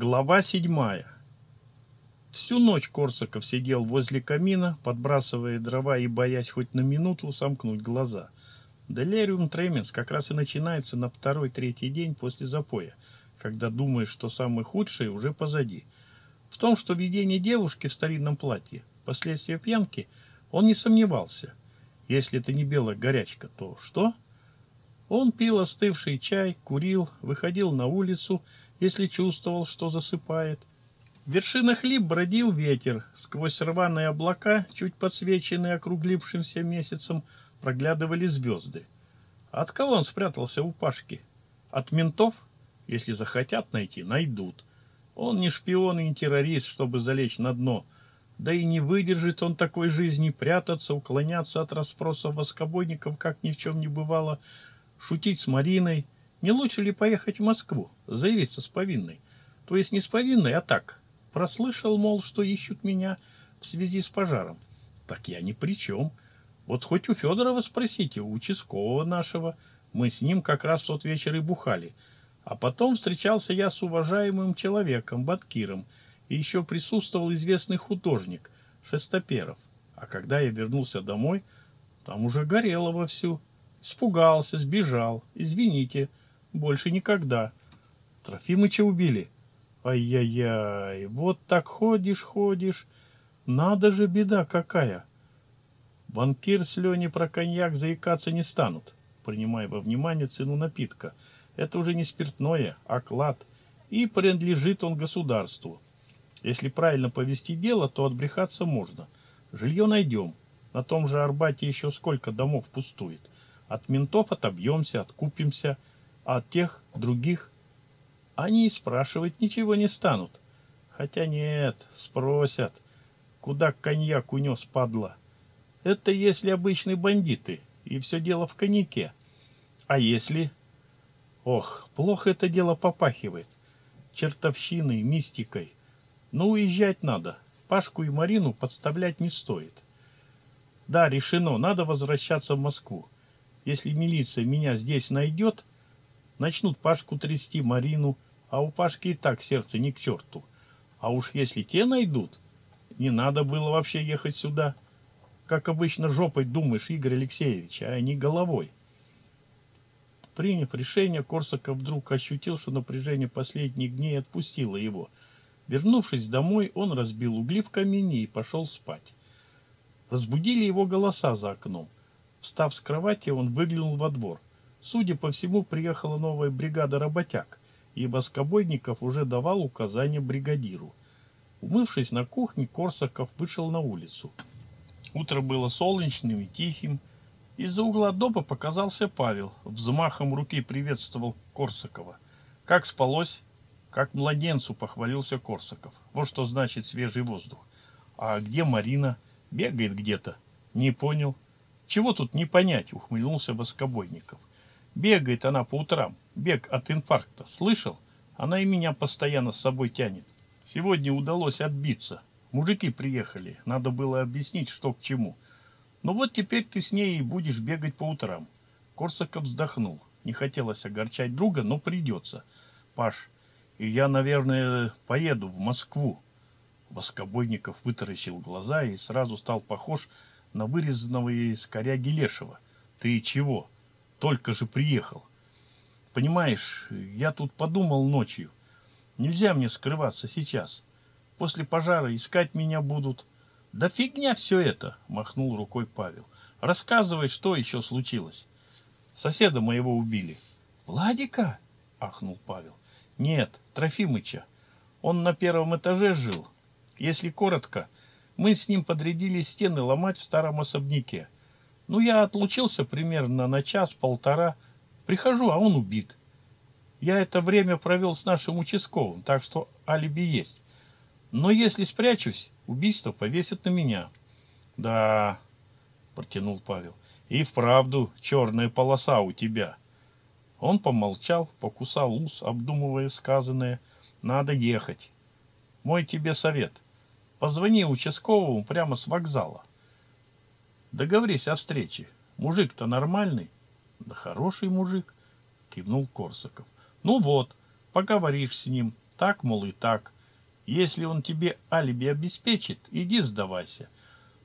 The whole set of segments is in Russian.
Глава седьмая. Всю ночь Корсаков сидел возле камина, подбрасывая дрова и боясь хоть на минуту сомкнуть глаза. Делериум тременс как раз и начинается на второй-третий день после запоя, когда думаешь, что самое худшее уже позади. В том, что видение девушки в старинном платье – последствия пьянки, он не сомневался. Если это не белая горячка, то что? Он пил остывший чай, курил, выходил на улицу – если чувствовал, что засыпает. В вершинах лип бродил ветер. Сквозь рваные облака, чуть подсвеченные округлившимся месяцем, проглядывали звезды. От кого он спрятался у Пашки? От ментов? Если захотят найти, найдут. Он не шпион и не террорист, чтобы залечь на дно. Да и не выдержит он такой жизни прятаться, уклоняться от расспросов воскобойников, как ни в чем не бывало, шутить с Мариной — не лучше ли поехать в Москву, заявиться с повинной? То есть не с повинной, а так. Прослышал, мол, что ищут меня в связи с пожаром. Так я ни при чем. Вот хоть у Федорова спросите, у участкового нашего. Мы с ним как раз в тот вечер и бухали. А потом встречался я с уважаемым человеком, банкиром, и еще присутствовал известный художник, Шестоперов. А когда я вернулся домой, там уже горело вовсю. Испугался, сбежал. Извините. Больше никогда. Трофимыча убили. Ай-яй-яй, вот так ходишь, ходишь. Надо же, беда какая. Банкир с Леней про коньяк заикаться не станут, принимая во внимание цену напитка. Это уже не спиртное, а клад. И принадлежит он государству. Если правильно повести дело, то отбрехаться можно. Жилье найдем. На том же Арбате еще сколько домов пустует. От ментов отобьемся, откупимся – а тех, других, они и спрашивать ничего не станут. Хотя нет, спросят, куда коньяк унес, падла. Это если обычные бандиты, и все дело в коньяке. А если... Ох, плохо это дело попахивает. Чертовщиной, мистикой. Но уезжать надо. Пашку и Марину подставлять не стоит. Да, решено, надо возвращаться в Москву. Если милиция меня здесь найдет, Начнут Пашку трясти, Марину, а у Пашки и так сердце не к черту. А уж если те найдут, не надо было вообще ехать сюда. Как обычно жопой думаешь, Игорь Алексеевич, а не головой. Приняв решение, Корсаков вдруг ощутил, что напряжение последних дней отпустило его. Вернувшись домой, он разбил угли в камине и пошел спать. Разбудили его голоса за окном. Встав с кровати, он выглянул во двор. Судя по всему, приехала новая бригада работяг, и Воскобойников уже давал указания бригадиру. Умывшись на кухне, Корсаков вышел на улицу. Утро было солнечным и тихим. Из-за угла дома показался Павел. Взмахом руки приветствовал Корсакова. «Как спалось?» «Как младенцу», — похвалился Корсаков. «Вот что значит свежий воздух». «А где Марина?» «Бегает где-то». «Не понял». «Чего тут не понять?» — ухмыльнулся Воскобойников. Бегает она по утрам. Бег от инфаркта. Слышал? Она и меня постоянно с собой тянет. Сегодня удалось отбиться. Мужики приехали. Надо было объяснить, что к чему. Ну вот теперь ты с ней и будешь бегать по утрам. Корсаков вздохнул. Не хотелось огорчать друга, но придется. Паш, и я, наверное, поеду в Москву. Воскобойников вытаращил глаза и сразу стал похож на вырезанного из коряги лешего. Ты чего? Только же приехал. Понимаешь, я тут подумал ночью. Нельзя мне скрываться сейчас. После пожара искать меня будут. Да фигня все это, махнул рукой Павел. Рассказывай, что еще случилось. Соседа моего убили. Владика? Ахнул Павел. Нет, Трофимыча. Он на первом этаже жил. Если коротко, мы с ним подрядили стены ломать в старом особняке. Ну, я отлучился примерно на час-полтора. Прихожу, а он убит. Я это время провел с нашим участковым, так что алиби есть. Но если спрячусь, убийство повесят на меня. Да, протянул Павел. И вправду черная полоса у тебя. Он помолчал, покусал ус, обдумывая сказанное. Надо ехать. Мой тебе совет. Позвони участковому прямо с вокзала. Договорись о встрече. Мужик-то нормальный. Да хороший мужик, кивнул Корсаков. Ну вот, поговоришь с ним. Так, мол, и так. Если он тебе алиби обеспечит, иди сдавайся.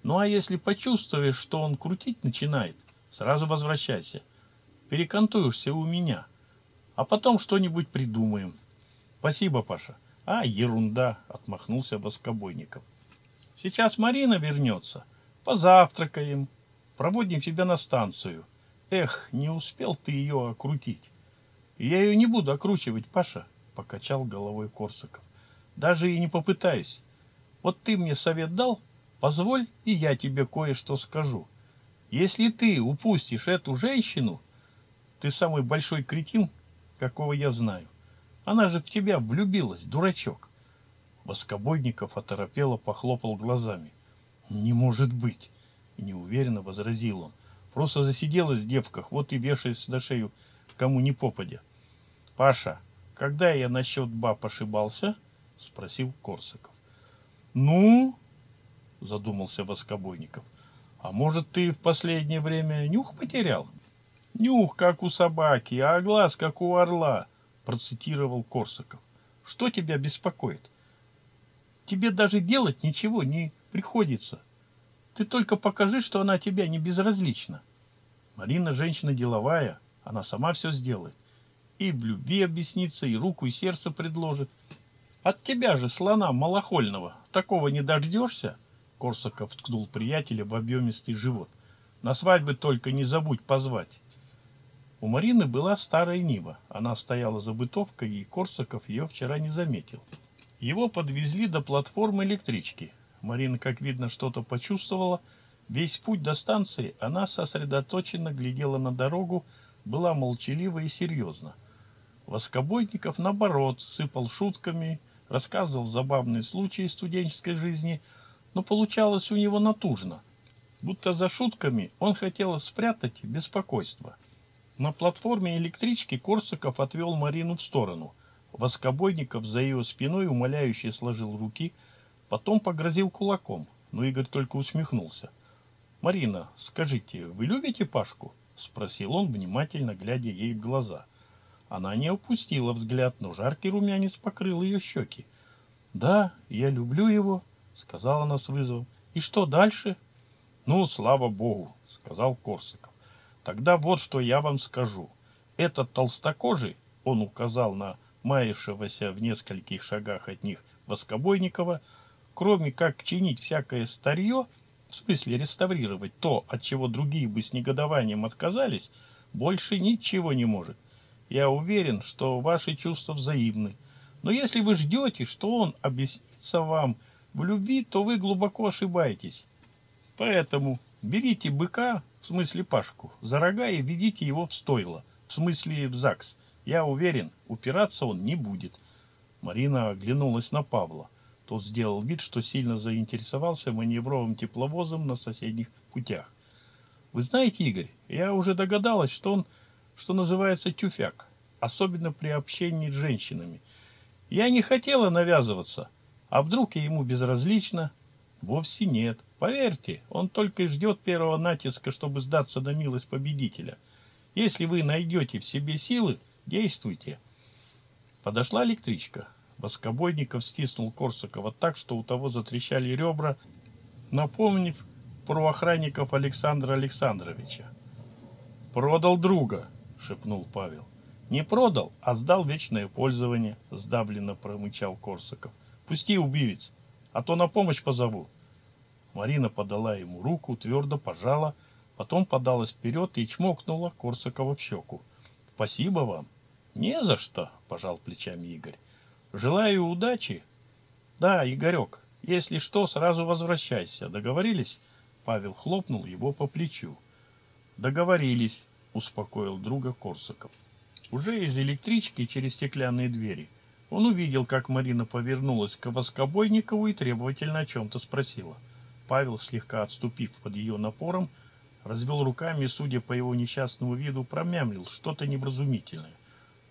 Ну а если почувствуешь, что он крутить начинает, сразу возвращайся. Перекантуешься у меня. А потом что-нибудь придумаем. Спасибо, Паша. А, ерунда, отмахнулся Воскобойников. Сейчас Марина вернется. Позавтракаем. Проводим тебя на станцию. Эх, не успел ты ее окрутить. Я ее не буду окручивать, Паша, покачал головой Корсаков. Даже и не попытаюсь. Вот ты мне совет дал, позволь, и я тебе кое-что скажу. Если ты упустишь эту женщину, ты самый большой кретин, какого я знаю. Она же в тебя влюбилась, дурачок. Воскобойников оторопело похлопал глазами. Не может быть, неуверенно возразил он. Просто засиделась в девках, вот и вешается на шею кому не попадя. Паша, когда я насчет баб ошибался? Спросил Корсаков. Ну, задумался Воскобойников. А может, ты в последнее время нюх потерял? Нюх, как у собаки, а глаз, как у орла, процитировал Корсаков. Что тебя беспокоит? Тебе даже делать ничего не приходится. Ты только покажи, что она тебя не безразлична. Марина женщина деловая, она сама все сделает. И в любви объяснится, и руку, и сердце предложит. От тебя же, слона малохольного, такого не дождешься? Корсаков ткнул приятеля в объемистый живот. На свадьбы только не забудь позвать. У Марины была старая Нива. Она стояла за бытовкой, и Корсаков ее вчера не заметил. Его подвезли до платформы электрички. Марина, как видно, что-то почувствовала. Весь путь до станции она сосредоточенно глядела на дорогу, была молчалива и серьезна. Воскобойников, наоборот, сыпал шутками, рассказывал забавные случаи студенческой жизни, но получалось у него натужно. Будто за шутками он хотел спрятать беспокойство. На платформе электрички Корсаков отвел Марину в сторону – Воскобойников за ее спиной умоляюще сложил руки, потом погрозил кулаком, но Игорь только усмехнулся. «Марина, скажите, вы любите Пашку?» — спросил он, внимательно глядя ей в глаза. Она не опустила взгляд, но жаркий румянец покрыл ее щеки. «Да, я люблю его», — сказала она с вызовом. «И что дальше?» «Ну, слава богу», — сказал Корсаков. «Тогда вот что я вам скажу. Этот толстокожий, — он указал на маявшегося в нескольких шагах от них Воскобойникова, кроме как чинить всякое старье, в смысле реставрировать то, от чего другие бы с негодованием отказались, больше ничего не может. Я уверен, что ваши чувства взаимны. Но если вы ждете, что он объяснится вам в любви, то вы глубоко ошибаетесь. Поэтому берите быка, в смысле Пашку, за рога и ведите его в стойло, в смысле в ЗАГС. Я уверен, упираться он не будет. Марина оглянулась на Павла. Тот сделал вид, что сильно заинтересовался маневровым тепловозом на соседних путях. Вы знаете, Игорь, я уже догадалась, что он, что называется, тюфяк, особенно при общении с женщинами. Я не хотела навязываться, а вдруг я ему безразлична? Вовсе нет. Поверьте, он только и ждет первого натиска, чтобы сдаться на милость победителя. Если вы найдете в себе силы, Действуйте. Подошла электричка. Воскобойников стиснул Корсакова так, что у того затрещали ребра, напомнив про охранников Александра Александровича. «Продал друга», — шепнул Павел. «Не продал, а сдал вечное пользование», — сдавленно промычал Корсаков. «Пусти, убивец, а то на помощь позову». Марина подала ему руку, твердо пожала, потом подалась вперед и чмокнула Корсакова в щеку. «Спасибо вам. Не за что, пожал плечами Игорь. Желаю удачи. Да, Игорек, если что, сразу возвращайся. Договорились? Павел хлопнул его по плечу. Договорились, успокоил друга Корсаков. Уже из электрички через стеклянные двери он увидел, как Марина повернулась к Воскобойникову и требовательно о чем-то спросила. Павел, слегка отступив под ее напором, развел руками и, судя по его несчастному виду, промямлил что-то невразумительное.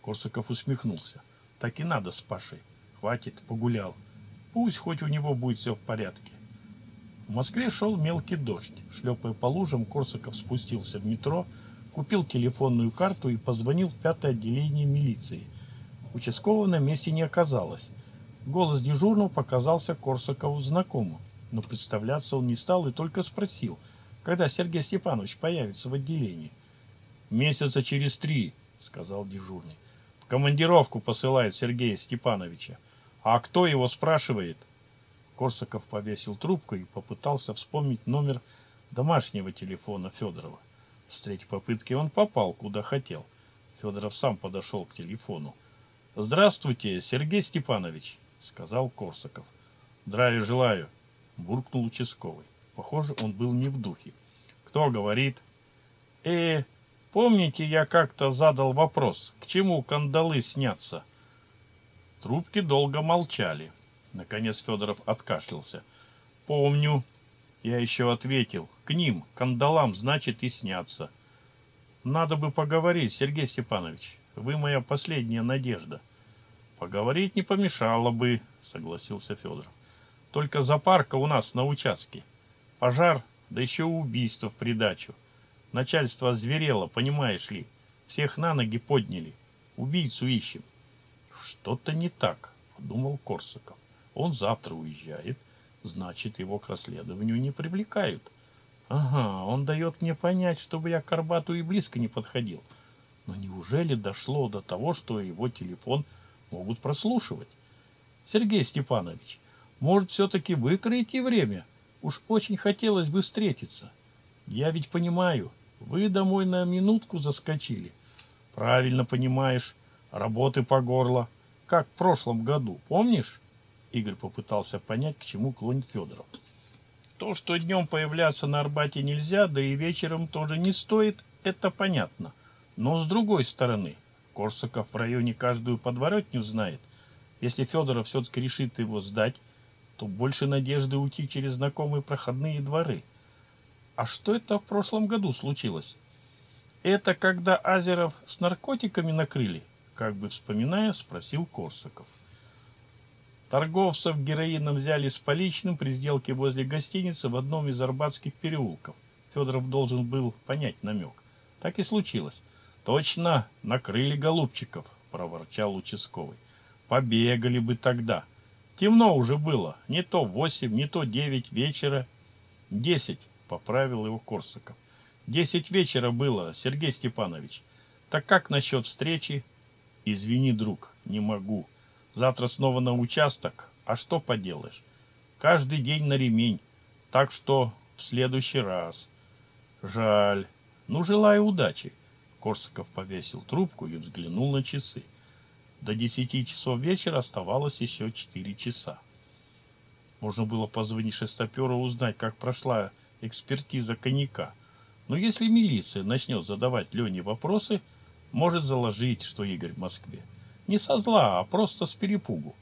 Корсаков усмехнулся. Так и надо с Пашей. Хватит, погулял. Пусть хоть у него будет все в порядке. В Москве шел мелкий дождь. Шлепая по лужам, Корсаков спустился в метро, купил телефонную карту и позвонил в пятое отделение милиции. Участкового на месте не оказалось. Голос дежурного показался Корсакову знакомым, но представляться он не стал и только спросил, когда Сергей Степанович появится в отделении. «Месяца через три», — сказал дежурный. «В командировку посылает Сергея Степановича. А кто его спрашивает?» Корсаков повесил трубку и попытался вспомнить номер домашнего телефона Федорова. С третьей попытки он попал, куда хотел. Федоров сам подошел к телефону. «Здравствуйте, Сергей Степанович», — сказал Корсаков. «Здравия желаю», — буркнул участковый. Похоже, он был не в духе. «Кто говорит?» «Э, помните, я как-то задал вопрос, к чему кандалы снятся?» Трубки долго молчали. Наконец Федоров откашлялся. «Помню». Я еще ответил. «К ним, кандалам, значит, и снятся». «Надо бы поговорить, Сергей Степанович. Вы моя последняя надежда. Поговорить не помешало бы, согласился Федор. Только запарка у нас на участке. Пожар, да еще убийство в придачу. Начальство озверело, понимаешь ли. Всех на ноги подняли. Убийцу ищем. Что-то не так, подумал Корсаков. Он завтра уезжает, значит, его к расследованию не привлекают. Ага, он дает мне понять, чтобы я к Арбату и близко не подходил. — но неужели дошло до того, что его телефон могут прослушивать? Сергей Степанович, может, все-таки выкроете время? Уж очень хотелось бы встретиться. Я ведь понимаю, вы домой на минутку заскочили. Правильно понимаешь, работы по горло. Как в прошлом году, помнишь? Игорь попытался понять, к чему клонит Федоров. То, что днем появляться на Арбате нельзя, да и вечером тоже не стоит, это понятно. Но с другой стороны, Корсаков в районе каждую подворотню знает. Если Федоров все-таки решит его сдать, то больше надежды уйти через знакомые проходные дворы. А что это в прошлом году случилось? Это когда Азеров с наркотиками накрыли? Как бы вспоминая, спросил Корсаков. Торговцев героином взяли с поличным при сделке возле гостиницы в одном из арбатских переулков. Федоров должен был понять намек. Так и случилось. Точно накрыли голубчиков, проворчал участковый. Побегали бы тогда. Темно уже было. Не то восемь, не то девять вечера. Десять, поправил его Корсаков. Десять вечера было, Сергей Степанович. Так как насчет встречи? Извини, друг, не могу. Завтра снова на участок. А что поделаешь? Каждый день на ремень. Так что в следующий раз. Жаль. Ну, желаю удачи. Корсаков повесил трубку и взглянул на часы. До десяти часов вечера оставалось еще четыре часа. Можно было позвонить шестоперу узнать, как прошла экспертиза коньяка. Но если милиция начнет задавать Лене вопросы, может заложить, что Игорь в Москве. Не со зла, а просто с перепугу.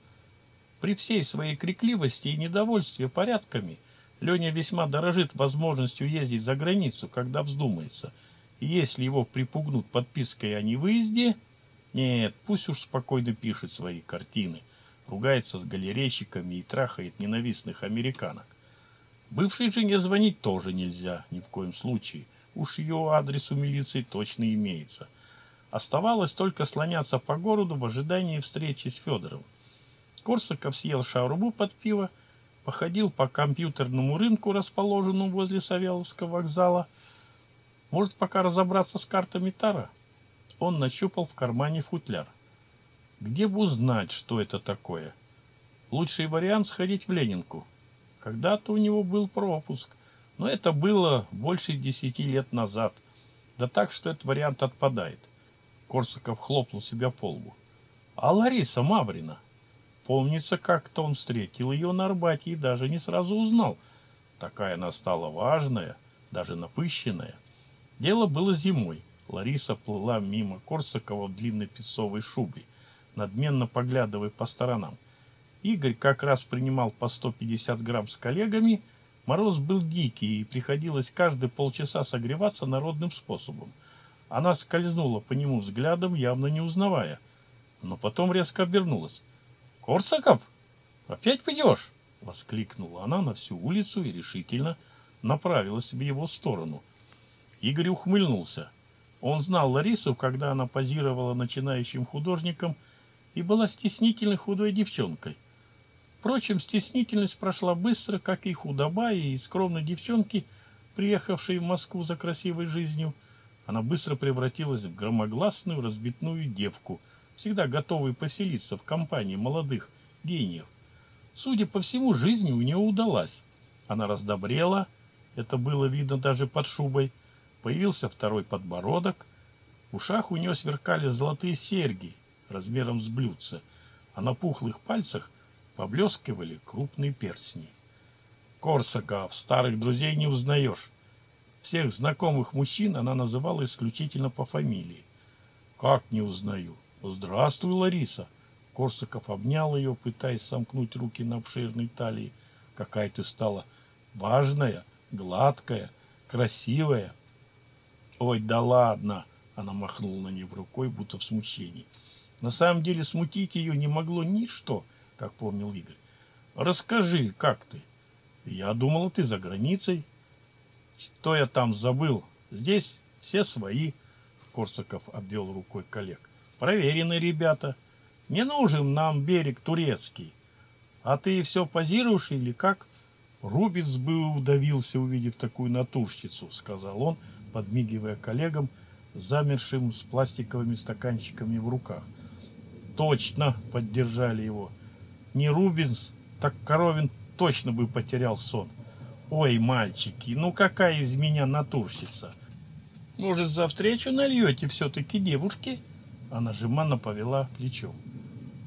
При всей своей крикливости и недовольстве порядками Леня весьма дорожит возможностью ездить за границу, когда вздумается – если его припугнут подпиской о невыезде, нет, пусть уж спокойно пишет свои картины, ругается с галерейщиками и трахает ненавистных американок. Бывшей жене звонить тоже нельзя, ни в коем случае. Уж ее адрес у милиции точно имеется. Оставалось только слоняться по городу в ожидании встречи с Федоровым. Корсаков съел шаурму под пиво, походил по компьютерному рынку, расположенному возле Савеловского вокзала, может, пока разобраться с картами Тара? Он нащупал в кармане футляр. Где бы узнать, что это такое? Лучший вариант сходить в Ленинку. Когда-то у него был пропуск, но это было больше десяти лет назад. Да так, что этот вариант отпадает. Корсаков хлопнул себя по лбу. А Лариса Маврина? Помнится, как-то он встретил ее на Арбате и даже не сразу узнал. Такая она стала важная, даже напыщенная. Дело было зимой. Лариса плыла мимо Корсакова в длинной песовой шубе, надменно поглядывая по сторонам. Игорь как раз принимал по 150 грамм с коллегами. Мороз был дикий, и приходилось каждые полчаса согреваться народным способом. Она скользнула по нему взглядом, явно не узнавая, но потом резко обернулась. «Корсаков, опять пойдешь?» — воскликнула она на всю улицу и решительно направилась в его сторону — Игорь ухмыльнулся. Он знал Ларису, когда она позировала начинающим художником, и была стеснительной худой девчонкой. Впрочем, стеснительность прошла быстро, как и худоба, и скромной девчонки, приехавшей в Москву за красивой жизнью, она быстро превратилась в громогласную разбитную девку, всегда готовую поселиться в компании молодых гениев. Судя по всему, жизнь у нее удалась. Она раздобрела, это было видно даже под шубой. Появился второй подбородок. В ушах у нее сверкали золотые серьги размером с блюдце, а на пухлых пальцах поблескивали крупные перстни. Корсаков, старых друзей не узнаешь. Всех знакомых мужчин она называла исключительно по фамилии. Как не узнаю? Здравствуй, Лариса. Корсаков обнял ее, пытаясь сомкнуть руки на обширной талии. Какая ты стала важная, гладкая, красивая. Ой, да ладно, она махнула на нее рукой, будто в смущении. На самом деле смутить ее не могло ничто, как помнил Игорь. Расскажи, как ты? Я думала, ты за границей. Что я там забыл? Здесь все свои. Корсаков обвел рукой коллег. Проверенные ребята. Не нужен нам берег турецкий. А ты все позируешь или как? Рубец бы удавился, увидев такую натурщицу, сказал он, подмигивая коллегам, замершим с пластиковыми стаканчиками в руках. Точно, поддержали его. Не Рубинс, так Коровин точно бы потерял сон. Ой, мальчики, ну какая из меня натурщица? Может, за встречу нальете все-таки девушки? Она жеманно повела плечом.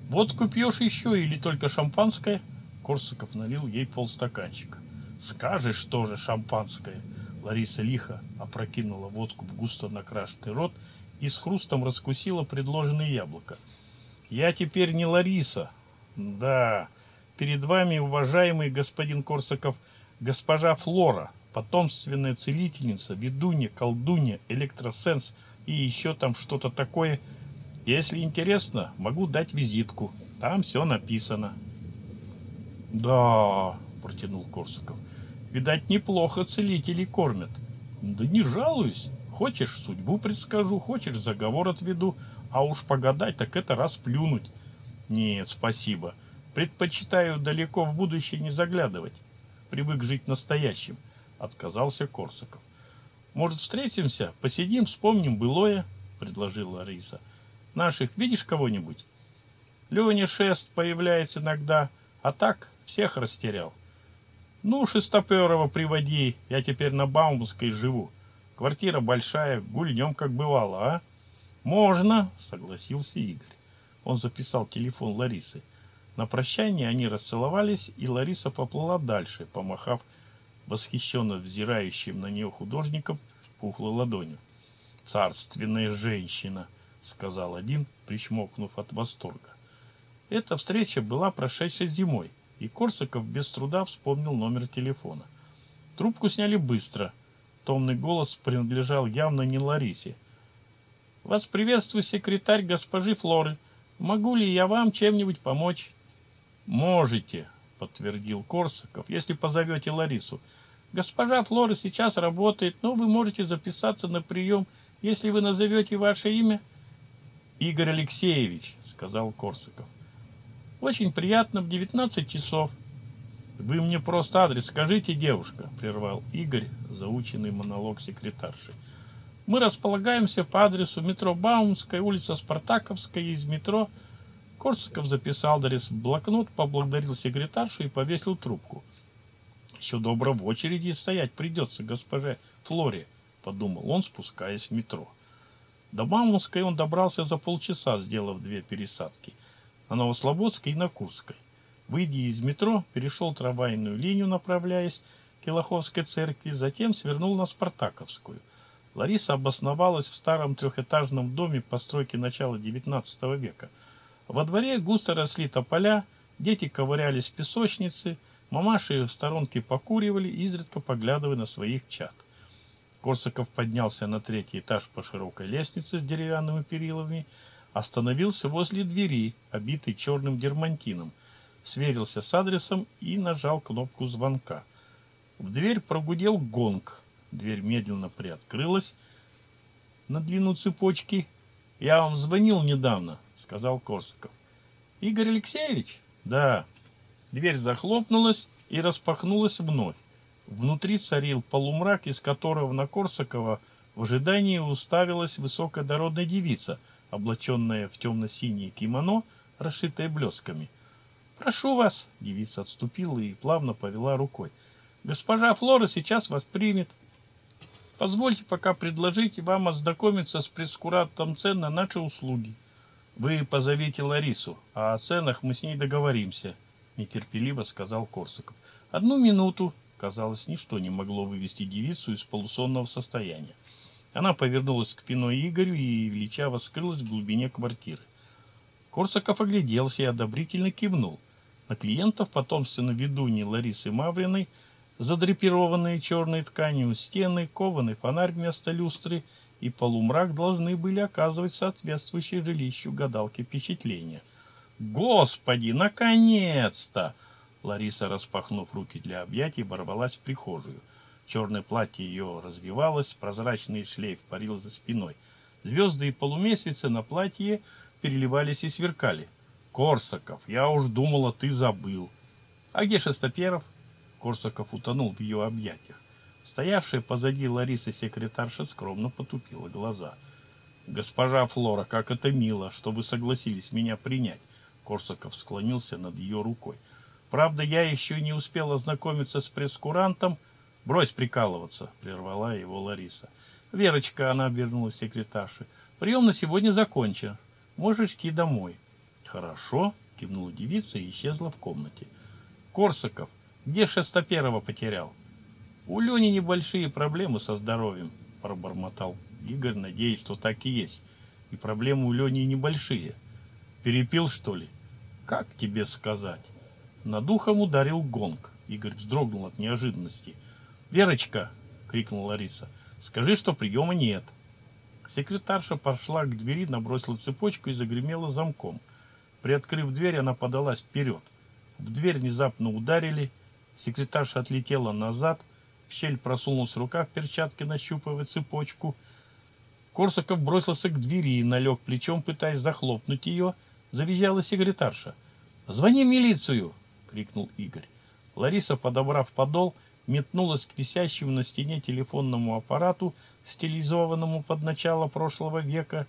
Водку пьешь еще или только шампанское? Корсаков налил ей полстаканчика. Скажешь тоже шампанское. Лариса лихо опрокинула водку в густо накрашенный рот и с хрустом раскусила предложенное яблоко. Я теперь не Лариса. Да, перед вами, уважаемый господин Корсаков, госпожа Флора, потомственная целительница, ведунья, колдунья, электросенс и еще там что-то такое – если интересно, могу дать визитку. Там все написано. Да, протянул Корсаков. Видать, неплохо целителей кормят. Да не жалуюсь. Хочешь, судьбу предскажу, хочешь, заговор отведу, а уж погадать, так это расплюнуть. Нет, спасибо. Предпочитаю далеко в будущее не заглядывать. Привык жить настоящим, отказался Корсаков. Может, встретимся, посидим, вспомним былое, предложила Лариса. — Наших видишь кого-нибудь? Леня Шест появляется иногда, а так всех растерял. Ну, Шестоперова приводи, я теперь на Баумской живу. Квартира большая, гульнем как бывало, а? Можно, согласился Игорь. Он записал телефон Ларисы. На прощание они расцеловались, и Лариса поплыла дальше, помахав восхищенно взирающим на нее художником пухлой ладонью. Царственная женщина! сказал один, причмокнув от восторга. Эта встреча была прошедшей зимой, и Корсаков без труда вспомнил номер телефона. Трубку сняли быстро. Томный голос принадлежал явно не Ларисе. «Вас приветствую, секретарь госпожи Флоры. Могу ли я вам чем-нибудь помочь?» «Можете», — подтвердил Корсаков, — «если позовете Ларису. Госпожа Флора сейчас работает, но вы можете записаться на прием, если вы назовете ваше имя». Игорь Алексеевич, сказал Корсаков. Очень приятно в 19 часов. Вы мне просто адрес скажите, девушка, прервал Игорь заученный монолог секретарши. Мы располагаемся по адресу метро Баумская, улица Спартаковская, из метро. Корсаков записал адрес в блокнот, поблагодарил секретаршу и повесил трубку. Еще добро в очереди стоять придется госпоже Флоре, подумал он, спускаясь в метро. До Мамонской он добрался за полчаса, сделав две пересадки. На Новослободской и на Курской. Выйдя из метро, перешел трамвайную линию, направляясь к Илоховской церкви, затем свернул на Спартаковскую. Лариса обосновалась в старом трехэтажном доме постройки начала XIX века. Во дворе густо росли тополя, дети ковырялись в песочнице, мамаши в сторонке покуривали, изредка поглядывая на своих чад. Корсаков поднялся на третий этаж по широкой лестнице с деревянными перилами, остановился возле двери, обитой черным дермантином, сверился с адресом и нажал кнопку звонка. В дверь прогудел гонг. Дверь медленно приоткрылась на длину цепочки. «Я вам звонил недавно», — сказал Корсаков. Игорь Алексеевич? Да. Дверь захлопнулась и распахнулась вновь. Внутри царил полумрак, из которого на Корсакова в ожидании уставилась высокая дородная девица, облаченная в темно-синее кимоно, расшитое блесками. «Прошу вас!» — девица отступила и плавно повела рукой. «Госпожа Флора сейчас вас примет. Позвольте пока предложить вам ознакомиться с прескурантом цен на наши услуги. Вы позовите Ларису, а о ценах мы с ней договоримся», — нетерпеливо сказал Корсаков. «Одну минуту!» Казалось, ничто не могло вывести девицу из полусонного состояния. Она повернулась к спиной Игорю и величаво скрылась в глубине квартиры. Корсаков огляделся и одобрительно кивнул. На клиентов потомственной ведуньи Ларисы Мавриной, задрапированные черной тканью стены, кованый фонарь вместо люстры и полумрак должны были оказывать соответствующее жилищу гадалки впечатление. «Господи, наконец-то!» Лариса, распахнув руки для объятий, ворвалась в прихожую. Черное платье ее развивалось, прозрачный шлейф парил за спиной. Звезды и полумесяцы на платье переливались и сверкали. «Корсаков, я уж думала, ты забыл». «А где Шестоперов?» Корсаков утонул в ее объятиях. Стоявшая позади Ларисы секретарша скромно потупила глаза. «Госпожа Флора, как это мило, что вы согласились меня принять!» Корсаков склонился над ее рукой. Правда, я еще не успел ознакомиться с прескурантом. Брось прикалываться, прервала его Лариса. Верочка, она обернулась секретарше. Прием на сегодня закончен. Можешь идти домой. Хорошо, кивнула девица и исчезла в комнате. Корсаков, где Шестоперова потерял? У Лени небольшие проблемы со здоровьем, пробормотал Игорь, надеясь, что так и есть. И проблемы у Лени небольшие. Перепил, что ли? Как тебе сказать? Над ухом ударил гонг. Игорь вздрогнул от неожиданности. «Верочка!» — крикнула Лариса. «Скажи, что приема нет». Секретарша пошла к двери, набросила цепочку и загремела замком. Приоткрыв дверь, она подалась вперед. В дверь внезапно ударили. Секретарша отлетела назад. В щель просунулась рука в перчатке, нащупывая цепочку. Корсаков бросился к двери и налег плечом, пытаясь захлопнуть ее. Завизжала секретарша. «Звони милицию!» крикнул Игорь. Лариса, подобрав подол, метнулась к висящему на стене телефонному аппарату, стилизованному под начало прошлого века.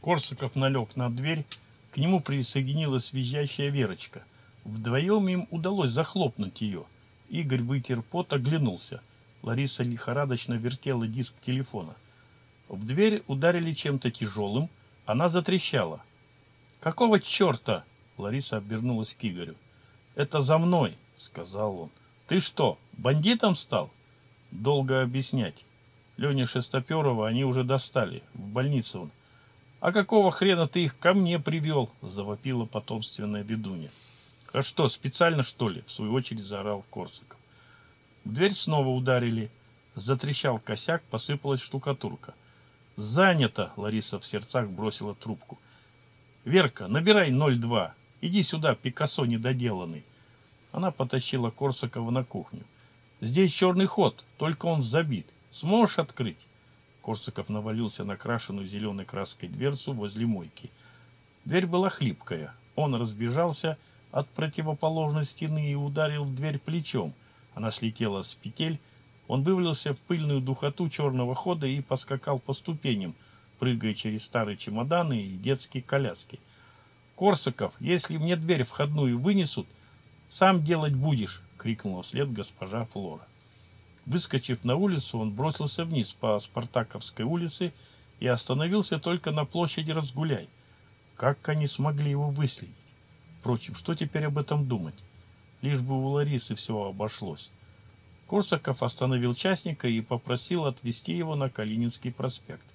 Корсаков налег на дверь, к нему присоединилась визжащая Верочка. Вдвоем им удалось захлопнуть ее. Игорь вытер пот, оглянулся. Лариса лихорадочно вертела диск телефона. В дверь ударили чем-то тяжелым, она затрещала. «Какого черта?» Лариса обернулась к Игорю. «Это за мной», — сказал он. «Ты что, бандитом стал?» «Долго объяснять. Леня Шестоперова они уже достали. В больнице он. «А какого хрена ты их ко мне привел?» — завопила потомственная ведунья. «А что, специально, что ли?» — в свою очередь заорал Корсаков. В дверь снова ударили. Затрещал косяк, посыпалась штукатурка. «Занято!» — Лариса в сердцах бросила трубку. «Верка, набирай 02. Иди сюда, Пикассо недоделанный. Она потащила Корсакова на кухню. Здесь черный ход, только он забит. Сможешь открыть? Корсаков навалился на крашеную зеленой краской дверцу возле мойки. Дверь была хлипкая. Он разбежался от противоположной стены и ударил в дверь плечом. Она слетела с петель. Он вывалился в пыльную духоту черного хода и поскакал по ступеням, прыгая через старые чемоданы и детские коляски. Корсаков, если мне дверь входную вынесут, сам делать будешь, крикнула вслед госпожа Флора. Выскочив на улицу, он бросился вниз по Спартаковской улице и остановился только на площади Разгуляй. Как они смогли его выследить? Впрочем, что теперь об этом думать? Лишь бы у Ларисы все обошлось. Корсаков остановил частника и попросил отвезти его на Калининский проспект.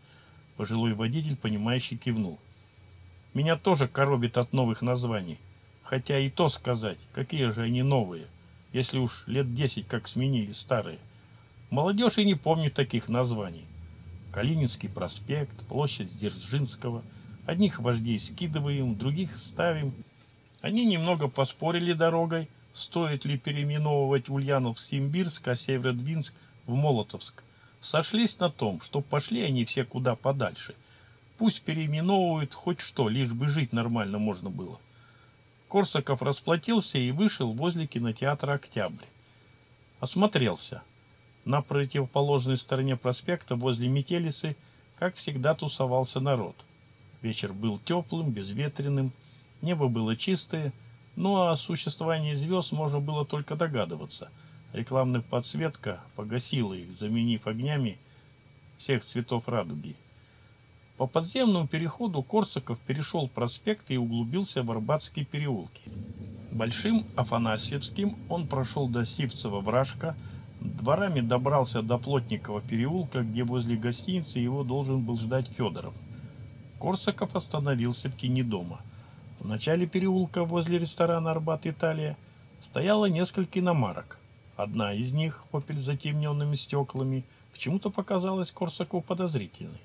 Пожилой водитель, понимающий, кивнул. Меня тоже коробит от новых названий. Хотя и то сказать, какие же они новые, если уж лет десять как сменили старые. Молодежь и не помнит таких названий. Калининский проспект, площадь Дзержинского. Одних вождей скидываем, других ставим. Они немного поспорили дорогой, стоит ли переименовывать Ульянов-Симбирск, а Северодвинск в Молотовск. Сошлись на том, что пошли они все куда подальше – Пусть переименовывают хоть что, лишь бы жить нормально можно было. Корсаков расплатился и вышел возле кинотеатра «Октябрь». Осмотрелся. На противоположной стороне проспекта, возле Метелицы, как всегда тусовался народ. Вечер был теплым, безветренным, небо было чистое, но о существовании звезд можно было только догадываться. Рекламная подсветка погасила их, заменив огнями всех цветов радуги. По подземному переходу Корсаков перешел проспект и углубился в Арбатские переулки. Большим Афанасьевским он прошел до Сивцева-Вражка, дворами добрался до Плотникова переулка, где возле гостиницы его должен был ждать Федоров. Корсаков остановился в тени дома. В начале переулка возле ресторана «Арбат Италия» стояло несколько иномарок. Одна из них, попель затемненными стеклами, почему-то показалась Корсакову подозрительной.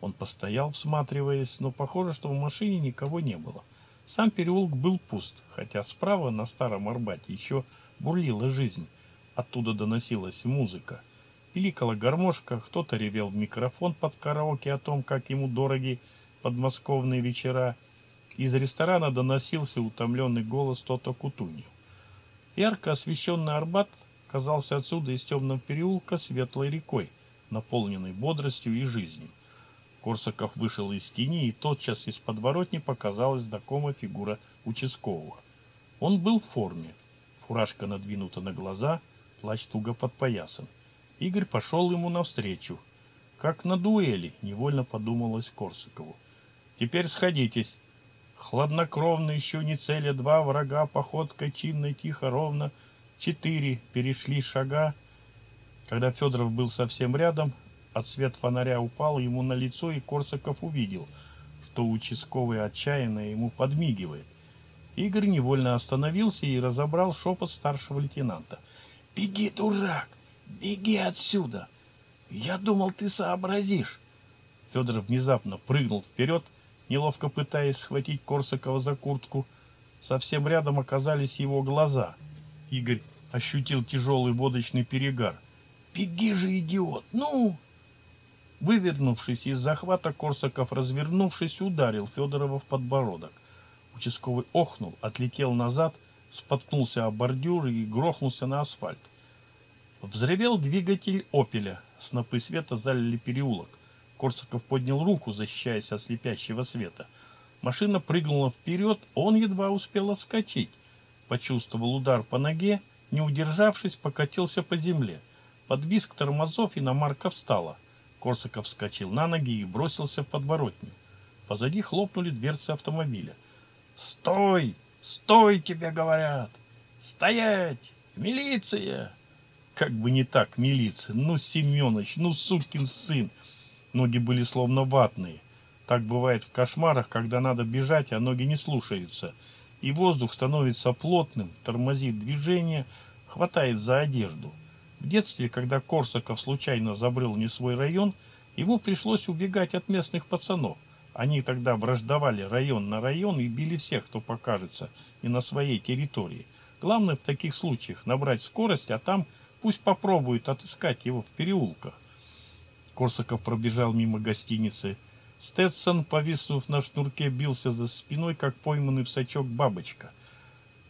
Он постоял, всматриваясь, но похоже, что в машине никого не было. Сам переулок был пуст, хотя справа на Старом Арбате еще бурлила жизнь. Оттуда доносилась музыка. Пиликала гармошка, кто-то ревел в микрофон под караоке о том, как ему дороги подмосковные вечера. Из ресторана доносился утомленный голос Тото Кутуньо. Ярко освещенный Арбат казался отсюда из темного переулка светлой рекой, наполненной бодростью и жизнью. Корсаков вышел из тени, и тотчас из подворотни показалась знакомая фигура участкового. Он был в форме. Фуражка надвинута на глаза, плащ туго под поясом. Игорь пошел ему навстречу. Как на дуэли, невольно подумалось Корсакову. Теперь сходитесь. Хладнокровно еще не целя два врага, походкой чинной, тихо, ровно. Четыре перешли шага. Когда Федоров был совсем рядом, от свет фонаря упал ему на лицо, и Корсаков увидел, что участковый отчаянно ему подмигивает. Игорь невольно остановился и разобрал шепот старшего лейтенанта. «Беги, дурак! Беги отсюда! Я думал, ты сообразишь!» Федор внезапно прыгнул вперед, неловко пытаясь схватить Корсакова за куртку. Совсем рядом оказались его глаза. Игорь ощутил тяжелый водочный перегар. «Беги же, идиот! Ну!» Вывернувшись из захвата, Корсаков, развернувшись, ударил Федорова в подбородок. Участковый охнул, отлетел назад, споткнулся о бордюр и грохнулся на асфальт. Взревел двигатель «Опеля». Снопы света залили переулок. Корсаков поднял руку, защищаясь от слепящего света. Машина прыгнула вперед, он едва успел отскочить. Почувствовал удар по ноге, не удержавшись, покатился по земле. Под визг тормозов иномарка встала. Корсаков вскочил на ноги и бросился в подворотню. Позади хлопнули дверцы автомобиля. «Стой! Стой, тебе говорят! Стоять! Милиция!» Как бы не так, милиция. Ну, Семенович, ну, сукин сын. Ноги были словно ватные. Так бывает в кошмарах, когда надо бежать, а ноги не слушаются. И воздух становится плотным, тормозит движение, хватает за одежду. В детстве, когда Корсаков случайно забрел не свой район, ему пришлось убегать от местных пацанов. Они тогда враждовали район на район и били всех, кто покажется, и на своей территории. Главное в таких случаях набрать скорость, а там пусть попробуют отыскать его в переулках. Корсаков пробежал мимо гостиницы. Стэтсон, повиснув на шнурке, бился за спиной, как пойманный в сачок бабочка.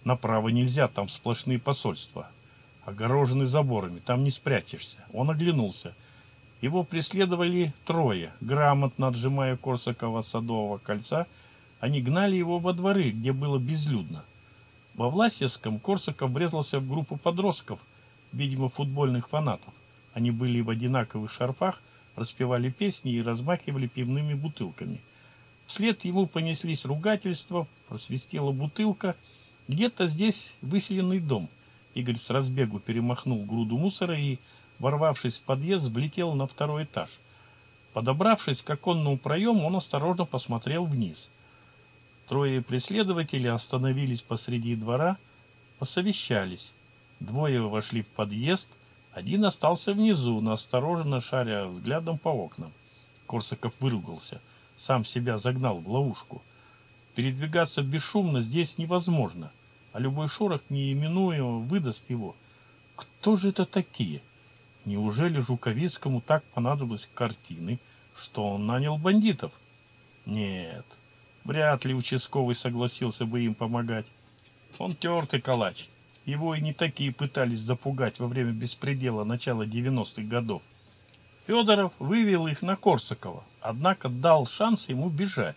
Направо нельзя, там сплошные посольства огороженный заборами, там не спрячешься. Он оглянулся. Его преследовали трое, грамотно отжимая Корсакова садового кольца. Они гнали его во дворы, где было безлюдно. Во Власевском Корсаков врезался в группу подростков, видимо, футбольных фанатов. Они были в одинаковых шарфах, распевали песни и размахивали пивными бутылками. Вслед ему понеслись ругательства, просвистела бутылка. Где-то здесь выселенный дом. Игорь с разбегу перемахнул груду мусора и, ворвавшись в подъезд, влетел на второй этаж. Подобравшись к оконному проему, он осторожно посмотрел вниз. Трое преследователей остановились посреди двора, посовещались. Двое вошли в подъезд, один остался внизу, настороженно шаря взглядом по окнам. Корсаков выругался, сам себя загнал в ловушку. Передвигаться бесшумно здесь невозможно а любой шорох неименуемо выдаст его. Кто же это такие? Неужели Жуковицкому так понадобилось картины, что он нанял бандитов? Нет, вряд ли участковый согласился бы им помогать. Он тертый калач. Его и не такие пытались запугать во время беспредела начала 90-х годов. Федоров вывел их на Корсакова, однако дал шанс ему бежать.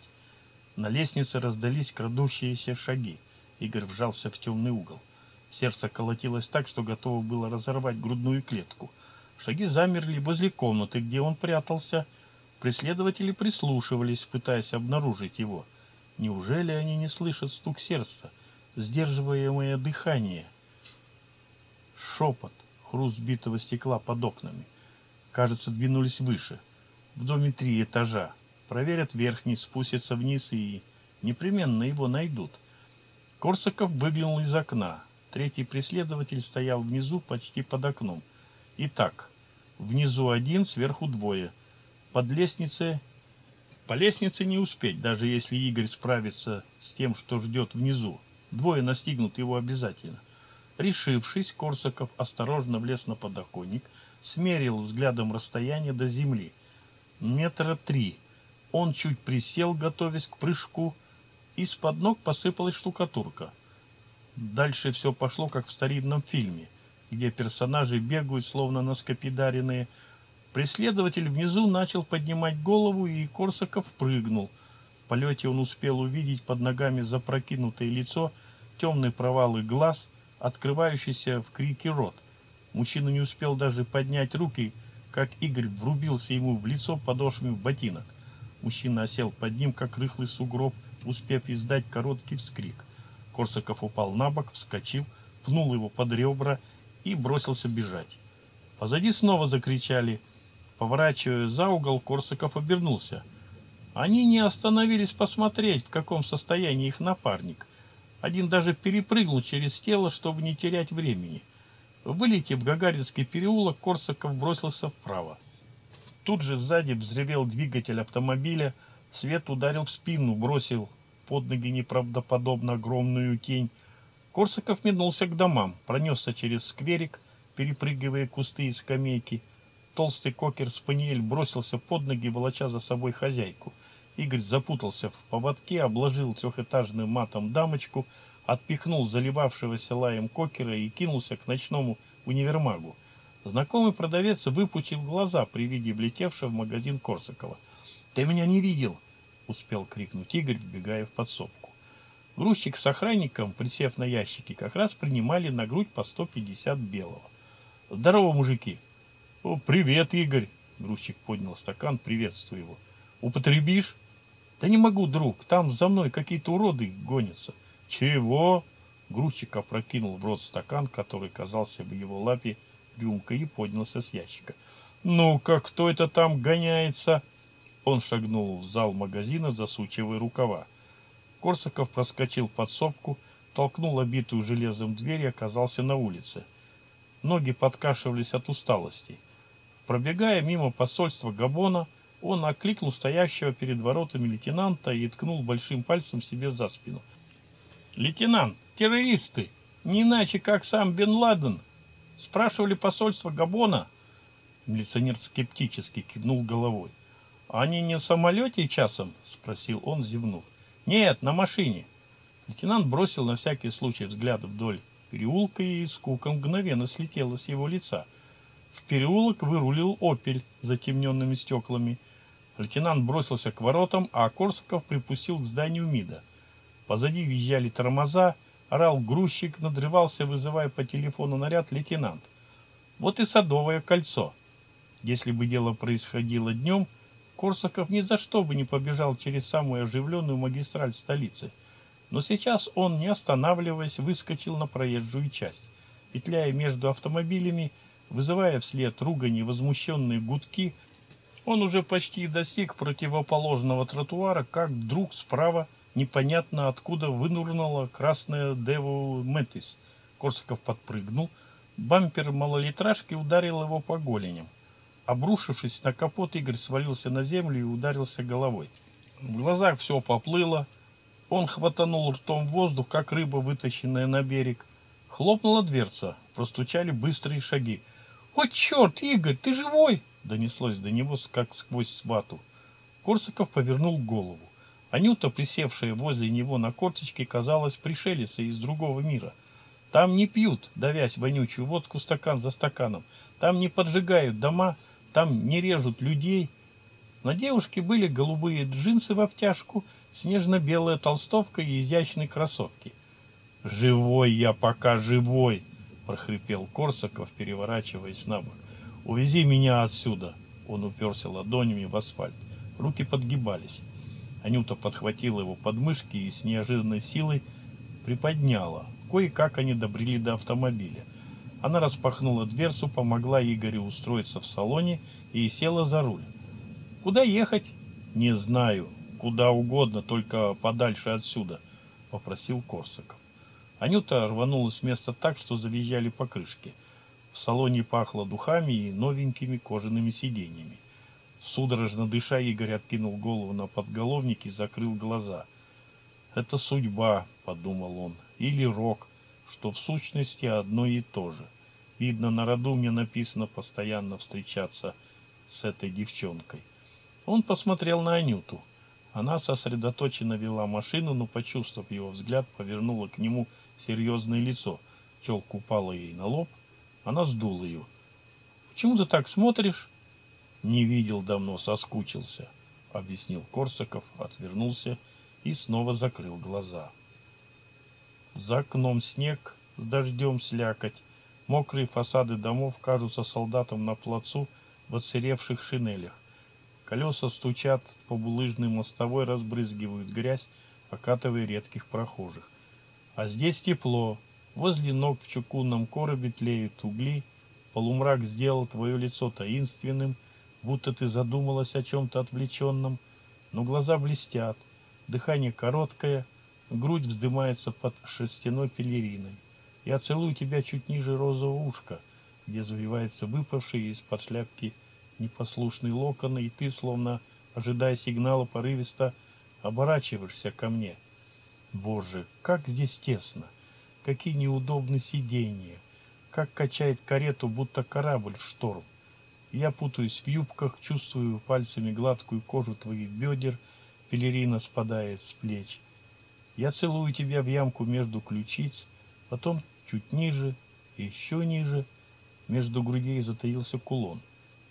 На лестнице раздались крадущиеся шаги. Игорь вжался в темный угол. Сердце колотилось так, что готово было разорвать грудную клетку. Шаги замерли возле комнаты, где он прятался. Преследователи прислушивались, пытаясь обнаружить его. Неужели они не слышат стук сердца, сдерживаемое дыхание? Шепот, хруст битого стекла под окнами. Кажется, двинулись выше. В доме три этажа. Проверят верхний, спустятся вниз и непременно его найдут. Корсаков выглянул из окна. Третий преследователь стоял внизу, почти под окном. Итак, внизу один, сверху двое. Под лестницей... По лестнице не успеть, даже если Игорь справится с тем, что ждет внизу. Двое настигнут его обязательно. Решившись, Корсаков осторожно влез на подоконник, смерил взглядом расстояние до земли. Метра три. Он чуть присел, готовясь к прыжку. Из-под ног посыпалась штукатурка. Дальше все пошло, как в старинном фильме, где персонажи бегают, словно на скопидаренные. Преследователь внизу начал поднимать голову, и Корсаков прыгнул. В полете он успел увидеть под ногами запрокинутое лицо, темные провалы глаз, открывающийся в крике рот. Мужчина не успел даже поднять руки, как Игорь врубился ему в лицо подошвами ботинок. Мужчина осел под ним, как рыхлый сугроб, успев издать короткий вскрик. Корсаков упал на бок, вскочил, пнул его под ребра и бросился бежать. Позади снова закричали. Поворачивая за угол, Корсаков обернулся. Они не остановились посмотреть, в каком состоянии их напарник. Один даже перепрыгнул через тело, чтобы не терять времени. Вылетев в Гагаринский переулок, Корсаков бросился вправо. Тут же сзади взревел двигатель автомобиля, свет ударил в спину, бросил под ноги неправдоподобно огромную тень. Корсаков метнулся к домам, пронесся через скверик, перепрыгивая кусты и скамейки. Толстый кокер-спаниель бросился под ноги, волоча за собой хозяйку. Игорь запутался в поводке, обложил трехэтажным матом дамочку, отпихнул заливавшегося лаем кокера и кинулся к ночному универмагу. Знакомый продавец выпучил глаза при виде влетевшего в магазин Корсакова. «Ты меня не видел!» — успел крикнуть Игорь, вбегая в подсобку. Грузчик с охранником, присев на ящики, как раз принимали на грудь по 150 белого. «Здорово, мужики!» «О, привет, Игорь!» Грузчик поднял стакан, приветствую его. «Употребишь?» «Да не могу, друг, там за мной какие-то уроды гонятся». «Чего?» Грузчик опрокинул в рот стакан, который казался в его лапе рюмкой, и поднялся с ящика. «Ну-ка, кто это там гоняется?» Он шагнул в зал магазина, засучивая рукава. Корсаков проскочил подсобку, толкнул обитую железом дверь и оказался на улице. Ноги подкашивались от усталости. Пробегая мимо посольства Габона, он окликнул стоящего перед воротами лейтенанта и ткнул большим пальцем себе за спину. «Лейтенант, террористы! Не иначе, как сам Бен Ладен!» Спрашивали посольство Габона. Милиционер скептически кивнул головой. «Они не в самолете часом?» — спросил он, зевнув. «Нет, на машине». Лейтенант бросил на всякий случай взгляд вдоль переулка, и скука мгновенно слетела с его лица. В переулок вырулил «Опель» с затемненными стеклами. Лейтенант бросился к воротам, а Корсаков припустил к зданию МИДа. Позади визжали тормоза, орал грузчик, надрывался, вызывая по телефону наряд лейтенант. Вот и Садовое кольцо. Если бы дело происходило днем, Корсаков ни за что бы не побежал через самую оживленную магистраль столицы. Но сейчас он, не останавливаясь, выскочил на проезжую часть. Петляя между автомобилями, вызывая вслед ругани возмущенные гудки, он уже почти достиг противоположного тротуара, как вдруг справа непонятно откуда вынурнула красная Деву Метис. Корсаков подпрыгнул. Бампер малолитражки ударил его по голеням. Обрушившись на капот, Игорь свалился на землю и ударился головой. В глазах все поплыло. Он хватанул ртом воздух, как рыба, вытащенная на берег. Хлопнула дверца, простучали быстрые шаги. «О, черт, Игорь, ты живой?» Донеслось до него, как сквозь свату. Корсаков повернул голову. Анюта, присевшая возле него на корточке, казалась пришелицей из другого мира. Там не пьют, давясь вонючую водку стакан за стаканом. Там не поджигают дома, там не режут людей. На девушке были голубые джинсы в обтяжку, снежно-белая толстовка и изящные кроссовки. «Живой я пока живой!» — прохрипел Корсаков, переворачиваясь на бок. «Увези меня отсюда!» Он уперся ладонями в асфальт. Руки подгибались. Анюта подхватила его подмышки и с неожиданной силой приподняла. Кое-как они добрели до автомобиля. Она распахнула дверцу, помогла Игорю устроиться в салоне и села за руль. «Куда ехать?» «Не знаю. Куда угодно, только подальше отсюда», — попросил Корсаков. Анюта рванула с места так, что завизжали покрышки. В салоне пахло духами и новенькими кожаными сиденьями. Судорожно дыша, Игорь откинул голову на подголовник и закрыл глаза. «Это судьба», — подумал он, — «или рок, что в сущности одно и то же. Видно, на роду мне написано постоянно встречаться с этой девчонкой». Он посмотрел на Анюту. Она сосредоточенно вела машину, но, почувствовав его взгляд, повернула к нему серьезное лицо. Челка упала ей на лоб. Она сдула ее. «Почему ты так смотришь?» «Не видел давно, соскучился», — объяснил Корсаков, отвернулся и снова закрыл глаза. За окном снег, с дождем слякоть. Мокрые фасады домов кажутся солдатам на плацу в отсыревших шинелях. Колеса стучат по булыжной мостовой, разбрызгивают грязь, окатывая редких прохожих. А здесь тепло. Возле ног в чугунном коробе тлеют угли. Полумрак сделал твое лицо таинственным, будто ты задумалась о чем-то отвлеченном. Но глаза блестят, дыхание короткое, грудь вздымается под шерстяной пелериной. Я целую тебя чуть ниже розового ушка, где завивается выпавший из-под шляпки непослушный локон, и ты, словно ожидая сигнала порывисто, оборачиваешься ко мне. Боже, как здесь тесно! Какие неудобные сиденья! Как качает карету, будто корабль в шторм! Я путаюсь в юбках, чувствую пальцами гладкую кожу твоих бедер, пелерина спадает с плеч. Я целую тебя в ямку между ключиц, потом чуть ниже, еще ниже. Между грудей затаился кулон.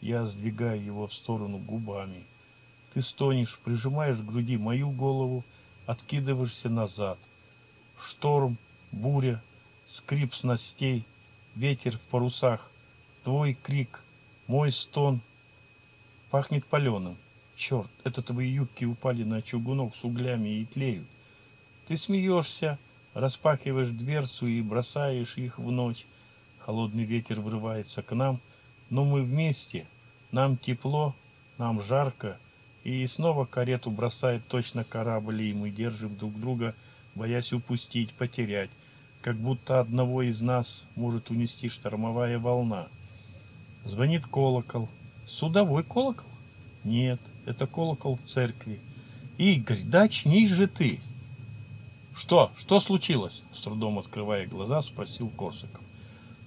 Я сдвигаю его в сторону губами. Ты стонешь, прижимаешь к груди мою голову, откидываешься назад. Шторм, буря, скрип снастей, ветер в парусах, твой крик, мой стон. Пахнет паленым. Черт, это твои юбки упали на чугунок с углями и тлеют. Ты смеешься, распахиваешь дверцу и бросаешь их в ночь. Холодный ветер врывается к нам — но мы вместе, нам тепло, нам жарко, и снова карету бросает точно корабль, и мы держим друг друга, боясь упустить, потерять, как будто одного из нас может унести штормовая волна. Звонит колокол. Судовой колокол? Нет, это колокол в церкви. Игорь, да очнись же ты! Что? Что случилось? С трудом открывая глаза, спросил Корсаков.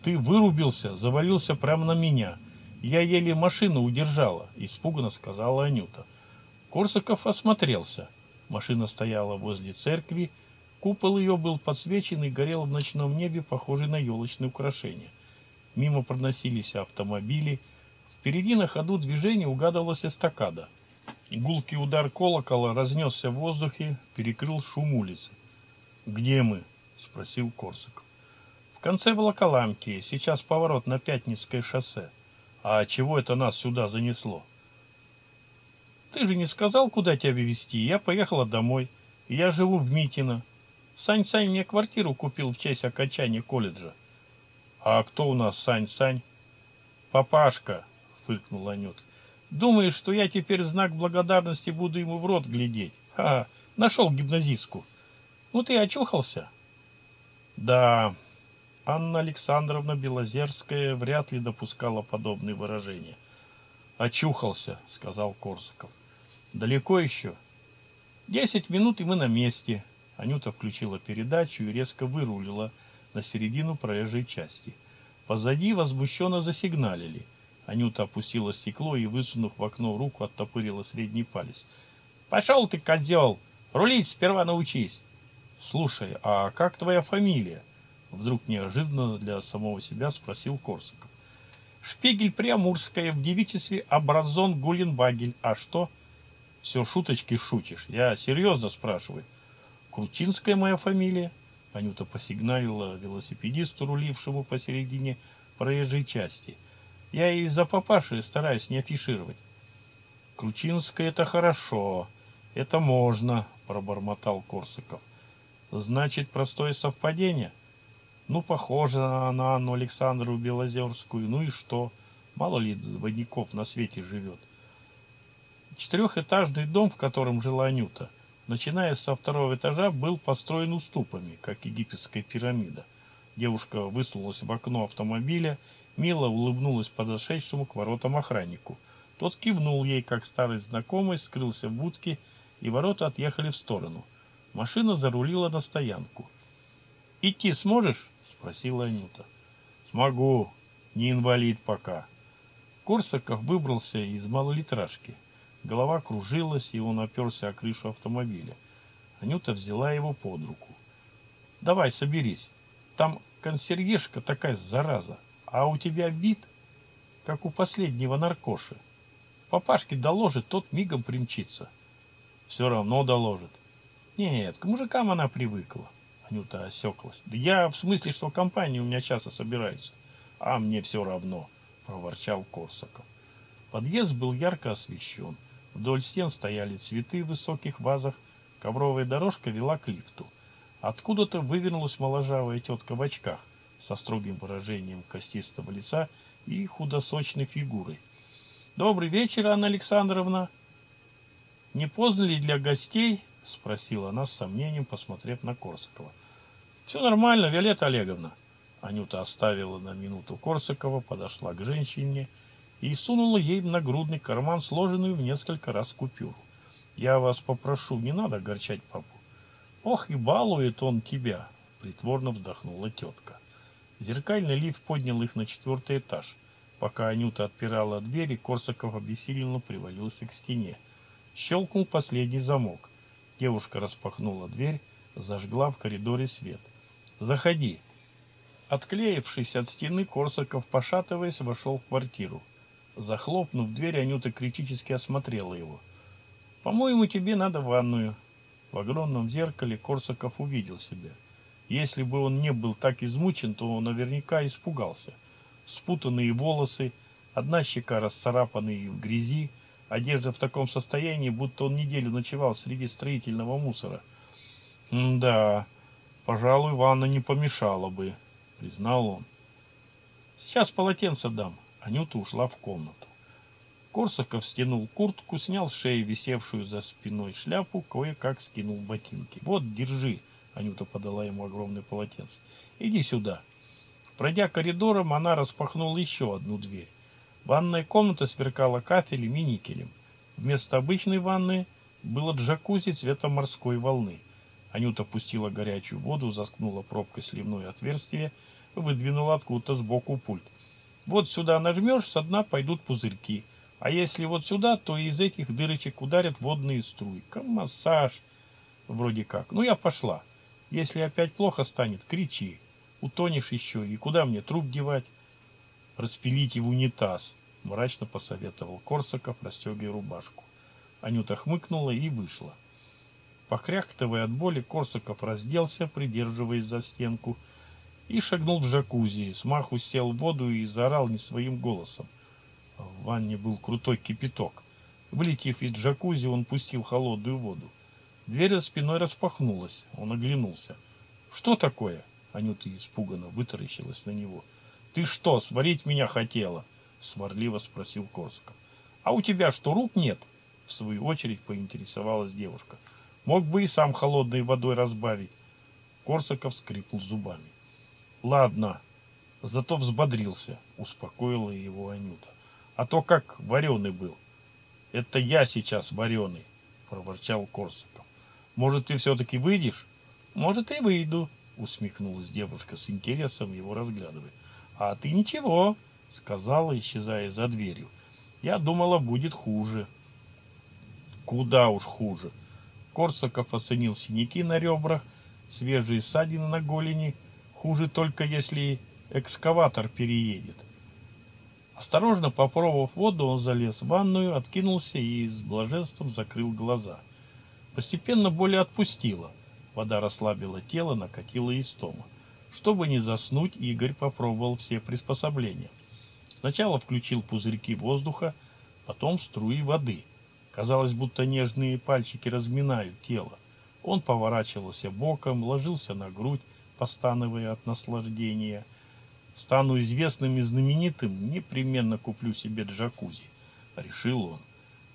Ты вырубился, завалился прямо на меня. Я еле машину удержала, испуганно сказала Анюта. Корсаков осмотрелся. Машина стояла возле церкви, купол ее был подсвечен и горел в ночном небе, похожий на елочное украшение. Мимо проносились автомобили. Впереди на ходу движения угадывалась эстакада. Гулкий удар колокола разнесся в воздухе, перекрыл шум улицы. «Где мы?» — спросил Корсаков. В конце Волоколамки, сейчас поворот на Пятницкое шоссе. А чего это нас сюда занесло? Ты же не сказал, куда тебя везти. Я поехала домой. Я живу в Митино. Сань-Сань мне квартиру купил в честь окончания колледжа. А кто у нас Сань-Сань? Папашка, фыркнул Анют. Думаешь, что я теперь в знак благодарности буду ему в рот глядеть? Ха, нашел гимназистку. Ну ты очухался? Да, Анна Александровна Белозерская вряд ли допускала подобные выражения. «Очухался», — сказал Корсаков. «Далеко еще?» «Десять минут, и мы на месте». Анюта включила передачу и резко вырулила на середину проезжей части. Позади возмущенно засигналили. Анюта опустила стекло и, высунув в окно руку, оттопырила средний палец. «Пошел ты, козел! Рулить сперва научись. Слушай, а как твоя фамилия? Вдруг неожиданно для самого себя спросил Корсаков. Шпигель Приамурская в девичестве Абразон Гуленбагель. А что? Все шуточки шутишь. Я серьезно спрашиваю. Крутинская моя фамилия. Анюта посигналила велосипедисту, рулившему посередине проезжей части. Я из-за папаши стараюсь не афишировать. Кручинская это хорошо. Это можно, пробормотал Корсаков. Значит, простое совпадение? Ну, похоже на Анну Александру Белозерскую. Ну и что? Мало ли водников на свете живет. Четырехэтажный дом, в котором жила Анюта, начиная со второго этажа, был построен уступами, как египетская пирамида. Девушка высунулась в окно автомобиля, мило улыбнулась подошедшему к воротам охраннику. Тот кивнул ей, как старый знакомый, скрылся в будке, и ворота отъехали в сторону. Машина зарулила на стоянку. «Идти сможешь?» — спросила Анюта. «Смогу. Не инвалид пока». Корсаков выбрался из малолитражки. Голова кружилась, и он оперся о крышу автомобиля. Анюта взяла его под руку. «Давай, соберись. Там консьержка такая зараза, а у тебя вид, как у последнего наркоши. Папашке доложит, тот мигом примчится». «Все равно доложит». «Нет, к мужикам она привыкла». Анюта осеклась. «Да я в смысле, что компания у меня часто собирается». «А мне все равно», — проворчал Корсаков. Подъезд был ярко освещен. Вдоль стен стояли цветы в высоких вазах, ковровая дорожка вела к лифту. Откуда-то вывернулась моложавая тетка в очках со строгим выражением костистого лица и худосочной фигурой. «Добрый вечер, Анна Александровна!» «Не поздно ли для гостей?» — спросила она с сомнением, посмотрев на Корсакова. «Все нормально, Виолетта Олеговна». Анюта оставила на минуту Корсакова, подошла к женщине сунула ей в нагрудный карман сложенную в несколько раз купюру. «Я вас попрошу, не надо огорчать папу». «Ох, и балует он тебя!» — притворно вздохнула тетка. Зеркальный лифт поднял их на четвертый этаж. Пока Анюта отпирала двери, Корсаков обессиленно привалился к стене. Щелкнул последний замок. Девушка распахнула дверь, зажгла в коридоре свет. «Заходи». Отклеившись от стены, Корсаков, пошатываясь, вошел в квартиру. Захлопнув дверь, Анюта критически осмотрела его. «По-моему, тебе надо ванную». В огромном зеркале Корсаков увидел себя. Если бы он не был так измучен, то он наверняка испугался. Спутанные волосы, одна щека расцарапанная в грязи, одежда в таком состоянии, будто он неделю ночевал среди строительного мусора. «Да, пожалуй, ванна не помешала бы», — признал он. «Сейчас полотенце дам». Анюта ушла в комнату. Корсаков стянул куртку, снял с шеи висевшую за спиной шляпу, кое-как скинул ботинки. «Вот, держи», — Анюта подала ему огромное полотенце. «Иди сюда». Пройдя коридором, она распахнула еще одну дверь. Ванная комната сверкала кафелем и никелем. Вместо обычной ванны было джакузи цвета морской волны. Анюта пустила горячую воду, заткнула пробкой сливное отверстие, выдвинула откуда-то сбоку пульт. Вот сюда нажмешь, со дна пойдут пузырьки. А если вот сюда, то из этих дырочек ударят водные струи. Массаж. Вроде как. Ну, я пошла. Если опять плохо станет, кричи. Утонешь еще. И куда мне труп девать? Распилить в унитаз. Мрачно посоветовал Корсаков, расстегивая рубашку. Анюта хмыкнула и вышла. Похряхтывая от боли, Корсаков разделся, придерживаясь за стенку, и шагнул в джакузи. Смаху сел в воду и заорал не своим голосом. В ванне был крутой кипяток. Вылетев из джакузи, он пустил холодную воду. Дверь за спиной распахнулась. Он оглянулся. «Что такое?» Анюта испуганно вытаращилась на него. «Ты что, сварить меня хотела?» Сварливо спросил Корсков. «А у тебя что, рук нет?» В свою очередь поинтересовалась девушка. «Мог бы и сам холодной водой разбавить». Корсаков скрипнул зубами. Ладно, зато взбодрился, успокоила его Анюта. А то как вареный был. Это я сейчас вареный, проворчал Корсаков. Может, ты все-таки выйдешь? Может, и выйду, усмехнулась девушка с интересом его разглядывая. А ты ничего, сказала, исчезая за дверью. Я думала, будет хуже. Куда уж хуже. Корсаков оценил синяки на ребрах, свежие ссадины на голени. Хуже только, если экскаватор переедет. Осторожно попробовав воду, он залез в ванную, откинулся и с блаженством закрыл глаза. Постепенно боль отпустила. Вода расслабила тело, накатила истома. Чтобы не заснуть, Игорь попробовал все приспособления. Сначала включил пузырьки воздуха, потом струи воды. Казалось, будто нежные пальчики разминают тело. Он поворачивался боком, ложился на грудь, постановая от наслаждения. Стану известным и знаменитым, непременно куплю себе джакузи, решил он.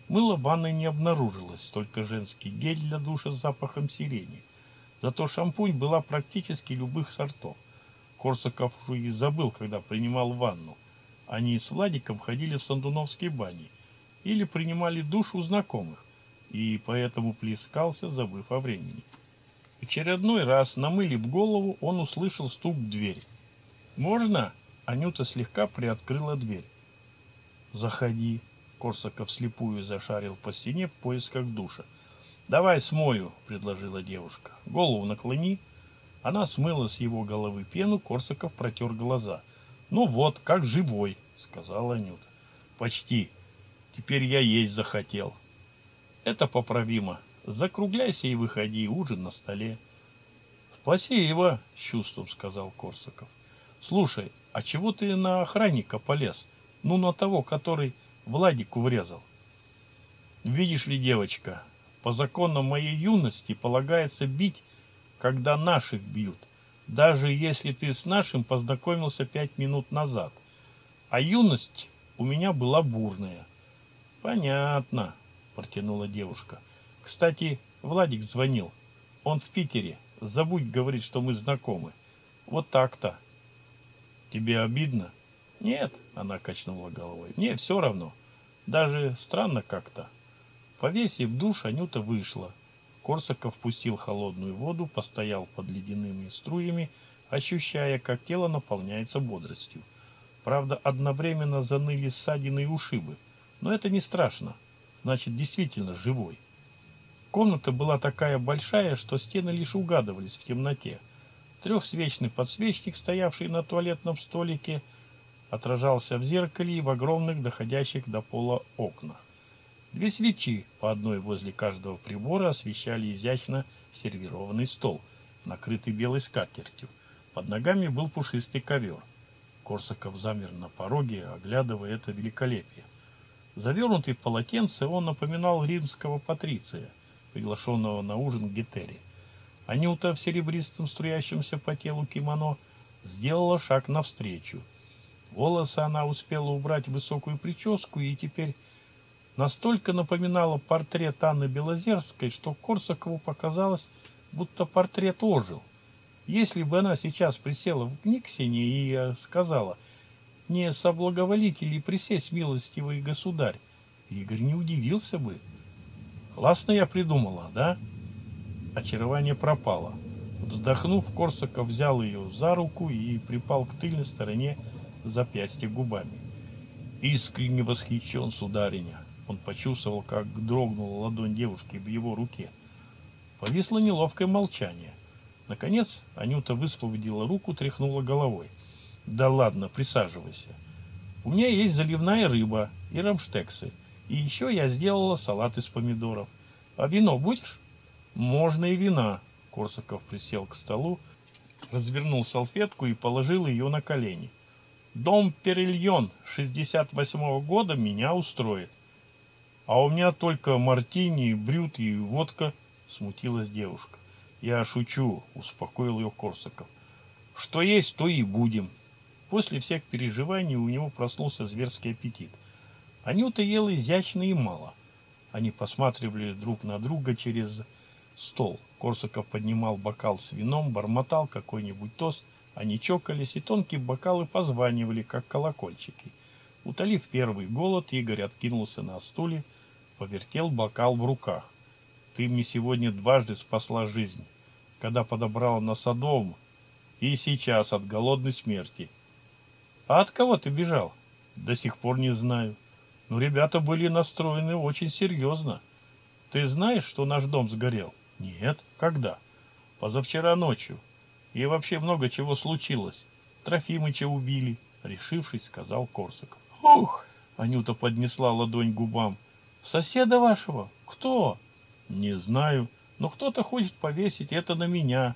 Мыло ванной не обнаружилось, только женский гель для душа с запахом сирени. Зато шампунь была практически любых сортов. Корсаков уже и забыл, когда принимал ванну. Они с Владиком ходили в сандуновские бани или принимали душ у знакомых, и поэтому плескался, забыв о времени. Очередной раз, намылив голову, он услышал стук в дверь. «Можно?» Анюта слегка приоткрыла дверь. «Заходи». Корсаков слепую зашарил по стене в поисках душа. «Давай смою», — предложила девушка. «Голову наклони». Она смыла с его головы пену, Корсаков протер глаза. «Ну вот, как живой», — сказала Анюта. «Почти. Теперь я есть захотел». «Это поправимо. Закругляйся и выходи, ужин на столе». «Спасибо», — с чувством сказал Корсаков. «Слушай, а чего ты на охранника полез? Ну, на того, который Владику врезал». «Видишь ли, девочка, по законам моей юности полагается бить, когда наших бьют, даже если ты с нашим познакомился пять минут назад. А юность у меня была бурная. Понятно, протянула девушка. Кстати, Владик звонил. Он в Питере. Забудь говорить, что мы знакомы. Вот так-то. Тебе обидно? Нет, она качнула головой. Мне все равно. Даже странно как-то. Повесив душ, Анюта вышла. Корсаков пустил холодную воду, постоял под ледяными струями, ощущая, как тело наполняется бодростью. Правда, одновременно заныли ссадины и ушибы. Но это не страшно. Значит, действительно живой. Комната была такая большая, что стены лишь угадывались в темноте. Трехсвечный подсвечник, стоявший на туалетном столике, отражался в зеркале и в огромных, доходящих до пола окнах. Две свечи, по одной возле каждого прибора, освещали изящно сервированный стол, накрытый белой скатертью. Под ногами был пушистый ковер. Корсаков замер на пороге, оглядывая это великолепие. Завернутый в полотенце, он напоминал римского патриция, приглашенного на ужин к Гетере. Анюта в серебристом струящемся по телу кимоно сделала шаг навстречу. Волосы она успела убрать в высокую прическу и теперь настолько напоминала портрет Анны Белозерской, что Корсакову показалось, будто портрет ожил. Если бы она сейчас присела в Никсине и э, сказала «Не соблаговолите ли присесть, милостивый государь», Игорь не удивился бы. «Классно я придумала, да?» Очарование пропало. Вздохнув, Корсаков взял ее за руку и припал к тыльной стороне запястья губами. «Искренне восхищен, сударыня!» Он почувствовал, как дрогнула ладонь девушки в его руке. Повисло неловкое молчание. Наконец Анюта высвободила руку, тряхнула головой. «Да ладно, присаживайся. У меня есть заливная рыба и рамштексы. И еще я сделала салат из помидоров. А вино будешь?» «Можно и вина». Корсаков присел к столу, развернул салфетку и положил ее на колени. «Дом Перельон 68-го года меня устроит. А у меня только мартини, брют и водка, смутилась девушка. Я шучу, успокоил ее Корсаков. Что есть, то и будем. После всех переживаний у него проснулся зверский аппетит. Анюта ела изящно и мало. Они посматривали друг на друга через стол. Корсаков поднимал бокал с вином, бормотал какой-нибудь тост, они чокались, и тонкие бокалы позванивали, как колокольчики. Утолив первый голод, Игорь откинулся на стуле, повертел бокал в руках. Ты мне сегодня дважды спасла жизнь, когда подобрала на Садовом и сейчас от голодной смерти. А от кого ты бежал? До сих пор не знаю. Но ребята были настроены очень серьезно. Ты знаешь, что наш дом сгорел? Нет. Когда? Позавчера ночью. И вообще много чего случилось. Трофимыча убили, решившись, сказал Корсаков. Ух! Анюта поднесла ладонь к губам. Соседа вашего? Кто? Не знаю, но кто-то хочет повесить это на меня.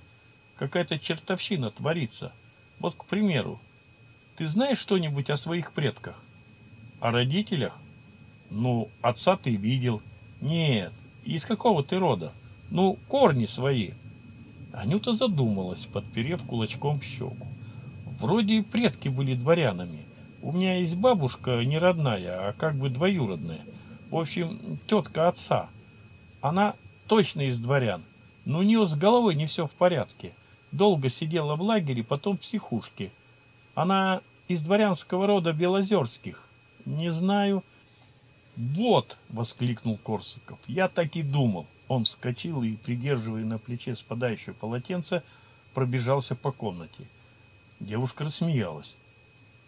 Какая-то чертовщина творится. Вот, к примеру, ты знаешь что-нибудь о своих предках? О родителях? Ну, отца ты видел. Нет, из какого ты рода? Ну, корни свои. Анюта задумалась, подперев кулачком щеку. Вроде предки были дворянами. У меня есть бабушка не родная, а как бы двоюродная. В общем, тетка отца. Она точно из дворян. Но у нее с головой не все в порядке. Долго сидела в лагере, потом в психушке. Она из дворянского рода Белозерских. Не знаю. Вот, воскликнул Корсаков. Я так и думал. Он вскочил и, придерживая на плече спадающее полотенце, пробежался по комнате. Девушка рассмеялась.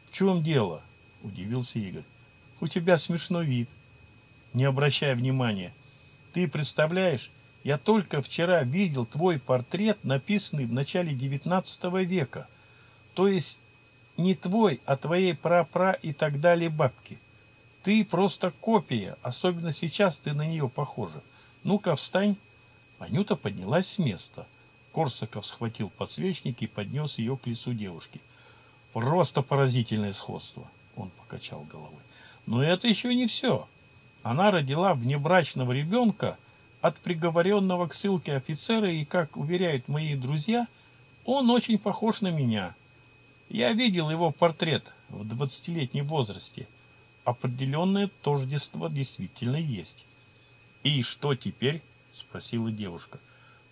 «В чем дело?» – удивился Игорь. «У тебя смешной вид». «Не обращай внимания. Ты представляешь, я только вчера видел твой портрет, написанный в начале XIX века. То есть не твой, а твоей прапра и так далее бабки. Ты просто копия, особенно сейчас ты на нее похожа. «Ну-ка, встань!» Анюта поднялась с места. Корсаков схватил подсвечник и поднес ее к лицу девушки. «Просто поразительное сходство!» Он покачал головой. «Но это еще не все. Она родила внебрачного ребенка от приговоренного к ссылке офицера, и, как уверяют мои друзья, он очень похож на меня. Я видел его портрет в двадцатилетнем возрасте. Определенное тождество действительно есть». «И что теперь?» — спросила девушка.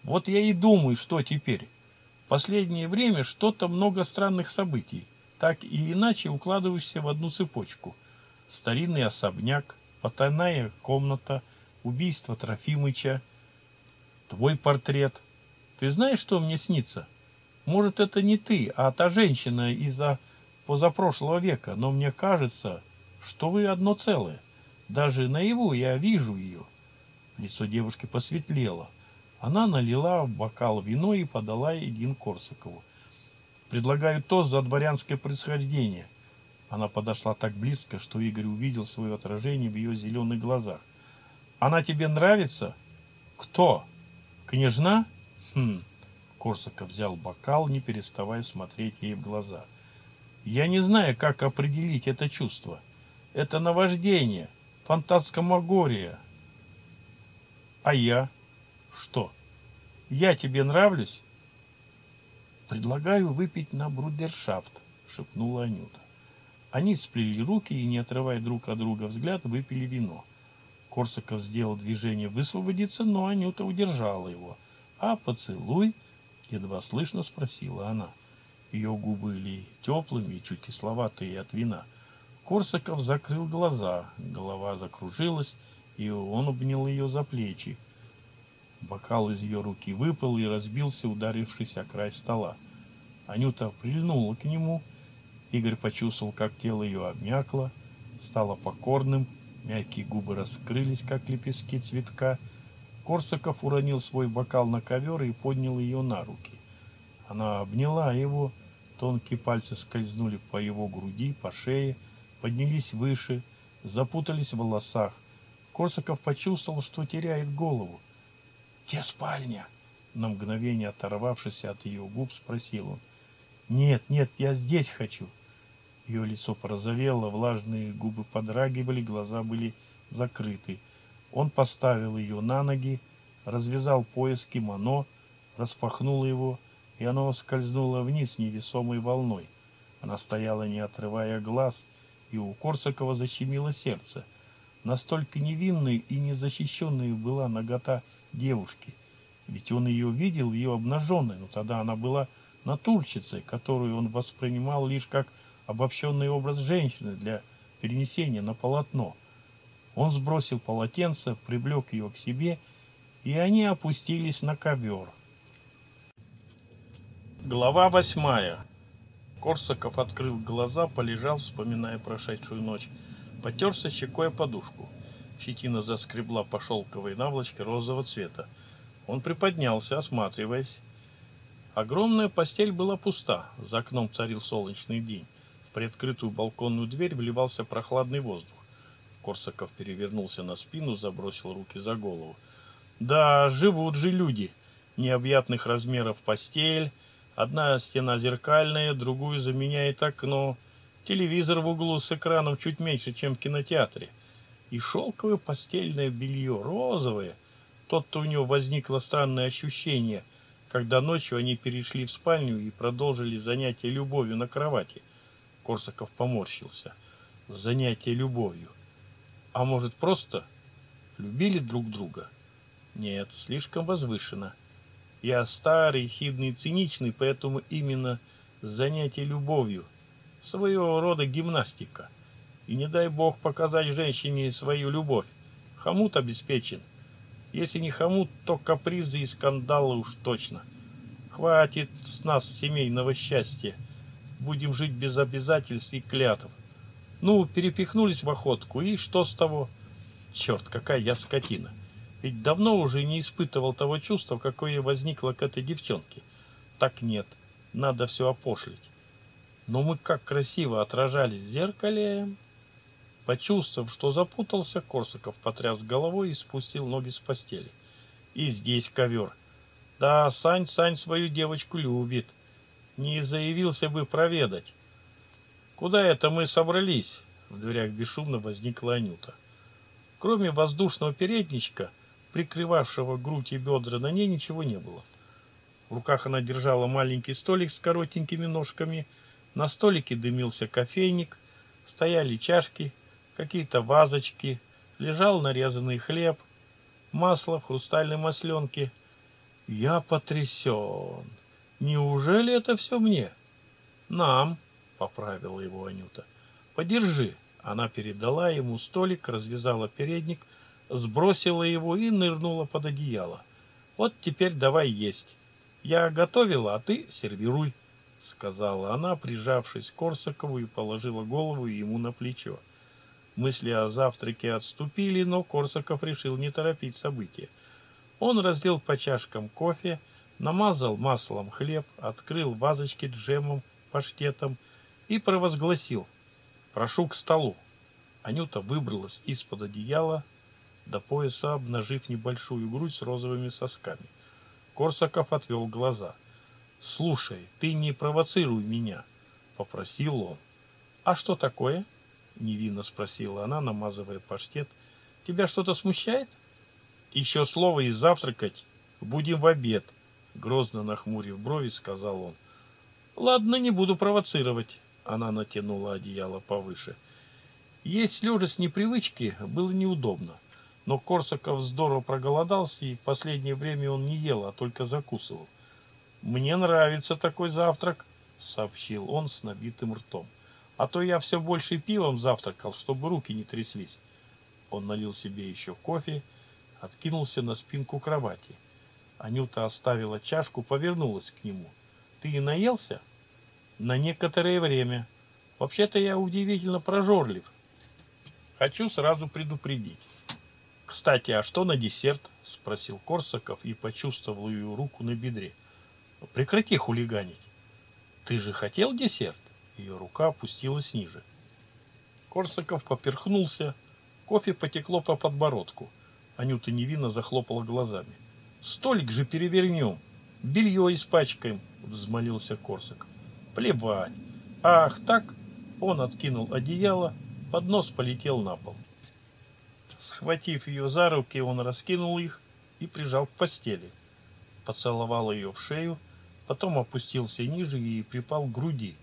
«Вот я и думаю, что теперь. Последнее время что-то много странных событий, так или иначе укладываешься в одну цепочку. Старинный особняк, потайная комната, убийство Трофимыча, твой портрет. Ты знаешь, что мне снится? Может, это не ты, а та женщина из-за позапрошлого века, но мне кажется, что вы одно целое. Даже наяву я вижу ее». Лицо девушки посветлело. Она налила в бокал вино и подала Един Корсакову. «Предлагаю тост за дворянское происхождение». Она подошла так близко, что Игорь увидел свое отражение в ее зеленых глазах. «Она тебе нравится?» «Кто? Княжна?» «Хм...» Корсаков взял бокал, не переставая смотреть ей в глаза. «Я не знаю, как определить это чувство. Это наваждение, фантазкомагория, а я? Что? Я тебе нравлюсь? Предлагаю выпить на брудершафт, шепнула Анюта. Они сплели руки и, не отрывая друг от друга взгляд, выпили вино. Корсаков сделал движение высвободиться, но Анюта удержала его. «А поцелуй?» — едва слышно спросила она. Ее губы были теплыми и чуть кисловатые от вина. Корсаков закрыл глаза, голова закружилась, и он обнял ее за плечи. Бокал из ее руки выпал и разбился, ударившись о край стола. Анюта прильнула к нему. Игорь почувствовал, как тело ее обмякло, стало покорным, мягкие губы раскрылись, как лепестки цветка. Корсаков уронил свой бокал на ковер и поднял ее на руки. Она обняла его, тонкие пальцы скользнули по его груди, по шее, поднялись выше, запутались в волосах. Корсаков почувствовал, что теряет голову. «Где спальня?» На мгновение оторвавшись от ее губ, спросил он. «Нет, нет, я здесь хочу». Ее лицо порозовело, влажные губы подрагивали, глаза были закрыты. Он поставил ее на ноги, развязал пояс кимоно, распахнул его, и оно скользнуло вниз невесомой волной. Она стояла, не отрывая глаз, и у Корсакова защемило сердце — Настолько невинной и незащищенной была нагота девушки. Ведь он ее видел, ее обнаженной, но тогда она была натурщицей, которую он воспринимал лишь как обобщенный образ женщины для перенесения на полотно. Он сбросил полотенце, привлек ее к себе, и они опустились на ковер. Глава восьмая. Корсаков открыл глаза, полежал, вспоминая прошедшую ночь потерся щекой о подушку. Щетина заскребла по шелковой наволочке розового цвета. Он приподнялся, осматриваясь. Огромная постель была пуста. За окном царил солнечный день. В приоткрытую балконную дверь вливался прохладный воздух. Корсаков перевернулся на спину, забросил руки за голову. Да, живут же люди. Необъятных размеров постель, одна стена зеркальная, другую заменяет окно, телевизор в углу с экраном чуть меньше, чем в кинотеатре. И шелковое постельное белье, розовое. Тот-то у него возникло странное ощущение, когда ночью они перешли в спальню и продолжили занятие любовью на кровати. Корсаков поморщился. Занятие любовью. А может, просто любили друг друга? Нет, слишком возвышенно. Я старый, хидный, циничный, поэтому именно занятие любовью. Своего рода гимнастика. И не дай бог показать женщине свою любовь. Хомут обеспечен. Если не хомут, то капризы и скандалы уж точно. Хватит с нас семейного счастья. Будем жить без обязательств и клятв. Ну, перепихнулись в охотку, и что с того? Черт, какая я скотина. Ведь давно уже не испытывал того чувства, какое возникло к этой девчонке. Так нет, надо все опошлить. Но мы как красиво отражались в зеркале. Почувствовав, что запутался, Корсаков потряс головой и спустил ноги с постели. И здесь ковер. Да, Сань, Сань свою девочку любит. Не заявился бы проведать. Куда это мы собрались? В дверях бесшумно возникла Анюта. Кроме воздушного передничка, прикрывавшего грудь и бедра, на ней ничего не было. В руках она держала маленький столик с коротенькими ножками. На столике дымился кофейник, стояли чашки, какие-то вазочки, лежал нарезанный хлеб, масло в хрустальной масленке. Я потрясен. Неужели это все мне? Нам, поправила его Анюта. Подержи. Она передала ему столик, развязала передник, сбросила его и нырнула под одеяло. Вот теперь давай есть. Я готовила, а ты сервируй, сказала она, прижавшись к Корсакову и положила голову ему на плечо. Мысли о завтраке отступили, но Корсаков решил не торопить события. Он разлил по чашкам кофе, намазал маслом хлеб, открыл вазочки джемом, паштетом и провозгласил «Прошу к столу». Анюта выбралась из-под одеяла, до пояса обнажив небольшую грудь с розовыми сосками. Корсаков отвел глаза. «Слушай, ты не провоцируй меня», — попросил он. «А что такое?» — невинно спросила она, намазывая паштет. «Тебя что-то смущает?» «Еще слово и завтракать. Будем в обед», — грозно нахмурив брови, сказал он. «Ладно, не буду провоцировать». Она натянула одеяло повыше. Есть лежа с непривычки было неудобно. Но Корсаков здорово проголодался, и в последнее время он не ел, а только закусывал. «Мне нравится такой завтрак», — сообщил он с набитым ртом. «А то я все больше пивом завтракал, чтобы руки не тряслись». Он налил себе еще кофе, откинулся на спинку кровати. Анюта оставила чашку, повернулась к нему. «Ты наелся?» «На некоторое время. Вообще-то я удивительно прожорлив. Хочу сразу предупредить». «Кстати, а что на десерт?» — спросил Корсаков и почувствовал ее руку на бедре. «Прекрати хулиганить. Ты же хотел десерт?» Ее рука опустилась ниже. Корсаков поперхнулся. Кофе потекло по подбородку. Анюта невинно захлопала глазами. «Столик же перевернем. Белье испачкаем», — взмолился Корсаков. «Плевать. Ах, так?» Он откинул одеяло, поднос полетел на пол. Схватив ее за руки, он раскинул их и прижал к постели. Поцеловал ее в шею, потом опустился ниже и припал к груди.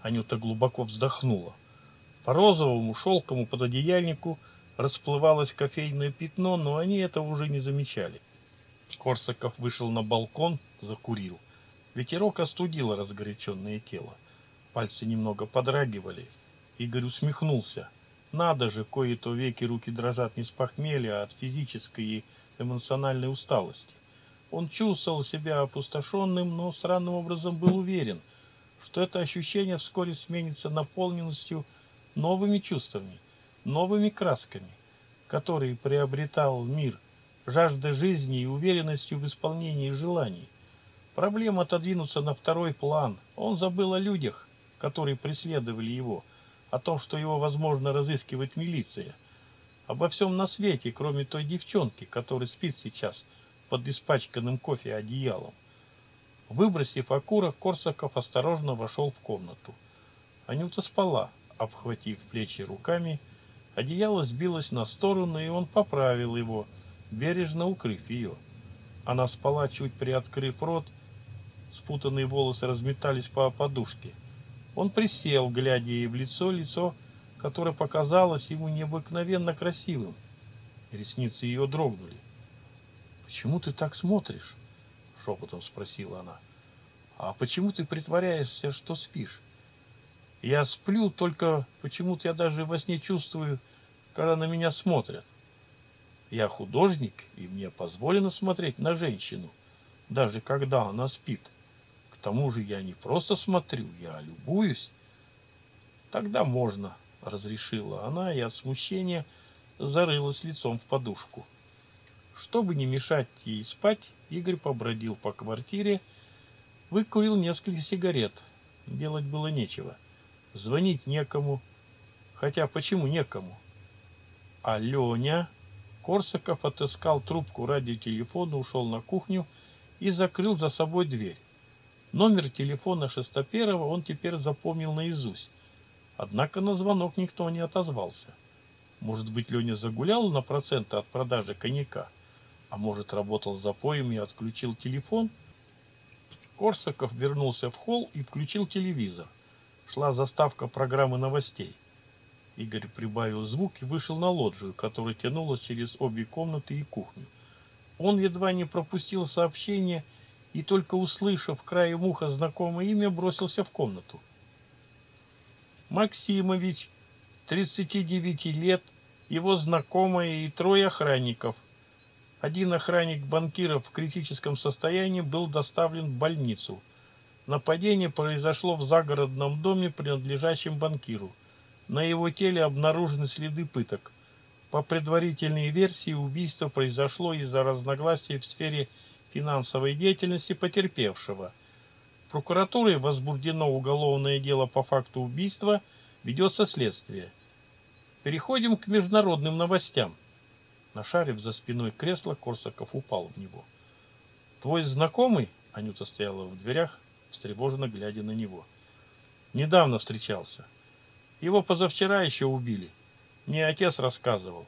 Анюта глубоко вздохнула. По розовому шелковому пододеяльнику расплывалось кофейное пятно, но они этого уже не замечали. Корсаков вышел на балкон, закурил. Ветерок остудил разгоряченное тело. Пальцы немного подрагивали. Игорь усмехнулся. Надо же, кое-то веки руки дрожат не с похмелья, а от физической и эмоциональной усталости. Он чувствовал себя опустошенным, но странным образом был уверен, что это ощущение вскоре сменится наполненностью новыми чувствами, новыми красками. который приобретал мир, жаждой жизни и уверенностью в исполнении желаний. Проблема отодвинуться на второй план. Он забыл о людях, которые преследовали его, о том, что его, возможно, разыскивает милиция. Обо всем на свете, кроме той девчонки, которая спит сейчас под испачканным кофе одеялом. Выбросив окурок, Корсаков осторожно вошел в комнату. Анюта спала, обхватив плечи руками. Одеяло сбилось на сторону, и он поправил его, бережно укрыв ее. Она спала, чуть приоткрыв рот, спутанные волосы разметались по подушке. Он присел, глядя ей в лицо, лицо, которое показалось ему необыкновенно красивым. Ресницы ее дрогнули. «Почему ты так смотришь?» — шепотом спросила она. «А почему ты притворяешься, что спишь?» Я сплю, только почему-то я даже во сне чувствую, когда на меня смотрят. Я художник, и мне позволено смотреть на женщину, даже когда она спит. Тому же я не просто смотрю, я любуюсь. Тогда можно, разрешила она, и от смущения зарылась лицом в подушку. Чтобы не мешать ей спать, Игорь побродил по квартире, выкурил несколько сигарет. Делать было нечего. Звонить некому. Хотя почему некому? А Леня... Корсаков отыскал трубку радиотелефона, ушел на кухню и закрыл за собой дверь. Номер телефона Шестоперова он теперь запомнил наизусть. Однако на звонок никто не отозвался. Может быть, Леня загулял на проценты от продажи коньяка, а может, работал запоем и отключил телефон? Корсаков вернулся в холл и включил телевизор шла заставка программы новостей. Игорь прибавил звук и вышел на лоджию, которая тянулась через обе комнаты и кухню. Он едва не пропустил сообщение и, только услышав краем уха знакомое имя, бросился в комнату. Максимович, 39 лет, его знакомые и трое охранников. Один охранник банкира в критическом состоянии был доставлен в больницу – Нападение произошло в загородном доме, принадлежащем банкиру. На его теле обнаружены следы пыток. По предварительной версии, убийство произошло из-за разногласий в сфере финансовой деятельности потерпевшего. Прокуратурой возбуждено уголовное дело по факту убийства, ведется следствие. Переходим к международным новостям. Нашарив за спиной кресла, Корсаков упал в него. «Твой знакомый?» — Анюта стояла в дверях, встревоженно глядя на него. Недавно встречался. Его позавчера еще убили. Мне отец рассказывал.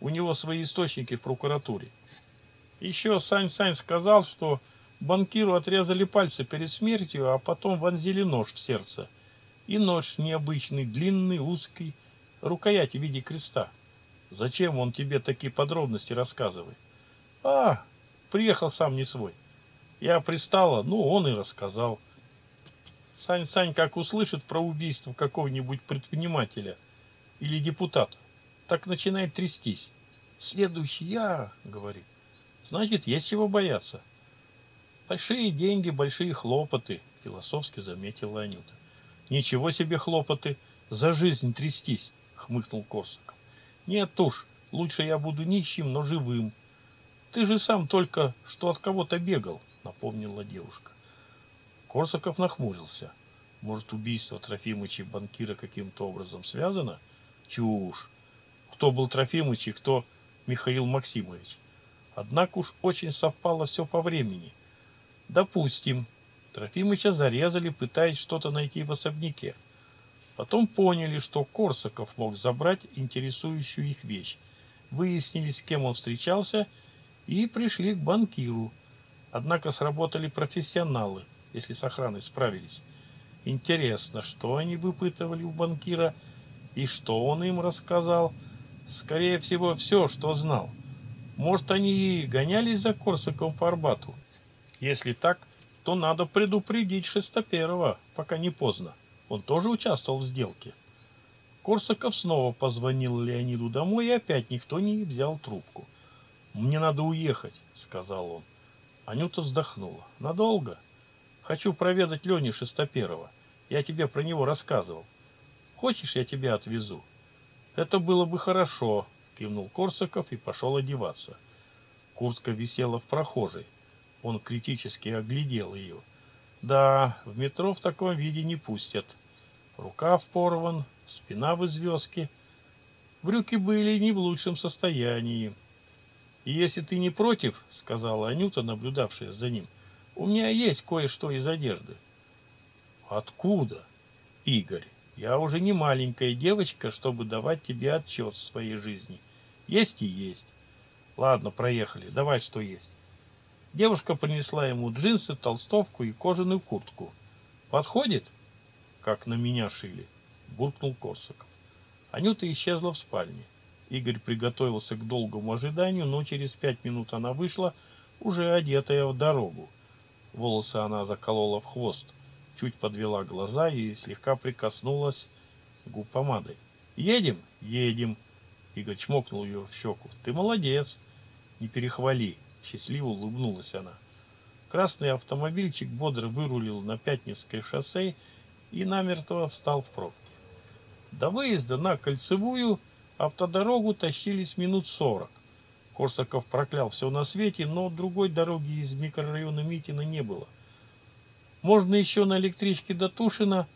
У него свои источники в прокуратуре. Еще Сань-Сань сказал, что банкиру отрезали пальцы перед смертью, а потом вонзили нож в сердце. И нож необычный, длинный, узкий, рукоять в виде креста. Зачем он тебе такие подробности рассказывает? А, приехал сам не свой. Я пристала, ну, он и рассказал. Сань-Сань как услышит про убийство какого-нибудь предпринимателя или депутата, так начинает трястись. Следующий я, говорит. Значит, есть чего бояться. Большие деньги, большие хлопоты, философски заметила Анюта. Ничего себе хлопоты, за жизнь трястись, хмыкнул Корсаков. Нет уж, лучше я буду нищим, но живым. Ты же сам только что от кого-то бегал напомнила девушка. Корсаков нахмурился. Может, убийство Трофимыча и банкира каким-то образом связано? Чушь. Кто был Трофимыч и кто Михаил Максимович? Однако уж очень совпало все по времени. Допустим, Трофимыча зарезали, пытаясь что-то найти в особняке. Потом поняли, что Корсаков мог забрать интересующую их вещь. Выяснили, с кем он встречался, и пришли к банкиру – Однако сработали профессионалы, если с охраной справились. Интересно, что они выпытывали у банкира и что он им рассказал. Скорее всего, все, что знал. Может, они и гонялись за Корсаком по Арбату. Если так, то надо предупредить Шестоперова, пока не поздно. Он тоже участвовал в сделке. Корсаков снова позвонил Леониду домой, и опять никто не взял трубку. «Мне надо уехать», — сказал он. Анюта вздохнула. Надолго? Хочу проведать Леню Шестоперова. Я тебе про него рассказывал. Хочешь, я тебя отвезу? Это было бы хорошо. Кивнул Корсаков и пошел одеваться. Куртка висела в прохожей. Он критически оглядел ее. Да, в метро в таком виде не пустят. Рукав порван, спина в известке. Брюки были не в лучшем состоянии. И если ты не против, сказала Анюта, наблюдавшая за ним, у меня есть кое-что из одежды. Откуда? Игорь, я уже не маленькая девочка, чтобы давать тебе отчет в своей жизни. Есть и есть. Ладно, проехали, давай что есть. Девушка принесла ему джинсы, толстовку и кожаную куртку. Подходит? Как на меня шили, буркнул Корсаков. Анюта исчезла в спальне. Игорь приготовился к долгому ожиданию, но через пять минут она вышла, уже одетая в дорогу. Волосы она заколола в хвост, чуть подвела глаза и слегка прикоснулась губ помадой. «Едем?» «Едем!» Игорь чмокнул ее в щеку. «Ты молодец!» «Не перехвали!» Счастливо улыбнулась она. Красный автомобильчик бодро вырулил на Пятницкое шоссе и намертво встал в пробке. До выезда на Кольцевую автодорогу тащились минут сорок. Корсаков проклял все на свете, но другой дороги из микрорайона Митина не было. Можно еще на электричке до Тушина,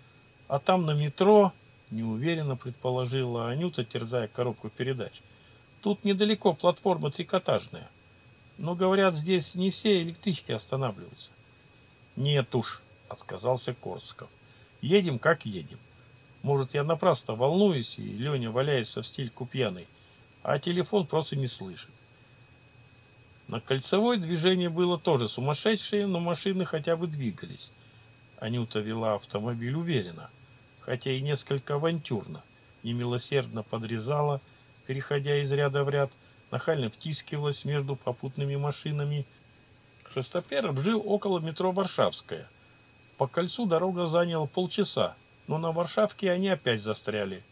а там на метро, неуверенно предположила Анюта, терзая коробку передач. Тут недалеко платформа трикотажная. Но, говорят, здесь не все электрички останавливаются. Нет уж, отказался Корсаков. Едем, как едем. Может, я напрасно волнуюсь, и Леня валяется в стельку пьяный, а телефон просто не слышит. На кольцевой движение было тоже сумасшедшее, но машины хотя бы двигались. Анюта вела автомобиль уверенно, хотя и несколько авантюрно, немилосердно подрезала, переходя из ряда в ряд, нахально втискивалась между попутными машинами. Шестоперов жил около метро Варшавская. По кольцу дорога заняла полчаса, но на Варшавке они опять застряли.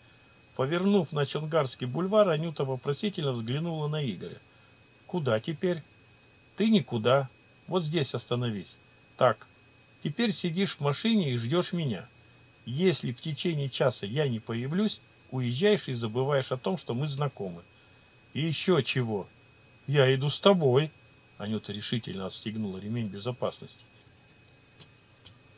Повернув на Чонгарский бульвар, Анюта вопросительно взглянула на Игоря. «Куда теперь?» «Ты никуда. Вот здесь остановись. Так, теперь сидишь в машине и ждешь меня. Если в течение часа я не появлюсь, уезжаешь и забываешь о том, что мы знакомы. И еще чего. Я иду с тобой». Анюта решительно отстегнула ремень безопасности.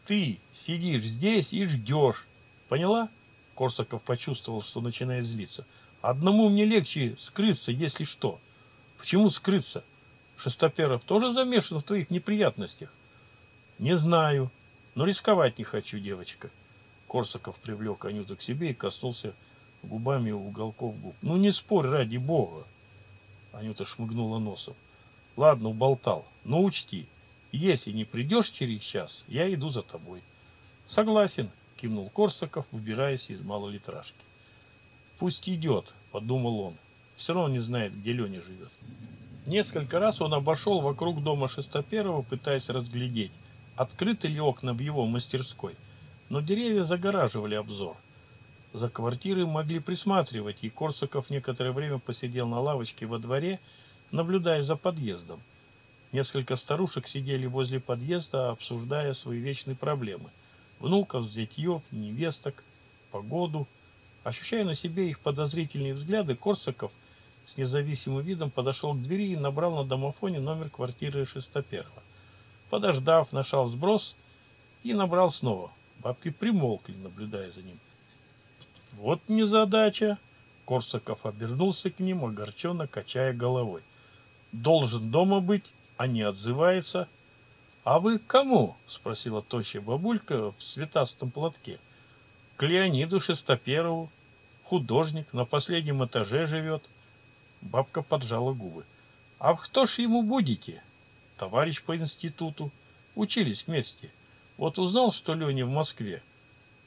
«Ты сидишь здесь и ждешь. Поняла? Корсаков почувствовал, что начинает злиться. Одному мне легче скрыться, если что. Почему скрыться? Шестоперов тоже замешан в твоих неприятностях? Не знаю, но рисковать не хочу, девочка. Корсаков привлек Анюту к себе и коснулся губами уголков губ. Ну не спорь, ради бога. Анюта шмыгнула носом. Ладно, уболтал, но учти, если не придешь через час, я иду за тобой. Согласен, кивнул Корсаков, выбираясь из малолитражки. «Пусть идет», — подумал он. «Все равно не знает, где Леня живет». Несколько раз он обошел вокруг дома Шестоперова, пытаясь разглядеть, открыты ли окна в его мастерской, но деревья загораживали обзор. За квартирой могли присматривать, и Корсаков некоторое время посидел на лавочке во дворе, наблюдая за подъездом. Несколько старушек сидели возле подъезда, обсуждая свои вечные проблемы – внуков, зятьев, невесток, погоду. Ощущая на себе их подозрительные взгляды, Корсаков с независимым видом подошел к двери и набрал на домофоне номер квартиры Шестоперова. Подождав, нашел сброс и набрал снова. Бабки примолкли, наблюдая за ним. «Вот незадача!» Корсаков обернулся к ним, огорченно качая головой. «Должен дома быть, а не отзывается». «А вы кому?» — спросила тощая бабулька в цветастом платке. «К Леониду Шестоперову. Художник, на последнем этаже живет». Бабка поджала губы. «А кто ж ему будете?» «Товарищ по институту. Учились вместе. Вот узнал, что Леня в Москве».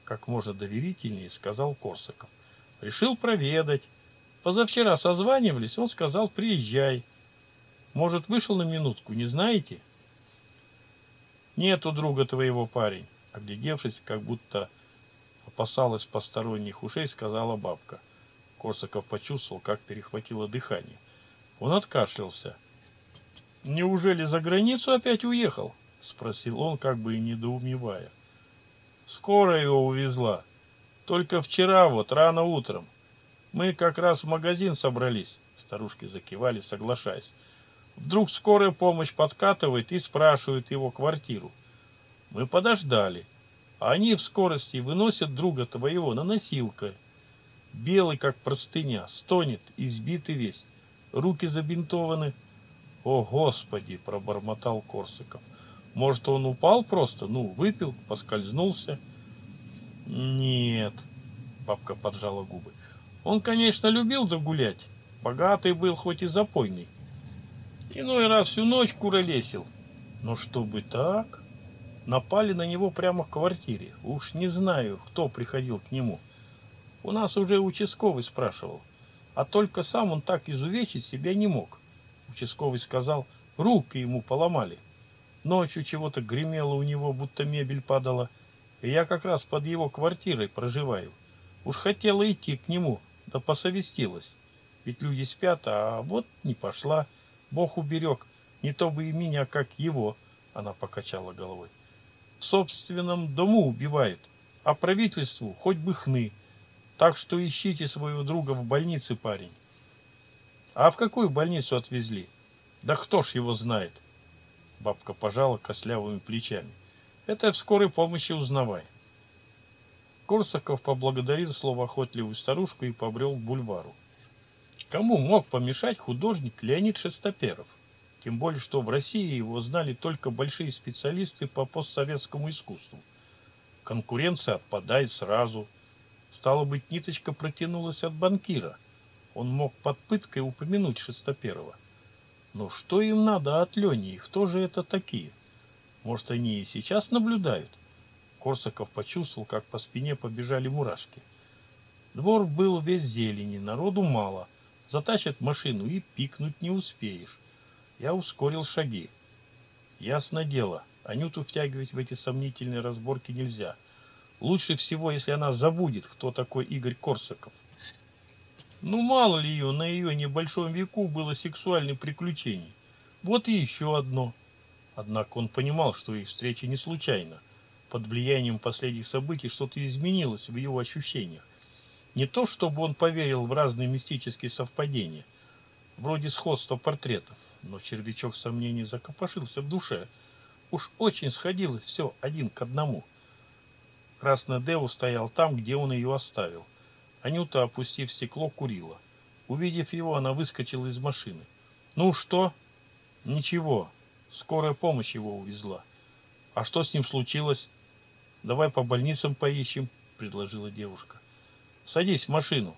Как можно доверительнее, сказал Корсаков. «Решил проведать. Позавчера созванивались, он сказал, приезжай. Может, вышел на минутку, не знаете?» Нету друга твоего, парень. Оглядевшись, как будто опасалась посторонних ушей, сказала бабка. Корсаков почувствовал, как перехватило дыхание. Он откашлялся. «Неужели за границу опять уехал?» — спросил он, как бы и недоумевая. «Скоро его увезла. Только вчера вот, рано утром. Мы как раз в магазин собрались. Старушки закивали, соглашаясь. Вдруг скорая помощь подкатывает и спрашивает его квартиру. Мы подождали. А они в скорости выносят друга твоего на носилка. Белый, как простыня, стонет, избитый весь. Руки забинтованы. О, Господи, пробормотал Корсаков. Может, он упал просто? Ну, выпил, поскользнулся. Нет, бабка поджала губы. Он, конечно, любил загулять. Богатый был, хоть и запойный. Иной раз всю ночь куролесил. Но чтобы так... Напали на него прямо в квартире. Уж не знаю, кто приходил к нему. У нас уже участковый спрашивал. А только сам он так изувечить себя не мог. Участковый сказал, руки ему поломали. Ночью чего-то гремело у него, будто мебель падала. И я как раз под его квартирой проживаю. Уж хотела идти к нему, да посовестилась. Ведь люди спят, а вот не пошла. Бог уберег. Не то бы и меня, как его. Она покачала головой в собственном дому убивают, а правительству хоть бы хны. Так что ищите своего друга в больнице, парень. А в какую больницу отвезли? Да кто ж его знает? Бабка пожала кослявыми плечами. Это в скорой помощи узнавай. Корсаков поблагодарил словоохотливую старушку и побрел к бульвару. Кому мог помешать художник Леонид Шестоперов? Тем более, что в России его знали только большие специалисты по постсоветскому искусству. Конкуренция отпадает сразу. Стало быть, ниточка протянулась от банкира. Он мог под пыткой упомянуть Шестоперова. Но что им надо от Лени и кто же это такие? Может, они и сейчас наблюдают? Корсаков почувствовал, как по спине побежали мурашки. Двор был весь зелени, народу мало. Затащат машину и пикнуть не успеешь. Я ускорил шаги. Ясно дело, Анюту втягивать в эти сомнительные разборки нельзя. Лучше всего, если она забудет, кто такой Игорь Корсаков. Ну, мало ли ее на ее небольшом веку было сексуальных приключений. Вот и еще одно. Однако он понимал, что их встреча не случайна. Под влиянием последних событий что-то изменилось в его ощущениях. Не то, чтобы он поверил в разные мистические совпадения, вроде сходства портретов, но червячок сомнений закопошился в душе. Уж очень сходилось все один к одному. Красный Деву стоял там, где он ее оставил. Анюта, опустив стекло, курила. Увидев его, она выскочила из машины. «Ну что?» «Ничего. Скорая помощь его увезла». «А что с ним случилось?» «Давай по больницам поищем», — предложила девушка. «Садись в машину».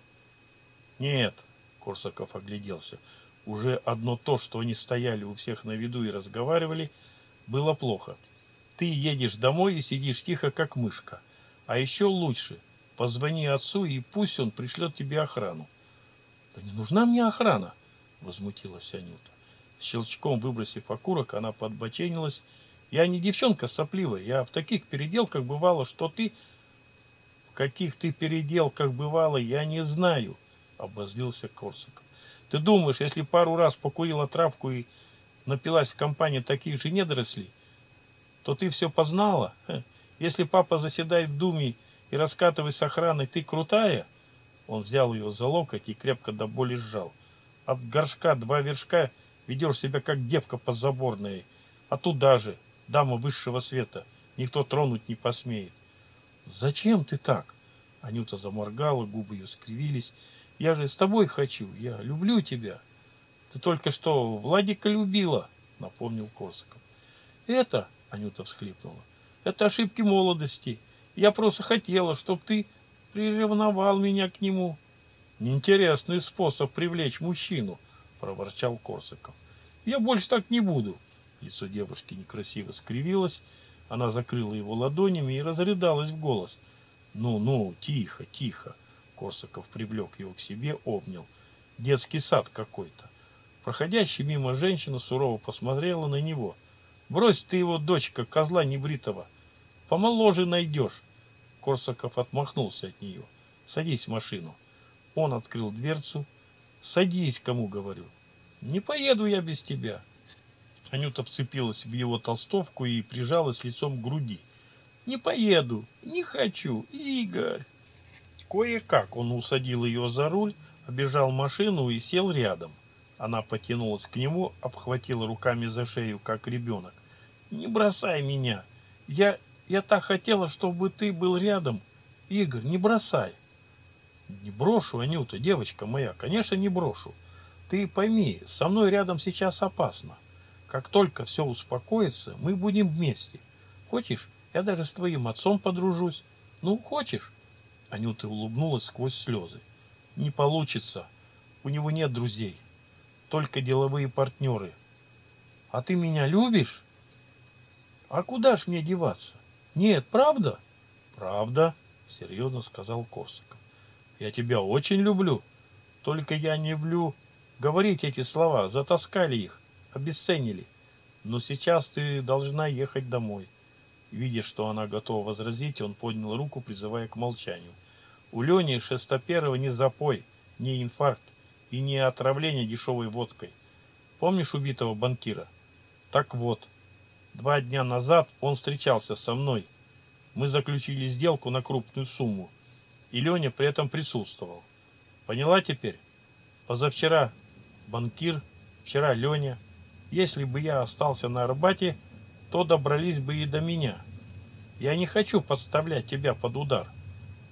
«Нет», — Корсаков огляделся, — уже одно то, что они стояли у всех на виду и разговаривали, было плохо. Ты едешь домой и сидишь тихо, как мышка. А еще лучше, позвони отцу, и пусть он пришлет тебе охрану. Да не нужна мне охрана, возмутилась Анюта. Щелчком выбросив окурок, она подбоченилась. Я не девчонка сопливая, я в таких переделках бывало, что ты... В каких ты переделках бывало, я не знаю, обозлился Корсаков. Ты думаешь, если пару раз покурила травку и напилась в компании таких же недорослей, то ты все познала? Если папа заседает в думе и раскатывает с охраной, ты крутая? Он взял ее за локоть и крепко до боли сжал. От горшка два вершка ведешь себя как девка подзаборная. А туда же, дама высшего света, никто тронуть не посмеет. Зачем ты так? Анюта заморгала, губы ее скривились. Я же с тобой хочу, я люблю тебя. Ты только что Владика любила, напомнил Корсаков. Это, Анюта всхлипнула, это ошибки молодости. Я просто хотела, чтобы ты приревновал меня к нему. Интересный способ привлечь мужчину, проворчал Корсаков. Я больше так не буду. Лицо девушки некрасиво скривилось. Она закрыла его ладонями и разрыдалась в голос. Ну-ну, тихо, тихо. Корсаков привлек его к себе, обнял. Детский сад какой-то. Проходящая мимо женщина сурово посмотрела на него. «Брось ты его, дочка, козла небритого. Помоложе найдешь». Корсаков отмахнулся от нее. «Садись в машину». Он открыл дверцу. «Садись, кому говорю». «Не поеду я без тебя». Анюта вцепилась в его толстовку и прижалась лицом к груди. «Не поеду, не хочу, Игорь». Кое-как он усадил ее за руль, обежал машину и сел рядом. Она потянулась к нему, обхватила руками за шею, как ребенок. «Не бросай меня! Я, я так хотела, чтобы ты был рядом. Игорь, не бросай!» «Не брошу, Анюта, девочка моя, конечно, не брошу. Ты пойми, со мной рядом сейчас опасно. Как только все успокоится, мы будем вместе. Хочешь, я даже с твоим отцом подружусь? Ну, хочешь?» Анюта улыбнулась сквозь слезы. «Не получится. У него нет друзей. Только деловые партнеры. А ты меня любишь?» «А куда ж мне деваться?» «Нет, правда?» «Правда», — серьезно сказал Корсаков. «Я тебя очень люблю. Только я не люблю говорить эти слова. Затаскали их, обесценили. Но сейчас ты должна ехать домой. Видя, что она готова возразить, он поднял руку, призывая к молчанию. У Лени Шестоперова не запой, не инфаркт и не отравление дешевой водкой. Помнишь убитого банкира? Так вот, два дня назад он встречался со мной. Мы заключили сделку на крупную сумму, и Леня при этом присутствовал. Поняла теперь? Позавчера банкир, вчера Леня. Если бы я остался на Арбате, то добрались бы и до меня. Я не хочу подставлять тебя под удар.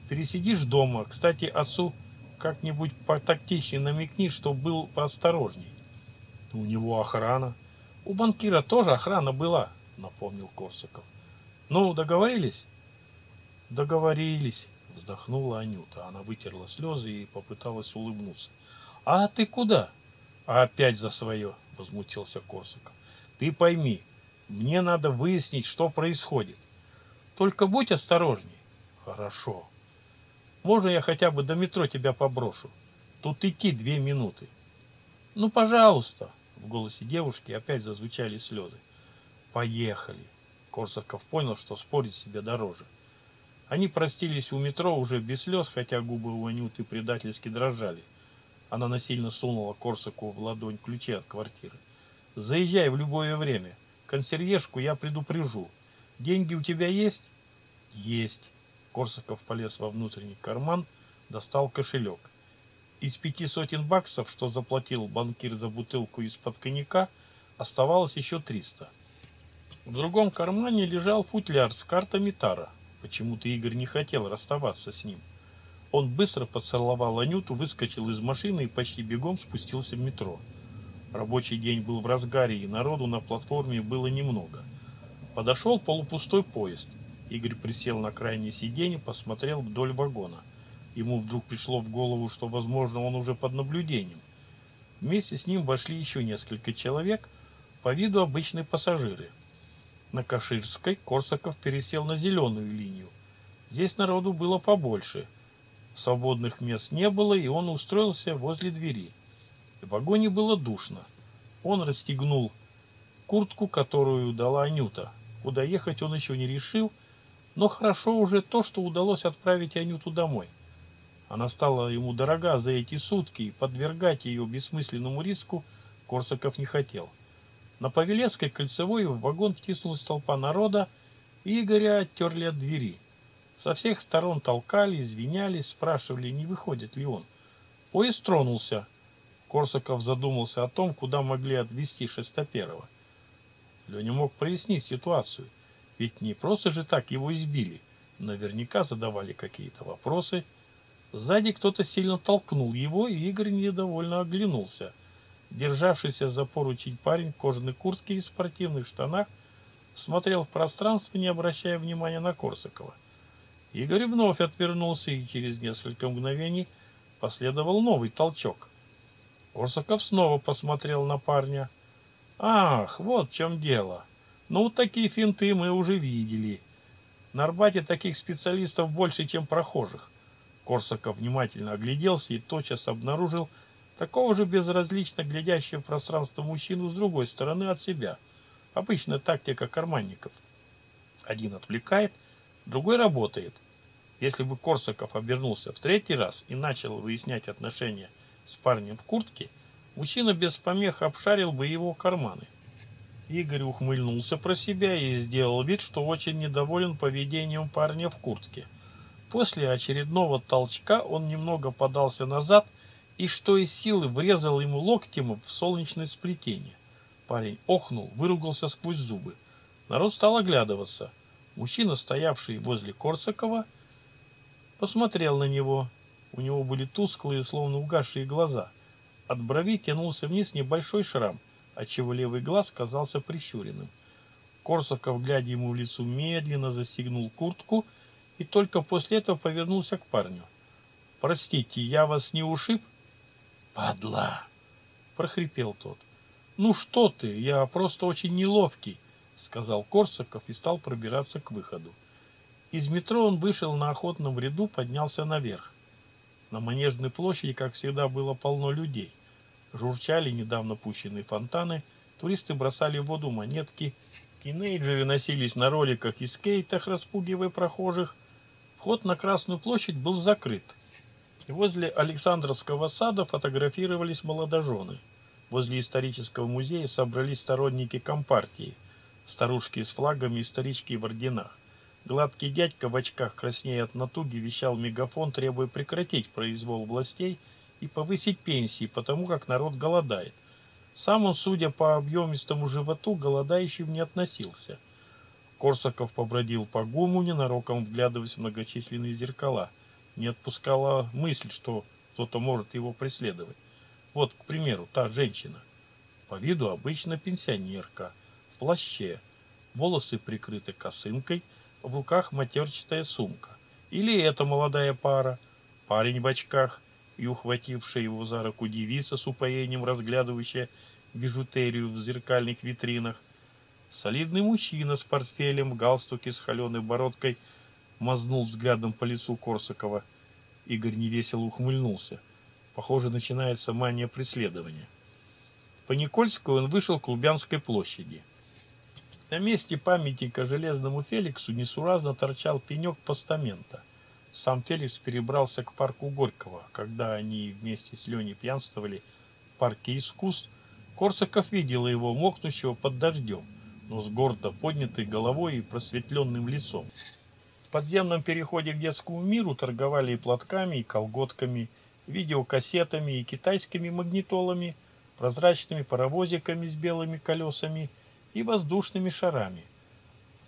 Пересидишь дома. Кстати, отцу как-нибудь потактичнее намекни, что был поосторожней. У него охрана. У банкира тоже охрана была, напомнил Корсаков. Ну, договорились? Договорились, вздохнула Анюта. Она вытерла слезы и попыталась улыбнуться. А ты куда? Опять за свое, возмутился Корсаков. Ты пойми, мне надо выяснить, что происходит. Только будь осторожней. Хорошо. Можно я хотя бы до метро тебя поброшу? Тут идти две минуты. Ну, пожалуйста. В голосе девушки опять зазвучали слезы. Поехали. Корсаков понял, что спорить себе дороже. Они простились у метро уже без слез, хотя губы у Анюты предательски дрожали. Она насильно сунула Корсаку в ладонь ключи от квартиры. «Заезжай в любое время. Консьержку я предупрежу. Деньги у тебя есть? Есть. Корсаков полез во внутренний карман, достал кошелек. Из пяти сотен баксов, что заплатил банкир за бутылку из-под коньяка, оставалось еще триста. В другом кармане лежал футляр с картами Тара. Почему-то Игорь не хотел расставаться с ним. Он быстро поцеловал Анюту, выскочил из машины и почти бегом спустился в метро. Рабочий день был в разгаре, и народу на платформе было немного. Подошел полупустой поезд. Игорь присел на крайнее сиденье, посмотрел вдоль вагона. Ему вдруг пришло в голову, что, возможно, он уже под наблюдением. Вместе с ним вошли еще несколько человек, по виду обычные пассажиры. На Каширской Корсаков пересел на зеленую линию. Здесь народу было побольше. Свободных мест не было, и он устроился возле двери. В вагоне было душно. Он расстегнул куртку, которую дала Анюта. Куда ехать он еще не решил, но хорошо уже то, что удалось отправить Анюту домой. Она стала ему дорога за эти сутки, и подвергать ее бессмысленному риску Корсаков не хотел. На Павелецкой кольцевой в вагон втиснулась толпа народа, и Игоря оттерли от двери. Со всех сторон толкали, извинялись, спрашивали, не выходит ли он. Поезд тронулся. Корсаков задумался о том, куда могли отвезти Шестоперова. Леня мог прояснить ситуацию, ведь не просто же так его избили. Наверняка задавали какие-то вопросы. Сзади кто-то сильно толкнул его, и Игорь недовольно оглянулся. Державшийся за поручень парень в кожаной куртке и спортивных штанах смотрел в пространство, не обращая внимания на Корсакова. Игорь вновь отвернулся, и через несколько мгновений последовал новый толчок. Корсаков снова посмотрел на парня. «Ах, вот в чем дело. Ну, такие финты мы уже видели. На Арбате таких специалистов больше, чем прохожих». Корсаков внимательно огляделся и тотчас обнаружил такого же безразлично глядящего в пространство мужчину с другой стороны от себя. Обычная тактика карманников. Один отвлекает, другой работает. Если бы Корсаков обернулся в третий раз и начал выяснять отношения с парнем в куртке, мужчина без помех обшарил бы его карманы. Игорь ухмыльнулся про себя и сделал вид, что очень недоволен поведением парня в куртке. После очередного толчка он немного подался назад и что из силы врезал ему локтем в солнечное сплетение. Парень охнул, выругался сквозь зубы. Народ стал оглядываться. Мужчина, стоявший возле Корсакова, посмотрел на него. У него были тусклые, словно угасшие глаза. От брови тянулся вниз небольшой шрам, отчего левый глаз казался прищуренным. Корсаков, глядя ему в лицо, медленно застегнул куртку и только после этого повернулся к парню. «Простите, я вас не ушиб?» «Падла!» — прохрипел тот. «Ну что ты, я просто очень неловкий», — сказал Корсаков и стал пробираться к выходу. Из метро он вышел на охотном ряду, поднялся наверх. На Манежной площади, как всегда, было полно людей. Журчали недавно пущенные фонтаны, туристы бросали в воду монетки, тинейджеры носились на роликах и скейтах, распугивая прохожих. Вход на Красную площадь был закрыт. Возле Александровского сада фотографировались молодожены. Возле исторического музея собрались сторонники Компартии, старушки с флагами и старички в орденах. Гладкий дядька в очках краснея от натуги вещал мегафон, требуя прекратить произвол властей и повысить пенсии, потому как народ голодает. Сам он, судя по объемистому животу, голодающим не относился. Корсаков побродил по гуму, ненароком вглядываясь в многочисленные зеркала. Не отпускала мысль, что кто-то может его преследовать. Вот, к примеру, та женщина. По виду обычно пенсионерка, в плаще, волосы прикрыты косынкой, в руках матерчатая сумка. Или эта молодая пара, парень в очках и ухватившая его за руку девица с упоением разглядывающая бижутерию в зеркальных витринах. Солидный мужчина с портфелем, в галстуке с холеной бородкой мазнул взглядом по лицу Корсакова. Игорь невесело ухмыльнулся. Похоже, начинается мания преследования. По Никольскую он вышел к Лубянской площади. На месте памятника Железному Феликсу несуразно торчал пенек постамента. Сам Феликс перебрался к парку Горького. Когда они вместе с Леней пьянствовали в парке искусств, Корсаков видел его мокнущего под дождем, но с гордо поднятой головой и просветленным лицом. В подземном переходе к детскому миру торговали и платками, и колготками, видеокассетами и китайскими магнитолами, прозрачными паровозиками с белыми колесами и воздушными шарами.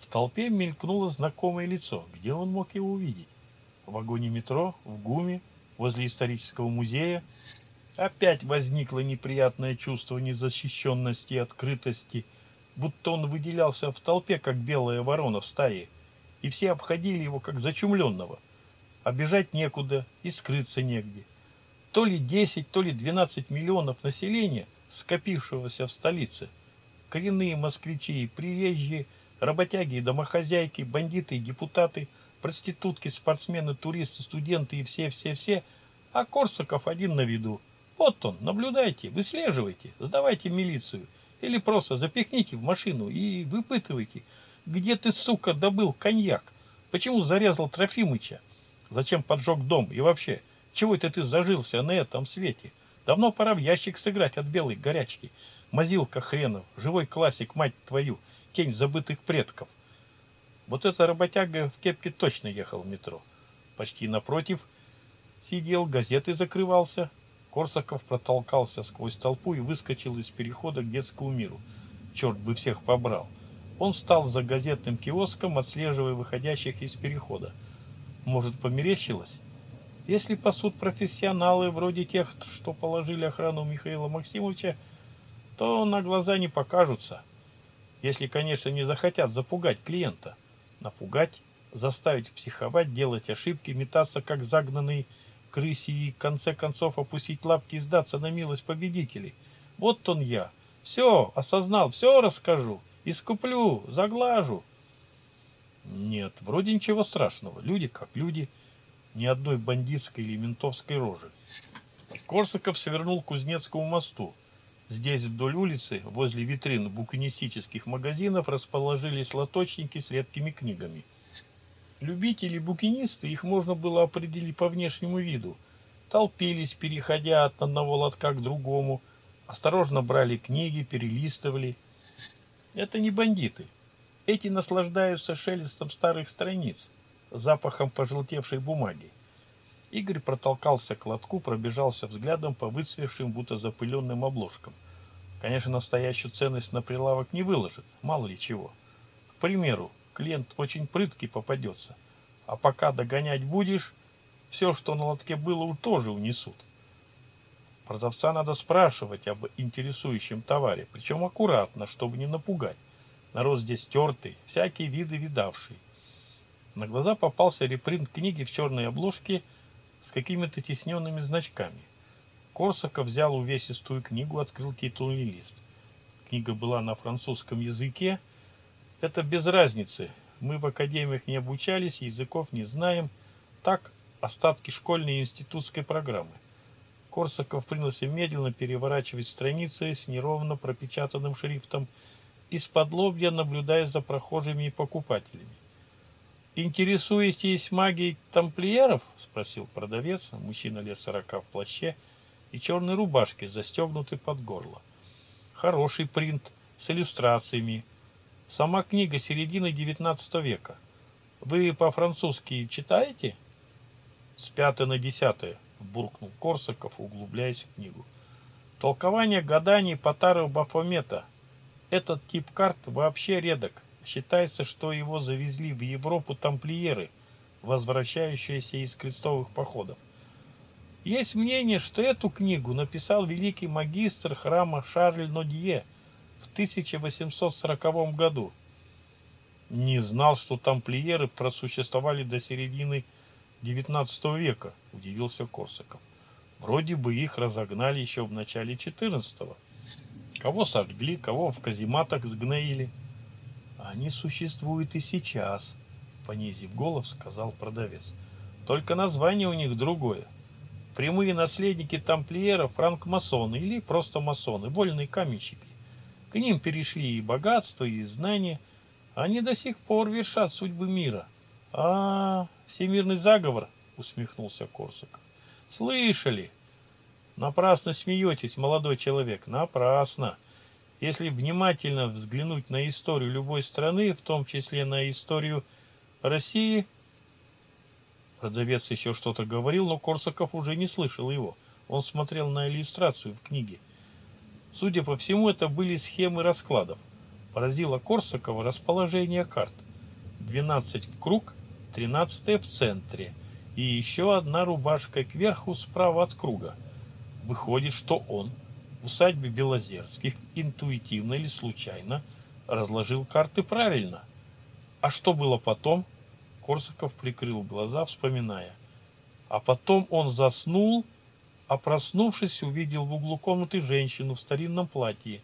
В толпе мелькнуло знакомое лицо. Где он мог его увидеть? В вагоне метро, в ГУМе, возле исторического музея. Опять возникло неприятное чувство незащищенности и открытости, будто он выделялся в толпе, как белая ворона в стае, и все обходили его, как зачумленного. А бежать некуда и скрыться негде то ли 10, то ли 12 миллионов населения, скопившегося в столице. Коренные москвичи, приезжие, работяги и домохозяйки, бандиты и депутаты, проститутки, спортсмены, туристы, студенты и все-все-все, а Корсаков один на виду. Вот он, наблюдайте, выслеживайте, сдавайте милицию или просто запихните в машину и выпытывайте, где ты, сука, добыл коньяк, почему зарезал Трофимыча, зачем поджег дом и вообще – чего это ты зажился на этом свете? Давно пора в ящик сыграть от белой горячки. Мазилка хренов, живой классик, мать твою, тень забытых предков. Вот эта работяга в кепке точно ехал в метро. Почти напротив сидел, газеты закрывался. Корсаков протолкался сквозь толпу и выскочил из перехода к детскому миру. Черт бы всех побрал. Он встал за газетным киоском, отслеживая выходящих из перехода. Может, померещилось? Если пасут профессионалы, вроде тех, что положили охрану Михаила Максимовича, то на глаза не покажутся. Если, конечно, не захотят запугать клиента. Напугать, заставить психовать, делать ошибки, метаться, как загнанный крыси и, в конце концов, опустить лапки и сдаться на милость победителей. Вот он я. Все, осознал, все расскажу. Искуплю, заглажу. Нет, вроде ничего страшного. Люди как люди – ни одной бандитской или ментовской рожи. Корсаков свернул к Кузнецкому мосту. Здесь вдоль улицы, возле витрин букинистических магазинов, расположились лоточники с редкими книгами. Любители-букинисты, их можно было определить по внешнему виду, толпились, переходя от одного лотка к другому, осторожно брали книги, перелистывали. Это не бандиты. Эти наслаждаются шелестом старых страниц, запахом пожелтевшей бумаги. Игорь протолкался к лотку, пробежался взглядом по выцвевшим, будто запыленным обложкам. Конечно, настоящую ценность на прилавок не выложит, мало ли чего. К примеру, клиент очень прыткий попадется, а пока догонять будешь, все, что на лотке было, тоже унесут. Продавца надо спрашивать об интересующем товаре, причем аккуратно, чтобы не напугать. Народ здесь тертый, всякие виды видавший. На глаза попался репринт книги в черной обложке с какими-то тесненными значками. Корсаков взял увесистую книгу, открыл титульный лист. Книга была на французском языке. Это без разницы. Мы в академиях не обучались, языков не знаем. Так, остатки школьной и институтской программы. Корсаков принялся медленно переворачивать страницы с неровно пропечатанным шрифтом, из-под лобья наблюдая за прохожими и покупателями. «Интересуетесь магией тамплиеров?» — спросил продавец, мужчина лет сорока в плаще и черной рубашке, застегнутой под горло. Хороший принт с иллюстрациями. Сама книга середины XIX века. Вы по-французски читаете? С пятой на десятое, буркнул Корсаков, углубляясь в книгу. Толкование гаданий Потаров Бафомета. Этот тип карт вообще редок. Считается, что его завезли в Европу тамплиеры, возвращающиеся из крестовых походов. Есть мнение, что эту книгу написал великий магистр храма Шарль Нодье в 1840 году. Не знал, что тамплиеры просуществовали до середины XIX века, удивился Корсаков. Вроде бы их разогнали еще в начале XIV. Кого сожгли, кого в казематах сгноили. Они существуют и сейчас, понизив голос, сказал продавец. Только название у них другое. Прямые наследники тамплиеров франкмасоны или просто масоны, вольные каменщики. К ним перешли и богатство, и знания. Они до сих пор вершат судьбы мира. А, всемирный заговор, усмехнулся Корсаков. Слышали? Напрасно смеетесь, молодой человек, напрасно. Если внимательно взглянуть на историю любой страны, в том числе на историю России, продавец еще что-то говорил, но Корсаков уже не слышал его. Он смотрел на иллюстрацию в книге. Судя по всему, это были схемы раскладов. Поразило Корсакова расположение карт. 12 в круг, 13 в центре и еще одна рубашка кверху справа от круга. Выходит, что он усадьбе Белозерских интуитивно или случайно разложил карты правильно. А что было потом? Корсаков прикрыл глаза, вспоминая. А потом он заснул, а проснувшись, увидел в углу комнаты женщину в старинном платье.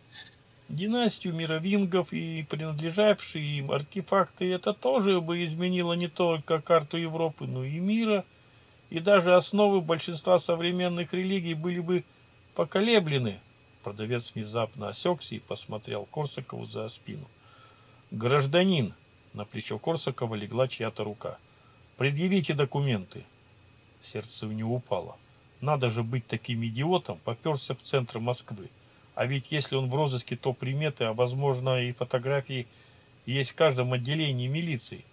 Династию мировингов и принадлежавшие им артефакты это тоже бы изменило не только карту Европы, но и мира, и даже основы большинства современных религий были бы поколеблены. Продавец внезапно осекся и посмотрел Корсакову за спину. «Гражданин!» На плечо Корсакова легла чья-то рука. «Предъявите документы!» Сердце у него упало. Надо же быть таким идиотом, поперся в центр Москвы. А ведь если он в розыске, то приметы, а возможно и фотографии есть в каждом отделении милиции.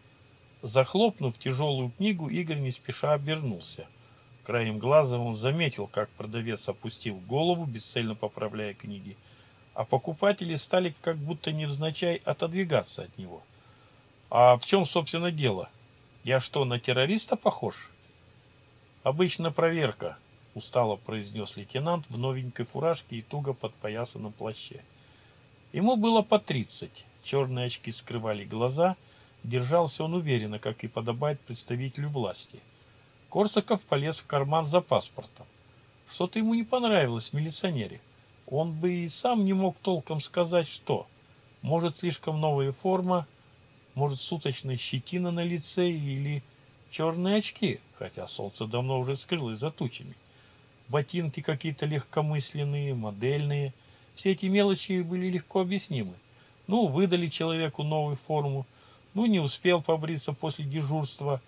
Захлопнув тяжелую книгу, Игорь не спеша обернулся. Краем глаза он заметил, как продавец опустил голову, бесцельно поправляя книги, а покупатели стали как будто невзначай отодвигаться от него. А в чем, собственно, дело? Я что, на террориста похож? Обычно проверка, устало произнес лейтенант в новенькой фуражке и туго подпоясанном плаще. Ему было по тридцать. Черные очки скрывали глаза. Держался он уверенно, как и подобает представителю власти. Корсаков полез в карман за паспортом. Что-то ему не понравилось в милиционере. Он бы и сам не мог толком сказать, что. Может, слишком новая форма, может, суточная щетина на лице или черные очки, хотя солнце давно уже скрылось за тучами. Ботинки какие-то легкомысленные, модельные. Все эти мелочи были легко объяснимы. Ну, выдали человеку новую форму, ну, не успел побриться после дежурства.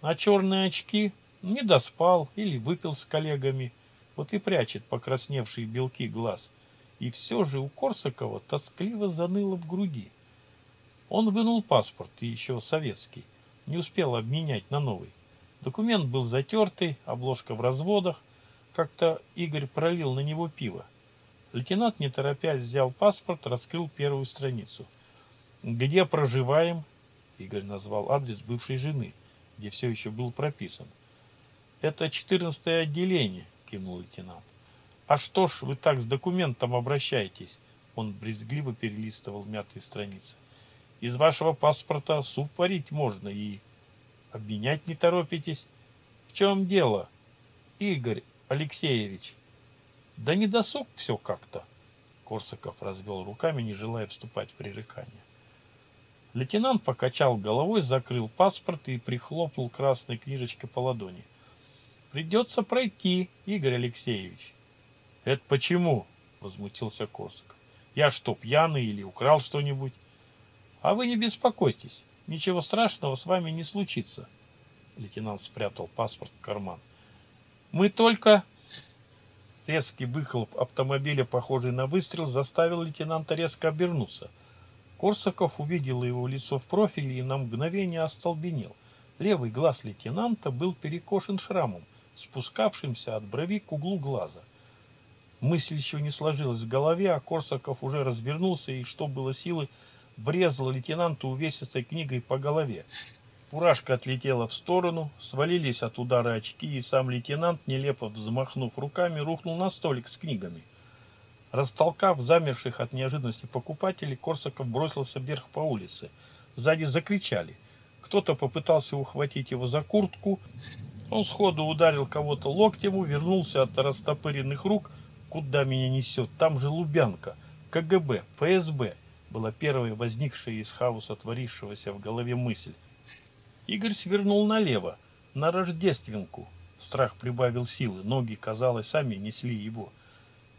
А черные очки не доспал или выпил с коллегами. Вот и прячет покрасневшие белки глаз. И все же у Корсакова тоскливо заныло в груди. Он вынул паспорт, и еще советский, не успел обменять на новый. Документ был затертый, обложка в разводах. Как-то Игорь пролил на него пиво. Лейтенант, не торопясь, взял паспорт, раскрыл первую страницу. «Где проживаем?» Игорь назвал адрес бывшей жены, где все еще был прописан. «Это четырнадцатое отделение», — кивнул лейтенант. «А что ж вы так с документом обращаетесь?» Он брезгливо перелистывал мятые страницы. «Из вашего паспорта суп варить можно и обменять не торопитесь. В чем дело, Игорь Алексеевич?» «Да не досуг все как-то», — Корсаков развел руками, не желая вступать в пререкание. Лейтенант покачал головой, закрыл паспорт и прихлопнул красной книжечкой по ладони. «Придется пройти, Игорь Алексеевич». «Это почему?» — возмутился Корсаков. «Я что, пьяный или украл что-нибудь?» «А вы не беспокойтесь, ничего страшного с вами не случится». Лейтенант спрятал паспорт в карман. «Мы только...» Резкий выхлоп автомобиля, похожий на выстрел, заставил лейтенанта резко обернуться — Корсаков увидел его лицо в профиле и на мгновение остолбенел. Левый глаз лейтенанта был перекошен шрамом, спускавшимся от брови к углу глаза. Мысль еще не сложилась в голове, а Корсаков уже развернулся и, что было силы, врезал лейтенанту увесистой книгой по голове. Пурашка отлетела в сторону, свалились от удара очки, и сам лейтенант, нелепо взмахнув руками, рухнул на столик с книгами – Растолкав замерших от неожиданности покупателей, Корсаков бросился вверх по улице. Сзади закричали. Кто-то попытался ухватить его за куртку. Он сходу ударил кого-то локтем, увернулся от растопыренных рук. Куда меня несет? Там же Лубянка. КГБ, ФСБ. Была первая возникшая из хаоса творившегося в голове мысль. Игорь свернул налево, на Рождественку. Страх прибавил силы, ноги, казалось, сами несли его.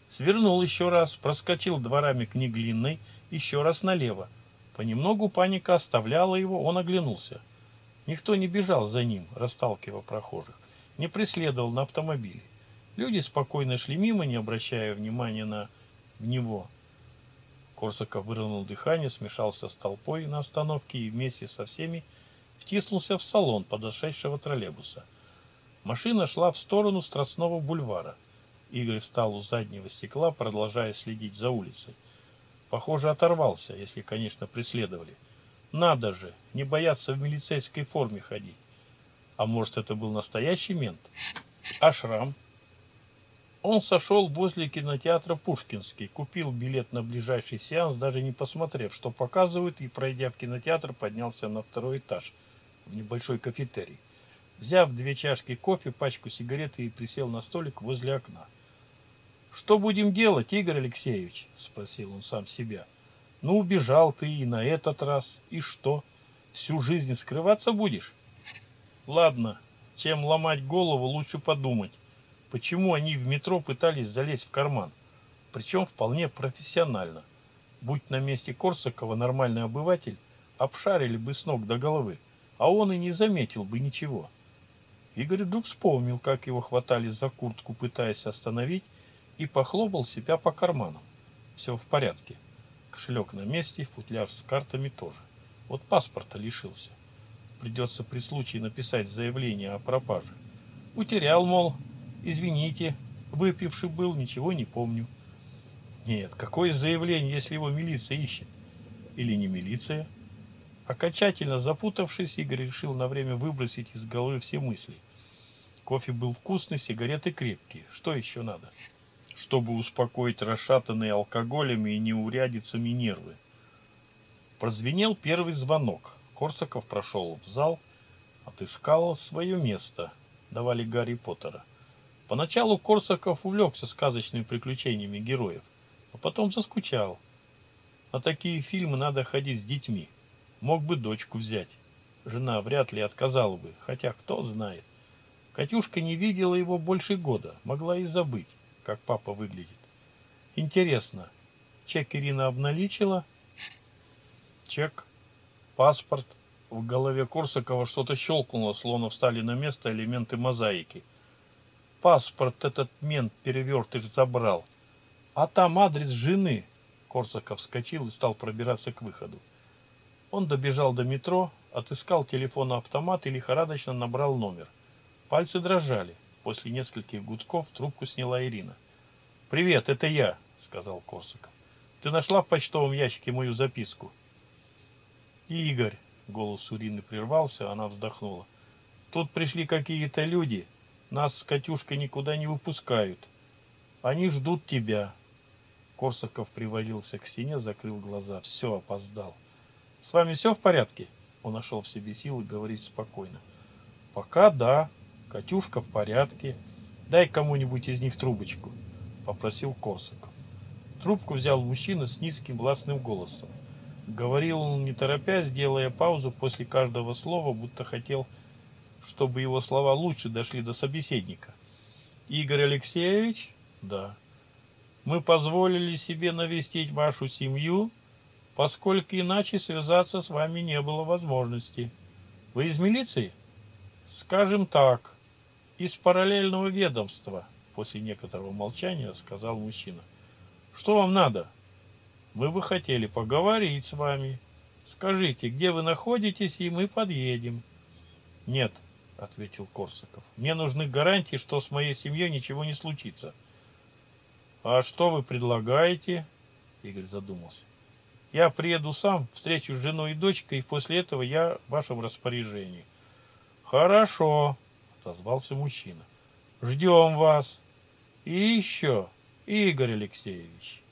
Свернул еще раз, проскочил дворами к Неглинной, еще раз налево. Понемногу паника оставляла его, он оглянулся. Никто не бежал за ним, расталкивая прохожих, не преследовал на автомобиле. Люди спокойно шли мимо, не обращая внимания на него. Корсаков выровнял дыхание, смешался с толпой на остановке и вместе со всеми втиснулся в салон подошедшего троллейбуса. Машина шла в сторону Страстного бульвара. Игорь встал у заднего стекла, продолжая следить за улицей. Похоже, оторвался, если, конечно, преследовали. Надо же, не бояться в милицейской форме ходить. А может, это был настоящий мент? А шрам? Он сошел возле кинотеатра Пушкинский, купил билет на ближайший сеанс, даже не посмотрев, что показывают, и, пройдя в кинотеатр, поднялся на второй этаж, в небольшой кафетерий. Взяв две чашки кофе, пачку сигарет и присел на столик возле окна. «Что будем делать, Игорь Алексеевич?» – спросил он сам себя. «Ну, убежал ты и на этот раз. И что? Всю жизнь скрываться будешь?» «Ладно, чем ломать голову, лучше подумать, почему они в метро пытались залезть в карман, причем вполне профессионально. Будь на месте Корсакова нормальный обыватель, обшарили бы с ног до головы, а он и не заметил бы ничего». Игорь вдруг вспомнил, как его хватали за куртку, пытаясь остановить, и похлопал себя по карманам. Все в порядке. Кошелек на месте, футляр с картами тоже. Вот паспорта лишился. Придется при случае написать заявление о пропаже. Утерял, мол, извините, выпивший был, ничего не помню. Нет, какое заявление, если его милиция ищет? Или не милиция? Окончательно запутавшись, Игорь решил на время выбросить из головы все мысли. Кофе был вкусный, сигареты крепкие. Что еще надо? Чтобы успокоить расшатанные алкоголями и неурядицами нервы. Прозвенел первый звонок. Корсаков прошел в зал, отыскал свое место. Давали Гарри Поттера. Поначалу Корсаков увлекся сказочными приключениями героев, а потом заскучал. На такие фильмы надо ходить с детьми. Мог бы дочку взять. Жена вряд ли отказала бы, хотя кто знает. Катюшка не видела его больше года, могла и забыть как папа выглядит. Интересно, чек Ирина обналичила? Чек, паспорт. В голове Корсакова что-то щелкнуло, словно встали на место элементы мозаики. Паспорт этот мент перевертыш забрал. А там адрес жены. Корсаков вскочил и стал пробираться к выходу. Он добежал до метро, отыскал телефон-автомат и лихорадочно набрал номер. Пальцы дрожали. После нескольких гудков трубку сняла Ирина. «Привет, это я», — сказал Корсаков. «Ты нашла в почтовом ящике мою записку?» «Игорь», — голос Ирины прервался, она вздохнула. «Тут пришли какие-то люди, нас с Катюшкой никуда не выпускают. Они ждут тебя». Корсаков привалился к стене, закрыл глаза. Все, опоздал. «С вами все в порядке?» Он нашел в себе силы говорить спокойно. «Пока да. Катюшка в порядке. Дай кому-нибудь из них трубочку», — попросил Корсаков. Трубку взял мужчина с низким властным голосом. Говорил он, не торопясь, делая паузу после каждого слова, будто хотел, чтобы его слова лучше дошли до собеседника. «Игорь Алексеевич?» «Да». «Мы позволили себе навестить вашу семью, поскольку иначе связаться с вами не было возможности. Вы из милиции?» «Скажем так, из параллельного ведомства», после некоторого молчания сказал мужчина. «Что вам надо?» «Мы бы хотели поговорить с вами. Скажите, где вы находитесь, и мы подъедем». «Нет», — ответил Корсаков. «Мне нужны гарантии, что с моей семьей ничего не случится». «А что вы предлагаете?» Игорь задумался. «Я приеду сам, встречу с женой и дочкой, и после этого я в вашем распоряжении». «Хорошо», — отозвался мужчина. «Ждем вас. И еще, Игорь Алексеевич,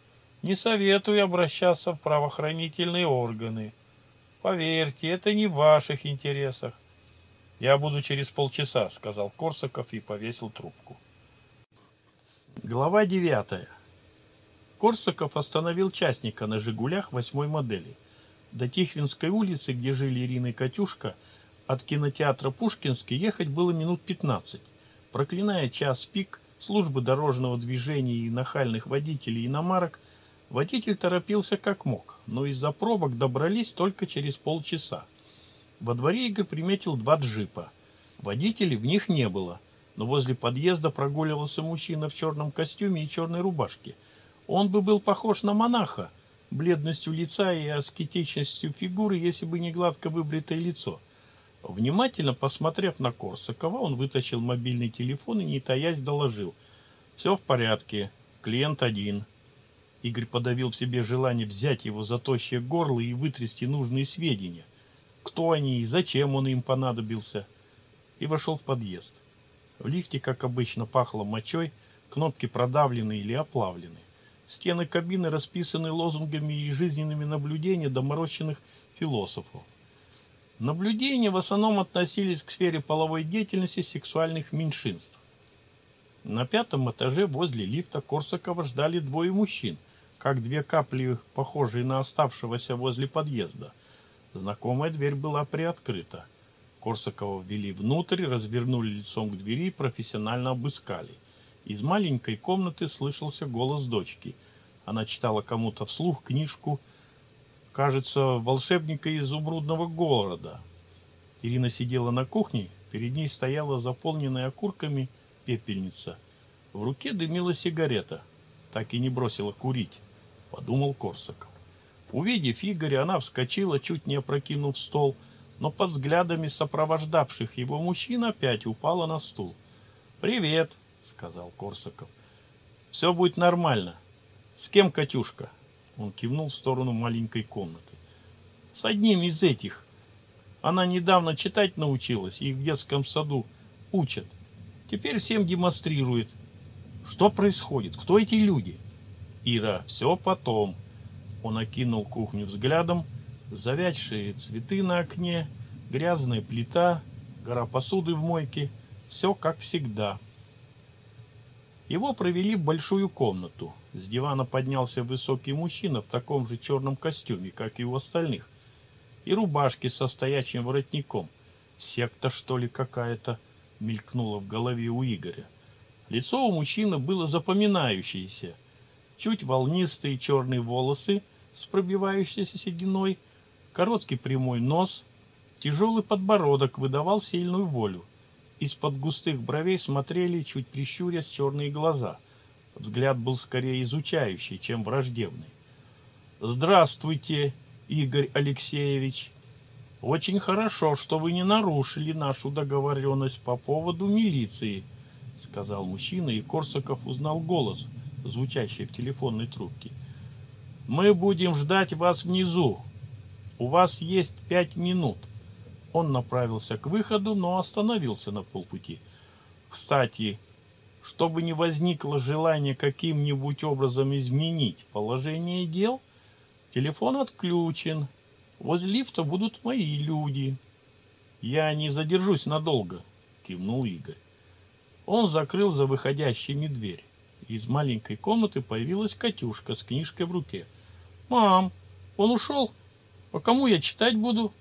не советую обращаться в правоохранительные органы. Поверьте, это не в ваших интересах. Я буду через полчаса, сказал Корсаков и повесил трубку. Глава девятая. Корсаков остановил частника на «Жигулях» восьмой модели. До Тихвинской улицы, где жили Ирина и Катюшка, от кинотеатра Пушкинский ехать было минут 15. Проклиная час пик, службы дорожного движения и нахальных водителей иномарок, водитель торопился как мог, но из-за пробок добрались только через полчаса. Во дворе Игорь приметил два джипа. Водителей в них не было, но возле подъезда прогуливался мужчина в черном костюме и черной рубашке. Он бы был похож на монаха, бледностью лица и аскетичностью фигуры, если бы не гладко выбритое лицо. Внимательно посмотрев на Корсакова, он вытащил мобильный телефон и, не таясь, доложил. «Все в порядке. Клиент один». Игорь подавил в себе желание взять его за тощее горло и вытрясти нужные сведения. Кто они и зачем он им понадобился. И вошел в подъезд. В лифте, как обычно, пахло мочой, кнопки продавлены или оплавлены. Стены кабины расписаны лозунгами и жизненными наблюдениями доморощенных философов. Наблюдения в основном относились к сфере половой деятельности сексуальных меньшинств. На пятом этаже возле лифта Корсакова ждали двое мужчин, как две капли, похожие на оставшегося возле подъезда. Знакомая дверь была приоткрыта. Корсакова ввели внутрь, развернули лицом к двери и профессионально обыскали. Из маленькой комнаты слышался голос дочки. Она читала кому-то вслух книжку «Связь» кажется, волшебника изумрудного города. Ирина сидела на кухне, перед ней стояла заполненная окурками пепельница. В руке дымила сигарета. Так и не бросила курить, подумал Корсаков. Увидев Игоря, она вскочила, чуть не опрокинув стол, но под взглядами сопровождавших его мужчин опять упала на стул. «Привет», — сказал Корсаков. «Все будет нормально. С кем Катюшка?» Он кивнул в сторону маленькой комнаты. С одним из этих. Она недавно читать научилась, и в детском саду учат. Теперь всем демонстрирует. Что происходит? Кто эти люди? Ира, все потом. Он окинул кухню взглядом. Завядшие цветы на окне, грязная плита, гора посуды в мойке. Все как всегда. Его провели в большую комнату. С дивана поднялся высокий мужчина в таком же черном костюме, как и у остальных, и рубашке со стоячим воротником. Секта, что ли, какая-то, мелькнула в голове у Игоря. Лицо у мужчины было запоминающееся. Чуть волнистые черные волосы с пробивающейся сединой, короткий прямой нос, тяжелый подбородок выдавал сильную волю. Из-под густых бровей смотрели, чуть прищурясь, черные глаза. Взгляд был скорее изучающий, чем враждебный. «Здравствуйте, Игорь Алексеевич!» Очень хорошо, что вы не нарушили нашу договоренность по поводу милиции, сказал мужчина, и Корсаков узнал голос, звучащий в телефонной трубке. Мы будем ждать вас внизу. У вас есть пять минут. Он направился к выходу, но остановился на полпути. Кстати, чтобы не возникло желания каким-нибудь образом изменить положение дел, телефон отключен. Возле лифта будут мои люди. Я не задержусь надолго, кивнул Игорь. Он закрыл за выходящими дверь. Из маленькой комнаты появилась Катюшка с книжкой в руке. «Мам, он ушел? По кому я читать буду?»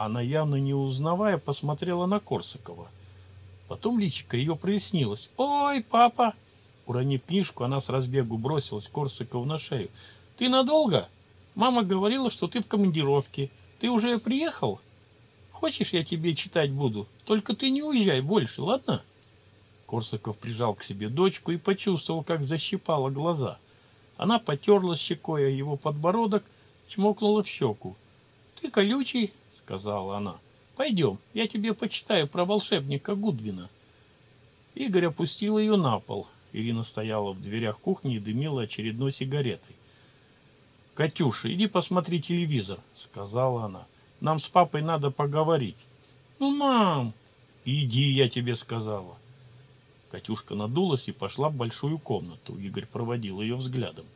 Она, явно не узнавая, посмотрела на Корсакова. Потом личико ее прояснилось. «Ой, папа!» Уронив книжку, она с разбегу бросилась Корсакову на шею. «Ты надолго? Мама говорила, что ты в командировке. Ты уже приехал? Хочешь, я тебе читать буду? Только ты не уезжай больше, ладно?» Корсаков прижал к себе дочку и почувствовал, как защипала глаза. Она потерла щекой его подбородок, чмокнула в щеку. «Ты колючий, — сказала она. «Пойдем, я тебе почитаю про волшебника Гудвина». Игорь опустил ее на пол. Ирина стояла в дверях кухни и дымила очередной сигаретой. «Катюша, иди посмотри телевизор», — сказала она. «Нам с папой надо поговорить». «Ну, мам!» «Иди, я тебе сказала». Катюшка надулась и пошла в большую комнату. Игорь проводил ее взглядом.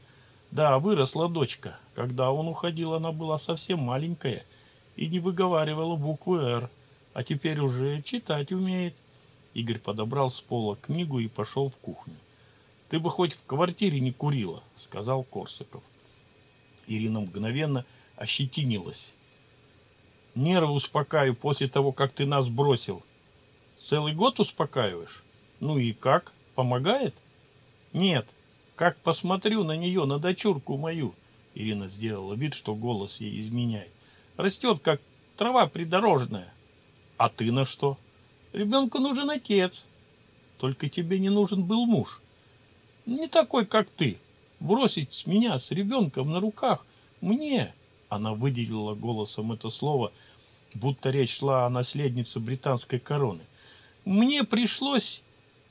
Да, выросла дочка. Когда он уходил, она была совсем маленькая — и не выговаривала букву «Р», а теперь уже читать умеет. Игорь подобрал с пола книгу и пошел в кухню. «Ты бы хоть в квартире не курила», — сказал Корсаков. Ирина мгновенно ощетинилась. «Нервы успокаиваю после того, как ты нас бросил. Целый год успокаиваешь? Ну и как? Помогает?» «Нет. Как посмотрю на нее, на дочурку мою?» Ирина сделала вид, что голос ей изменяет. Растет, как трава придорожная. А ты на что? Ребенку нужен отец. Только тебе не нужен был муж. Не такой, как ты. Бросить меня с ребенком на руках мне. Она выделила голосом это слово, будто речь шла о наследнице британской короны. Мне пришлось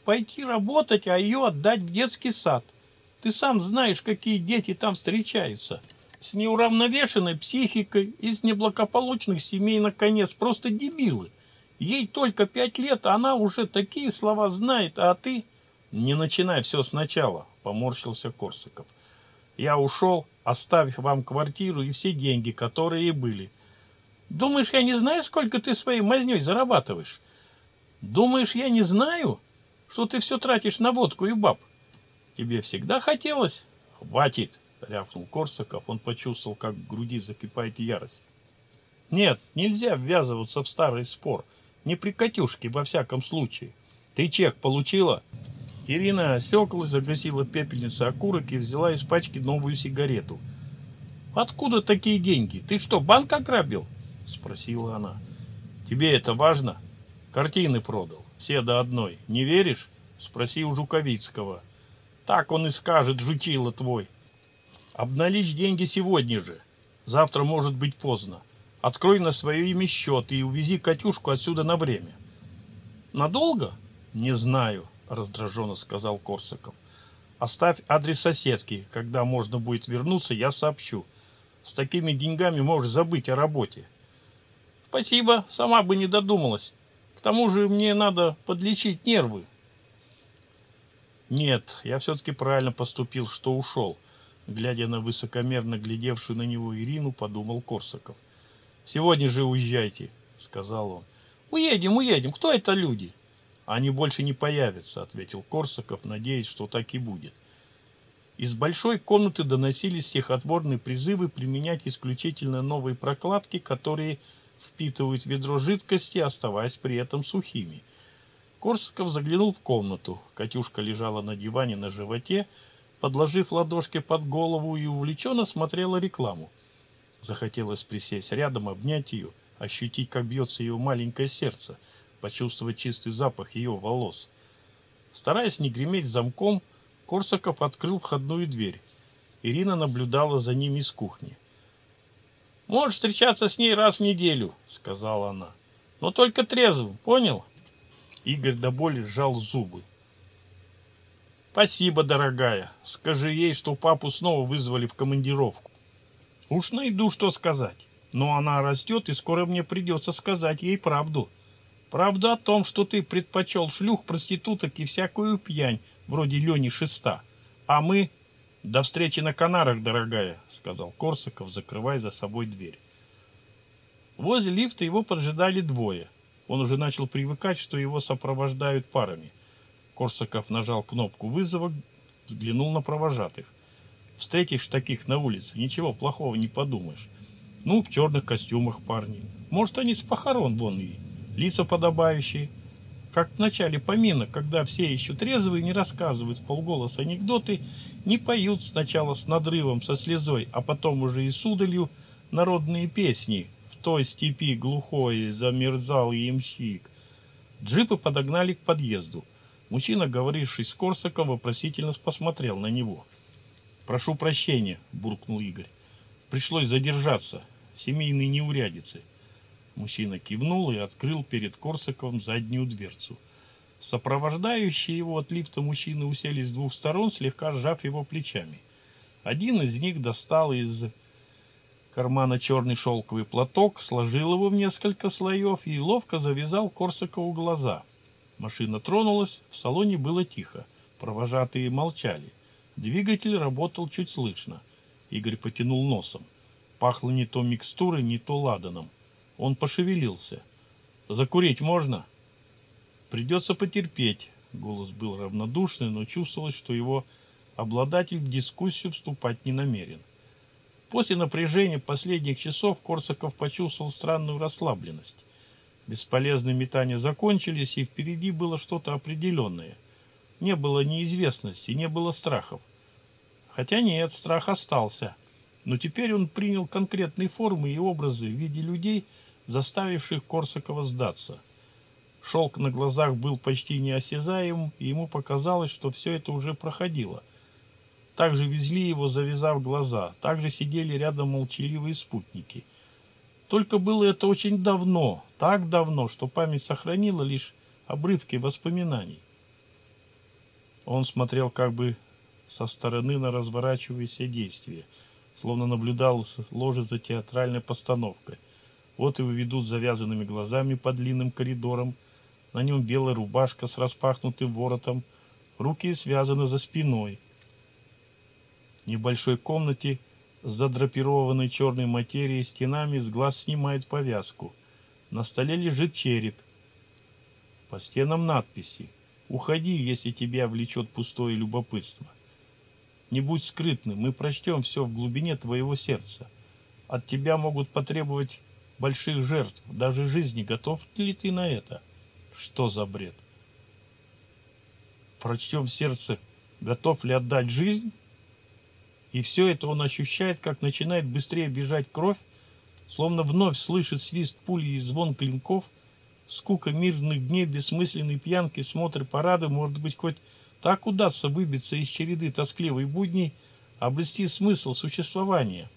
пойти работать, а ее отдать в детский сад. Ты сам знаешь, какие дети там встречаются с неуравновешенной психикой, из неблагополучных семей, наконец, просто дебилы. Ей только пять лет, а она уже такие слова знает, а ты... Не начинай все сначала, поморщился Корсаков. Я ушел, оставив вам квартиру и все деньги, которые были. Думаешь, я не знаю, сколько ты своей мазней зарабатываешь? Думаешь, я не знаю, что ты все тратишь на водку и баб? Тебе всегда хотелось? Хватит, — рявкнул Корсаков. Он почувствовал, как в груди закипает ярость. «Нет, нельзя ввязываться в старый спор. Не при Катюшке, во всяком случае. Ты чек получила?» Ирина осеклась, загасила пепельницу окурок и взяла из пачки новую сигарету. «Откуда такие деньги? Ты что, банк ограбил?» — спросила она. «Тебе это важно?» «Картины продал. Все до одной. Не веришь?» «Спроси у Жуковицкого». «Так он и скажет, жучило твой». Обналичь деньги сегодня же. Завтра может быть поздно. Открой на свое имя счет и увези Катюшку отсюда на время. Надолго? Не знаю, раздраженно сказал Корсаков. Оставь адрес соседки. Когда можно будет вернуться, я сообщу. С такими деньгами можешь забыть о работе. Спасибо, сама бы не додумалась. К тому же мне надо подлечить нервы. Нет, я все-таки правильно поступил, что ушел. Глядя на высокомерно глядевшую на него Ирину, подумал Корсаков. «Сегодня же уезжайте», — сказал он. «Уедем, уедем. Кто это люди?» «Они больше не появятся», — ответил Корсаков, надеясь, что так и будет. Из большой комнаты доносились стихотворные призывы применять исключительно новые прокладки, которые впитывают ведро жидкости, оставаясь при этом сухими. Корсаков заглянул в комнату. Катюшка лежала на диване на животе, подложив ладошки под голову и увлеченно смотрела рекламу. Захотелось присесть рядом, обнять ее, ощутить, как бьется ее маленькое сердце, почувствовать чистый запах ее волос. Стараясь не греметь замком, Корсаков открыл входную дверь. Ирина наблюдала за ним из кухни. Можешь встречаться с ней раз в неделю, сказала она. Но только трезвым, понял? Игорь до боли сжал зубы. Спасибо, дорогая. Скажи ей, что папу снова вызвали в командировку. Уж найду, что сказать. Но она растет, и скоро мне придется сказать ей правду. Правду о том, что ты предпочел шлюх, проституток и всякую пьянь, вроде Лени Шеста. А мы... До встречи на Канарах, дорогая, сказал Корсаков, закрывая за собой дверь. Возле лифта его поджидали двое. Он уже начал привыкать, что его сопровождают парами. Корсаков нажал кнопку вызова, взглянул на провожатых. Встретишь таких на улице, ничего плохого не подумаешь. Ну, в черных костюмах парни. Может, они с похорон вон и лица подобающие. Как в начале поминок, когда все еще трезвые, не рассказывают в полголоса анекдоты, не поют сначала с надрывом, со слезой, а потом уже и с удалью народные песни. В той степи глухой замерзал ямщик. Джипы подогнали к подъезду. Мужчина, говоривший с Корсаком, вопросительно посмотрел на него. «Прошу прощения», — буркнул Игорь. «Пришлось задержаться семейной неурядицы. Мужчина кивнул и открыл перед Корсаковым заднюю дверцу. Сопровождающие его от лифта мужчины уселись с двух сторон, слегка сжав его плечами. Один из них достал из кармана черный шелковый платок, сложил его в несколько слоев и ловко завязал Корсакову глаза. Машина тронулась, в салоне было тихо. Провожатые молчали. Двигатель работал чуть слышно. Игорь потянул носом. Пахло не то микстурой, не то ладаном. Он пошевелился. «Закурить можно?» «Придется потерпеть». Голос был равнодушный, но чувствовалось, что его обладатель в дискуссию вступать не намерен. После напряжения последних часов Корсаков почувствовал странную расслабленность. Бесполезные метания закончились, и впереди было что-то определенное. Не было неизвестности, не было страхов. Хотя нет, страх остался – но теперь он принял конкретные формы и образы в виде людей, заставивших Корсакова сдаться. Шелк на глазах был почти неосязаем, и ему показалось, что все это уже проходило. Также везли его, завязав глаза, также сидели рядом молчаливые спутники. Только было это очень давно, так давно, что память сохранила лишь обрывки воспоминаний. Он смотрел как бы со стороны на разворачивающееся действие – словно наблюдал с ложи за театральной постановкой. Вот его ведут завязанными глазами по длинным коридорам. На нем белая рубашка с распахнутым воротом, руки связаны за спиной. В небольшой комнате задрапированной черной материей стенами с глаз снимают повязку. На столе лежит череп. По стенам надписи «Уходи, если тебя влечет пустое любопытство». Не будь скрытным, мы прочтем все в глубине твоего сердца. От тебя могут потребовать больших жертв, даже жизни. Готов ли ты на это? Что за бред? Прочтем в сердце, готов ли отдать жизнь? И все это он ощущает, как начинает быстрее бежать кровь, словно вновь слышит свист пули и звон клинков, скука мирных дней, бессмысленной пьянки, смотр парады, может быть, хоть так удастся выбиться из череды тоскливой будней, обрести смысл существования.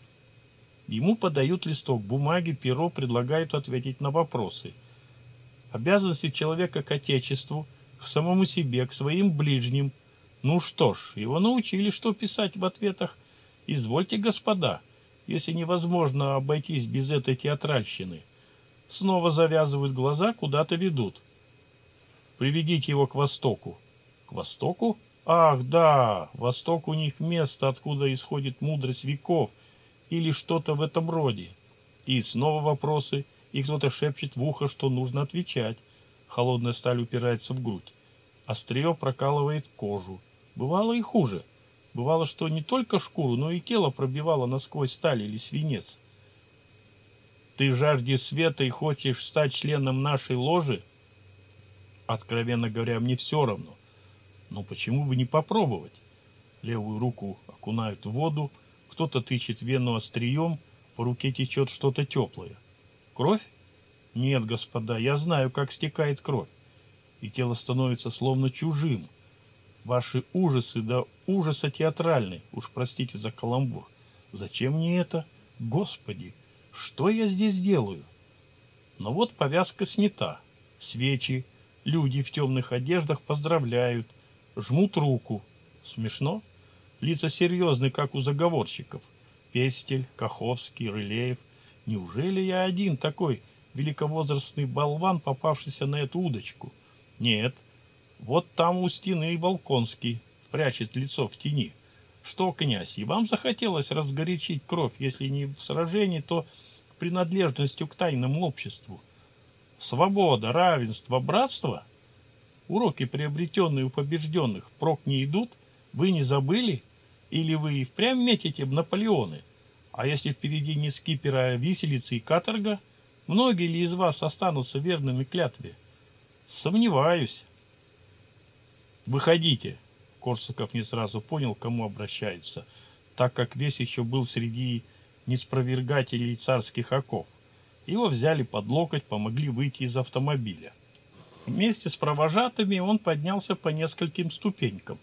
Ему подают листок бумаги, перо предлагают ответить на вопросы. Обязанности человека к отечеству, к самому себе, к своим ближним. Ну что ж, его научили, что писать в ответах. Извольте, господа, если невозможно обойтись без этой театральщины. Снова завязывают глаза, куда-то ведут. Приведите его к востоку. К востоку? Ах, да, восток у них место, откуда исходит мудрость веков, или что-то в этом роде. И снова вопросы, и кто-то шепчет в ухо, что нужно отвечать. Холодная сталь упирается в грудь. Острие прокалывает кожу. Бывало и хуже. Бывало, что не только шкуру, но и тело пробивало насквозь сталь или свинец. Ты жаждешь света и хочешь стать членом нашей ложи? Откровенно говоря, мне все равно. Но почему бы не попробовать? Левую руку окунают в воду, кто-то тычет вену острием, по руке течет что-то теплое. Кровь? Нет, господа, я знаю, как стекает кровь. И тело становится словно чужим. Ваши ужасы до ужаса театральны, уж простите за каламбур. Зачем мне это? Господи, Что я здесь делаю? Но вот повязка снята. Свечи, люди в темных одеждах поздравляют, жмут руку. Смешно? Лица серьезные, как у заговорщиков. Пестель, Каховский, Рылеев. Неужели я один такой великовозрастный болван, попавшийся на эту удочку? Нет. Вот там у стены и Волконский прячет лицо в тени. Что, князь, и вам захотелось разгорячить кровь, если не в сражении, то принадлежностью к тайному обществу? Свобода, равенство, братство? Уроки, приобретенные у побежденных, впрок не идут? Вы не забыли? Или вы и впрямь метите в Наполеоны? А если впереди не скипера, а виселица и каторга? Многие ли из вас останутся верными клятве? Сомневаюсь. Выходите. Корсаков не сразу понял, к кому обращается, так как весь еще был среди неспровергателей царских оков. Его взяли под локоть, помогли выйти из автомобиля. Вместе с провожатыми он поднялся по нескольким ступенькам.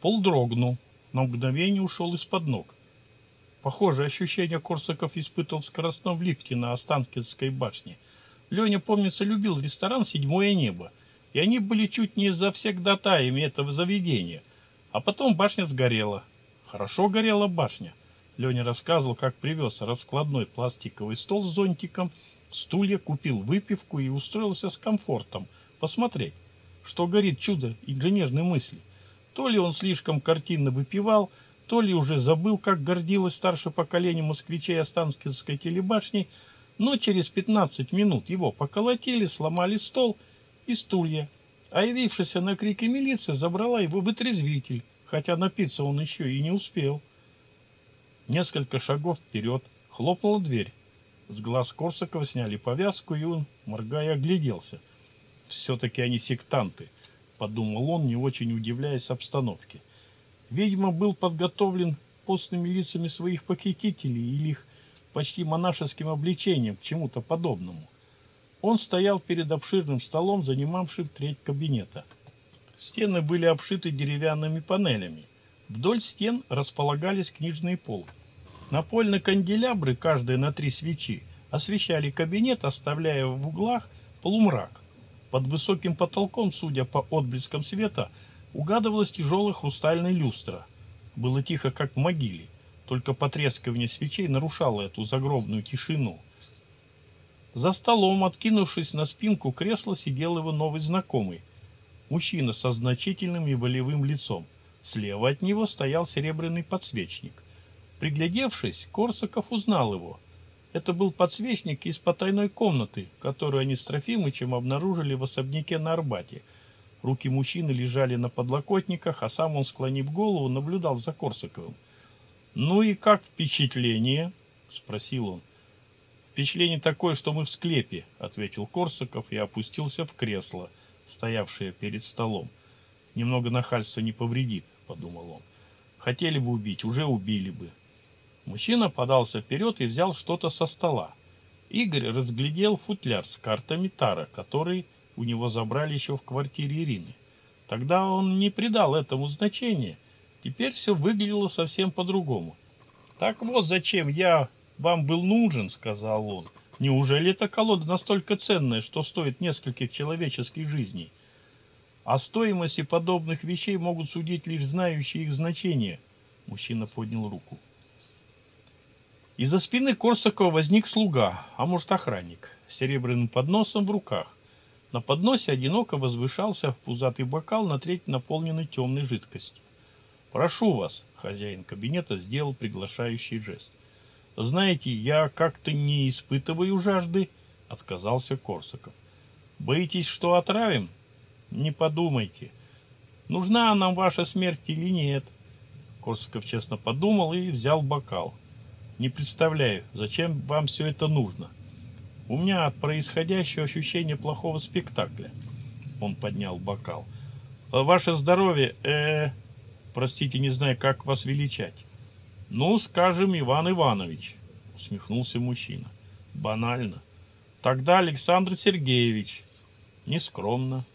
Пол дрогнул, на мгновение ушел из-под ног. Похожее ощущение Корсаков испытывал в скоростном лифте на Останкинской башне. Леня, помнится, любил ресторан «Седьмое небо», и они были чуть не за завсегдатаями этого заведения. А потом башня сгорела. Хорошо горела башня. Леня рассказывал, как привез раскладной пластиковый стол с зонтиком, стулья, купил выпивку и устроился с комфортом посмотреть, что горит чудо инженерной мысли. То ли он слишком картинно выпивал, то ли уже забыл, как гордилось старшее поколение москвичей Останкинской телебашни, но через 15 минут его поколотили, сломали стол и стулья, а явившаяся на крики милиция забрала его в отрезвитель, хотя напиться он еще и не успел. Несколько шагов вперед хлопнула дверь. С глаз Корсакова сняли повязку, и он, моргая, огляделся. Все-таки они сектанты, подумал он, не очень удивляясь обстановке. Видимо, был подготовлен постными лицами своих похитителей или их почти монашеским обличением к чему-то подобному. Он стоял перед обширным столом, занимавшим треть кабинета. Стены были обшиты деревянными панелями. Вдоль стен располагались книжные полки. Напольные канделябры, каждая на три свечи, освещали кабинет, оставляя в углах полумрак. Под высоким потолком, судя по отблескам света, угадывалась тяжелая хрустальная люстра. Было тихо, как в могиле, только потрескивание свечей нарушало эту загробную тишину. За столом, откинувшись на спинку кресла, сидел его новый знакомый. Мужчина со значительным и волевым лицом. Слева от него стоял серебряный подсвечник. Приглядевшись, Корсаков узнал его. Это был подсвечник из потайной комнаты, которую они с Трофимычем обнаружили в особняке на Арбате. Руки мужчины лежали на подлокотниках, а сам он, склонив голову, наблюдал за Корсаковым. «Ну и как впечатление?» — спросил он. «Впечатление такое, что мы в склепе», — ответил Корсаков и опустился в кресло, стоявшее перед столом. «Немного нахальства не повредит», — подумал он. «Хотели бы убить, уже убили бы. Мужчина подался вперед и взял что-то со стола. Игорь разглядел футляр с картами Тара, который у него забрали еще в квартире Ирины. Тогда он не придал этому значения. Теперь все выглядело совсем по-другому. «Так вот зачем я вам был нужен», — сказал он. «Неужели эта колода настолько ценная, что стоит нескольких человеческих жизней? О стоимости подобных вещей могут судить лишь знающие их значение». Мужчина поднял руку. Из-за спины Корсакова возник слуга, а может охранник, с серебряным подносом в руках. На подносе одиноко возвышался пузатый бокал на треть наполненный темной жидкостью. «Прошу вас», — хозяин кабинета сделал приглашающий жест. «Знаете, я как-то не испытываю жажды», — отказался Корсаков. «Боитесь, что отравим?» «Не подумайте. Нужна нам ваша смерть или нет?» Корсаков честно подумал и взял бокал. Не представляю, зачем вам все это нужно. У меня от происходящего ощущение плохого спектакля. Он поднял бокал. Ваше здоровье, э, простите, не знаю, как вас величать. Ну, скажем, Иван Иванович, усмехнулся мужчина. Банально. Тогда Александр Сергеевич. Нескромно.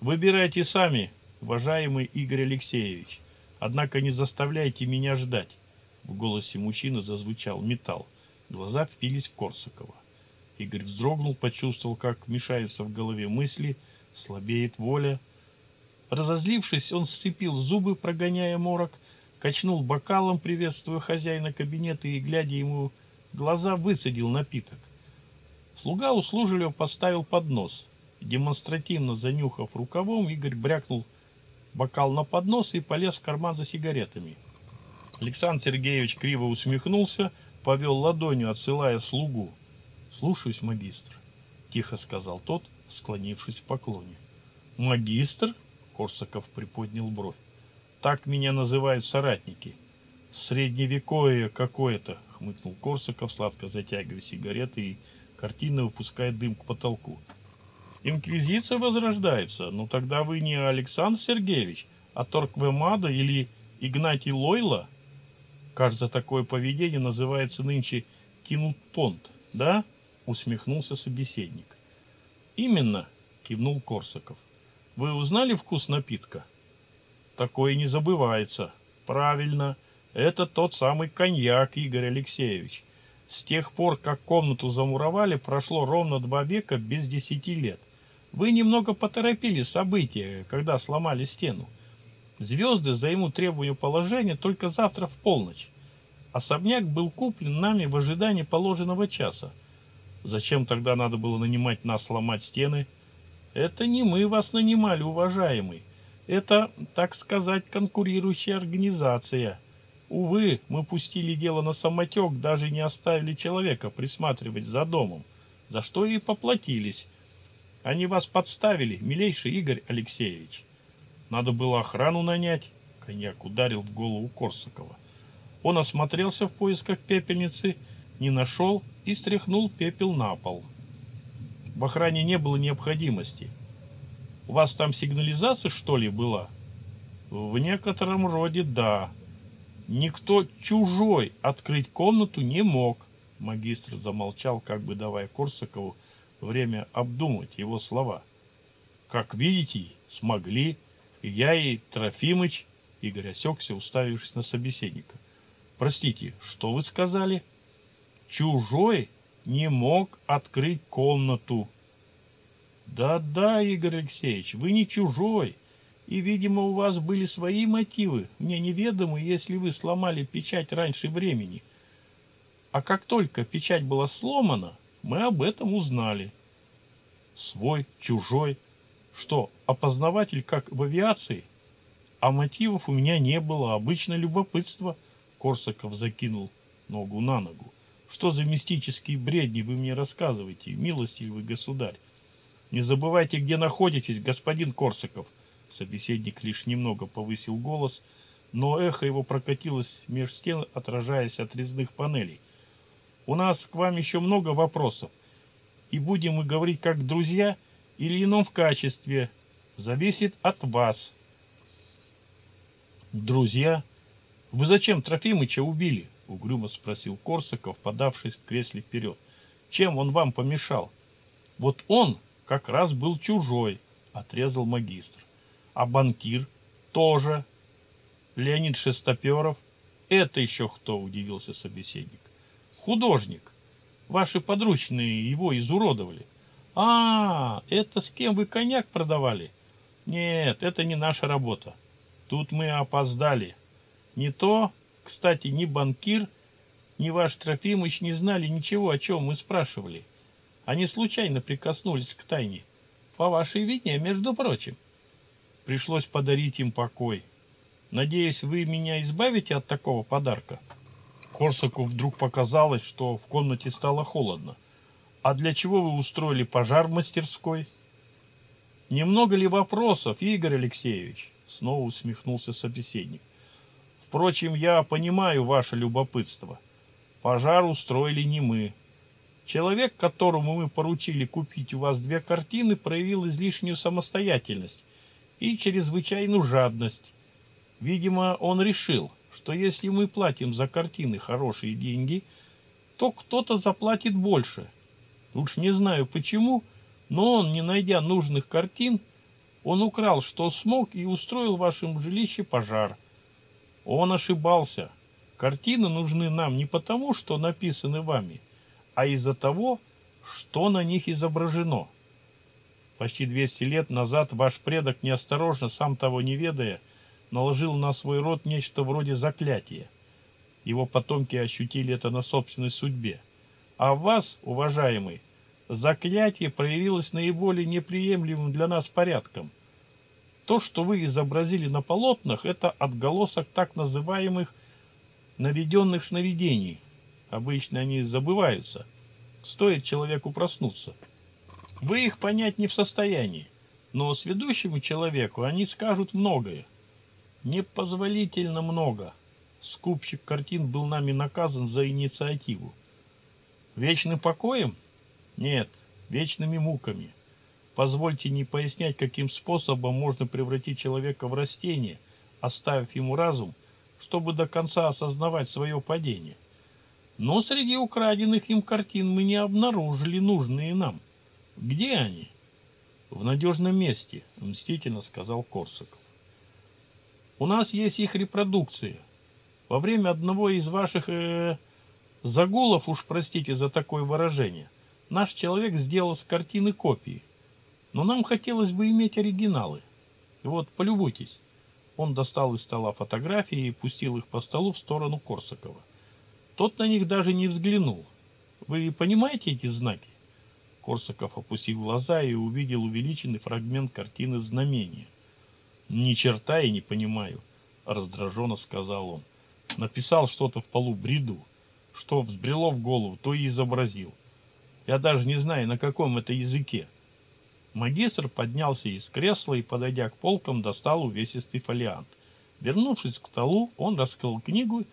Выбирайте сами, уважаемый Игорь Алексеевич. Однако не заставляйте меня ждать. В голосе мужчины зазвучал металл. Глаза впились в Корсакова. Игорь вздрогнул, почувствовал, как мешаются в голове мысли, слабеет воля. Разозлившись, он сцепил зубы, прогоняя морок, качнул бокалом, приветствуя хозяина кабинета и, глядя ему в глаза, высадил напиток. Слуга услужливо поставил поднос. Демонстративно занюхав рукавом, Игорь брякнул бокал на поднос и полез в карман за сигаретами. Александр Сергеевич криво усмехнулся, повел ладонью, отсылая слугу. «Слушаюсь, магистр», — тихо сказал тот, склонившись в поклоне. «Магистр?» — Корсаков приподнял бровь. «Так меня называют соратники». «Средневековье какое-то», — хмыкнул Корсаков, сладко затягивая сигареты и картинно выпуская дым к потолку. «Инквизиция возрождается, но тогда вы не Александр Сергеевич, а Торквемада или Игнатий Лойла?» Кажется, такое поведение называется нынче кинут понт, да? Усмехнулся собеседник. Именно, кивнул Корсаков. Вы узнали вкус напитка? Такое не забывается. Правильно, это тот самый коньяк, Игорь Алексеевич. С тех пор, как комнату замуровали, прошло ровно два века без десяти лет. Вы немного поторопили события, когда сломали стену. Звезды займут требованию положения только завтра в полночь. Особняк был куплен нами в ожидании положенного часа. Зачем тогда надо было нанимать нас сломать стены? Это не мы вас нанимали, уважаемый. Это, так сказать, конкурирующая организация. Увы, мы пустили дело на самотек, даже не оставили человека присматривать за домом, за что и поплатились. Они вас подставили, милейший Игорь Алексеевич. Надо было охрану нанять. Коньяк ударил в голову Корсакова. Он осмотрелся в поисках пепельницы, не нашел и стряхнул пепел на пол. В охране не было необходимости. У вас там сигнализация, что ли, была? В некотором роде да. Никто чужой открыть комнату не мог. Магистр замолчал, как бы давая Корсакову время обдумать его слова. Как видите, смогли. И я, и Трофимыч. Игорь осекся, уставившись на собеседника. Простите, что вы сказали? Чужой не мог открыть комнату. Да-да, Игорь Алексеевич, вы не чужой. И, видимо, у вас были свои мотивы, мне неведомы, если вы сломали печать раньше времени. А как только печать была сломана, мы об этом узнали. Свой, чужой, что, опознаватель как в авиации? А мотивов у меня не было, обычно любопытство. Корсаков закинул ногу на ногу. Что за мистические бредни вы мне рассказываете, милостивый государь? Не забывайте, где находитесь, господин Корсаков. Собеседник лишь немного повысил голос, но эхо его прокатилось меж стен, отражаясь от резных панелей. У нас к вам еще много вопросов, и будем мы говорить как друзья – или ином в качестве, зависит от вас. Друзья, вы зачем Трофимыча убили? Угрюмо спросил Корсаков, подавшись в кресле вперед. Чем он вам помешал? Вот он как раз был чужой, отрезал магистр. А банкир тоже. Леонид Шестоперов. Это еще кто, удивился собеседник. Художник. Ваши подручные его изуродовали. А, это с кем вы коньяк продавали? Нет, это не наша работа. Тут мы опоздали. Не то, кстати, ни банкир, ни ваш Трофимыч не знали ничего, о чем мы спрашивали. Они случайно прикоснулись к тайне. По вашей вине, между прочим. Пришлось подарить им покой. Надеюсь, вы меня избавите от такого подарка. Корсаку вдруг показалось, что в комнате стало холодно. А для чего вы устроили пожар в мастерской? Немного ли вопросов, Игорь Алексеевич? Снова усмехнулся собеседник. Впрочем, я понимаю ваше любопытство. Пожар устроили не мы. Человек, которому мы поручили купить у вас две картины, проявил излишнюю самостоятельность и чрезвычайную жадность. Видимо, он решил, что если мы платим за картины хорошие деньги, то кто-то заплатит больше – Уж не знаю почему, но он, не найдя нужных картин, он украл, что смог, и устроил в вашем жилище пожар. Он ошибался. Картины нужны нам не потому, что написаны вами, а из-за того, что на них изображено. Почти 200 лет назад ваш предок неосторожно, сам того не ведая, наложил на свой род нечто вроде заклятия. Его потомки ощутили это на собственной судьбе. А вас, уважаемый, заклятие проявилось наиболее неприемлемым для нас порядком. То, что вы изобразили на полотнах, это отголосок так называемых наведенных сновидений. Обычно они забываются. Стоит человеку проснуться. Вы их понять не в состоянии, но сведущему человеку они скажут многое. Непозволительно много. Скупщик картин был нами наказан за инициативу. Вечным покоем? Нет, вечными муками. Позвольте не пояснять, каким способом можно превратить человека в растение, оставив ему разум, чтобы до конца осознавать свое падение. Но среди украденных им картин мы не обнаружили нужные нам. Где они? В надежном месте, мстительно сказал Корсаков. У нас есть их репродукции. Во время одного из ваших э, загулов, уж простите за такое выражение, наш человек сделал с картины копии. Но нам хотелось бы иметь оригиналы. Вот, полюбуйтесь. Он достал из стола фотографии и пустил их по столу в сторону Корсакова. Тот на них даже не взглянул. Вы понимаете эти знаки? Корсаков опустил глаза и увидел увеличенный фрагмент картины знамения. «Ни черта я не понимаю», — раздраженно сказал он. Написал что-то в полу бреду. Что взбрело в голову, то и изобразил. Я даже не знаю, на каком это языке. Магистр поднялся из кресла и, подойдя к полкам, достал увесистый фолиант. Вернувшись к столу, он раскрыл книгу и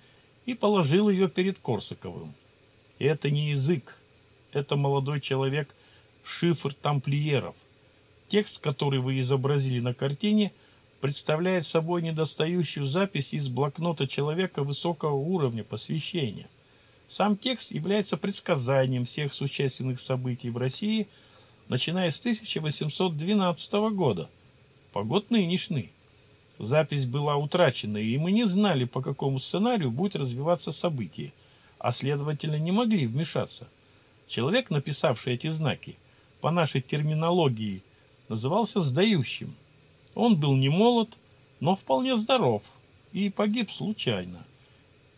положил ее перед Корсаковым. Это не язык. Это молодой человек шифр тамплиеров. Текст, который вы изобразили на картине, представляет собой недостающую запись из блокнота человека высокого уровня посвящения. Сам текст является предсказанием всех существенных событий в России, начиная с 1812 года, по год нынешний. Запись была утрачена, и мы не знали, по какому сценарию будет развиваться событие, а следовательно не могли вмешаться. Человек, написавший эти знаки, по нашей терминологии, назывался сдающим. Он был не молод, но вполне здоров и погиб случайно.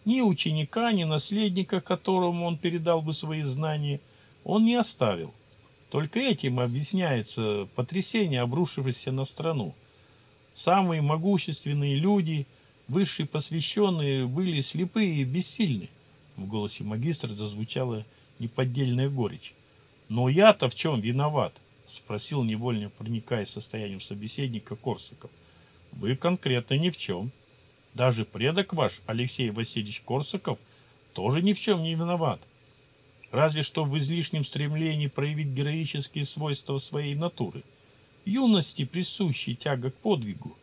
Ни ученика, ни наследника, которому он передал бы свои знания, он не оставил. Только этим объясняется потрясение, обрушившееся на страну. Самые могущественные люди, высшие посвященные, были слепые и бессильны. В голосе магистра зазвучала неподдельная горечь. «Но я-то в чем виноват?» — спросил невольно, проникаясь состоянием собеседника Корсаков. «Вы конкретно ни в чем. Даже предок ваш, Алексей Васильевич Корсаков, тоже ни в чем не виноват. Разве что в излишнем стремлении проявить героические свойства своей натуры. Юности присущей тяга к подвигу.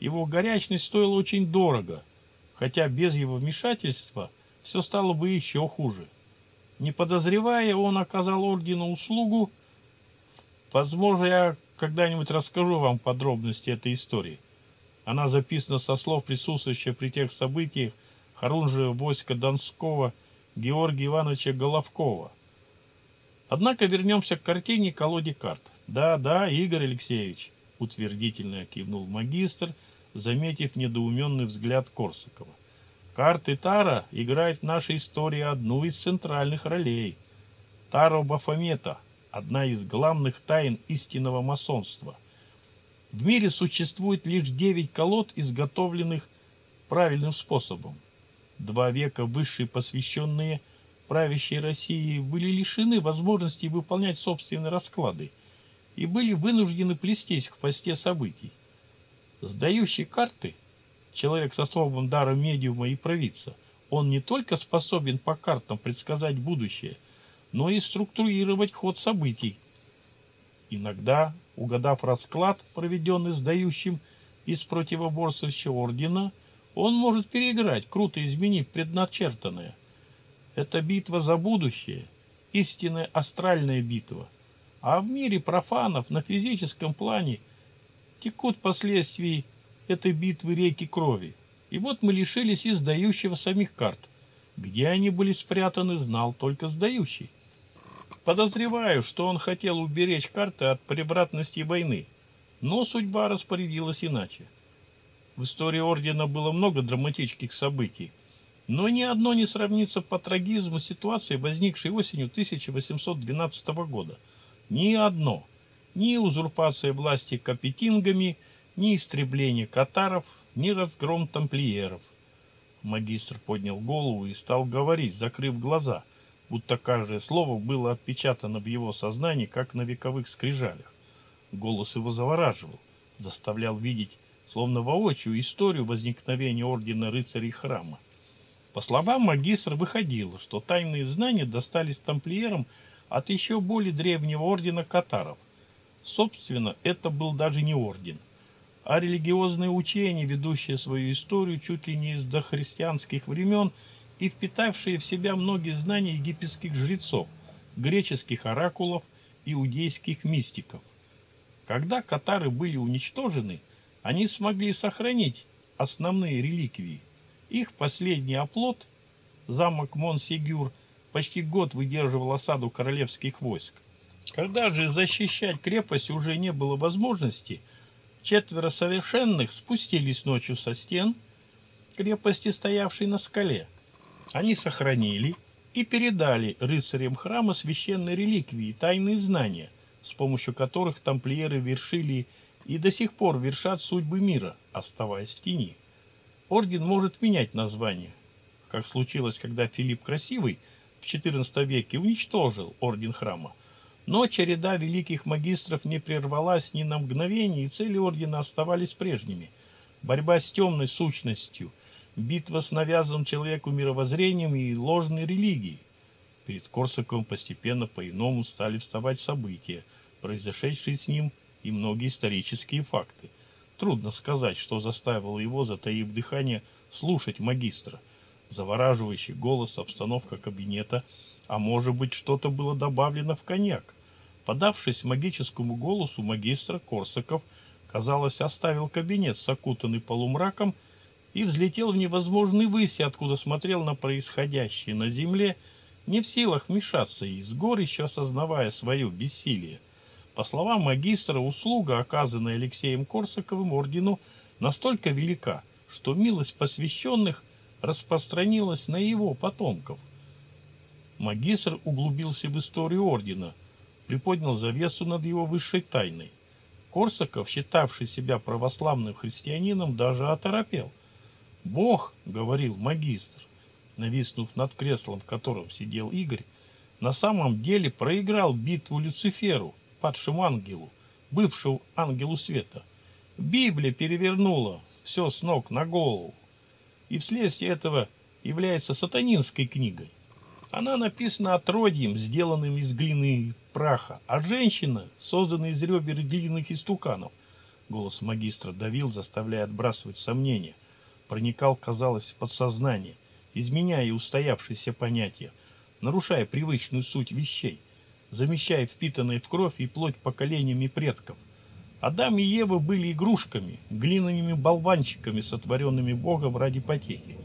Его горячность стоила очень дорого, хотя без его вмешательства все стало бы еще хуже. Не подозревая, он оказал ордену услугу. Возможно, я когда-нибудь расскажу вам подробности этой истории. Она записана со слов присутствующих при тех событиях Харунжия Воська Донского Георгия Ивановича Головкова. Однако вернемся к картине «Колоде карт». Да, да, Игорь Алексеевич, утвердительно кивнул магистр, заметив недоуменный взгляд Корсакова. Карты Тара играет в нашей истории одну из центральных ролей. Таро Бафомета – одна из главных тайн истинного масонства. В мире существует лишь девять колод, изготовленных правильным способом. Два века высшие посвященные правящей России были лишены возможности выполнять собственные расклады и были вынуждены плестись к хвосте событий. Сдающие карты – человек с особым даром медиума и провидца, он не только способен по картам предсказать будущее, но и структурировать ход событий. Иногда, угадав расклад, проведенный сдающим из противоборствующего ордена, он может переиграть, круто изменив предначертанное. Это битва за будущее, истинная астральная битва. А в мире профанов на физическом плане текут впоследствии этой битвы реки крови. И вот мы лишились издающего самих карт. Где они были спрятаны, знал только сдающий. Подозреваю, что он хотел уберечь карты от превратности войны, но судьба распорядилась иначе. В истории Ордена было много драматических событий, но ни одно не сравнится по трагизму ситуации, возникшей осенью 1812 года. Ни одно. Ни узурпация власти капетингами, ни истребление катаров, ни разгром тамплиеров. Магистр поднял голову и стал говорить, закрыв глаза, будто каждое слово было отпечатано в его сознании, как на вековых скрижалях. Голос его завораживал, заставлял видеть, словно воочию, историю возникновения Ордена Рыцарей Храма. По словам магистра выходило, что тайные знания достались тамплиерам от еще более древнего ордена катаров. Собственно, это был даже не орден, а религиозное учение, ведущее свою историю чуть ли не из дохристианских времен и впитавшее в себя многие знания египетских жрецов, греческих оракулов, иудейских мистиков. Когда катары были уничтожены, они смогли сохранить основные реликвии. Их последний оплот, замок Монсигюр, почти год выдерживал осаду королевских войск. Когда же защищать крепость уже не было возможности, четверо совершенных спустились ночью со стен крепости, стоявшей на скале. Они сохранили и передали рыцарям храма священные реликвии, тайные знания, с помощью которых тамплиеры вершили и до сих пор вершат судьбы мира, оставаясь в тени. Орден может менять название, как случилось, когда Филипп Красивый в XIV веке уничтожил Орден Храма. Но череда великих магистров не прервалась ни на мгновение, и цели Ордена оставались прежними. Борьба с темной сущностью, битва с навязанным человеку мировоззрением и ложной религией. Перед Корсаковым постепенно по-иному стали вставать события, произошедшие с ним и многие исторические факты. Трудно сказать, что заставило его, затаив дыхание, слушать магистра. Завораживающий голос, обстановка кабинета, а может быть что-то было добавлено в коньяк. Подавшись магическому голосу магистра, Корсаков, казалось, оставил кабинет с полумраком и взлетел в невозможный выси, откуда смотрел на происходящее на земле, не в силах вмешаться и с гор еще осознавая свое бессилие. По словам магистра, услуга, оказанная Алексеем Корсаковым ордену, настолько велика, что милость посвященных распространилась на его потомков. Магистр углубился в историю ордена, приподнял завесу над его высшей тайной. Корсаков, считавший себя православным христианином, даже оторопел. «Бог», — говорил магистр, нависнув над креслом, в котором сидел Игорь, на самом деле проиграл битву Люциферу, падшему ангелу, бывшему ангелу света. Библия перевернула все с ног на голову. И вследствие этого является сатанинской книгой. Она написана отродьем, сделанным из глины и праха, а женщина, созданная из ребер глиняных истуканов. Голос магистра давил, заставляя отбрасывать сомнения. Проникал, казалось, в подсознание, изменяя устоявшиеся понятия, нарушая привычную суть вещей замещая впитанные в кровь и плоть поколениями предков. Адам и Ева были игрушками, глиняными болванчиками, сотворенными Богом ради потехи.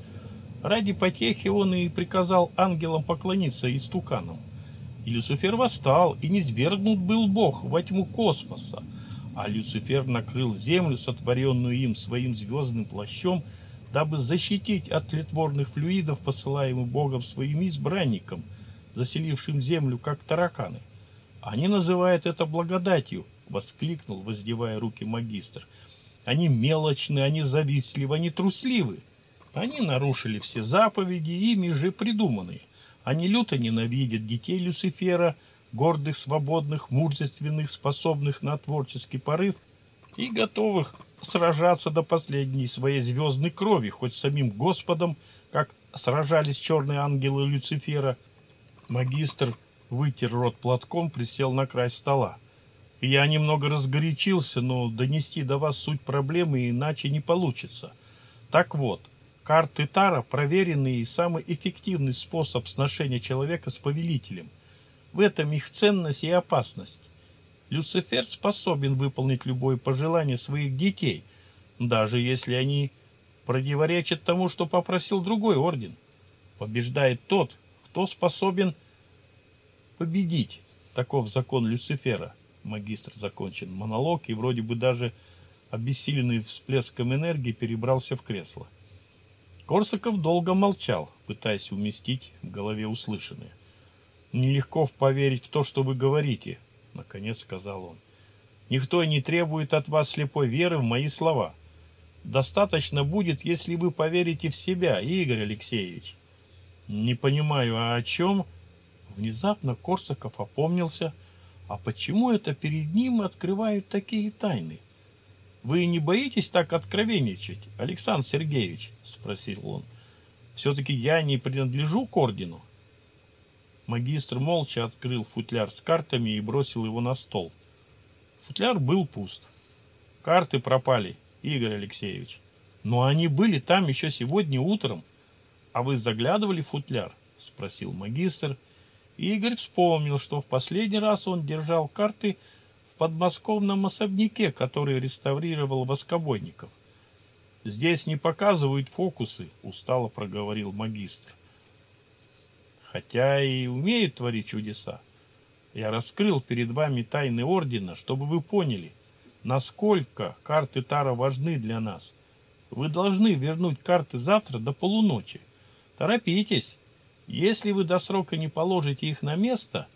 Ради потехи он и приказал ангелам поклониться истуканам. И Люцифер восстал, и низвергнут был Бог во тьму космоса. А Люцифер накрыл землю, сотворенную им своим звездным плащом, дабы защитить от тлетворных флюидов, посылаемых Богом своим избранникам – заселившим землю, как тараканы. Они называют это благодатью, воскликнул, воздевая руки магистр. Они мелочны, они завистливы, они трусливы. Они нарушили все заповеди, ими же придуманные. Они люто ненавидят детей Люцифера, гордых, свободных, мужественных, способных на творческий порыв и готовых сражаться до последней своей звездной крови, хоть самим Господом, как сражались черные ангелы Люцифера, Магистр вытер рот платком, присел на край стола. Я немного разгорячился, но донести до вас суть проблемы иначе не получится. Так вот, карты Тара – проверенный и самый эффективный способ сношения человека с повелителем. В этом их ценность и опасность. Люцифер способен выполнить любое пожелание своих детей, даже если они противоречит тому, что попросил другой орден. Побеждает тот, кто способен победить. Таков закон Люцифера. Магистр закончен монолог и вроде бы даже обессиленный всплеском энергии перебрался в кресло. Корсаков долго молчал, пытаясь уместить в голове услышанное. «Нелегко поверить в то, что вы говорите», — наконец сказал он. «Никто не требует от вас слепой веры в мои слова. Достаточно будет, если вы поверите в себя, Игорь Алексеевич». «Не понимаю, а о чем?» Внезапно Корсаков опомнился. «А почему это перед ним открывают такие тайны?» «Вы не боитесь так откровенничать, Александр Сергеевич?» — спросил он. «Все-таки я не принадлежу к ордену». Магистр молча открыл футляр с картами и бросил его на стол. Футляр был пуст. Карты пропали, Игорь Алексеевич. Но они были там еще сегодня утром. А вы заглядывали в футляр? Спросил магистр. Игорь вспомнил, что в последний раз он держал карты в подмосковном особняке, который реставрировал воскобойников. «Здесь не показывают фокусы», — устало проговорил магистр. «Хотя и умеют творить чудеса. Я раскрыл перед вами тайны Ордена, чтобы вы поняли, насколько карты Тара важны для нас. Вы должны вернуть карты завтра до полуночи. Торопитесь. Если вы до срока не положите их на место,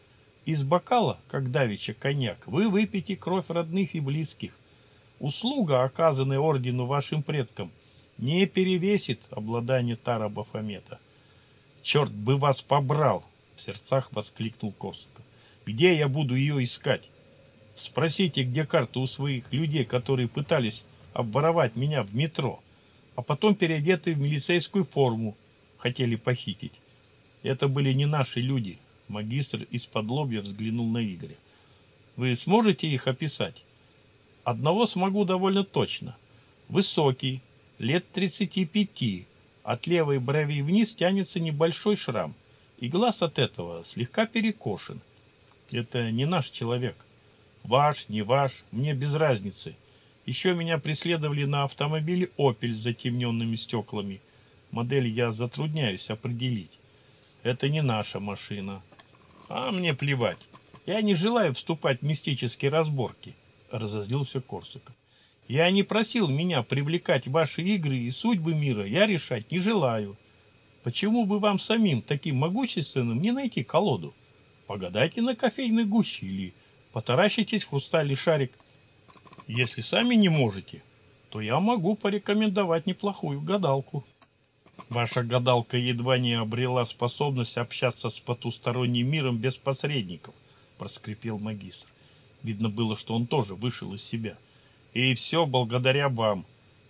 из бокала, как давеча коньяк, вы выпьете кровь родных и близких. Услуга, оказанная ордену вашим предкам, не перевесит обладание Тара Бафомета. «Черт бы вас побрал!» — в сердцах воскликнул Корсаков. «Где я буду ее искать? Спросите, где карта у своих людей, которые пытались обворовать меня в метро, а потом переодеты в милицейскую форму, хотели похитить. Это были не наши люди, Магистр из-под лобья взглянул на Игоря. Вы сможете их описать? Одного смогу довольно точно. Высокий, лет 35, от левой брови вниз тянется небольшой шрам, и глаз от этого слегка перекошен. Это не наш человек. Ваш, не ваш, мне без разницы. Еще меня преследовали на автомобиле «Опель» с затемненными стеклами. Модель я затрудняюсь определить. Это не наша машина. А мне плевать. Я не желаю вступать в мистические разборки, разозлился Корсаков. Я не просил меня привлекать ваши игры и судьбы мира, я решать не желаю. Почему бы вам самим, таким могущественным, не найти колоду? Погадайте на кофейной гуще или потаращитесь в хрустальный шарик. Если сами не можете, то я могу порекомендовать неплохую гадалку. Ваша гадалка едва не обрела способность общаться с потусторонним миром без посредников, проскрипел магистр. Видно было, что он тоже вышел из себя. И все благодаря вам.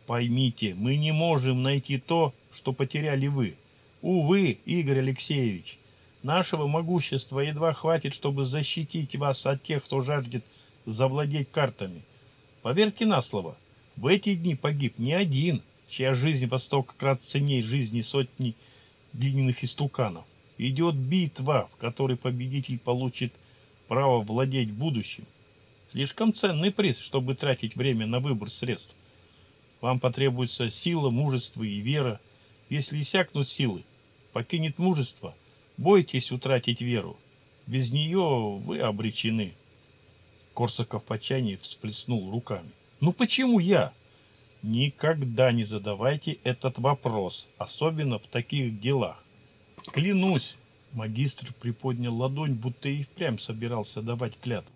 Поймите, мы не можем найти то, что потеряли вы. Увы, Игорь Алексеевич, нашего могущества едва хватит, чтобы защитить вас от тех, кто жаждет завладеть картами. Поверьте на слово, в эти дни погиб не один, чья жизнь во столько крат ценней жизни сотни глиняных истуканов. Идет битва, в которой победитель получит право владеть будущим. Слишком ценный приз, чтобы тратить время на выбор средств. Вам потребуется сила, мужество и вера. Если иссякнут силы, покинет мужество, бойтесь утратить веру. Без нее вы обречены. Корсаков в отчаянии всплеснул руками. «Ну почему я?» Никогда не задавайте этот вопрос, особенно в таких делах. Клянусь, магистр приподнял ладонь, будто и впрямь собирался давать клятву.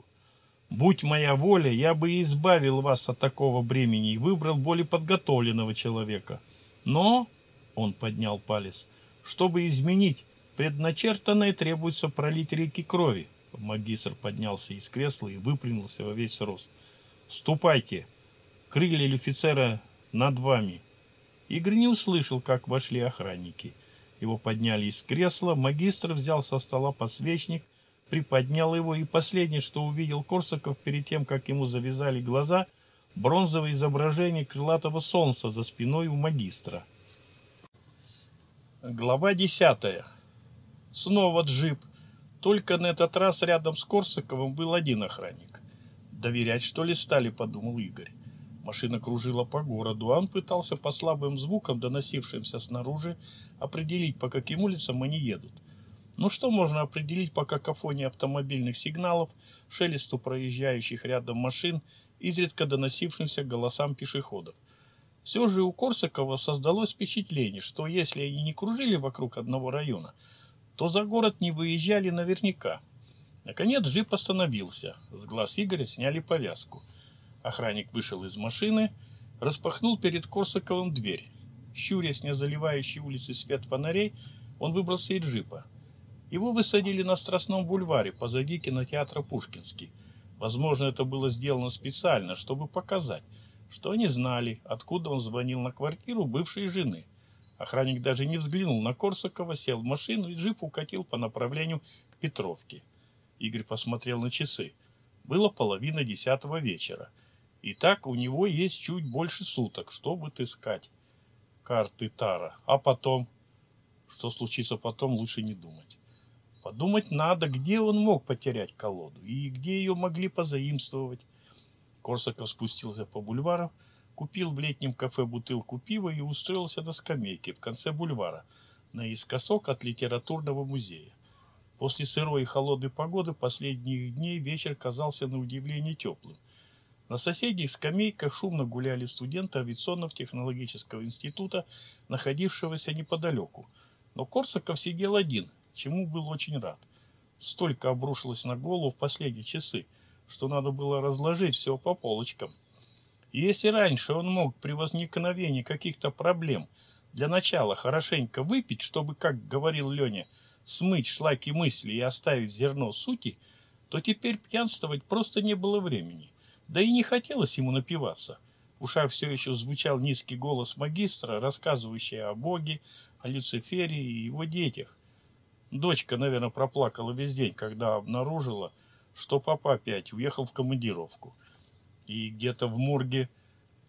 Будь моя воля, я бы избавил вас от такого бремени и выбрал более подготовленного человека. Но, он поднял палец, чтобы изменить предначертанное, требуется пролить реки крови. Магистр поднялся из кресла и выпрямился во весь рост. Ступайте, крылья Люфицера над вами. Игорь не услышал, как вошли охранники. Его подняли из кресла, магистр взял со стола подсвечник, приподнял его, и последнее, что увидел Корсаков перед тем, как ему завязали глаза, бронзовое изображение крылатого солнца за спиной у магистра. Глава десятая. Снова джип. Только на этот раз рядом с Корсаковым был один охранник. Доверять, что ли, стали, подумал Игорь. Машина кружила по городу, а он пытался по слабым звукам, доносившимся снаружи, определить, по каким улицам они едут. Ну что можно определить по какофонии автомобильных сигналов, шелесту проезжающих рядом машин, изредка доносившимся голосам пешеходов. Все же у Корсакова создалось впечатление, что если они не кружили вокруг одного района, то за город не выезжали наверняка. Наконец джип остановился. С глаз Игоря сняли повязку. Охранник вышел из машины, распахнул перед Корсаковым дверь. Щурясь на заливающей улицы свет фонарей, он выбрался из джипа. Его высадили на Страстном бульваре позади кинотеатра Пушкинский. Возможно, это было сделано специально, чтобы показать, что они знали, откуда он звонил на квартиру бывшей жены. Охранник даже не взглянул на Корсакова, сел в машину и джип укатил по направлению к Петровке. Игорь посмотрел на часы. Было половина десятого вечера. И так у него есть чуть больше суток, чтобы отыскать карты Тара. А потом... Что случится потом, лучше не думать. Подумать надо, где он мог потерять колоду и где ее могли позаимствовать. Корсаков спустился по бульвару, купил в летнем кафе бутылку пива и устроился на скамейке в конце бульвара, наискосок от литературного музея. После сырой и холодной погоды последних дней вечер казался на удивление теплым. На соседних скамейках шумно гуляли студенты авиационно-технологического института, находившегося неподалеку. Но Корсаков сидел один, чему был очень рад. Столько обрушилось на голову в последние часы, что надо было разложить все по полочкам. И если раньше он мог при возникновении каких-то проблем для начала хорошенько выпить, чтобы, как говорил Леня, смыть шлаки мысли и оставить зерно сути, то теперь пьянствовать просто не было времени. Да и не хотелось ему напиваться. В ушах все еще звучал низкий голос магистра, рассказывающий о Боге, о Люцифере и его детях. Дочка, наверное, проплакала весь день, когда обнаружила, что папа опять уехал в командировку. И где-то в морге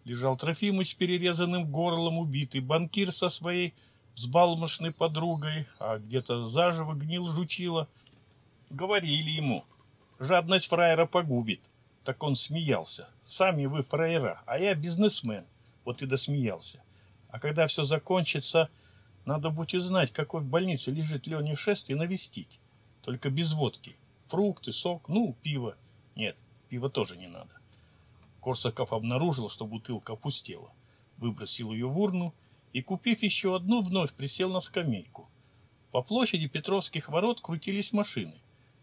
лежал Трофимыч с перерезанным горлом убитый, банкир со своей взбалмошной подругой, а где-то заживо гнил жучила. Говорили ему, жадность фраера погубит. Так он смеялся. Сами вы фраера, а я бизнесмен. Вот и досмеялся. А когда все закончится, надо будет узнать, какой в больнице лежит Леня Шест и навестить. Только без водки. Фрукты, сок, ну, пиво. Нет, пива тоже не надо. Корсаков обнаружил, что бутылка опустела. Выбросил ее в урну и, купив еще одну, вновь присел на скамейку. По площади Петровских ворот крутились машины.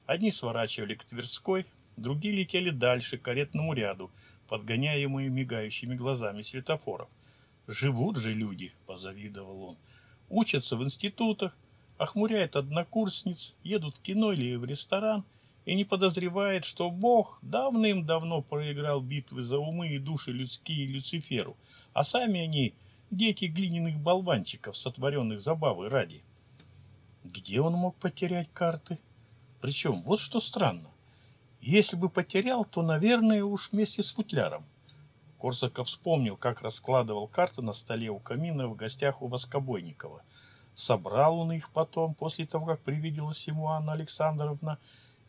Одни сворачивали к Тверской, Другие летели дальше, к каретному ряду, подгоняемые мигающими глазами светофоров. «Живут же люди!» – позавидовал он. «Учатся в институтах, охмуряют однокурсниц, едут в кино или в ресторан и не подозревает, что Бог давным-давно проиграл битвы за умы и души людские Люциферу, а сами они – дети глиняных болванчиков, сотворенных забавы ради». Где он мог потерять карты? Причем, вот что странно, если бы потерял, то, наверное, уж вместе с футляром. Корсаков вспомнил, как раскладывал карты на столе у камина в гостях у Воскобойникова. Собрал он их потом, после того, как привиделась ему Анна Александровна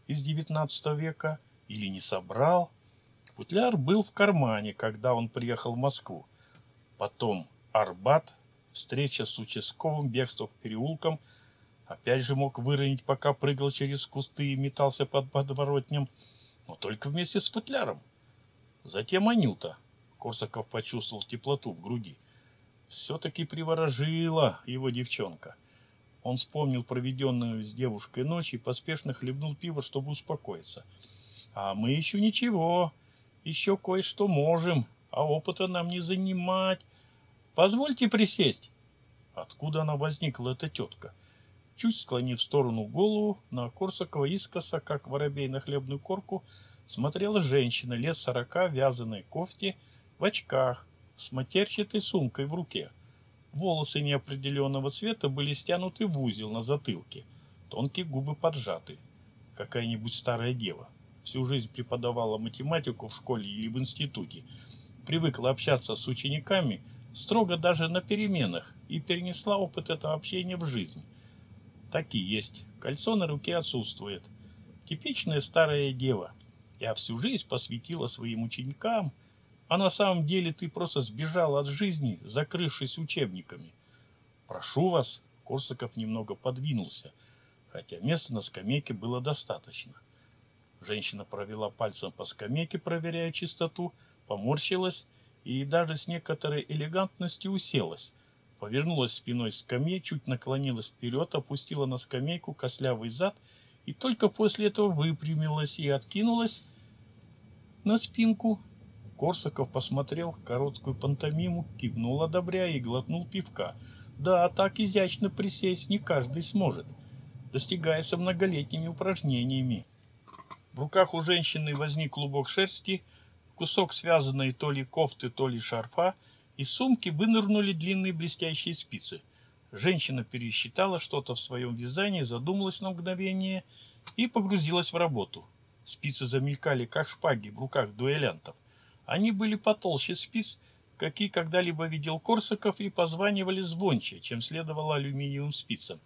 из XIX века, или не собрал. Футляр был в кармане, когда он приехал в Москву. Потом Арбат, встреча с участковым, бегство к переулкам – Опять же мог выронить, пока прыгал через кусты и метался под подворотнем, но только вместе с футляром. Затем Анюта. Корсаков почувствовал теплоту в груди. Все-таки приворожила его девчонка. Он вспомнил проведенную с девушкой ночь и поспешно хлебнул пиво, чтобы успокоиться. А мы еще ничего, еще кое-что можем, а опыта нам не занимать. Позвольте присесть. Откуда она возникла, эта тетка? Чуть склонив в сторону голову, на Корсакова искоса, как воробей на хлебную корку, смотрела женщина лет сорока в вязаной кофте, в очках, с матерчатой сумкой в руке. Волосы неопределенного цвета были стянуты в узел на затылке, тонкие губы поджаты. Какая-нибудь старая дева. Всю жизнь преподавала математику в школе или в институте. Привыкла общаться с учениками, строго даже на переменах, и перенесла опыт этого общения в жизнь. Так и есть. Кольцо на руке отсутствует. Типичная старая дева. Я всю жизнь посвятила своим ученикам, а на самом деле ты просто сбежал от жизни, закрывшись учебниками. Прошу вас, Корсаков немного подвинулся, хотя места на скамейке было достаточно. Женщина провела пальцем по скамейке, проверяя чистоту, поморщилась и даже с некоторой элегантностью уселась, повернулась спиной к скамье, чуть наклонилась вперед, опустила на скамейку костлявый зад и только после этого выпрямилась и откинулась на спинку. Корсаков посмотрел короткую пантомиму, кивнул одобряя и глотнул пивка. Да, так изящно присесть не каждый сможет. Достигается многолетними упражнениями. В руках у женщины возник клубок шерсти, кусок связанной то ли кофты, то ли шарфа, из сумки вынырнули длинные блестящие спицы. Женщина пересчитала что-то в своем вязании, задумалась на мгновение и погрузилась в работу. Спицы замелькали, как шпаги в руках дуэлянтов. Они были потолще спиц, какие когда-либо видел Корсаков, и позванивали звонче, чем следовало алюминиевым спицам.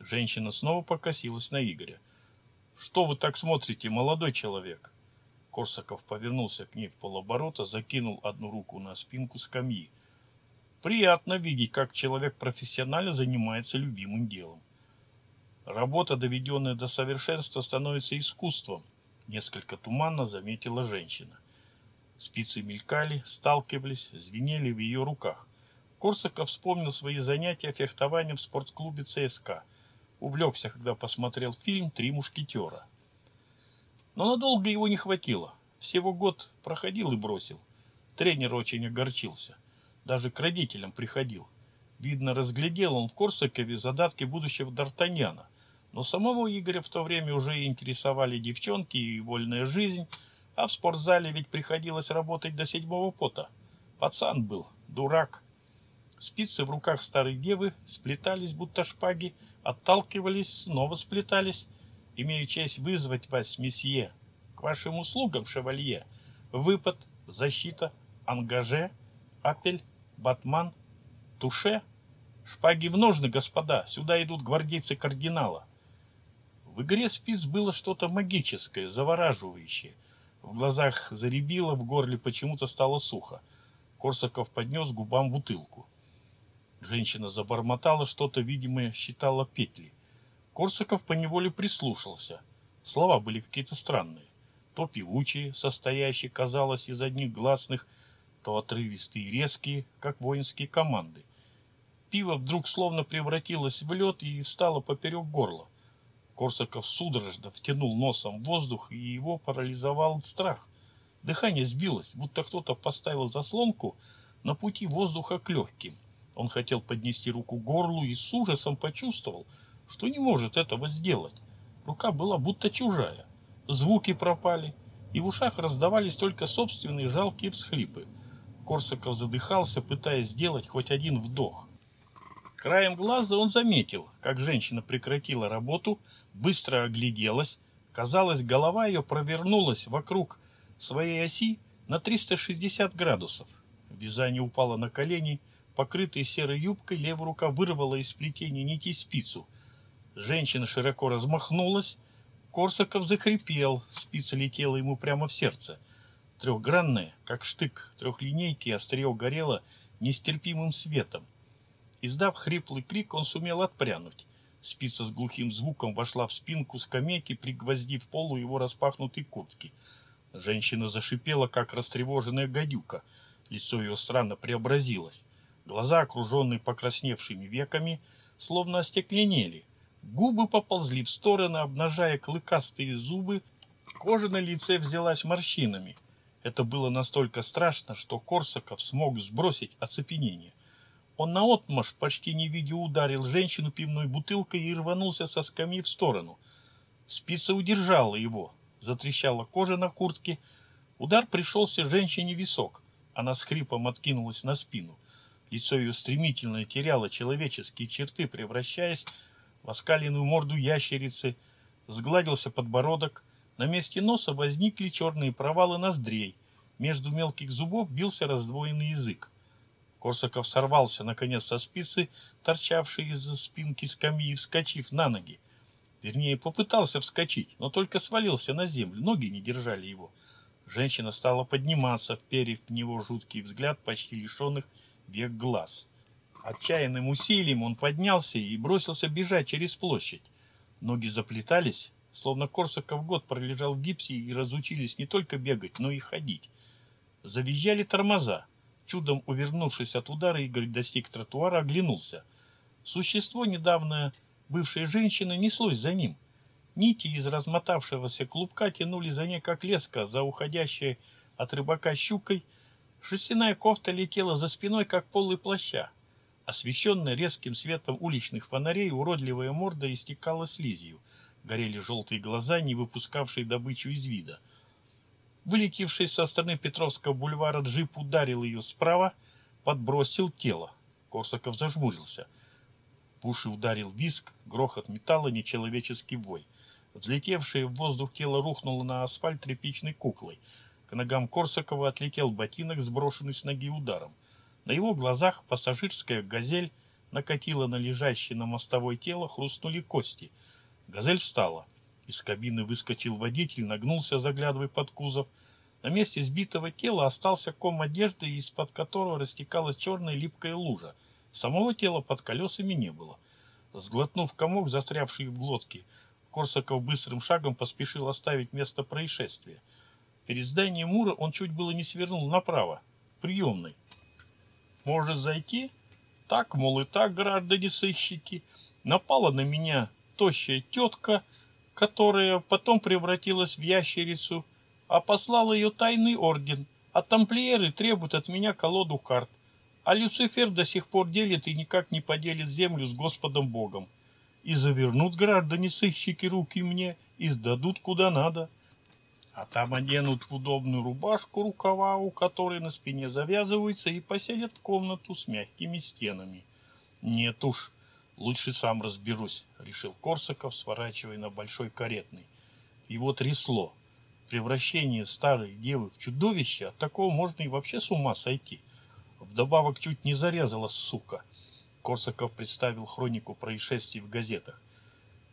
Женщина снова покосилась на Игоря. «Что вы так смотрите, молодой человек?» Корсаков повернулся к ней в полоборота, закинул одну руку на спинку скамьи. Приятно видеть, как человек профессионально занимается любимым делом. Работа, доведенная до совершенства, становится искусством, несколько туманно заметила женщина. Спицы мелькали, сталкивались, звенели в ее руках. Корсаков вспомнил свои занятия фехтованием в спортклубе ЦСКА. Увлекся, когда посмотрел фильм «Три мушкетера». Но надолго его не хватило. Всего год проходил и бросил. Тренер очень огорчился. Даже к родителям приходил. Видно, разглядел он в Корсакове задатки будущего Д'Артаньяна. Но самого Игоря в то время уже интересовали девчонки и вольная жизнь, а в спортзале ведь приходилось работать до седьмого пота. Пацан был, дурак. Спицы в руках старой девы сплетались, будто шпаги, отталкивались, снова сплетались. Имею честь вызвать вас, месье, к вашим услугам, шевалье. Выпад, защита, ангаже, апель, батман, туше. Шпаги в ножны, господа, сюда идут гвардейцы кардинала. В игре спиц было что-то магическое, завораживающее. В глазах заребило, в горле почему-то стало сухо. Корсаков поднес губам бутылку. Женщина забормотала что-то, видимо, считала петли. Корсаков поневоле прислушался. Слова были какие-то странные. То певучие, состоящие, казалось, из одних гласных, то отрывистые и резкие, как воинские команды. Пиво вдруг словно превратилось в лед и стало поперек горла. Корсаков судорожно втянул носом воздух, и его парализовал страх. Дыхание сбилось, будто кто-то поставил заслонку на пути воздуха к легким. Он хотел поднести руку к горлу и с ужасом почувствовал, что не может этого сделать. Рука была будто чужая. Звуки пропали, и в ушах раздавались только собственные жалкие всхлипы. Корсаков задыхался, пытаясь сделать хоть один вдох. Краем глаза он заметил, как женщина прекратила работу, быстро огляделась. Казалось, голова ее провернулась вокруг своей оси на 360 градусов. Вязание упало на колени, покрытая серой юбкой, левая рука вырвала из плетения нити спицу. Женщина широко размахнулась. Корсаков захрипел, спица летела ему прямо в сердце. Трехгранная, как штык трехлинейки, острие горело нестерпимым светом. Издав хриплый крик, он сумел отпрянуть. Спица с глухим звуком вошла в спинку скамейки, пригвоздив полу его распахнутой куртки. Женщина зашипела, как растревоженная гадюка. Лицо ее странно преобразилось. Глаза, окруженные покрасневшими веками, словно остекленели. Губы поползли в стороны, обнажая клыкастые зубы. Кожа на лице взялась морщинами. Это было настолько страшно, что Корсаков смог сбросить оцепенение. Он наотмашь, почти не видя, ударил женщину пивной бутылкой и рванулся со скамьи в сторону. Спица удержала его. Затрещала кожа на куртке. Удар пришелся женщине висок. Она с хрипом откинулась на спину. Лицо ее стремительно теряло человеческие черты, превращаясь в оскаленную морду ящерицы. Сгладился подбородок. На месте носа возникли черные провалы ноздрей. Между мелких зубов бился раздвоенный язык. Корсаков сорвался, наконец, со спицы, торчавшей из-за спинки скамьи, вскочив на ноги. Вернее, попытался вскочить, но только свалился на землю, ноги не держали его. Женщина стала подниматься, вперев в него жуткий взгляд почти лишенных век глаз. Отчаянным усилием он поднялся и бросился бежать через площадь. Ноги заплетались, словно Корсаков год пролежал в гипсе и разучились не только бегать, но и ходить. Завизжали тормоза. Чудом увернувшись от удара, Игорь достиг тротуара, оглянулся. Существо, недавно бывшей женщины, неслось за ним. Нити из размотавшегося клубка тянули за ней, как леска, за уходящей от рыбака щукой. Шерстяная кофта летела за спиной, как полы плаща. Освещенная резким светом уличных фонарей, уродливая морда истекала слизью. Горели желтые глаза, не выпускавшие добычу из вида. Вылетевший со стороны Петровского бульвара джип ударил ее справа, подбросил тело. Корсаков зажмурился. В уши ударил виск, грохот металла, нечеловеческий вой. Взлетевшее в воздух тело рухнуло на асфальт тряпичной куклой. К ногам Корсакова отлетел ботинок, сброшенный с ноги ударом. На его глазах пассажирская «Газель» накатила на лежащее на мостовой тело, хрустнули кости. «Газель» встала. Из кабины выскочил водитель, нагнулся, заглядывая под кузов. На месте сбитого тела остался ком одежды, из-под которого растекалась черная липкая лужа. Самого тела под колесами не было. Сглотнув комок, застрявший в глотке, Корсаков быстрым шагом поспешил оставить место происшествия. Перед зданием Мура он чуть было не свернул направо, приемной. Может зайти? Так, мол, и так, граждане сыщики. Напала на меня тощая тетка, которая потом превратилась в ящерицу, а послал ее тайный орден, а тамплиеры требуют от меня колоду карт. А Люцифер до сих пор делит и никак не поделит землю с Господом Богом и завернут граждане-сыщики руки мне и сдадут куда надо. А там оденут в удобную рубашку рукава, у которой на спине завязываются, и поселят в комнату с мягкими стенами. Нет уж, лучше сам разберусь, решил Корсаков, сворачивая на большой каретный. Его трясло. Превращение старой девы в чудовище, от такого можно и вообще с ума сойти. Вдобавок чуть не зарезала, сука. Корсаков представил хронику происшествий в газетах.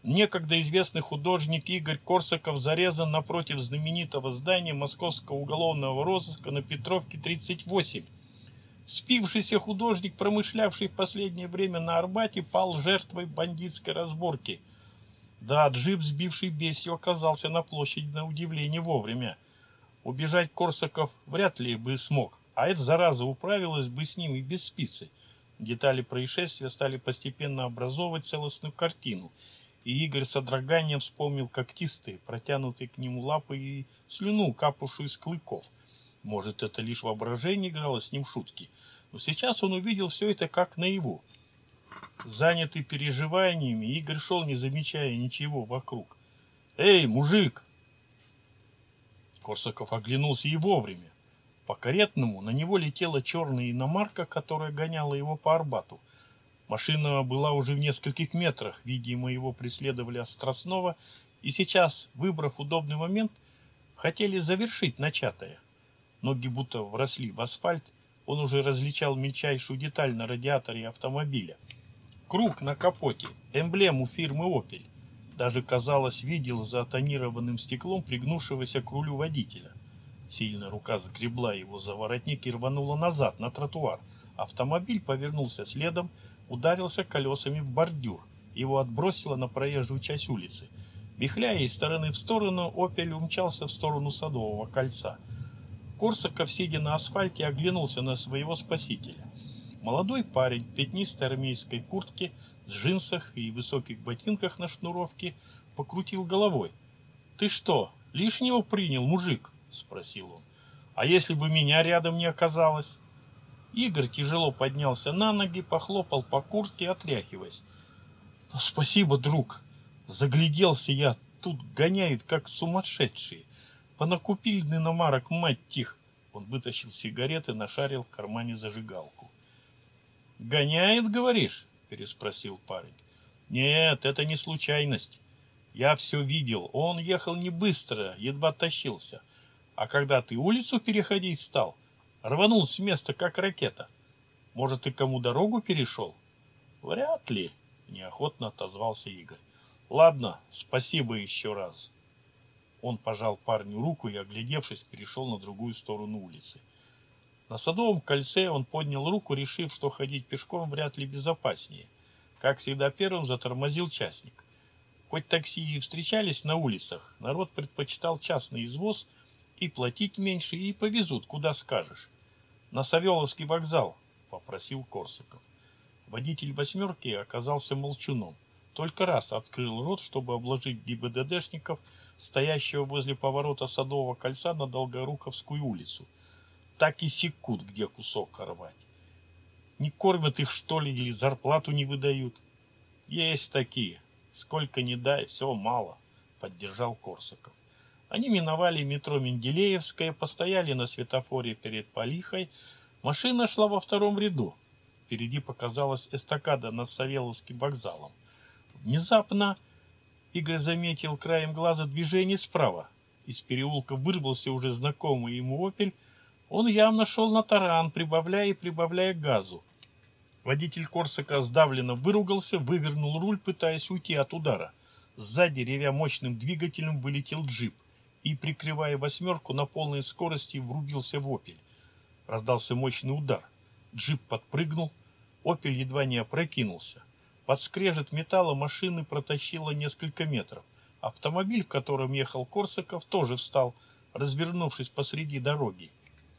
Некогда известный художник Игорь Корсаков зарезан напротив знаменитого здания Московского уголовного розыска на Петровке 38. Спившийся художник, промышлявший в последнее время на Арбате, пал жертвой бандитской разборки. Да, джип, сбивший бесью, оказался на площади на удивление вовремя. Убежать Корсаков вряд ли бы смог, а эта зараза управилась бы с ним и без спицы. Детали происшествия стали постепенно образовывать целостную картину, и Игорь с одраганием вспомнил когтистые, протянутые к нему лапы и слюну, капавшую из клыков. Может, это лишь воображение играло с ним шутки, но сейчас он увидел все это как наяву. Занятый переживаниями, Игорь шел, не замечая ничего вокруг. «Эй, мужик!» Корсаков оглянулся и вовремя. По каретному на него летела черная иномарка, которая гоняла его по Арбату. Машина была уже в нескольких метрах, видимо, его преследовали от и сейчас, выбрав удобный момент, хотели завершить начатое. Ноги будто вросли в асфальт, он уже различал мельчайшую деталь на радиаторе автомобиля. Круг на капоте, эмблему фирмы «Опель». Даже, казалось, видел за тонированным стеклом пригнувшегося к рулю водителя. Сильная рука загребла его за воротник и рванула назад, на тротуар. Автомобиль повернулся следом, ударился колесами в бордюр. Его отбросило на проезжую часть улицы. Вихляя из стороны в сторону, «Опель» умчался в сторону Садового кольца. Корсаков, сидя на асфальте, оглянулся на своего спасителя. Молодой парень в пятнистой армейской куртке, с джинсах и высоких ботинках на шнуровке покрутил головой. «Ты что, лишнего принял, мужик?» — спросил он. «А если бы меня рядом не оказалось?» Игорь тяжело поднялся на ноги, похлопал по куртке, отряхиваясь. «Ну, «Спасибо, друг. Загляделся я. Тут гоняют, как сумасшедшие. Понакупили иномарок, мать тих». Он вытащил сигареты, нашарил в кармане зажигалку. «Гоняет, говоришь?» – переспросил парень. «Нет, это не случайность. Я все видел. Он ехал не быстро, едва тащился. А когда ты улицу переходить стал, рванул с места, как ракета. Может, ты кому дорогу перешел? Вряд ли, неохотно отозвался Игорь. Ладно, спасибо еще раз. Он пожал парню руку и, оглядевшись, перешел на другую сторону улицы. На Садовом кольце он поднял руку, решив, что ходить пешком вряд ли безопаснее. Как всегда первым затормозил частник. Хоть такси и встречались на улицах, народ предпочитал частный извоз и платить меньше, и повезут, куда скажешь. На Савеловский вокзал, попросил Корсаков. Водитель «восьмерки» оказался молчуном. Только раз открыл рот, чтобы обложить ГИБДДшников, стоящего возле поворота Садового кольца на Долгоруковскую улицу. Так и секут, где кусок рвать. Не кормят их, что ли, или зарплату не выдают? Есть такие. Сколько не дай, все мало, поддержал Корсаков. Они миновали метро Менделеевское, постояли на светофоре перед Полихой. Машина шла во втором ряду. Впереди показалась эстакада над Савеловским вокзалом. Внезапно Игорь заметил краем глаза движение справа. Из переулка вырвался уже знакомый ему «Опель». Он явно шел на таран, прибавляя и прибавляя газу. Водитель Корсака сдавленно выругался, вывернул руль, пытаясь уйти от удара. Сзади, ревя мощным двигателем, вылетел джип и, прикрывая восьмерку, на полной скорости врубился в «Опель». Раздался мощный удар. Джип подпрыгнул, «Опель» едва не опрокинулся. Под скрежет металла машины протащило несколько метров. Автомобиль, в котором ехал Корсаков, тоже встал, развернувшись посреди дороги.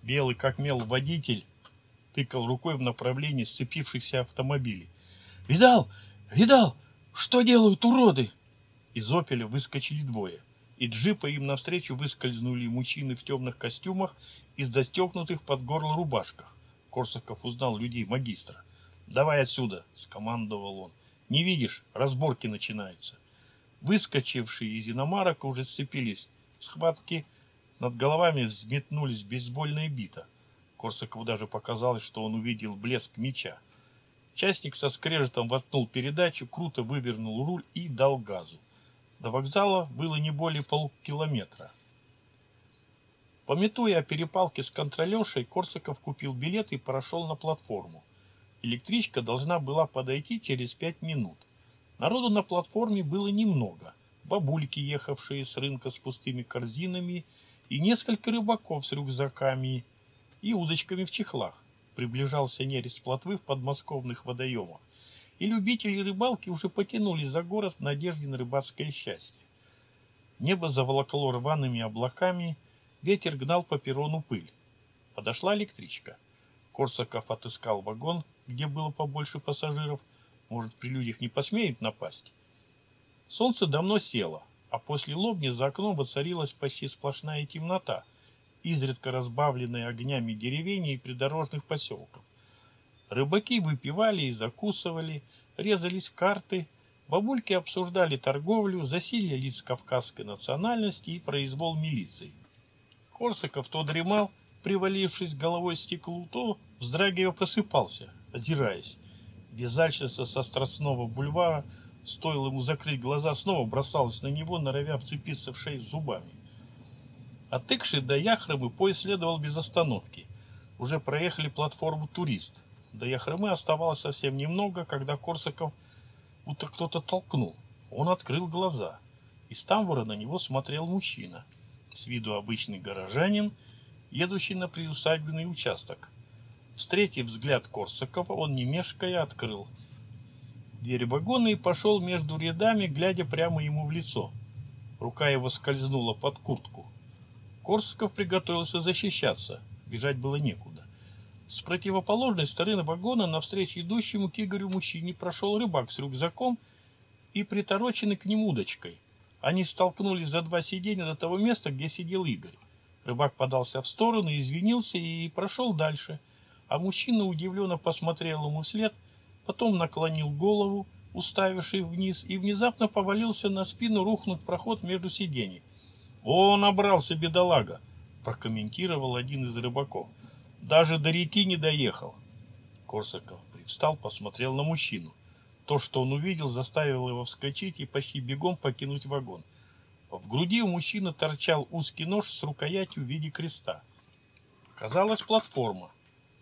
Белый как мел водитель тыкал рукой в направлении сцепившихся автомобилей. «Видал? Видал? Что делают уроды?» Из «Опеля» выскочили двое. И джипа им навстречу выскользнули мужчины в темных костюмах и с достегнутых под горло рубашках. Корсаков узнал людей магистра. «Давай отсюда!» — скомандовал он. «Не видишь? Разборки начинаются!» Выскочившие из иномарок уже сцепились. В схватке над головами взметнулись бейсбольные бита. Корсакову даже показалось, что он увидел блеск меча. Частник со скрежетом воткнул передачу, круто вывернул руль и дал газу. До вокзала было не более полкилометра. Пометуя о перепалке с контролершей, Корсаков купил билет и прошел на платформу. Электричка должна была подойти через пять минут. Народу на платформе было немного. Бабульки, ехавшие с рынка с пустыми корзинами, и несколько рыбаков с рюкзаками и удочками в чехлах. Приближался нерест плотвы в подмосковных водоемах, и любители рыбалки уже потянулись за город в надежде на рыбацкое счастье. Небо заволокло рваными облаками, ветер гнал по перрону пыль. Подошла электричка. Корсаков отыскал вагон, где было побольше пассажиров. Может, при людях не посмеют напасть. Солнце давно село, а после лобни за окном воцарилась почти сплошная темнота, изредка разбавленные огнями деревень и придорожных поселков. Рыбаки выпивали и закусывали, резались карты, бабульки обсуждали торговлю, засилье лиц кавказской национальности и произвол милиции. Корсаков то дремал, привалившись головой стеклу, то, вздрагивая, просыпался, озираясь. Вязальщица со Страстного бульвара, стоило ему закрыть глаза, снова бросалась на него, норовя вцепиться в шею зубами. Отыкший до Яхромы поезд следовал без остановки. Уже проехали платформу «Турист». До Яхромы оставалось совсем немного, когда Корсаков будто кто-то толкнул. Он открыл глаза. Из тамбура на него смотрел мужчина. С виду обычный горожанин, едущий на приусадебный участок. Встретив взгляд Корсакова, он не мешкая открыл дверь вагона и пошел между рядами, глядя прямо ему в лицо. Рука его скользнула под куртку. Корсаков приготовился защищаться. Бежать было некуда. С противоположной стороны вагона навстречу идущему к Игорю мужчине прошел рыбак с рюкзаком и притороченный к нему удочкой. Они столкнулись за два сиденья до того места, где сидел Игорь. Рыбак подался в сторону, извинился и прошел дальше, а мужчина удивленно посмотрел ему вслед, потом наклонил голову, уставивший вниз, и внезапно повалился на спину, рухнув в проход между сидений. «О, набрался бедолага!» – прокомментировал один из рыбаков. «Даже до реки не доехал». Корсаков привстал, посмотрел на мужчину. То, что он увидел, заставило его вскочить и почти бегом покинуть вагон. В груди у мужчины торчал узкий нож с рукоятью в виде креста. Казалось, платформа.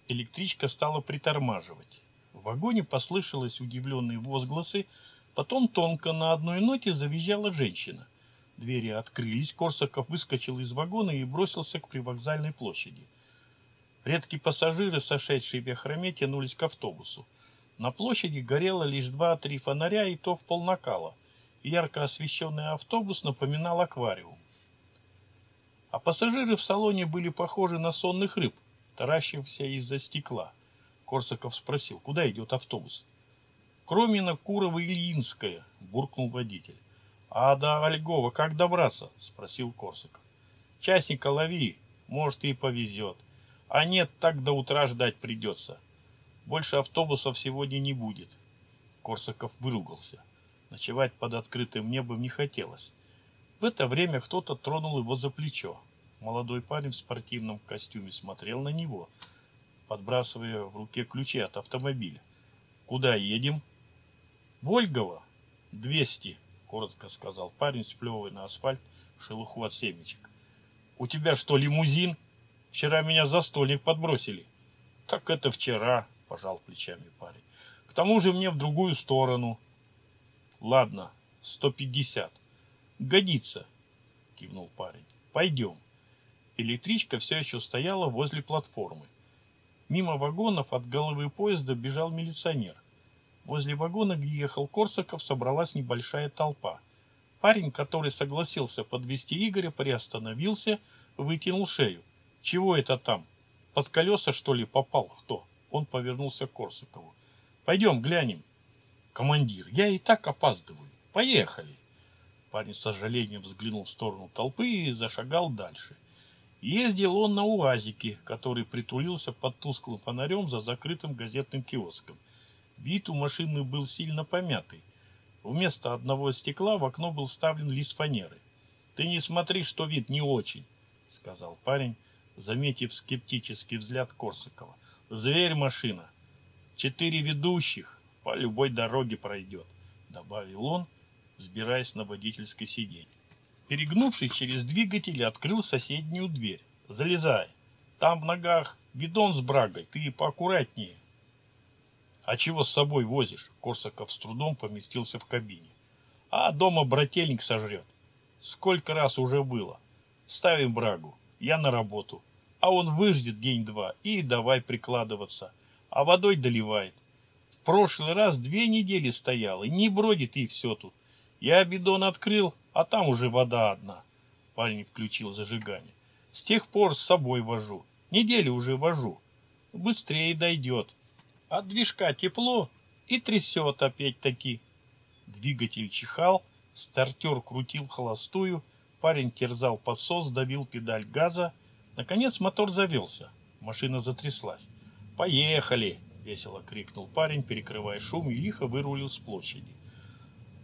Электричка стала притормаживать. В вагоне послышались удивленные возгласы, потом тонко на одной ноте завизжала женщина – Двери открылись, Корсаков выскочил из вагона и бросился к привокзальной площади. Редкие пассажиры, сошедшие в Яхроме, тянулись к автобусу. На площади горело лишь два-три фонаря, и то в полнакала. Ярко освещенный автобус напоминал аквариум. А пассажиры в салоне были похожи на сонных рыб, таращившихся из-за стекла. Корсаков спросил, куда идет автобус. «Кромина, Курова, Ильинская», — буркнул водитель. «А до Ольгова как добраться?» — спросил Корсаков. «Частника лови, может, и повезет. А нет, так до утра ждать придется. Больше автобусов сегодня не будет». Корсаков выругался. Ночевать под открытым небом не хотелось. В это время кто-то тронул его за плечо. Молодой парень в спортивном костюме смотрел на него, подбрасывая в руке ключи от автомобиля. «Куда едем?» «Вольгово. Двести», — коротко сказал парень, сплевывая на асфальт шелуху от семечек. «У тебя что, лимузин? Вчера меня за стольник подбросили». «Так это вчера», — пожал плечами парень. «К тому же мне в другую сторону». «Ладно, сто пятьдесят». «Годится», — кивнул парень. «Пойдем». Электричка все еще стояла возле платформы. Мимо вагонов от головы поезда бежал милиционер. Возле вагона, где ехал Корсаков, собралась небольшая толпа. Парень, который согласился подвести Игоря, приостановился, вытянул шею. «Чего это там? Под колеса, что ли, попал кто?» Он повернулся к Корсакову. «Пойдем, глянем». «Командир, я и так опаздываю. Поехали». Парень с сожалением взглянул в сторону толпы и зашагал дальше. Ездил он на УАЗике, который притулился под тусклым фонарем за закрытым газетным киоском. Вид у машины был сильно помятый. Вместо одного стекла в окно был вставлен лист фанеры. «Ты не смотри, что вид не очень», — сказал парень, заметив скептический взгляд Корсакова. «Зверь машина. Четыре ведущих по любой дороге пройдет», — добавил он, — взбираясь на водительское сиденье. Перегнувшись через двигатель, открыл соседнюю дверь. «Залезай. Там в ногах бидон с брагой, ты поаккуратнее». «А чего с собой возишь?» Корсаков с трудом поместился в кабине. «А дома брательник сожрет. Сколько раз уже было. Ставим брагу, я на работу. А он выждет день-два и давай прикладываться. А водой доливает. В прошлый раз две недели стоял, и не бродит, и все тут. Я бидон открыл, а там уже вода одна. Парень включил зажигание. С тех пор с собой вожу. Неделю уже вожу. Быстрее дойдет. От движка тепло и трясет опять-таки. Двигатель чихал, стартер крутил холостую, парень терзал подсос, давил педаль газа. Наконец мотор завелся. Машина затряслась. «Поехали!» — весело крикнул парень, перекрывая шум, и лихо вырулил с площади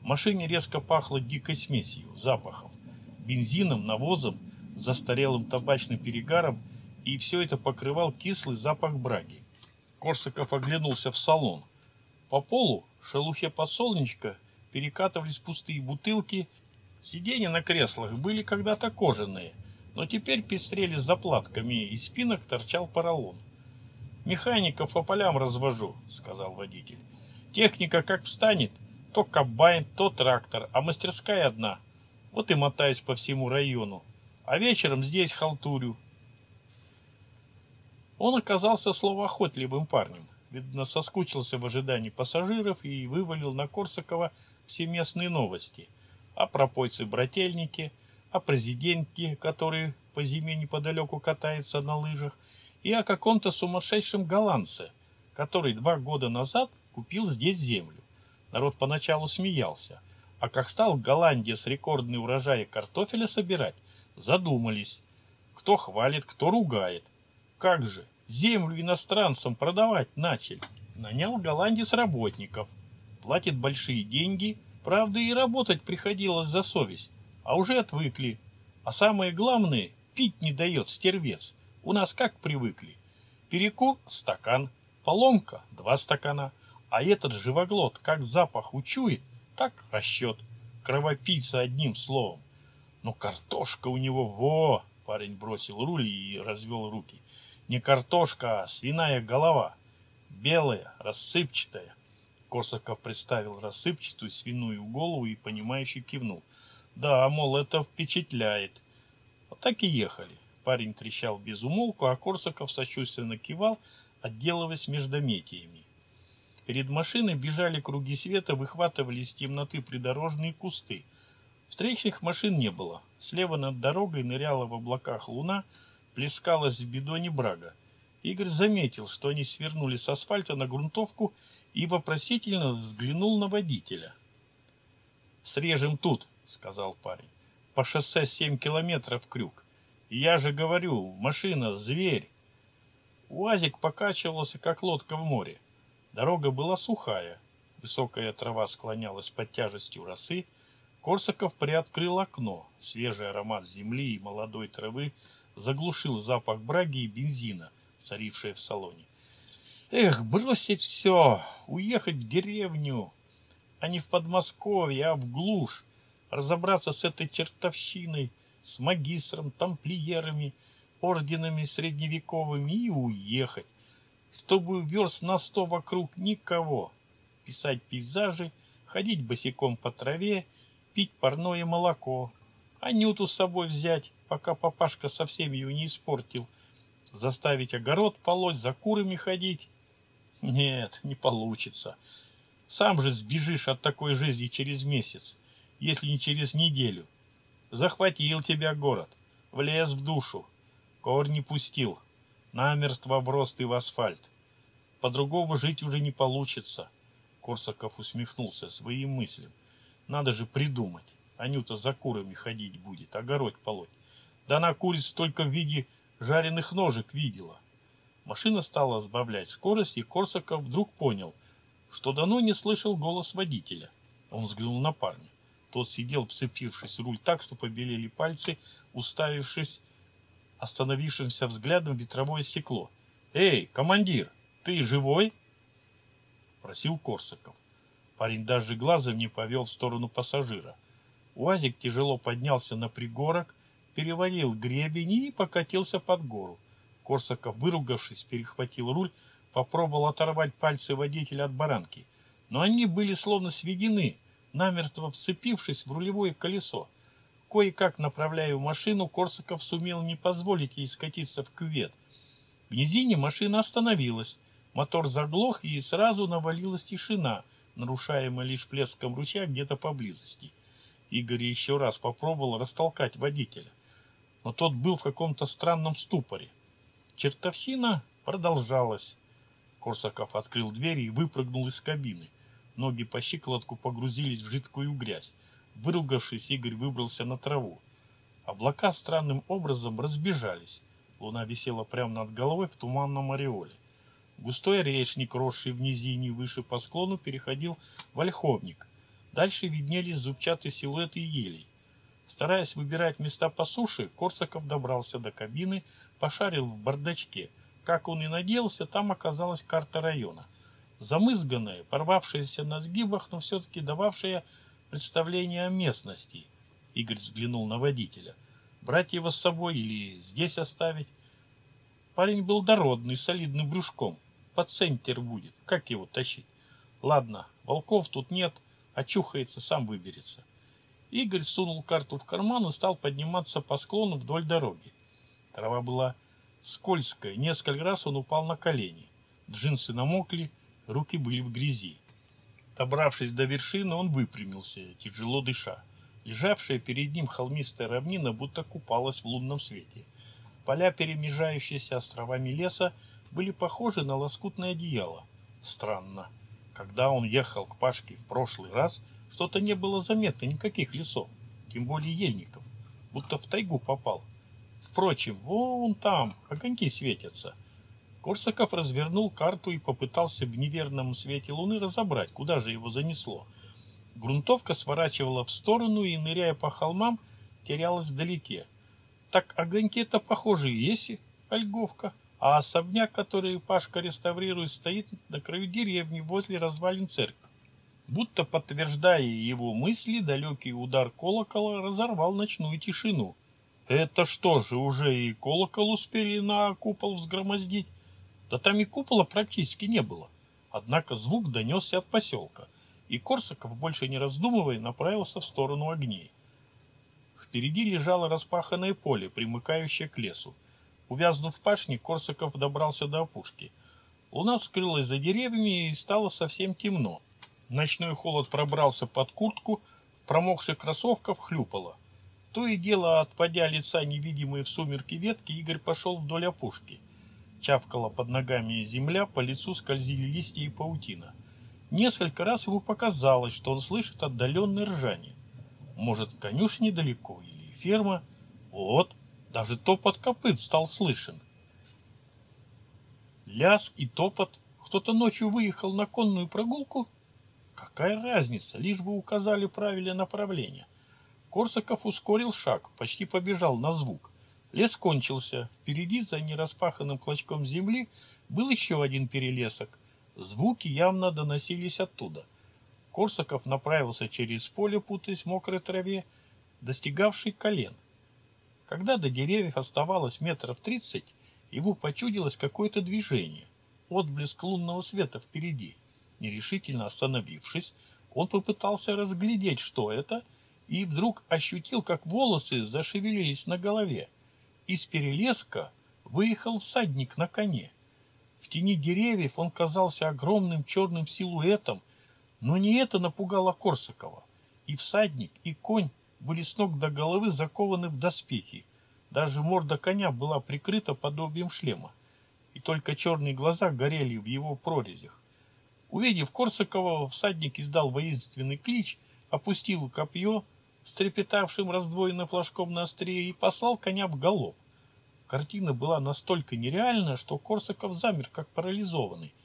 машине резко пахло дикой смесью запахов, бензином, навозом, застарелым табачным перегаром, и все это покрывал кислый запах браги. Корсаков оглянулся в салон. По полу, шелухе подсолнечка, перекатывались пустые бутылки. Сиденья на креслах были когда-то кожаные, но теперь пестрели заплатками, и спинок торчал поролон. «Механиков по полям развожу», — сказал водитель. «Техника как встанет, то комбайн, то трактор, а мастерская одна. Вот и мотаюсь по всему району. А вечером здесь халтурю. Он оказался словоохотливым парнем. Видно, соскучился в ожидании пассажиров и вывалил на Корсакова все местные новости. О пропойце-брательнике, о президенте, который по зиме неподалеку катается на лыжах, и о каком-то сумасшедшем голландце, который два года назад купил здесь землю. Народ поначалу смеялся, а как стал Голландия с рекордной урожая картофеля собирать, задумались, кто хвалит, кто ругает. Как же, землю иностранцам продавать начали. Нанял голландец работников, платит большие деньги, правда и работать приходилось за совесть, а уже отвыкли. А самое главное, пить не дает стервец. У нас как привыкли? Перекур – стакан, поломка – два стакана – а этот живоглот как запах учует, так расчет. Кровопийца одним словом. Но картошка у него, во! Парень бросил руль и развел руки. Не картошка, а свиная голова. Белая, рассыпчатая. Корсаков представил рассыпчатую свиную голову и, понимающе кивнул. Да, мол, это впечатляет. Вот так и ехали. Парень трещал без умолку, а Корсаков сочувственно кивал, отделываясь междометиями. Перед машиной бежали круги света, выхватывали из темноты придорожные кусты. Встречных машин не было. Слева над дорогой ныряла в облаках луна, плескалась в бидоне брага. Игорь заметил, что они свернули с асфальта на грунтовку и вопросительно взглянул на водителя. «Срежем тут», — сказал парень. «По шоссе семь километров крюк. Я же говорю, машина — зверь». УАЗик покачивался, как лодка в море. Дорога была сухая, высокая трава склонялась под тяжестью росы. Корсаков приоткрыл окно. Свежий аромат земли и молодой травы заглушил запах браги и бензина, царивший в салоне. Эх, бросить все, уехать в деревню, а не в Подмосковье, а в глушь, разобраться с этой чертовщиной, с магистром, тамплиерами, орденами средневековыми и уехать. Чтобы верст на сто вокруг никого, писать пейзажи, ходить босиком по траве, пить парное молоко, Анюту с собой взять, пока папашка совсем ее не испортил, заставить огород полоть, за курами ходить. Нет, не получится. Сам же сбежишь от такой жизни через месяц, если не через неделю. Захватил тебя город, влез в душу, корни пустил, намертво врос ты в асфальт. По-другому жить уже не получится. Корсаков усмехнулся своим мыслям. Надо же придумать. Анюта за курами ходить будет, огород полоть. Да она куриц только в виде жареных ножек видела. Машина стала сбавлять скорость, и Корсаков вдруг понял, что давно не слышал голос водителя. Он взглянул на парня. Тот сидел, вцепившись в руль так, что побелели пальцы, уставившись остановившимся взглядом в ветровое стекло. «Эй, командир, ты живой?» Просил Корсаков. Парень даже глазом не повел в сторону пассажира. Уазик тяжело поднялся на пригорок, перевалил гребень и покатился под гору. Корсаков, выругавшись, перехватил руль, попробовал оторвать пальцы водителя от баранки. Но они были словно сведены, намертво вцепившись в рулевое колесо. Кое-как направляя машину, Корсаков сумел не позволить ей скатиться в кювет. В низине машина остановилась. Мотор заглох, и сразу навалилась тишина, нарушаемая лишь плеском ручья где-то поблизости. Игорь еще раз попробовал растолкать водителя, но тот был в каком-то странном ступоре. Чертовщина продолжалась. Корсаков открыл дверь и выпрыгнул из кабины. Ноги по щиколотку погрузились в жидкую грязь. Выругавшись, Игорь выбрался на траву. Облака странным образом разбежались. Луна висела прямо над головой в туманном ореоле. Густой орешник, росший в низине выше по склону, переходил в ольховник. Дальше виднелись зубчатые силуэты елей. Стараясь выбирать места по суше, Корсаков добрался до кабины, пошарил в бардачке. Как он и надеялся, там оказалась карта района. Замызганная, порвавшаяся на сгибах, но все-таки дававшая представление о местности. Игорь взглянул на водителя. Брать его с собой или здесь оставить? Парень был дородный, солидным брюшком. По центр будет. Как его тащить? Ладно, волков тут нет. Очухается, сам выберется. Игорь сунул карту в карман и стал подниматься по склону вдоль дороги. Трава была скользкая. Несколько раз он упал на колени. Джинсы намокли, руки были в грязи. Добравшись до вершины, он выпрямился, тяжело дыша. Лежавшая перед ним холмистая равнина будто купалась в лунном свете. Поля, перемежающиеся островами леса, были похожи на лоскутное одеяло. Странно. Когда он ехал к Пашке в прошлый раз, что-то не было заметно никаких лесов, тем более ельников, будто в тайгу попал. Впрочем, вон там огоньки светятся — Корсаков развернул карту и попытался в неверном свете луны разобрать, куда же его занесло. Грунтовка сворачивала в сторону и, ныряя по холмам, терялась вдалеке. Так огоньки-то, похоже, есть Ольговка, а особняк, который Пашка реставрирует, стоит на краю деревни возле развалин церкви. Будто подтверждая его мысли, далекий удар колокола разорвал ночную тишину. Это что же, уже и колокол успели на купол взгромоздить? Да там и купола практически не было. Однако звук донесся от поселка, и Корсаков, больше не раздумывая, направился в сторону огней. Впереди лежало распаханное поле, примыкающее к лесу. Увязнув в пашне, Корсаков добрался до опушки. Луна скрылась за деревьями и стало совсем темно. Ночной холод пробрался под куртку, в промокших кроссовках хлюпало. То и дело, отводя лица невидимые в сумерки ветки, Игорь пошел вдоль опушки. Чавкала под ногами земля, по лицу скользили листья и паутина. Несколько раз ему показалось, что он слышит отдаленное ржание. Может, конюш недалеко или ферма? Вот, даже топот копыт стал слышен. Ляск и топот. Кто-то ночью выехал на конную прогулку? Какая разница, лишь бы указали правильное направление. Корсаков ускорил шаг, почти побежал на звук. Лес кончился. Впереди, за нераспаханным клочком земли, был еще один перелесок. Звуки явно доносились оттуда. Корсаков направился через поле, путаясь в мокрой траве, достигавший колен. Когда до деревьев оставалось метров тридцать, ему почудилось какое-то движение, отблеск лунного света впереди. Нерешительно остановившись, он попытался разглядеть, что это, и вдруг ощутил, как волосы зашевелились на голове. Из перелеска выехал всадник на коне. В тени деревьев он казался огромным черным силуэтом, но не это напугало Корсакова. И всадник, и конь были с ног до головы закованы в доспехи. Даже морда коня была прикрыта подобием шлема, и только черные глаза горели в его прорезях. Увидев Корсакова, всадник издал воинственный клич, опустил копье с трепетавшим раздвоенным флажком на острие и послал коня в галоп. Картина была настолько нереальна, что Корсаков замер, как парализованный –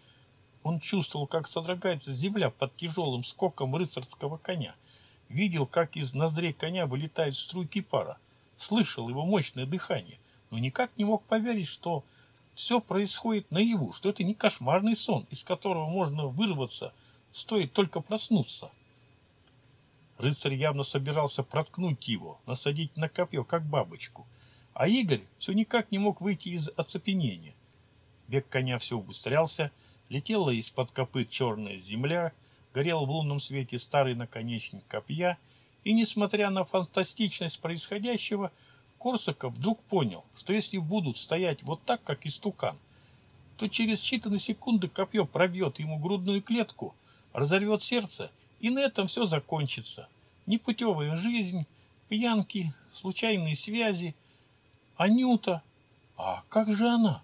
он чувствовал, как содрогается земля под тяжелым скоком рыцарского коня. Видел, как из ноздрей коня вылетают струйки пара. Слышал его мощное дыхание, но никак не мог поверить, что все происходит наяву, что это не кошмарный сон, из которого можно вырваться, стоит только проснуться. Рыцарь явно собирался проткнуть его, насадить на копье, как бабочку. А Игорь все никак не мог выйти из оцепенения. Бег коня все убыстрялся, Летела из-под копыт черная земля, горел в лунном свете старый наконечник копья, и, несмотря на фантастичность происходящего, Корсаков вдруг понял, что если будут стоять вот так, как истукан, то через считанные секунды копье пробьет ему грудную клетку, разорвет сердце, и на этом все закончится. Непутевая жизнь, пьянки, случайные связи. Анюта. А как же она?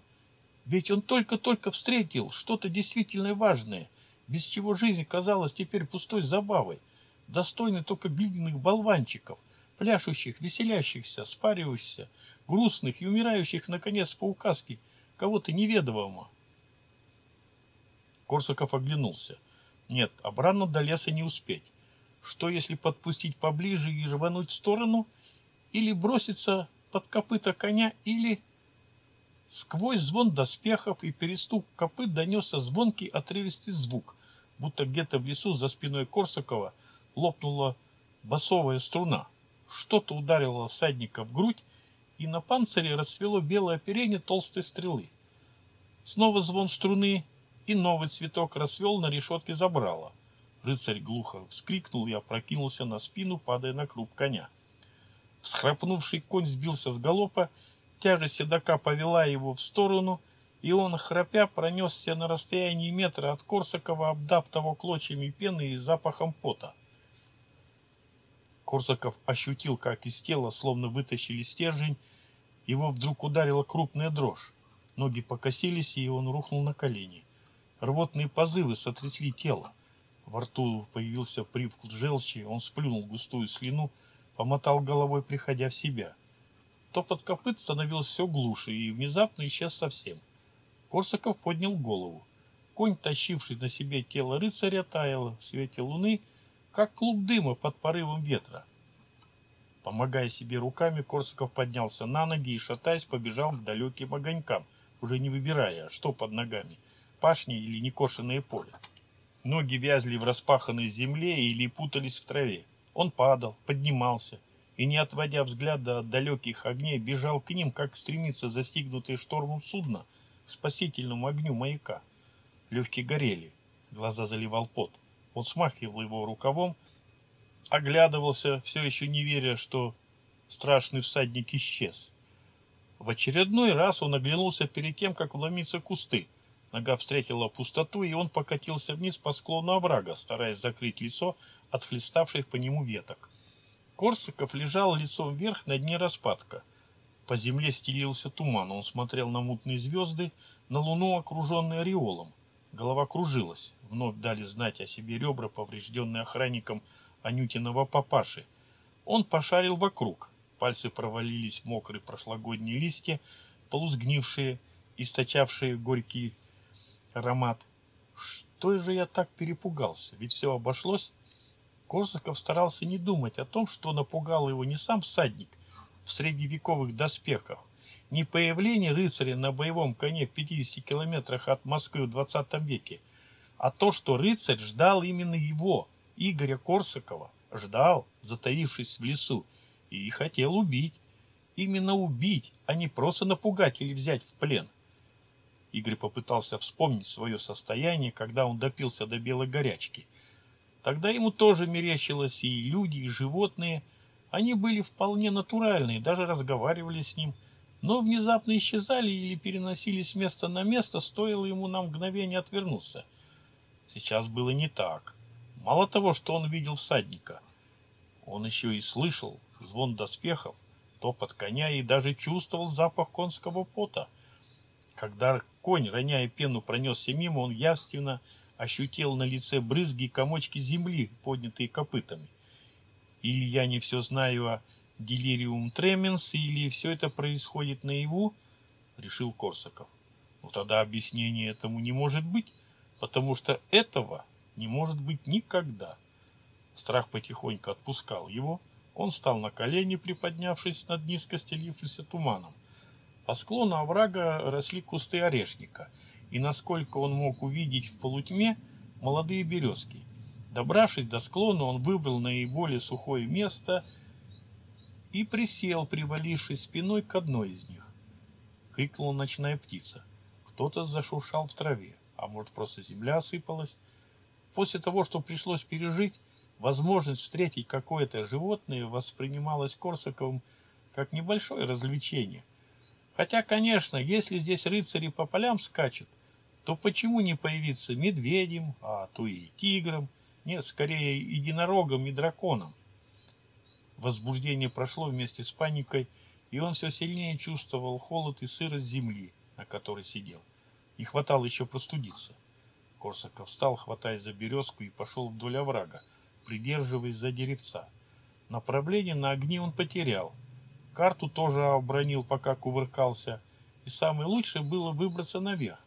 Ведь он только-только встретил что-то действительно важное, без чего жизнь казалась теперь пустой забавой, достойной только глиняных болванчиков, пляшущих, веселящихся, спаривающихся, грустных и умирающих, наконец, по указке кого-то неведомого. Корсаков оглянулся. Нет, обратно до леса не успеть. Что, если подпустить поближе и рвануть в сторону? Или броситься под копыта коня, или... Сквозь звон доспехов и перестук копыт донесся звонкий отрывистый звук, будто где-то в лесу за спиной Корсакова лопнула басовая струна. Что-то ударило всадника в грудь, и на панцире расцвело белое оперение толстой стрелы. Снова звон струны, и новый цветок расцвел на решетке забрала. Рыцарь глухо вскрикнул и опрокинулся на спину, падая на круп коня. Всхрапнувший конь сбился с галопа Тяжесть седока повела его в сторону, и он, храпя, пронесся на расстоянии метра от Корсакова, обдав того клочьями пены и запахом пота. Корсаков ощутил, как из тела словно вытащили стержень, его вдруг ударила крупная дрожь. Ноги покосились, и он рухнул на колени. Рвотные позывы сотрясли тело. Во рту появился привкус желчи, он сплюнул густую слюну, помотал головой, приходя в себя — Топот копыт становился все глуше и внезапно исчез совсем. Корсаков поднял голову. Конь, тащивший на себе тело рыцаря, таял в свете луны, как клуб дыма под порывом ветра. Помогая себе руками, Корсаков поднялся на ноги и, шатаясь, побежал к далеким огонькам, уже не выбирая, что под ногами, пашни или некошенное поле. Ноги вязли в распаханной земле или путались в траве. Он падал, поднимался, и, не отводя взгляда от далеких огней, бежал к ним, как стремится застигнутый штормом судно к спасительному огню маяка. Легкие горели, глаза заливал пот. Он смахивал его рукавом, оглядывался, все еще не веря, что страшный всадник исчез. В очередной раз он оглянулся перед тем, как вломиться кусты. Нога встретила пустоту, и он покатился вниз по склону оврага, стараясь закрыть лицо от хлеставших по нему веток. Корсаков лежал лицом вверх на дне распадка. По земле стелился туман, он смотрел на мутные звезды, на луну, окруженную ореолом. Голова кружилась. Вновь дали знать о себе ребра, поврежденные охранником Анютиного папаши. Он пошарил вокруг. Пальцы провалились в мокрые прошлогодние листья, полусгнившие, источавшие горький аромат. Что же я так перепугался? Ведь все обошлось. Корсаков старался не думать о том, что напугал его не сам всадник в средневековых доспехах, не появление рыцаря на боевом коне в 50 километрах от Москвы в 20 веке, а то, что рыцарь ждал именно его, Игоря Корсакова, ждал, затаившись в лесу, и хотел убить. Именно убить, а не просто напугать или взять в плен. Игорь попытался вспомнить свое состояние, когда он допился до белой горячки. Тогда ему тоже мерещилось и люди, и животные. Они были вполне натуральные, даже разговаривали с ним – но внезапно исчезали или переносились с места на место, стоило ему на мгновение отвернуться. Сейчас было не так. Мало того, что он видел всадника, он еще и слышал звон доспехов, топот коня и даже чувствовал запах конского пота. Когда конь, роняя пену, пронесся мимо, он явственно ощутил на лице брызги и комочки земли, поднятые копытами. Или я не все знаю о делириум тременс или все это происходит наяву, решил Корсаков. Но тогда объяснения этому не может быть, потому что этого не может быть никогда. Страх потихоньку отпускал его, он стал на колени, приподнявшись над низко стелившимся туманом. По склону оврага росли кусты орешника, и, насколько он мог увидеть в полутьме, молодые березки. Добравшись до склона, он выбрал наиболее сухое место – и присел, привалившись спиной к одной из них. Крикнула ночная птица. Кто-то зашуршал в траве, а может просто земля осыпалась. После того, что пришлось пережить, возможность встретить какое-то животное воспринималась Корсаковым как небольшое развлечение. Хотя, конечно, если здесь рыцари по полям скачут, то почему не появиться медведем, а то и тигром, нет, скорее единорогом и драконом? Возбуждение прошло вместе с паникой, и он все сильнее чувствовал холод и сырость земли, на которой сидел. Не хватало еще простудиться. Корсаков встал, хватаясь за березку, и пошел вдоль оврага, придерживаясь за деревца. Направление на огни он потерял. Карту тоже обронил, пока кувыркался, и самое лучшее было выбраться наверх.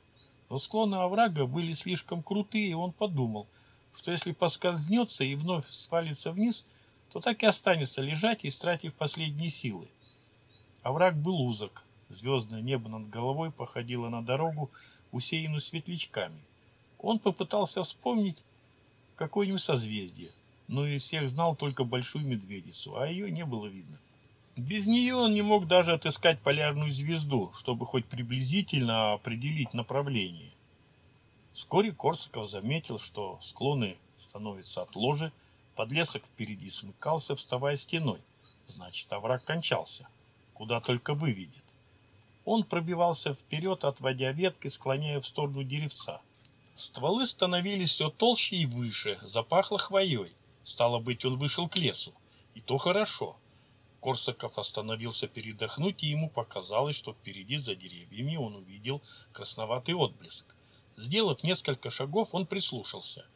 Но склоны оврага были слишком крутые, и он подумал, что если поскользнется и вновь свалится вниз – то так и останется лежать, истратив последние силы. Овраг был узок, звездное небо над головой походило на дорогу, усеянную светлячками. Он попытался вспомнить какое-нибудь созвездие, но из всех знал только большую медведицу, а ее не было видно. Без нее он не мог даже отыскать полярную звезду, чтобы хоть приблизительно определить направление. Вскоре Корсаков заметил, что склоны становятся отложи, Подлесок впереди смыкался, вставая стеной. Значит, овраг кончался. Куда только выведет. Он пробивался вперед, отводя ветки, склоняя в сторону деревца. Стволы становились все толще и выше, запахло хвоей. Стало быть, он вышел к лесу. И то хорошо. Корсаков остановился передохнуть, и ему показалось, что впереди за деревьями он увидел красноватый отблеск. Сделав несколько шагов, он прислушался –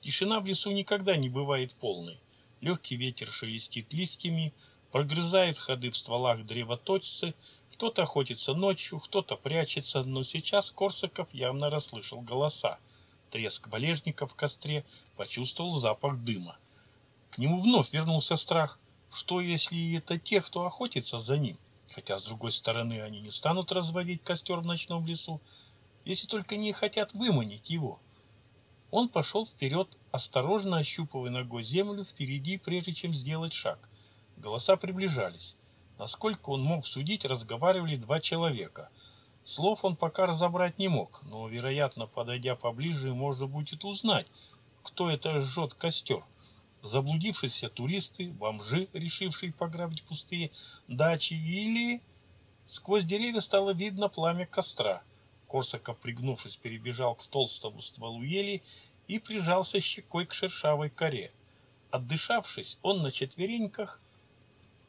Тишина в лесу никогда не бывает полной. Легкий ветер шелестит листьями, прогрызает ходы в стволах древоточцы, кто-то охотится ночью, кто-то прячется, но сейчас Корсаков явно расслышал голоса. Треск валежника в костре, почувствовал запах дыма. К нему вновь вернулся страх. Что, если это те, кто охотится за ним? Хотя, с другой стороны, они не станут разводить костер в ночном лесу, если только не хотят выманить его. Он пошел вперед, осторожно ощупывая ногой землю впереди, прежде чем сделать шаг. Голоса приближались. Насколько он мог судить, разговаривали два человека. Слов он пока разобрать не мог, но, вероятно, подойдя поближе, можно будет узнать, кто это жжет костер. Заблудившиеся туристы, бомжи, решившие пограбить пустые дачи, или... Сквозь деревья стало видно пламя костра. Корсаков, пригнувшись, перебежал к толстому стволу ели и прижался щекой к шершавой коре. Отдышавшись, он на четвереньках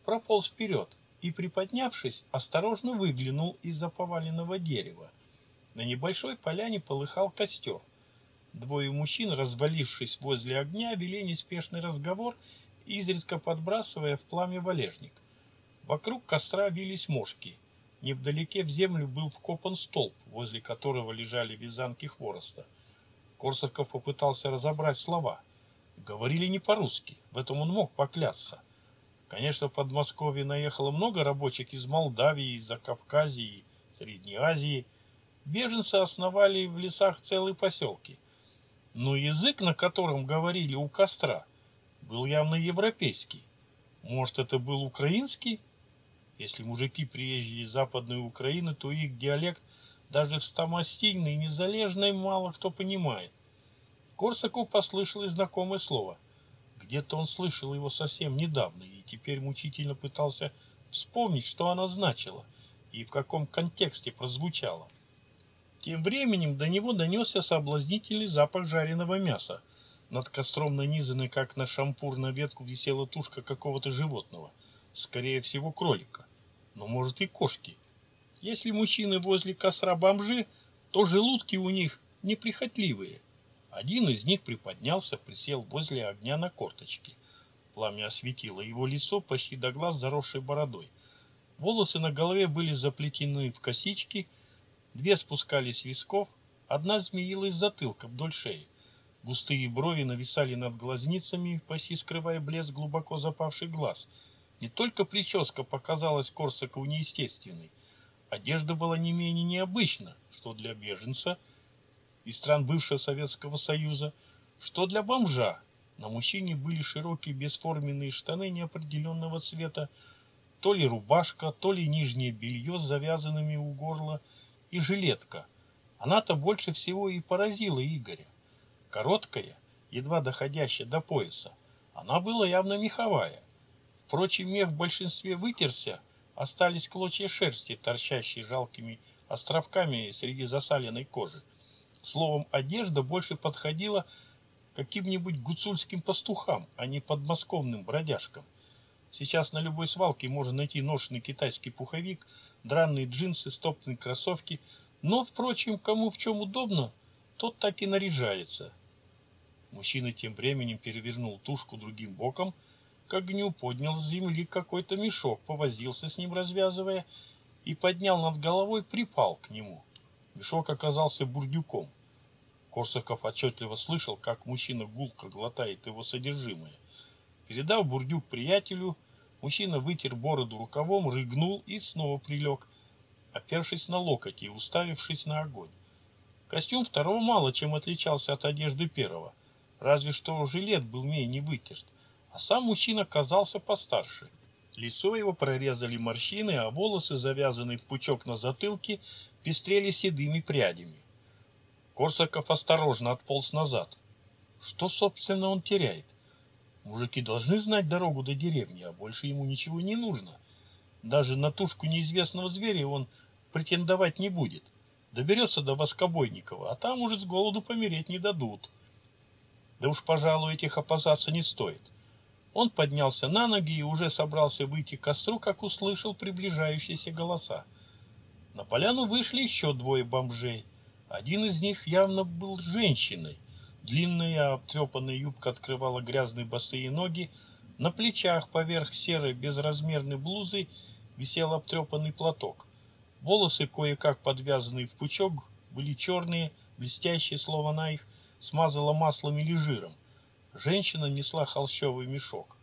прополз вперед и, приподнявшись, осторожно выглянул из-за поваленного дерева. На небольшой поляне полыхал костер. Двое мужчин, развалившись возле огня, вели неспешный разговор, изредка подбрасывая в пламя валежник. Вокруг костра вились мошки. Невдалеке в землю был вкопан столб, возле которого лежали вязанки хвороста. Корсаков попытался разобрать слова. Говорили не по-русски, в этом он мог поклясться. Конечно, в Подмосковье наехало много рабочих из Молдавии, из Закавказья Средней Азии – беженцы основали в лесах целые поселки. Но язык, на котором говорили у костра, был явно европейский. Может, это был украинский? Если мужики приезжие из Западной Украины, то их диалект даже в стамастильной и незалежной мало кто понимает. Корсаку послышалось знакомое слово. Где-то он слышал его совсем недавно и теперь мучительно пытался вспомнить, что оно значило и в каком контексте прозвучало. Тем временем до него донесся соблазнительный запах жареного мяса. Над костром нанизанной, как на шампур, на ветку висела тушка какого-то животного. Скорее всего, кролика. Но может и кошки. Если мужчины возле костра бомжи, то желудки у них неприхотливые. Один из них приподнялся, присел возле огня на корточки. Пламя осветило его лицо почти до глаз, заросшей бородой. Волосы на голове были заплетены в косички – Две спускались висков, одна змеилась затылка вдоль шеи. Густые брови нависали над глазницами, почти скрывая блеск глубоко запавших глаз. Не только прическа показалась Корсакову неестественной. Одежда была не менее необычна, что для беженца из стран бывшего Советского Союза, что для бомжа. На мужчине были широкие бесформенные штаны неопределенного цвета, то ли рубашка, то ли нижнее белье с завязанными у горла – и жилетка. Она-то больше всего и поразила Игоря. Короткая, едва доходящая до пояса, она была явно меховая. Впрочем, мех в большинстве вытерся, остались клочья шерсти, торчащие жалкими островками среди засаленной кожи. Словом, одежда больше подходила каким-нибудь гуцульским пастухам, а не подмосковным бродяжкам. Сейчас на любой свалке можно найти ношенный китайский пуховик – драные джинсы, стоптанные кроссовки. Но, впрочем, кому в чем удобно, тот так и наряжается. Мужчина тем временем перевернул тушку другим боком, к огню поднял с земли какой-то мешок, повозился с ним, развязывая, и поднял над головой, припал к нему. Мешок оказался бурдюком. Корсаков отчетливо слышал, как мужчина гулко глотает его содержимое. Передав бурдюк приятелю, Мужчина вытер бороду рукавом, рыгнул и снова прилег, опершись на локоть и уставившись на огонь. Костюм второго мало чем отличался от одежды первого, разве что жилет был менее вытерт, а сам мужчина казался постарше. Лицо его прорезали морщины, а волосы, завязанные в пучок на затылке, пестрели седыми прядями. Корсаков осторожно отполз назад. Что, собственно, он теряет? Мужики должны знать дорогу до деревни, а больше ему ничего не нужно. Даже на тушку неизвестного зверя он претендовать не будет. Доберется до Воскобойникова, а там уже с голоду помереть не дадут. Да уж, пожалуй, этих опасаться не стоит. Он поднялся на ноги и уже собрался выйти к костру, как услышал приближающиеся голоса. На поляну вышли еще двое бомжей. Один из них явно был женщиной. Длинная обтрепанная юбка открывала грязные босые ноги, на плечах поверх серой безразмерной блузы висел обтрепанный платок. Волосы, кое-как подвязанные в пучок, были черные, блестящие, словно она их смазала маслом или жиром. Женщина несла холщовый мешок.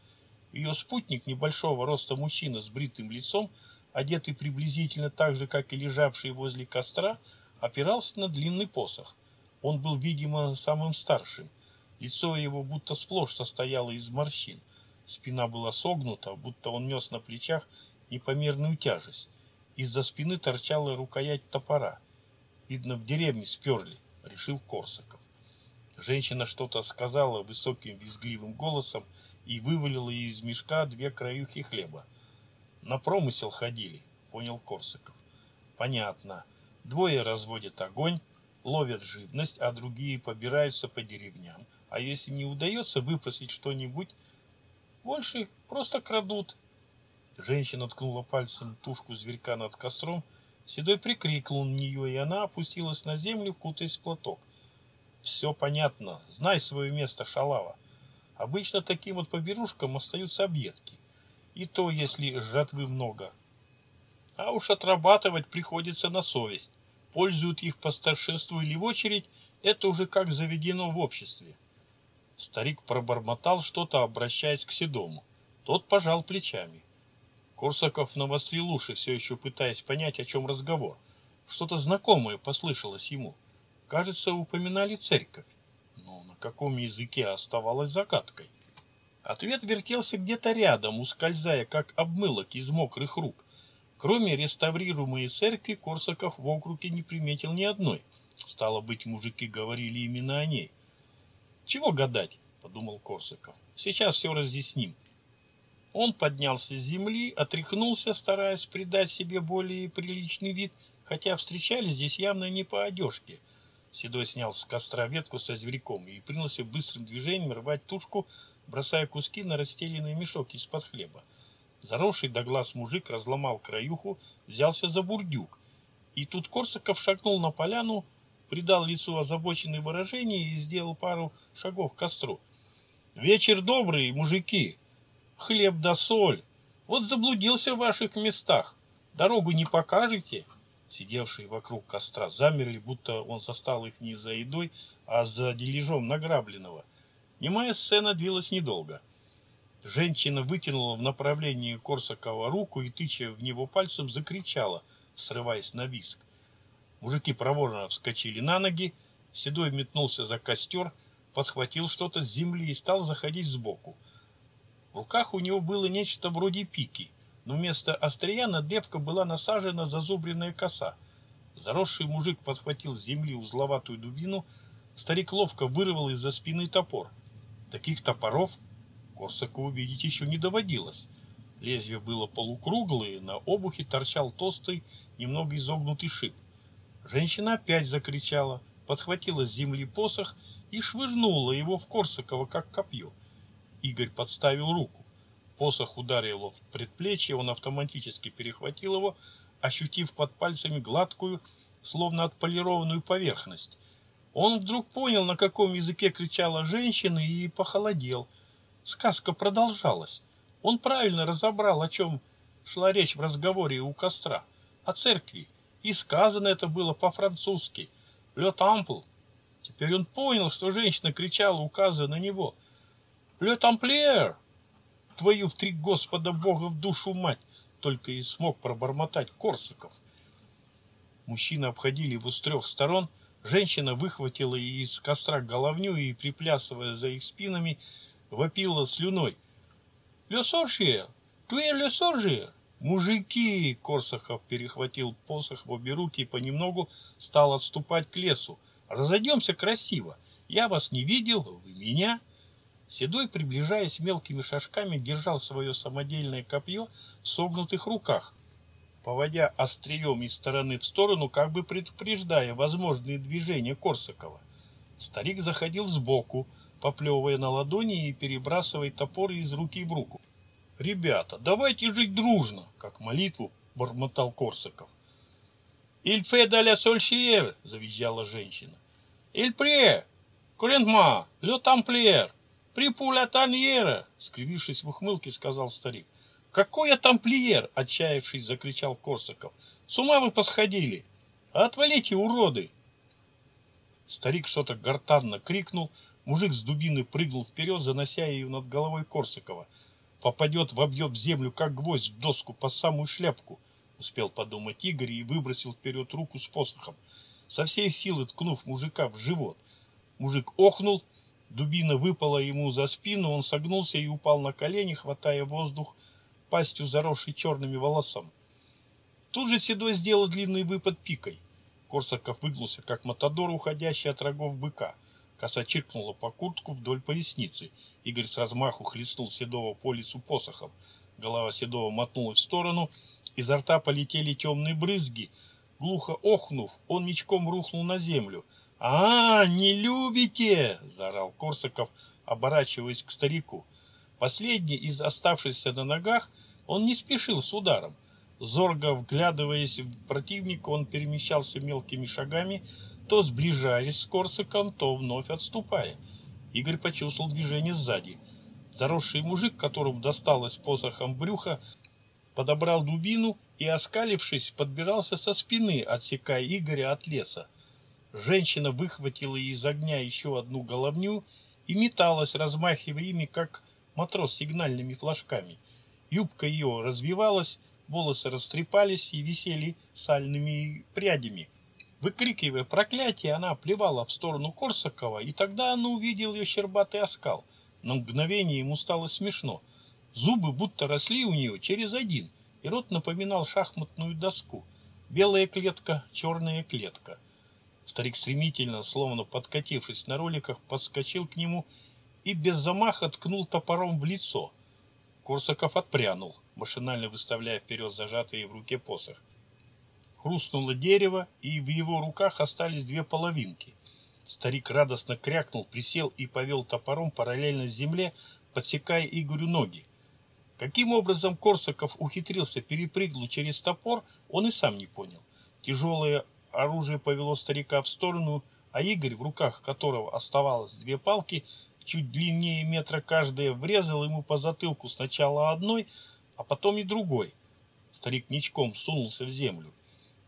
Ее спутник, небольшого роста мужчина с бритым лицом, одетый приблизительно так же, как и лежавший возле костра, опирался на длинный посох. Он был, видимо, самым старшим. Лицо его будто сплошь состояло из морщин. Спина была согнута, будто он нес на плечах непомерную тяжесть. Из-за спины торчала рукоять топора. Видно, в деревне сперли, решил Корсаков. Женщина что-то сказала высоким визгливым голосом и вывалила из мешка две краюхи хлеба. На промысел ходили, понял Корсаков. Понятно. Двое разводят огонь, ловят живность, а другие побираются по деревням. А если не удается выпросить что-нибудь, больше просто крадут. Женщина ткнула пальцем тушку зверька над костром, Седой прикрикнул на нее, и она опустилась на землю, кутаясь в платок. Все понятно, знай свое место, шалава. Обычно таким вот поберушкам остаются объедки. И то, если жатвы много. А уж отрабатывать приходится на совесть. Пользуют их по старшинству или в очередь, это уже как заведено в обществе. Старик пробормотал что-то, обращаясь к Седому. Тот пожал плечами. Корсаков навострил уши, все еще пытаясь понять, о чем разговор. Что-то знакомое послышалось ему. Кажется, упоминали церковь. Но на каком языке оставалось загадкой? Ответ вертелся где-то рядом, ускользая, как обмылок из мокрых рук. Кроме реставрируемой церкви, Корсаков в округе не приметил ни одной. Стало быть, мужики говорили именно о ней. «Чего гадать?» — подумал Корсаков. «Сейчас все разъясним». Он поднялся с земли, отряхнулся, стараясь придать себе более приличный вид, хотя встречались здесь явно не по одежке. Седой снял с костра ветку со зверьком и принялся быстрым движением рвать тушку, бросая куски на расстеленный мешок из-под хлеба. Заросший до глаз мужик разломал краюху, взялся за бурдюк. И тут Корсаков шагнул на поляну, придал лицу озабоченное выражение и сделал пару шагов к костру. «Вечер добрый, мужики!» хлеб да соль. Вот заблудился в ваших местах. Дорогу не покажете?» Сидевшие вокруг костра замерли, будто он застал их не за едой, а за дележом награбленного. Немая сцена длилась недолго. Женщина вытянула в направлении Корсакова руку и, тыча в него пальцем, закричала, срываясь на виск. Мужики проворно вскочили на ноги, Седой метнулся за костер, подхватил что-то с земли и стал заходить сбоку. В руках у него было нечто вроде пики, но вместо острия на древко была насажена зазубренная коса. Заросший мужик подхватил с земли узловатую дубину, старик ловко вырвал из-за спины топор. Таких топоров Корсакову видеть еще не доводилось. Лезвие было полукруглое, на обухе торчал толстый, немного изогнутый шип. Женщина опять закричала, подхватила с земли посох и швырнула его в Корсакова, как копье. Игорь подставил руку. Посох ударил его в предплечье, он автоматически перехватил его, ощутив под пальцами гладкую, словно отполированную поверхность. Он вдруг понял, на каком языке кричала женщина, и похолодел. Сказка продолжалась. Он правильно разобрал, о чем шла речь в разговоре у костра. О церкви. И сказано это было по-французски. «Ле Тампл». Теперь он понял, что женщина кричала, указывая на него – Ле Тамплиер! Твою в три Господа Бога в душу мать! Только и смог пробормотать Корсаков. Мужчины обходили его с трех сторон. Женщина выхватила из костра головню и, приплясывая за их спинами, вопила слюной. «Ле Соржиер! Туэ Ле Соржиер!» «Мужики!» — Корсаков перехватил посох в обе руки и понемногу стал отступать к лесу. «Разойдемся красиво. Я вас не видел, вы меня...» Седой, приближаясь мелкими шажками, держал свое самодельное копье в согнутых руках, поводя острием из стороны в сторону, как бы предупреждая возможные движения Корсакова. Старик заходил сбоку, поплевывая на ладони и перебрасывая топор из руки в руку. «Ребята, давайте жить дружно!» — как молитву бормотал Корсаков. «Иль фе да ля сольшиер!» — завизжала женщина. «Иль пре! Курентма! Ле тамплиер!» «Припуля Таньера!» — скривившись в ухмылке, сказал старик. «Какой я тамплиер!» — отчаявшись, закричал Корсаков. «С ума вы посходили! Отвалите, уроды!» Старик что-то гортанно крикнул, мужик с дубины прыгнул вперед, занося ее над головой Корсакова. «Попадет, вобьет в землю, как гвоздь в доску, по самую шляпку!» — успел подумать Игорь и выбросил вперед руку с посохом, со всей силы ткнув мужика в живот. Мужик охнул — Дубина выпала ему за спину, он согнулся и упал на колени, хватая воздух пастью, заросшей черными волосами. Тут же Седой сделал длинный выпад пикой. Корсаков выгнулся, как матадор, уходящий от рогов быка. Коса чиркнула по куртку вдоль поясницы. Игорь с размаху хлестнул Седова по лицу посохом. Голова Седова мотнулась в сторону, изо рта полетели темные брызги. Глухо охнув, он мечком рухнул на землю. «А, не любите!» – заорал Корсаков, оборачиваясь к старику. Последний из оставшихся на ногах, он не спешил с ударом. Зорго вглядываясь в противника, он перемещался мелкими шагами, то сближаясь с Корсаком, то вновь отступая. Игорь почувствовал движение сзади. Заросший мужик, которому досталось посохом брюха, подобрал дубину и, оскалившись, подбирался со спины, отсекая Игоря от леса. Женщина выхватила из огня еще одну головню и металась, размахивая ими, как матрос сигнальными флажками. Юбка ее развивалась, волосы растрепались и висели сальными прядями. Выкрикивая проклятие, она плевала в сторону Корсакова, и тогда он увидел ее щербатый оскал. На мгновение ему стало смешно. Зубы будто росли у нее через один, и рот напоминал шахматную доску. Белая клетка, черная клетка. Старик стремительно, словно подкатившись на роликах, подскочил к нему и без замаха ткнул топором в лицо. Корсаков отпрянул, машинально выставляя вперед зажатый в руке посох. Хрустнуло дерево, и в его руках остались две половинки. Старик радостно крякнул, присел и повел топором параллельно земле, подсекая Игорю ноги. Каким образом Корсаков ухитрился перепрыгнуть через топор, он и сам не понял. Тяжелое оружие повело старика в сторону, а Игорь, в руках которого оставалось две палки, чуть длиннее метра каждая, врезал ему по затылку сначала одной, а потом и другой. Старик ничком сунулся в землю.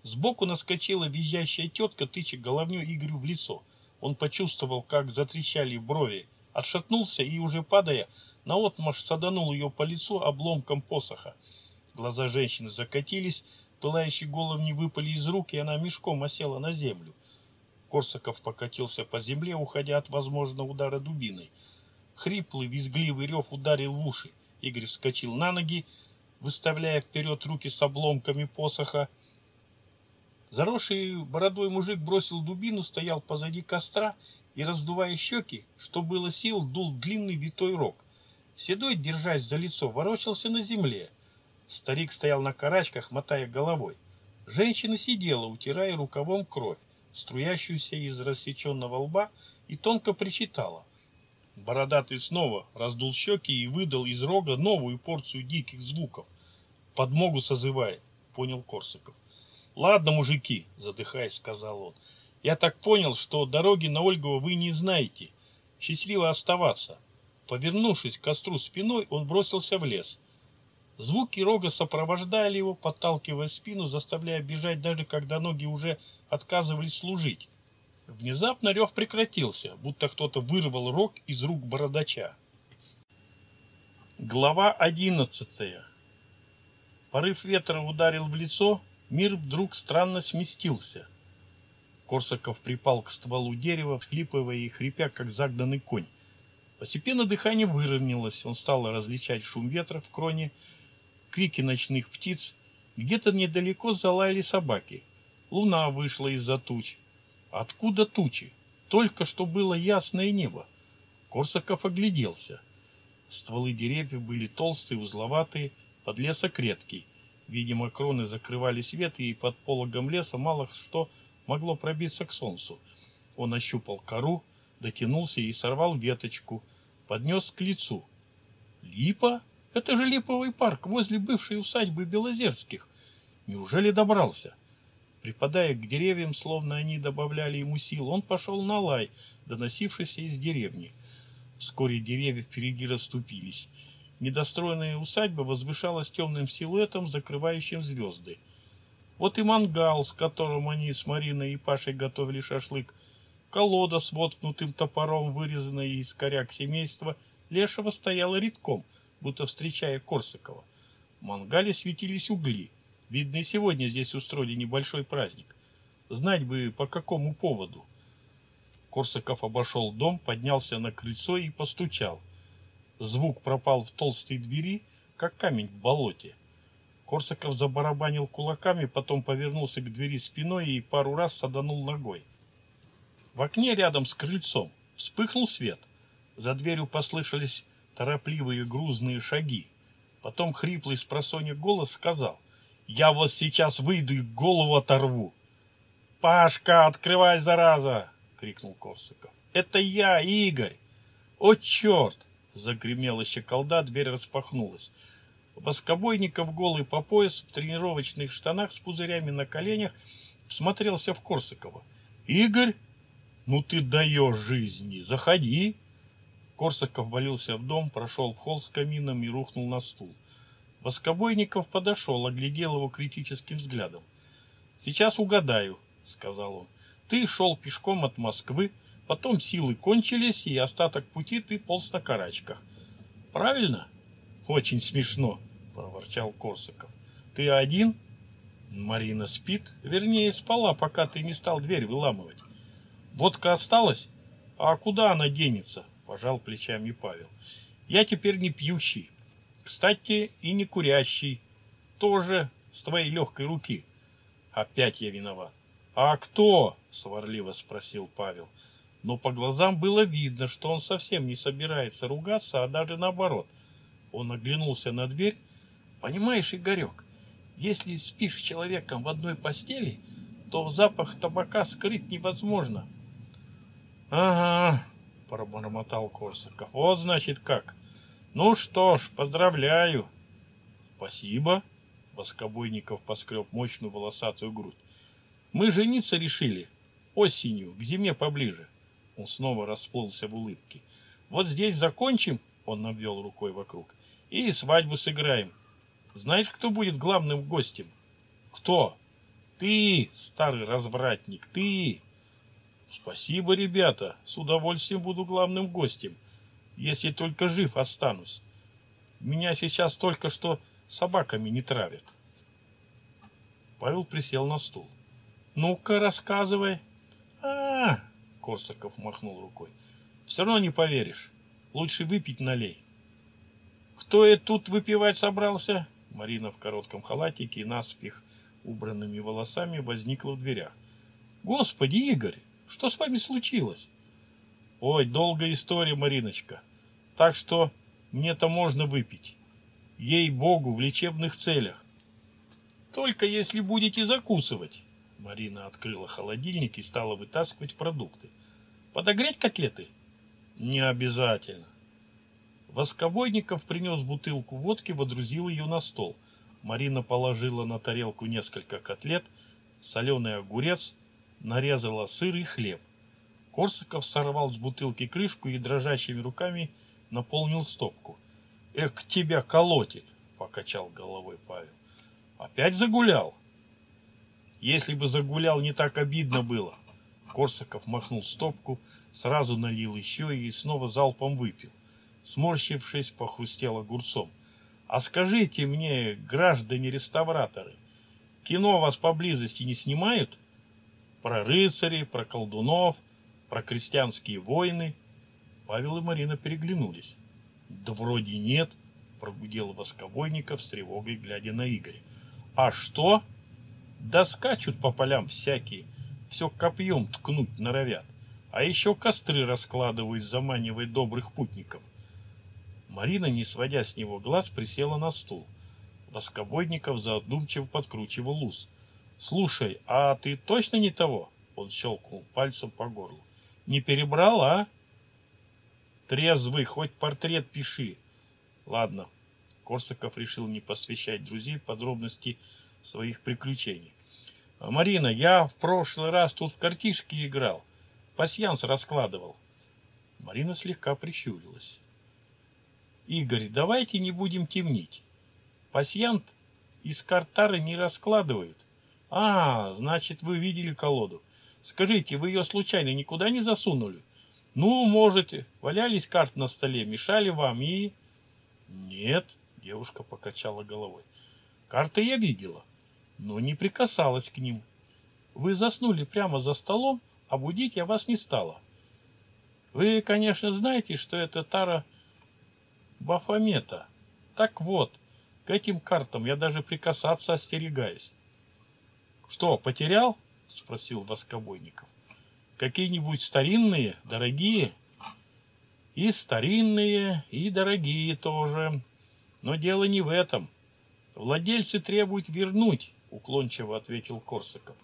Сбоку наскочила визжащая тетка, тыча головню Игорю в лицо. Он почувствовал, как затрещали брови, отшатнулся и, уже падая, наотмашь саданул ее по лицу обломком посоха. Глаза женщины закатились, пылающие головни выпали из рук, и она мешком осела на землю. Корсаков покатился по земле, уходя от возможного удара дубиной. Хриплый, визгливый рев ударил в уши. Игорь вскочил на ноги, выставляя вперед руки с обломками посоха, Заросший бородой мужик бросил дубину, стоял позади костра и, раздувая щеки, что было сил, дул длинный витой рог. Седой, держась за лицо, ворочался на земле. Старик стоял на карачках, мотая головой. Женщина сидела, утирая рукавом кровь, струящуюся из рассеченного лба, и тонко причитала. Бородатый снова раздул щеки и выдал из рога новую порцию диких звуков. «Подмогу созывает», — понял Корсаков. «Ладно, мужики», — задыхаясь, сказал он. «Я так понял, что дороги на Ольгово вы не знаете. Счастливо оставаться». Повернувшись к костру спиной, он бросился в лес. Звуки рога сопровождали его, подталкивая спину, заставляя бежать, даже когда ноги уже отказывались служить. Внезапно рев прекратился, будто кто-то вырвал рог из рук бородача. Глава одиннадцатая. Порыв ветра ударил в лицо, Мир вдруг странно сместился. Корсаков припал к стволу дерева, всхлипывая и хрипя, как загнанный конь. Постепенно дыхание выровнялось, он стал различать шум ветра в кроне, крики ночных птиц. Где-то недалеко залаяли собаки. Луна вышла из-за туч. Откуда тучи? Только что было ясное небо. Корсаков огляделся. Стволы деревьев были толстые, узловатые, подлесок редкий. Видимо, кроны закрывали свет, и под пологом леса мало что могло пробиться к солнцу. Он ощупал кору, дотянулся и сорвал веточку, поднес к лицу. Липа? Это же липовый парк возле бывшей усадьбы Белозерских. Неужели добрался? Припадая к деревьям, словно они добавляли ему сил, он пошел на лай, доносившийся из деревни. Вскоре деревья впереди расступились. Недостроенная усадьба возвышалась темным силуэтом, закрывающим звезды. Вот и мангал, с которым они с Мариной и Пашей готовили шашлык, колода с воткнутым топором, вырезанная из коряк семейства, Лешего стояла редком, будто встречая Корсакова. В мангале светились угли. Видно, и сегодня здесь устроили небольшой праздник. Знать бы, по какому поводу. Корсаков обошел дом, поднялся на крыльцо и постучал. Звук пропал в толстой двери, как камень в болоте. Корсаков забарабанил кулаками, потом повернулся к двери спиной и пару раз саданул ногой. В окне рядом с крыльцом Вспыхнул свет. За дверью послышались торопливые грузные шаги. Потом хриплый с просонья голос сказал, «Я вот сейчас выйду и голову оторву». «Пашка, открывай, зараза!» — крикнул Корсаков. «Это я, Игорь!» «О, черт!» — загремела щеколда, дверь распахнулась. Воскобойников голый по пояс в тренировочных штанах с пузырями на коленях смотрелся в Корсакова. «Игорь, ну ты даешь жизни, заходи!» Корсаков валился в дом, прошел в холл с камином и рухнул на стул. Воскобойников подошел, оглядел его критическим взглядом. «Сейчас угадаю», — сказал он. «Ты шел пешком от Москвы, потом силы кончились, и остаток пути ты полз на карачках. Правильно?» «Очень смешно», — проворчал Корсаков. «Ты один?» «Марина спит, вернее, спала, пока ты не стал дверь выламывать. Водка осталась? А куда она денется?» пожал плечами Павел. Я теперь не пьющий. Кстати, и не курящий. Тоже с твоей легкой руки. Опять я виноват. А кто? Сварливо спросил Павел. Но по глазам было видно, что он совсем не собирается ругаться, а даже наоборот. Он оглянулся на дверь. Понимаешь, Игорек, если спишь с человеком в одной постели, то запах табака скрыть невозможно. Ага, пробормотал Корсаков. Вот значит как. Ну что ж, поздравляю. Спасибо. Воскобойников поскреб мощную волосатую грудь. Мы жениться решили. Осенью, к зиме поближе. Он снова расплылся в улыбке. Вот здесь закончим, он обвел рукой вокруг, и свадьбу сыграем. Знаешь, кто будет главным гостем? Кто? Ты, старый развратник, ты. Спасибо, ребята. С удовольствием буду главным гостем, если только жив останусь. Меня сейчас только что собаками не травят. Павел присел на стул. Ну-ка, рассказывай. А, -а, -а Корсаков махнул рукой. Все равно не поверишь. Лучше выпить налей. Кто это тут выпивать собрался? Марина в коротком халатике и наспех убранными волосами возникла в дверях. Господи, Игорь, что с вами случилось? Ой, долгая история, Мариночка. Так что мне-то можно выпить. Ей-богу, в лечебных целях. Только если будете закусывать. Марина открыла холодильник и стала вытаскивать продукты. Подогреть котлеты? Не обязательно. Воскобойников принес бутылку водки, водрузил ее на стол. Марина положила на тарелку несколько котлет, соленый огурец, нарезала сыр и хлеб. Корсаков сорвал с бутылки крышку и дрожащими руками наполнил стопку. «Эх, тебя колотит!» — покачал головой Павел. «Опять загулял?» «Если бы загулял, не так обидно было!» Корсаков махнул стопку, сразу налил еще и снова залпом выпил. Сморщившись, похрустел огурцом. «А скажите мне, граждане-реставраторы, кино вас поблизости не снимают?» про рыцарей, про колдунов, про крестьянские войны. Павел и Марина переглянулись. Да вроде нет, прогудел Воскобойников с тревогой, глядя на Игоря. А что? Да скачут по полям всякие, все копьем ткнуть норовят. А еще костры раскладывают, заманивая добрых путников. Марина, не сводя с него глаз, присела на стул. Воскобойников задумчиво подкручивал ус. Слушай, а ты точно не того? Он щелкнул пальцем по горлу. Не перебрал, а? Трезвый, хоть портрет пиши. Ладно. Корсаков решил не посвящать друзей подробности своих приключений. Марина, я в прошлый раз тут в картишке играл. Пасьянс раскладывал. Марина слегка прищурилась. Игорь, давайте не будем темнить. Пасьянт из картары не раскладывают. А, значит, вы видели колоду. Скажите, вы ее случайно никуда не засунули? Ну, можете. Валялись карты на столе, мешали вам и... Нет, девушка покачала головой. Карты я видела, но не прикасалась к ним. Вы заснули прямо за столом, а будить я вас не стала. Вы, конечно, знаете, что это Тара Бафомета. Так вот, к этим картам я даже прикасаться остерегаюсь. Что, потерял? Спросил Воскобойников. Какие-нибудь старинные, дорогие? И старинные, и дорогие тоже. Но дело не в этом. Владельцы требуют вернуть, уклончиво ответил Корсаков.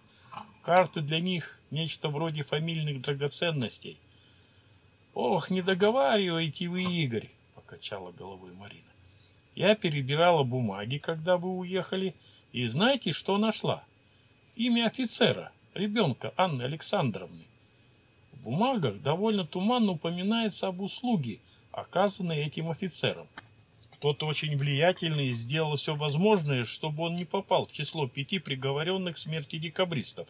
Карты для них нечто вроде фамильных драгоценностей. Ох, не договаривайте вы, Игорь, покачала головой Марина. Я перебирала бумаги, когда вы уехали, и знаете, что нашла? Имя офицера, ребенка Анны Александровны. В бумагах довольно туманно упоминается об услуге, оказанной этим офицером. Кто-то очень влиятельный сделал все возможное, чтобы он не попал в число пяти приговоренных к смерти декабристов,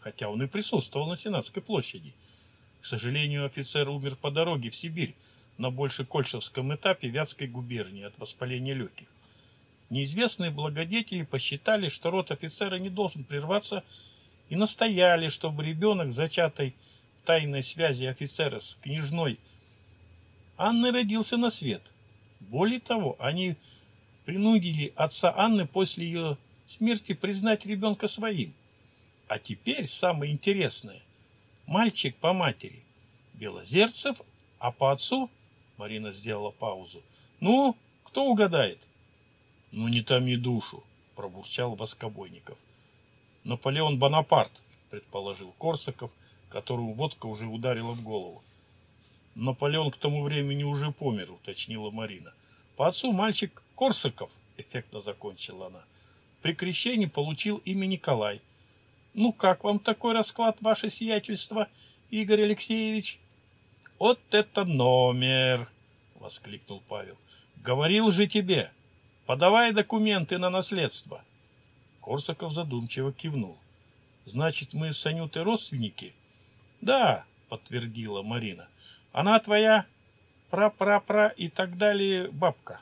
хотя он и присутствовал на Сенатской площади. К сожалению, офицер умер по дороге в Сибирь на Большекольшевском этапе Вятской губернии от воспаления легких. Неизвестные благодетели посчитали, что род офицера не должен прерваться, и настояли, чтобы ребенок, зачатый в тайной связи офицера с княжной Анны, родился на свет – более того, они принудили отца Анны после ее смерти признать ребенка своим. А теперь самое интересное. Мальчик по матери Белозерцев, а по отцу Марина сделала паузу. Ну, кто угадает? Ну, не томи душу, пробурчал Воскобойников. Наполеон Бонапарт, предположил Корсаков, которому водка уже ударила в голову. Наполеон к тому времени уже помер, уточнила Марина. По отцу мальчик Корсаков, эффектно закончила она. При крещении получил имя Николай. Ну, как вам такой расклад, ваше сиятельство, Игорь Алексеевич? Вот это номер! Воскликнул Павел. Говорил же тебе, подавай документы на наследство. Корсаков задумчиво кивнул. Значит, мы с Анютой родственники? Да, подтвердила Марина. Она твоя пра-пра-пра и так далее бабка.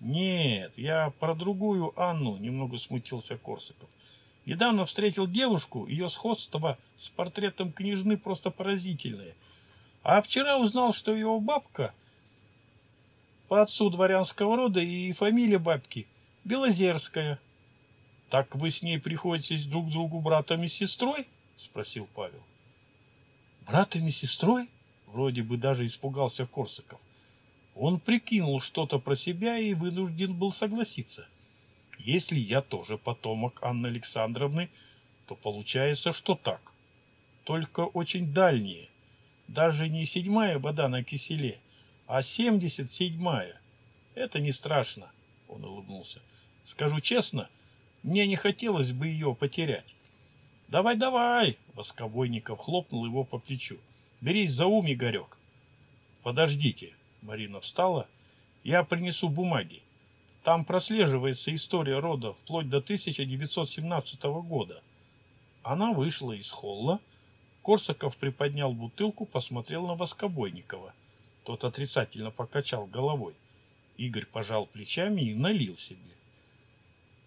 Нет, я про другую Анну, немного смутился Корсаков. Недавно встретил девушку, ее сходство с портретом княжны просто поразительное. А вчера узнал, что ее бабка по отцу дворянского рода и фамилия бабки Белозерская. Так вы с ней приходитесь друг другу братом и сестрой? Спросил Павел. Братом и сестрой? Вроде бы даже испугался Корсаков. Он прикинул что-то про себя и вынужден был согласиться. Если я тоже потомок Анны Александровны, то получается, что так. Только очень дальние. Даже не седьмая вода на киселе, а семьдесят седьмая. Это не страшно, он улыбнулся. Скажу честно, мне не хотелось бы ее потерять. Давай, давай, Воскобойников хлопнул его по плечу. Берись за ум, Игорек. Подождите. Марина встала. Я принесу бумаги. Там прослеживается история рода вплоть до 1917 года. Она вышла из холла. Корсаков приподнял бутылку, посмотрел на Воскобойникова. Тот отрицательно покачал головой. Игорь пожал плечами и налил себе.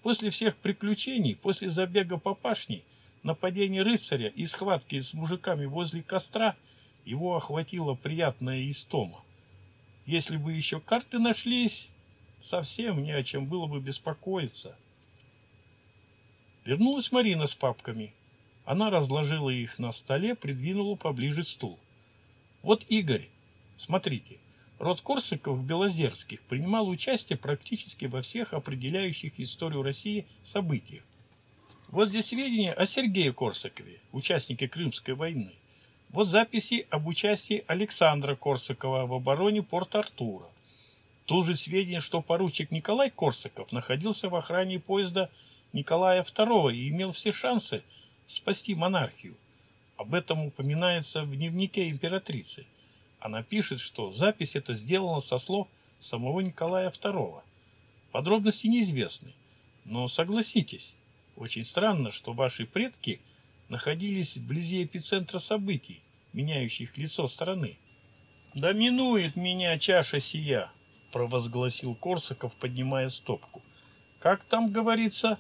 После всех приключений, после забега по пашне, нападения рыцаря и схватки с мужиками возле костра – его охватила приятная истома. Если бы еще карты нашлись, совсем не о чем было бы беспокоиться. Вернулась Марина с папками. Она разложила их на столе, придвинула поближе стул. Вот Игорь, смотрите, род Корсаков Белозерских принимал участие практически во всех определяющих историю России событиях. Вот здесь сведения о Сергее Корсакове, участнике Крымской войны. Вот записи об участии Александра Корсакова в обороне Порт-Артура. Тут же сведения, что поручик Николай Корсаков находился в охране поезда Николая II и имел все шансы спасти монархию. Об этом упоминается в дневнике императрицы. Она пишет, что запись эта сделана со слов самого Николая II. Подробности неизвестны, но согласитесь, очень странно, что ваши предки – находились вблизи эпицентра событий, меняющих лицо страны. «Да минует меня чаша сия!» — провозгласил Корсаков, поднимая стопку. «Как там говорится,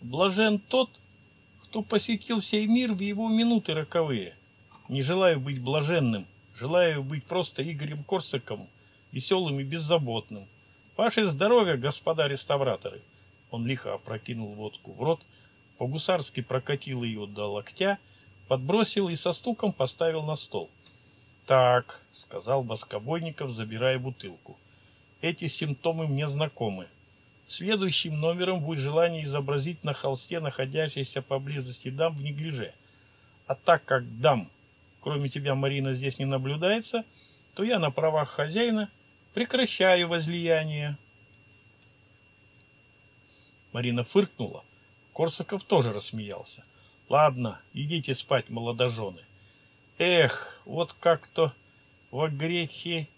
блажен тот, кто посетил сей мир в его минуты роковые. Не желаю быть блаженным, желаю быть просто Игорем Корсаковым, веселым и беззаботным. Ваше здоровье, господа реставраторы!» Он лихо опрокинул водку в рот, — по-гусарски прокатил ее до локтя, подбросил и со стуком поставил на стол. Так, сказал Воскобойников, забирая бутылку. Эти симптомы мне знакомы. Следующим номером будет желание изобразить на холсте находящийся поблизости дам в неглиже. А так как дам, кроме тебя, Марина, здесь не наблюдается, то я на правах хозяина прекращаю возлияние. Марина фыркнула. Корсаков тоже рассмеялся. Ладно, идите спать, молодожены. Эх, вот как-то во грехе.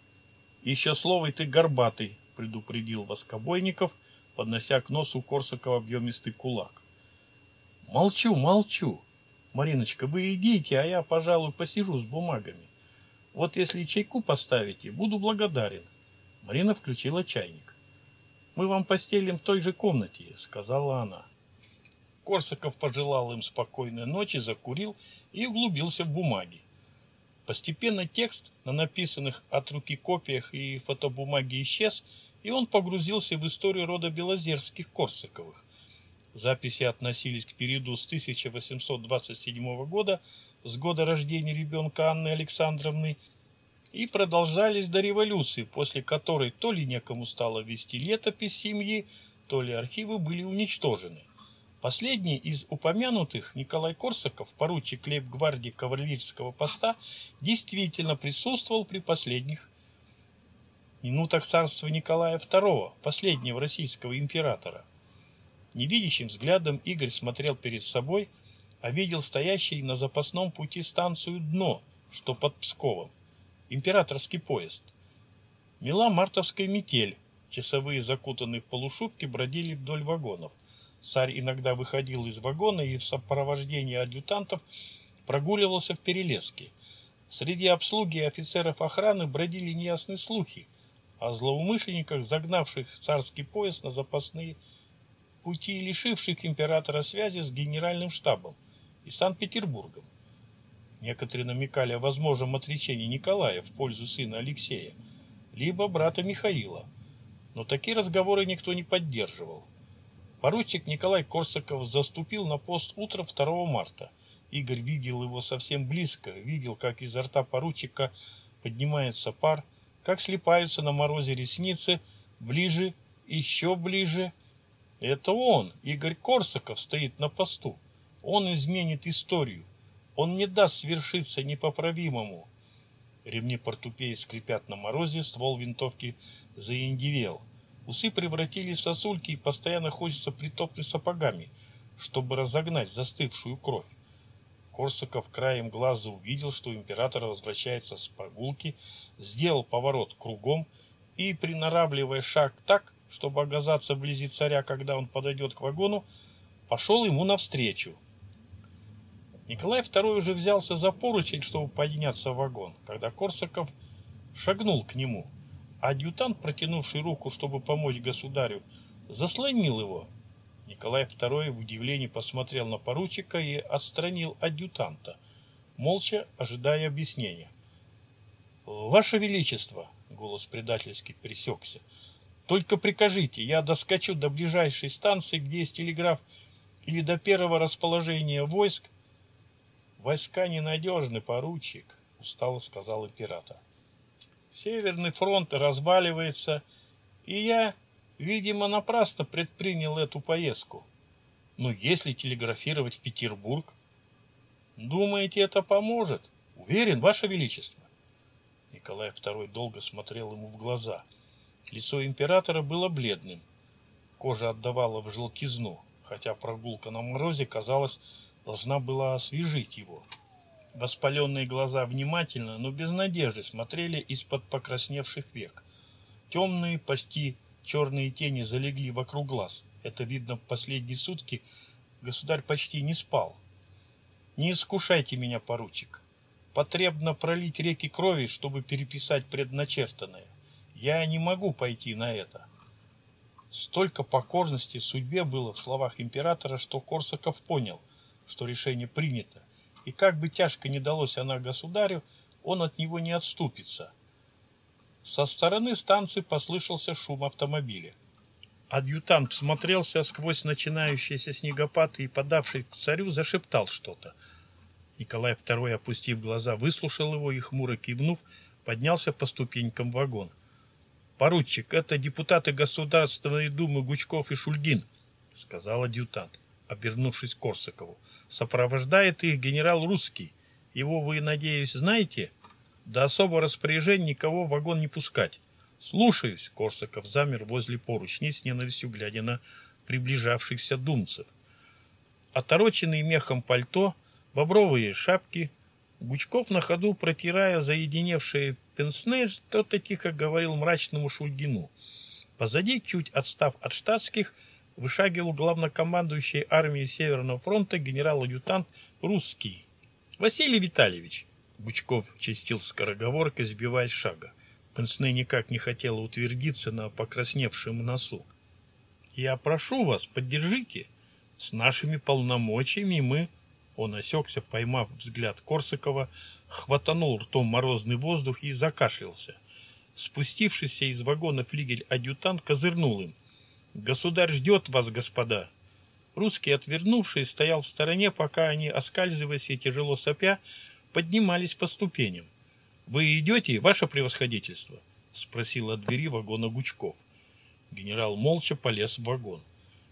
Еще слово, и ты горбатый, предупредил Воскобойников, поднося к носу Корсакова объемистый кулак. Молчу, молчу. Мариночка, вы идите, а я, пожалуй, посижу с бумагами. Вот если чайку поставите, буду благодарен. Марина включила чайник. Мы вам постелим в той же комнате, сказала она. Корсаков пожелал им спокойной ночи, закурил и углубился в бумаги. Постепенно текст на написанных от руки копиях и фотобумаге исчез, и он погрузился в историю рода Белозерских-Корсаковых. Записи относились к периоду с 1827 года, с года рождения ребенка Анны Александровны, и продолжались до революции, после которой то ли некому стало вести летопись семьи, то ли архивы были уничтожены. Последний из упомянутых, Николай Корсаков, поручик лейб-гвардии кавалерийского поста, действительно присутствовал при последних минутах царства Николая II, последнего российского императора. Невидящим взглядом Игорь смотрел перед собой, а видел стоящий на запасном пути станцию «Дно», что под Псковом, императорский поезд. Мела мартовская метель, часовые закутанные в полушубки бродили вдоль вагонов – Царь иногда выходил из вагона и в сопровождении адъютантов прогуливался в Перелеске. Среди обслуги и офицеров охраны бродили неясные слухи о злоумышленниках, загнавших царский пояс на запасные пути и лишивших императора связи с генеральным штабом и Санкт-Петербургом. Некоторые намекали о возможном отречении Николая в пользу сына Алексея, либо брата Михаила, но такие разговоры никто не поддерживал. Поручик Николай Корсаков заступил на пост утром 2 марта. Игорь видел его совсем близко, видел, как изо рта поручика поднимается пар, как слипаются на морозе ресницы, ближе, еще ближе. Это он, Игорь Корсаков, стоит на посту. Он изменит историю. Он не даст свершиться непоправимому. Ремни портупеи скрипят на морозе, ствол винтовки заиндивел. Усы превратились в сосульки и постоянно хочется притопнуть сапогами, чтобы разогнать застывшую кровь. Корсаков краем глаза увидел, что император возвращается с прогулки, сделал поворот кругом и, приноравливая шаг так, чтобы оказаться вблизи царя, когда он подойдет к вагону, пошел ему навстречу. Николай II уже взялся за поручень, чтобы подняться в вагон, когда Корсаков шагнул к нему – адъютант, протянувший руку, чтобы помочь государю, заслонил его. Николай II в удивлении посмотрел на поручика и отстранил адъютанта, молча ожидая объяснения. «Ваше Величество!» — голос предательски пресекся. «Только прикажите, я доскочу до ближайшей станции, где есть телеграф, или до первого расположения войск». «Войска ненадежны, поручик», — устало сказал император. Северный фронт разваливается, и я, видимо, напрасно предпринял эту поездку. Но если телеграфировать в Петербург, думаете, это поможет? Уверен, Ваше Величество. Николай II долго смотрел ему в глаза. Лицо императора было бледным. Кожа отдавала в желтизну, хотя прогулка на морозе, казалось, должна была освежить его. Воспаленные глаза внимательно, но без надежды смотрели из-под покрасневших век. Темные, почти черные тени залегли вокруг глаз. Это видно в последние сутки. Государь почти не спал. Не искушайте меня, поручик. Потребно пролить реки крови, чтобы переписать предначертанное. Я не могу пойти на это. Столько покорности судьбе было в словах императора, что Корсаков понял, что решение принято и как бы тяжко не далось она государю, он от него не отступится. Со стороны станции послышался шум автомобиля. Адъютант смотрелся сквозь начинающийся снегопад и, подавший к царю, зашептал что-то. Николай II, опустив глаза, выслушал его и, хмуро кивнув, поднялся по ступенькам вагона. «Поручик, это депутаты Государственной Думы Гучков и Шульгин», — сказал адъютант, обернувшись к Корсакову. «Сопровождает их генерал Русский. Его вы, надеюсь, знаете? До особого распоряжения никого в вагон не пускать». «Слушаюсь», — Корсаков замер возле поручней с ненавистью, глядя на приближавшихся думцев. Отороченный мехом пальто, бобровые шапки — Гучков на ходу, протирая заединевшие пенсне, что-то тихо говорил мрачному Шульгину. Позади, чуть отстав от штатских, вышагивал главнокомандующий армией Северного фронта генерал-адъютант Русский. «Василий Витальевич!» Гучков чистил скороговоркой, сбиваясь шага. Пенсне никак не хотела утвердиться на покрасневшем носу. «Я прошу вас, поддержите. С нашими полномочиями мы он осекся, поймав взгляд Корсакова, хватанул ртом морозный воздух и закашлялся. Спустившийся из вагона флигель-адъютант козырнул им. «Государь ждет вас, господа!» Русский, отвернувший, стоял в стороне, пока они, оскальзываясь и тяжело сопя, поднимались по ступеням. «Вы идете, ваше превосходительство?» — спросил от двери вагона Гучков. Генерал молча полез в вагон.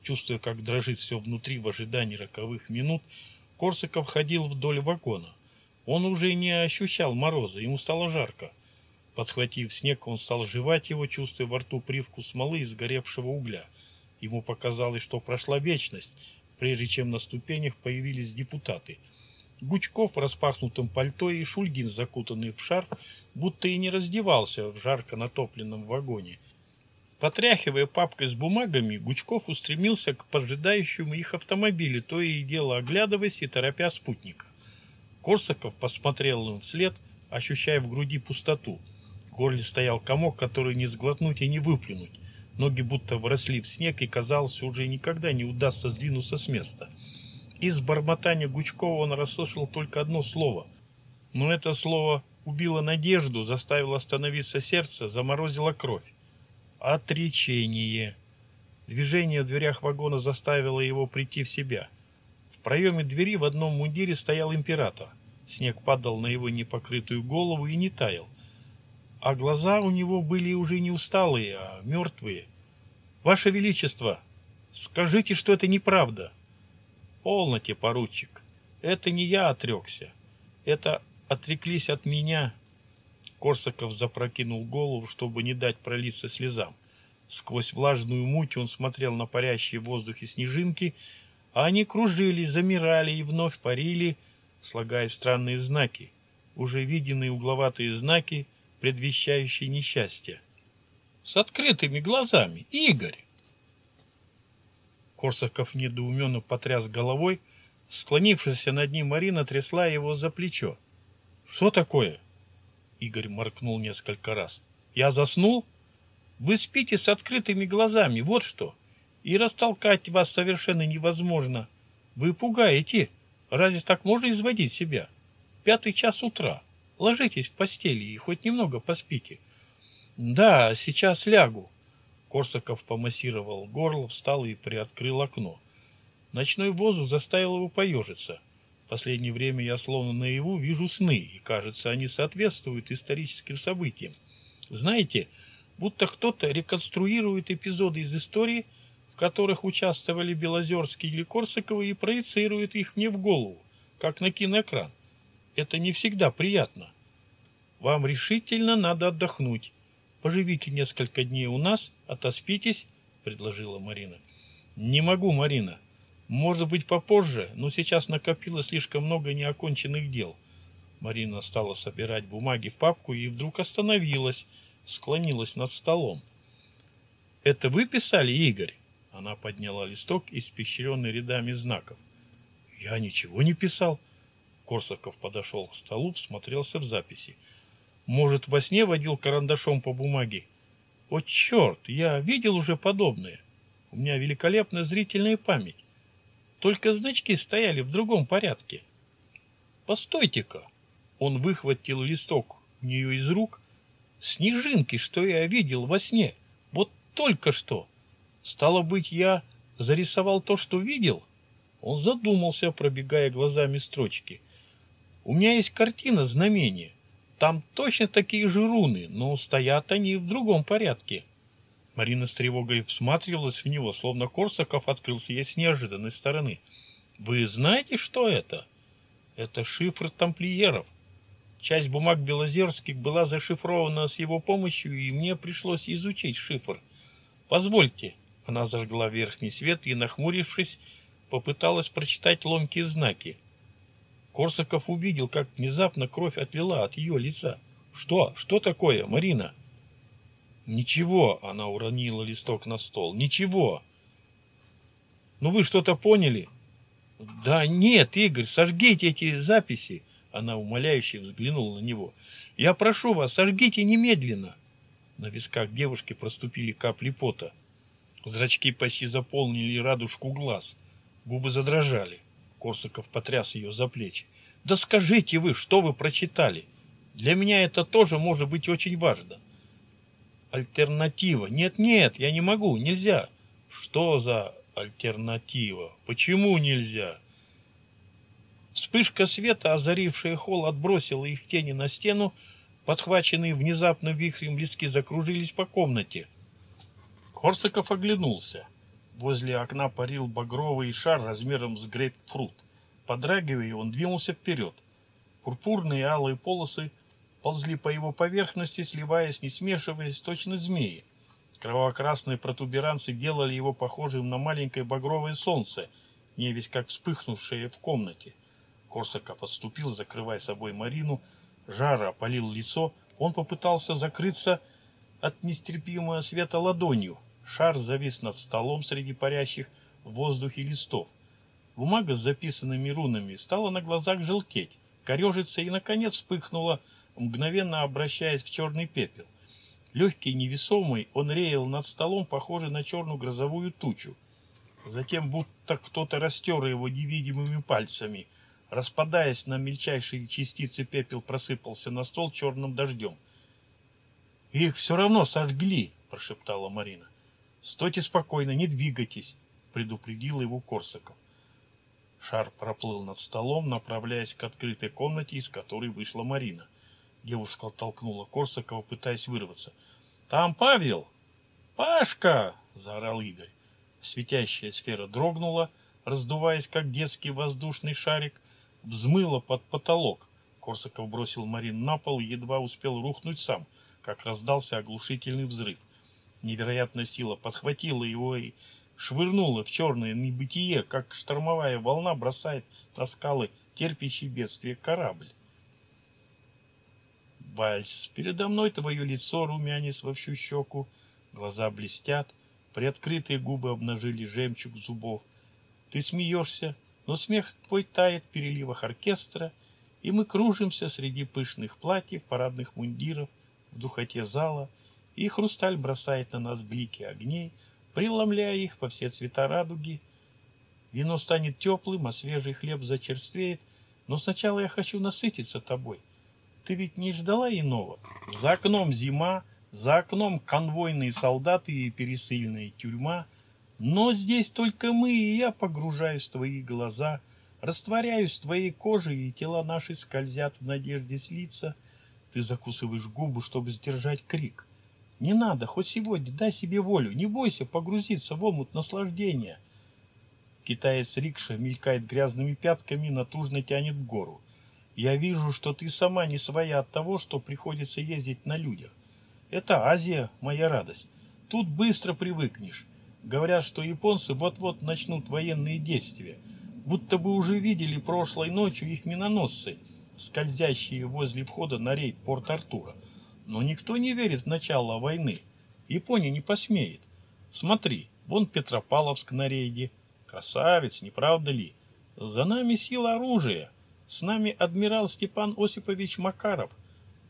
Чувствуя, как дрожит все внутри в ожидании роковых минут, Корсаков ходил вдоль вагона. Он уже не ощущал мороза, ему стало жарко. Подхватив снег, он стал жевать его, чувствуя во рту привкус смолы и сгоревшего угля. Ему показалось, что прошла вечность, прежде чем на ступенях появились депутаты. Гучков в распахнутом пальто и Шульгин, закутанный в шарф, будто и не раздевался в жарко натопленном вагоне – Потряхивая папкой с бумагами, Гучков устремился к поджидающему их автомобилю, то и дело оглядываясь и торопя спутника. Корсаков посмотрел им вслед, ощущая в груди пустоту. Горле стоял комок, который не сглотнуть и не выплюнуть. Ноги будто вросли в снег, и, казалось, уже никогда не удастся сдвинуться с места. Из бормотания Гучкова он расслышал только одно слово. Но это слово убило надежду, заставило остановиться сердце, заморозило кровь. Отречение. Движение в дверях вагона заставило его прийти в себя. В проеме двери в одном мундире стоял император. Снег падал на его непокрытую голову и не таял. А глаза у него были уже не усталые, а мертвые. «Ваше Величество, скажите, что это неправда!» «Полноте, поручик, это не я отрекся. Это отреклись от меня Корсаков запрокинул голову, чтобы не дать пролиться слезам. Сквозь влажную муть он смотрел на парящие в воздухе снежинки, а они кружились, замирали и вновь парили, слагая странные знаки, уже виденные угловатые знаки, предвещающие несчастье. «С открытыми глазами, Игорь!» Корсаков недоуменно потряс головой, склонившаяся над ним Марина трясла его за плечо. «Что такое?» Игорь моркнул несколько раз. «Я заснул? Вы спите с открытыми глазами, вот что. И растолкать вас совершенно невозможно. Вы пугаете. Разве так можно изводить себя? Пятый час утра. Ложитесь в постели и хоть немного поспите». «Да, сейчас лягу». Корсаков помассировал горло, встал и приоткрыл окно. Ночной воздух заставил его поежиться – последнее время я словно наяву вижу сны, и, кажется, они соответствуют историческим событиям. Знаете, будто кто-то реконструирует эпизоды из истории, в которых участвовали Белозерский или Корсаковы, и проецирует их мне в голову, как на киноэкран. Это не всегда приятно. Вам решительно надо отдохнуть. Поживите несколько дней у нас, отоспитесь, предложила Марина. Не могу, Марина. Может быть, попозже, но сейчас накопилось слишком много неоконченных дел. Марина стала собирать бумаги в папку и вдруг остановилась, склонилась над столом. «Это вы писали, Игорь?» Она подняла листок, испещренный рядами знаков. «Я ничего не писал». Корсаков подошел к столу, всмотрелся в записи. «Может, во сне водил карандашом по бумаге?» «О, черт, я видел уже подобное. У меня великолепная зрительная память. Только значки стояли в другом порядке. Постойте-ка. Он выхватил листок у нее из рук. Снежинки, что я видел во сне. Вот только что. Стало быть, я зарисовал то, что видел? Он задумался, пробегая глазами строчки. У меня есть картина знамения. Там точно такие же руны, но стоят они в другом порядке. Марина с тревогой всматривалась в него, словно Корсаков открылся ей с неожиданной стороны. «Вы знаете, что это?» «Это шифр тамплиеров. Часть бумаг Белозерских была зашифрована с его помощью, и мне пришлось изучить шифр. Позвольте». Она зажгла верхний свет и, нахмурившись, попыталась прочитать ломкие знаки. Корсаков увидел, как внезапно кровь отлила от ее лица. «Что? Что такое, Марина?» «Ничего», — она уронила листок на стол. «Ничего». «Ну вы что-то поняли?» «Да нет, Игорь, сожгите эти записи!» Она умоляюще взглянула на него. «Я прошу вас, сожгите немедленно!» На висках девушки проступили капли пота. Зрачки почти заполнили радужку глаз. Губы задрожали. Корсаков потряс ее за плечи. «Да скажите вы, что вы прочитали? Для меня это тоже может быть очень важно». «Альтернатива. Нет-нет, я не могу, нельзя». «Что за альтернатива? Почему нельзя?» Вспышка света, озарившая холл, отбросила их тени на стену. Подхваченные внезапно вихрем листки закружились по комнате. Корсаков оглянулся. Возле окна парил багровый шар размером с грейпфрут. Подрагивая, он двинулся вперед. Пурпурные и алые полосы ползли по его поверхности, сливаясь, не смешиваясь, точно змеи. Кроваво-красные протуберанцы делали его похожим на маленькое багровое солнце, не весь как вспыхнувшее в комнате. Корсаков отступил, закрывая собой Марину. Жара опалил лицо. Он попытался закрыться от нестерпимого света ладонью. Шар завис над столом среди парящих в воздухе листов. Бумага с записанными рунами стала на глазах желтеть, корежиться и, наконец, вспыхнула, мгновенно обращаясь в черный пепел. Легкий, невесомый, он реял над столом, похожий на черную грозовую тучу. Затем, будто кто-то растер его невидимыми пальцами, распадаясь на мельчайшие частицы, пепел просыпался на стол черным дождем. «Их все равно сожгли!» – прошептала Марина. «Стойте спокойно, не двигайтесь», — предупредил его Корсаков. Шар проплыл над столом, направляясь к открытой комнате, из которой вышла Марина. Девушка толкнула Корсакова, пытаясь вырваться. «Там Павел!» «Пашка!» — заорал Игорь. Светящая сфера дрогнула, раздуваясь, как детский воздушный шарик, взмыла под потолок. Корсаков бросил Марину на пол и едва успел рухнуть сам, как раздался оглушительный взрыв. Невероятная сила подхватила его и швырнула в черное небытие, как штормовая волна бросает на скалы терпящий бедствие корабль. Вальс, передо мной твое лицо, румянец во всю щеку, глаза блестят, приоткрытые губы обнажили жемчуг зубов. Ты смеешься, но смех твой тает в переливах оркестра, и мы кружимся среди пышных платьев, парадных мундиров, в духоте зала — и хрусталь бросает на нас блики огней, преломляя их по все цвета радуги. Вино станет теплым, а свежий хлеб зачерствеет, но сначала я хочу насытиться тобой. Ты ведь не ждала иного? За окном зима, за окном конвойные солдаты и пересыльная тюрьма, но здесь только мы, и я погружаюсь в твои глаза, растворяюсь в твоей коже, и тела наши скользят в надежде слиться. Ты закусываешь губы, чтобы сдержать крик. Не надо, хоть сегодня, дай себе волю, не бойся погрузиться в омут наслаждения. Китаец рикша мелькает грязными пятками, натужно тянет в гору. Я вижу, что ты сама не своя от того, что приходится ездить на людях. Это Азия, моя радость. Тут быстро привыкнешь. Говорят, что японцы вот-вот начнут военные действия. Будто бы уже видели прошлой ночью их миноносцы, скользящие возле входа на рейд Порт-Артура. Но никто не верит в начало войны. Япония не посмеет. Смотри, вон Петропавловск на рейде. Красавец, не правда ли? За нами сила оружия. С нами адмирал Степан Осипович Макаров.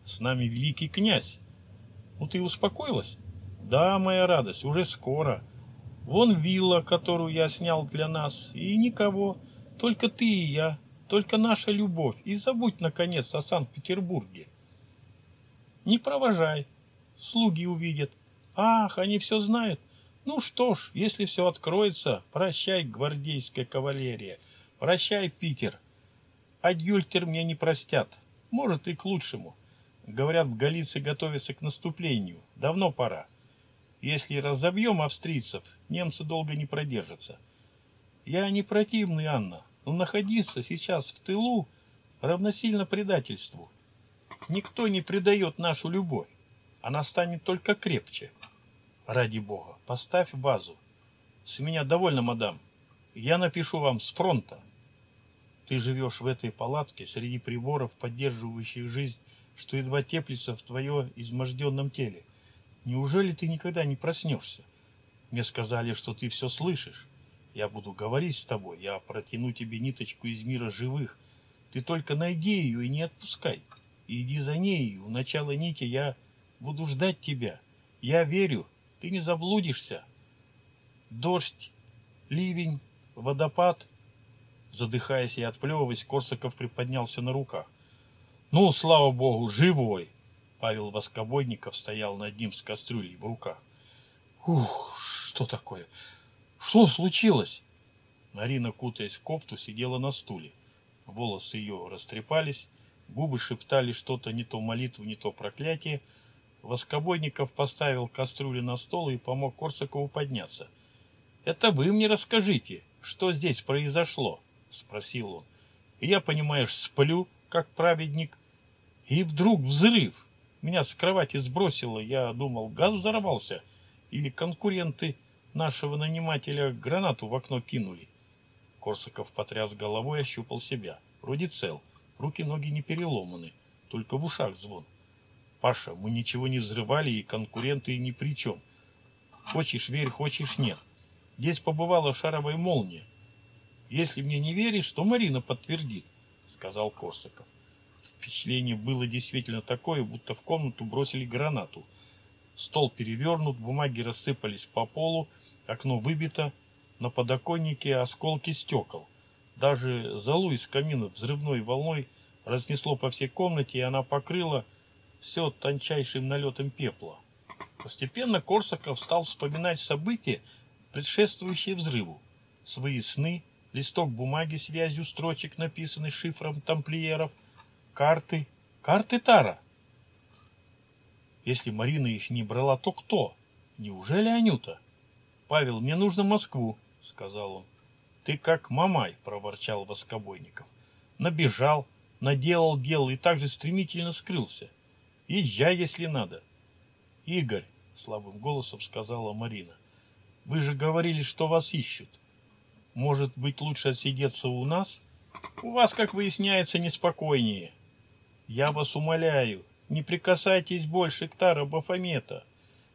С нами великий князь. Ну ты успокоилась? Да, моя радость, уже скоро. Вон вилла, которую я снял для нас, и никого. Только ты и я, только наша любовь. И забудь, наконец, о Санкт-Петербурге. Не провожай. Слуги увидят. Ах, они все знают. Ну что ж, если все откроется, прощай, гвардейская кавалерия. Прощай, Питер. А Гюльтер мне не простят. Может, и к лучшему. Говорят, в Галиции готовятся к наступлению. Давно пора. Если разобьем австрийцев, немцы долго не продержатся. Я не противный, Анна, но находиться сейчас в тылу равносильно предательству. Никто не предает нашу любовь. Она станет только крепче. Ради бога, поставь вазу. С меня довольно, мадам. Я напишу вам с фронта. Ты живешь в этой палатке среди приборов, поддерживающих жизнь, что едва теплится в твое изможденном теле. Неужели ты никогда не проснешься? Мне сказали, что ты все слышишь. Я буду говорить с тобой, я протяну тебе ниточку из мира живых. Ты только найди ее и не отпускай. Иди за ней, у начала нити я буду ждать тебя. Я верю, ты не заблудишься. Дождь, ливень, водопад. Задыхаясь и отплевываясь, Корсаков приподнялся на руках. Ну, слава богу, живой! Павел Воскобойников стоял над ним с кастрюлей в руках. Ух, что такое? Что случилось? Марина, кутаясь в кофту, сидела на стуле. Волосы ее растрепались, губы шептали что-то не то молитву, не то проклятие. Воскобойников поставил кастрюлю на стол и помог Корсакову подняться. «Это вы мне расскажите, что здесь произошло?» — спросил он. «Я, понимаешь, сплю, как праведник, и вдруг взрыв!» Меня с кровати сбросило, я думал, газ взорвался, или конкуренты нашего нанимателя гранату в окно кинули. Корсаков потряс головой и ощупал себя. Вроде цел, руки-ноги не переломаны, только в ушах звон. Паша, мы ничего не взрывали, и конкуренты ни при чем. Хочешь верь, хочешь нет. Здесь побывала шаровая молния. Если мне не веришь, то Марина подтвердит, сказал Корсаков. Впечатление было действительно такое, будто в комнату бросили гранату. Стол перевернут, бумаги рассыпались по полу, окно выбито, на подоконнике осколки стекол. Даже залу из камина взрывной волной разнесло по всей комнате, и она покрыла все тончайшим налетом пепла. Постепенно Корсаков стал вспоминать события, предшествующие взрыву. Свои сны, листок бумаги с вязью строчек, написанный шифром тамплиеров, Карты. Карты Тара. Если Марина их не брала, то кто? Неужели Анюта? Павел, мне нужно Москву, сказал он. Ты как мамай, проворчал Воскобойников. Набежал, наделал дел и так же стремительно скрылся. Езжай, если надо. Игорь, слабым голосом сказала Марина, вы же говорили, что вас ищут. Может быть, лучше отсидеться у нас? У вас, как выясняется, неспокойнее. Я вас умоляю, не прикасайтесь больше к Тара Бафомета.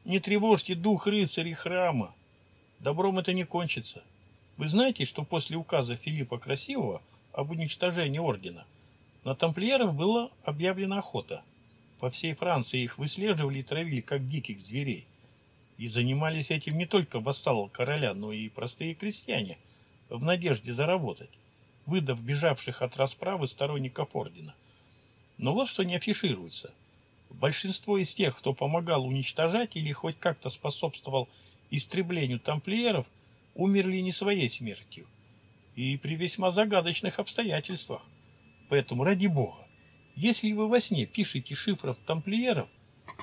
Не тревожьте дух рыцарей храма. Добром это не кончится. Вы знаете, что после указа Филиппа Красивого об уничтожении ордена на тамплиеров была объявлена охота. По всей Франции их выслеживали и травили, как диких зверей. И занимались этим не только вассалы короля, но и простые крестьяне, в надежде заработать, выдав бежавших от расправы сторонников ордена – но вот что не афишируется. Большинство из тех, кто помогал уничтожать или хоть как-то способствовал истреблению тамплиеров, умерли не своей смертью. И при весьма загадочных обстоятельствах. Поэтому, ради бога, если вы во сне пишете шифров тамплиеров,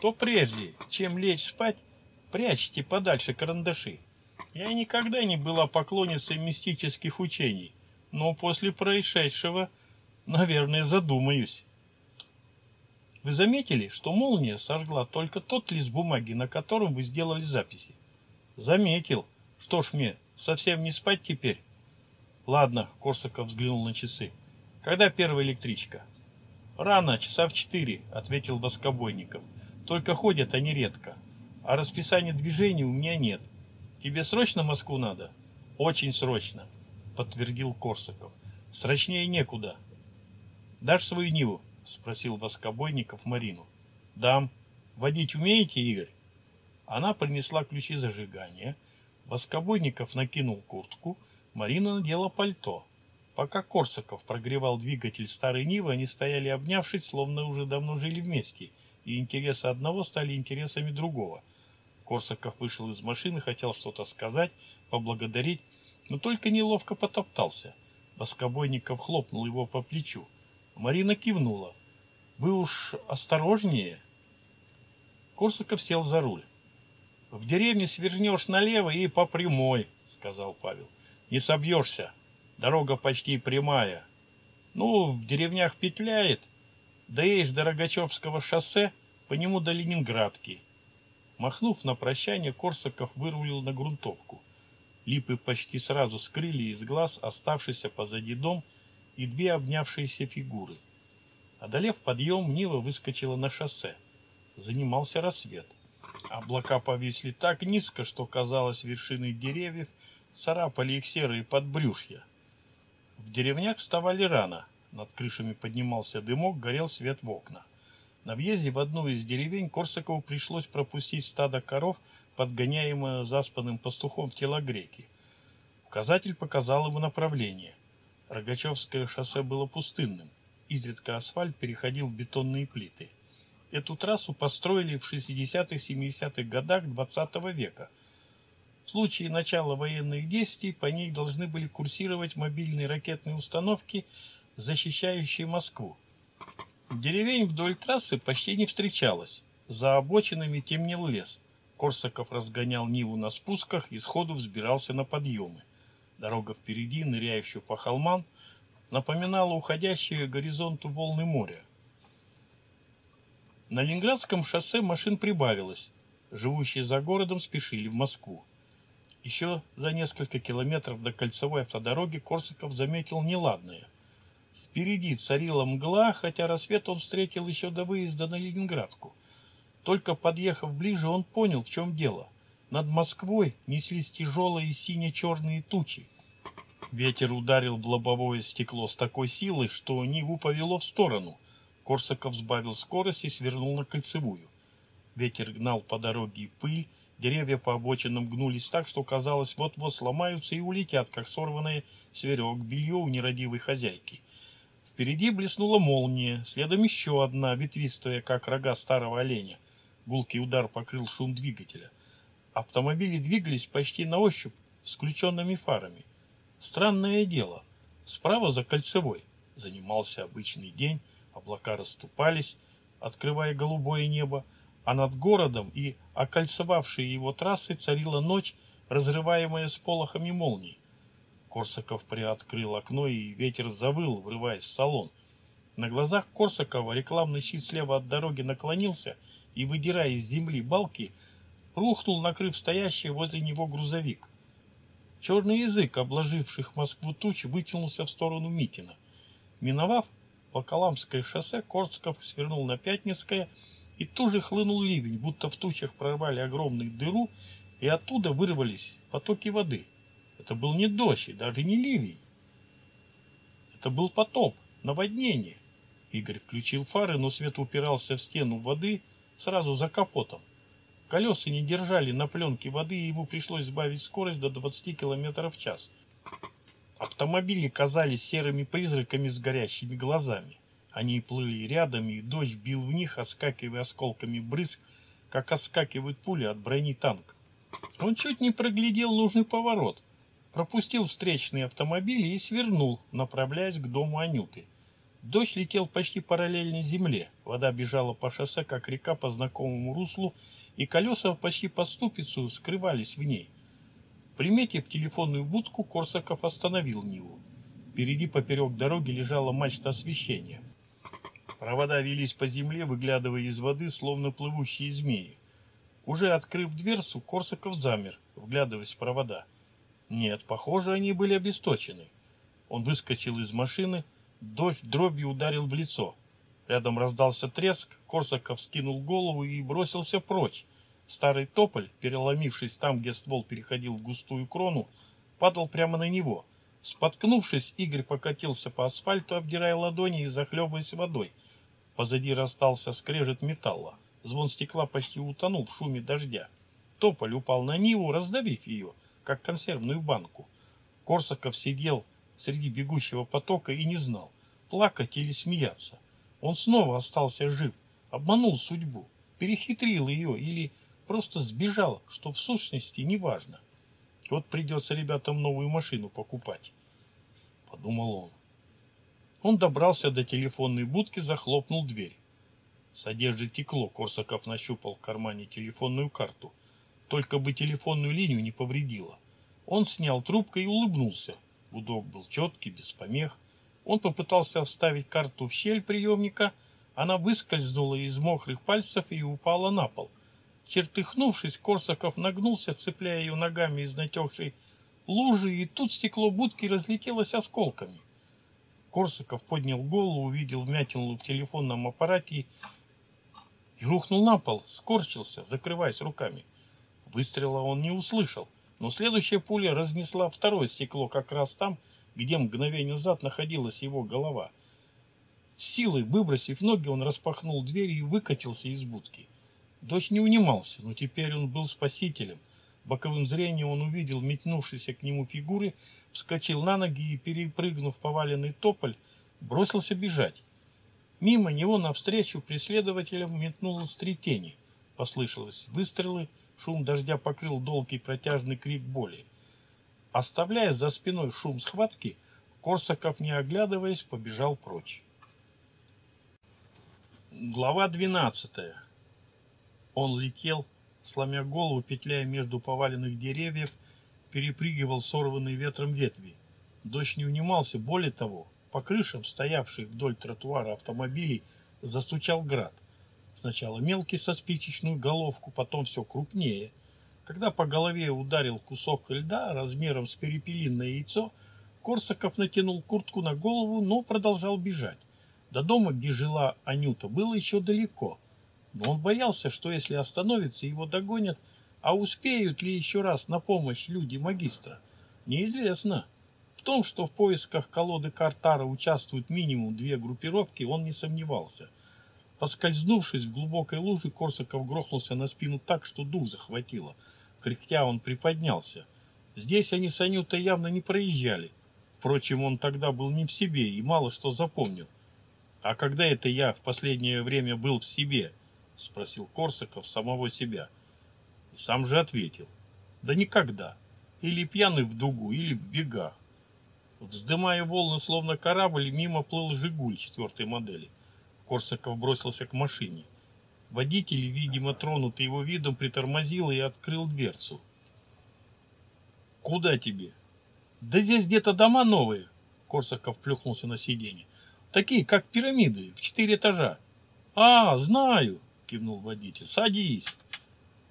то прежде, чем лечь спать, прячьте подальше карандаши. Я никогда не была поклонницей мистических учений, но после происшедшего, наверное, задумаюсь. Вы заметили, что молния сожгла только тот лист бумаги, на котором вы сделали записи? Заметил. Что ж мне, совсем не спать теперь? Ладно, Корсаков взглянул на часы. Когда первая электричка? Рано, часа в четыре, ответил Воскобойников. Только ходят они редко. А расписания движений у меня нет. Тебе срочно Москву надо? Очень срочно, подтвердил Корсаков. Срочнее некуда. Дашь свою Ниву? — спросил Воскобойников Марину. «Дам. Водить умеете, Игорь?» Она принесла ключи зажигания. Воскобойников накинул куртку, Марина надела пальто. Пока Корсаков прогревал двигатель старой Нивы, они стояли обнявшись, словно уже давно жили вместе, и интересы одного стали интересами другого. Корсаков вышел из машины, хотел что-то сказать, поблагодарить, но только неловко потоптался. Воскобойников хлопнул его по плечу — Марина кивнула. Вы уж осторожнее. Корсаков сел за руль. В деревне свернешь налево и по прямой, сказал Павел. Не собьешься. Дорога почти прямая. Ну, в деревнях петляет. Доедешь до Рогачевского шоссе, по нему до Ленинградки. Махнув на прощание, Корсаков вырулил на грунтовку. Липы почти сразу скрыли из глаз оставшийся позади дом и две обнявшиеся фигуры. Одолев подъем, Нива выскочила на шоссе. Занимался рассвет. Облака повисли так низко, что, казалось, вершины деревьев царапали их серые подбрюшья. В деревнях вставали рано. Над крышами поднимался дымок, горел свет в окнах. На въезде в одну из деревень Корсакову пришлось пропустить стадо коров, подгоняемое заспанным пастухом в телогреке. Указатель показал ему направление. Рогачевское шоссе было пустынным. Изредка асфальт переходил в бетонные плиты. Эту трассу построили в 60-70-х годах XX -го века. В случае начала военных действий по ней должны были курсировать мобильные ракетные установки, защищающие Москву. Деревень вдоль трассы почти не встречалось. За обочинами темнел лес. Корсаков разгонял Ниву на спусках и сходу взбирался на подъемы. Дорога впереди, ныряющая по холмам, напоминала уходящие горизонту волны моря. На Ленинградском шоссе машин прибавилось. Живущие за городом спешили в Москву. Еще за несколько километров до кольцевой автодороги Корсаков заметил неладное. Впереди царила мгла, хотя рассвет он встретил еще до выезда на Ленинградку. Только подъехав ближе, он понял, в чем дело. Над Москвой неслись тяжелые сине-черные тучи. Ветер ударил в лобовое стекло с такой силой, что Ниву повело в сторону. Корсаков сбавил скорость и свернул на кольцевую. Ветер гнал по дороге пыль, деревья по обочинам гнулись так, что казалось, вот-вот сломаются и улетят, как сорванное с веревок белье у нерадивой хозяйки. Впереди блеснула молния, следом еще одна, ветвистая, как рога старого оленя. Гулкий удар покрыл шум двигателя. Автомобили двигались почти на ощупь, с включенными фарами. Странное дело. Справа за кольцевой занимался обычный день, облака расступались, открывая голубое небо, а над городом и окольцевавшей его трассы царила ночь, разрываемая с полохами молний. Корсаков приоткрыл окно, и ветер завыл, врываясь в салон. На глазах Корсакова рекламный щит слева от дороги наклонился и, выдирая из земли балки, рухнул, накрыв стоящий возле него грузовик. Черный язык, обложивших Москву туч, вытянулся в сторону Митина. Миновав Волколамское шоссе, Корсков свернул на Пятницкое, и тут же хлынул ливень, будто в тучах прорвали огромную дыру, и оттуда вырвались потоки воды. Это был не дождь и даже не ливень. Это был потоп, наводнение. Игорь включил фары, но свет упирался в стену воды сразу за капотом. Колеса не держали на пленке воды, и ему пришлось сбавить скорость до 20 км в час. Автомобили казались серыми призраками с горящими глазами. Они плыли рядом, и дождь бил в них, отскакивая осколками брызг, как отскакивают пули от брони танка. Он чуть не проглядел нужный поворот, пропустил встречные автомобили и свернул, направляясь к дому Анюты. Дождь летел почти параллельно земле, вода бежала по шоссе, как река по знакомому руслу, и колеса почти по ступицу скрывались в ней. Приметив телефонную будку, Корсаков остановил Ниву. Впереди поперек дороги лежала мачта освещения. Провода велись по земле, выглядывая из воды, словно плывущие змеи. Уже открыв дверцу, Корсаков замер, вглядываясь в провода. Нет, похоже, они были обесточены. Он выскочил из машины, дождь дробью ударил в лицо. Рядом раздался треск, Корсаков скинул голову и бросился прочь. Старый тополь, переломившись там, где ствол переходил в густую крону, падал прямо на него. Споткнувшись, Игорь покатился по асфальту, обдирая ладони и захлебываясь водой. Позади расстался скрежет металла. Звон стекла почти утонул в шуме дождя. Тополь упал на Ниву, раздавив ее, как консервную банку. Корсаков сидел среди бегущего потока и не знал, плакать или смеяться. Он снова остался жив, обманул судьбу, перехитрил ее или просто сбежал, что в сущности не важно. Вот придется ребятам новую машину покупать, подумал он. Он добрался до телефонной будки, захлопнул дверь. С одежды текло, Корсаков нащупал в кармане телефонную карту. Только бы телефонную линию не повредило. Он снял трубку и улыбнулся. Гудок был четкий, без помех. Он попытался вставить карту в щель приемника. Она выскользнула из мокрых пальцев и упала на пол. Чертыхнувшись, Корсаков нагнулся, цепляя ее ногами из натекшей лужи, и тут стекло будки разлетелось осколками. Корсаков поднял голову, увидел вмятину в телефонном аппарате и рухнул на пол, скорчился, закрываясь руками. Выстрела он не услышал, но следующая пуля разнесла второе стекло как раз там, где мгновение назад находилась его голова. силой выбросив ноги, он распахнул дверь и выкатился из будки. Дочь не унимался, но теперь он был спасителем. Боковым зрением он увидел метнувшиеся к нему фигуры, вскочил на ноги и, перепрыгнув поваленный тополь, бросился бежать. Мимо него навстречу преследователям метнулось три тени. Послышалось выстрелы, шум дождя покрыл долгий протяжный крик боли. Оставляя за спиной шум схватки, Корсаков, не оглядываясь, побежал прочь. Глава двенадцатая. Он летел, сломя голову, петляя между поваленных деревьев, перепрыгивал сорванные ветром ветви. Дождь не унимался, более того, по крышам, стоявших вдоль тротуара автомобилей, застучал град. Сначала мелкий со спичечную головку, потом все крупнее. Когда по голове ударил кусок льда размером с перепелиное яйцо, Корсаков натянул куртку на голову, но продолжал бежать. До дома, где жила Анюта, было еще далеко. Но он боялся, что если остановится, его догонят, а успеют ли еще раз на помощь люди магистра, неизвестно. В том, что в поисках колоды Картара участвуют минимум две группировки, он не сомневался. Поскользнувшись в глубокой луже, Корсаков грохнулся на спину так, что дух захватило. Кряхтя он приподнялся. Здесь они с Анютой явно не проезжали. Впрочем, он тогда был не в себе и мало что запомнил. «А когда это я в последнее время был в себе?» — спросил Корсаков самого себя. И сам же ответил. «Да никогда. Или пьяный в дугу, или в бегах. Вздымая волны, словно корабль, мимо плыл «Жигуль» четвертой модели. Корсаков бросился к машине. Водитель, видимо, тронутый его видом, притормозил и открыл дверцу. «Куда тебе?» «Да здесь где-то дома новые», — Корсаков плюхнулся на сиденье. «Такие, как пирамиды, в четыре этажа». «А, знаю», — кивнул водитель. «Садись».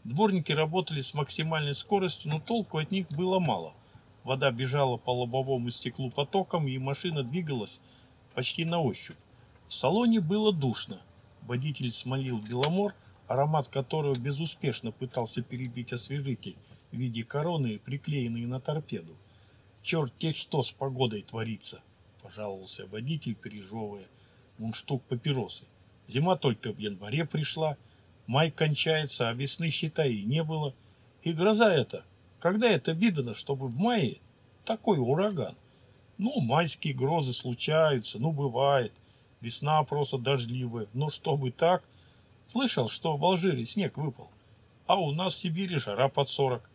Дворники работали с максимальной скоростью, но толку от них было мало. Вода бежала по лобовому стеклу потоком, и машина двигалась почти на ощупь. В салоне было душно. Водитель смолил беломор, аромат которого безуспешно пытался перебить освежитель в виде короны, приклеенной на торпеду. «Черт те что с погодой творится!» — пожаловался водитель, пережевывая мундштук папиросы. «Зима только в январе пришла, май кончается, а весны, считай, и не было. И гроза эта когда это видано, чтобы в мае такой ураган? Ну, майские грозы случаются, ну, бывает. Весна просто дождливая, но чтобы так... Слышал, что в Алжире снег выпал, а у нас в Сибири жара под сорок.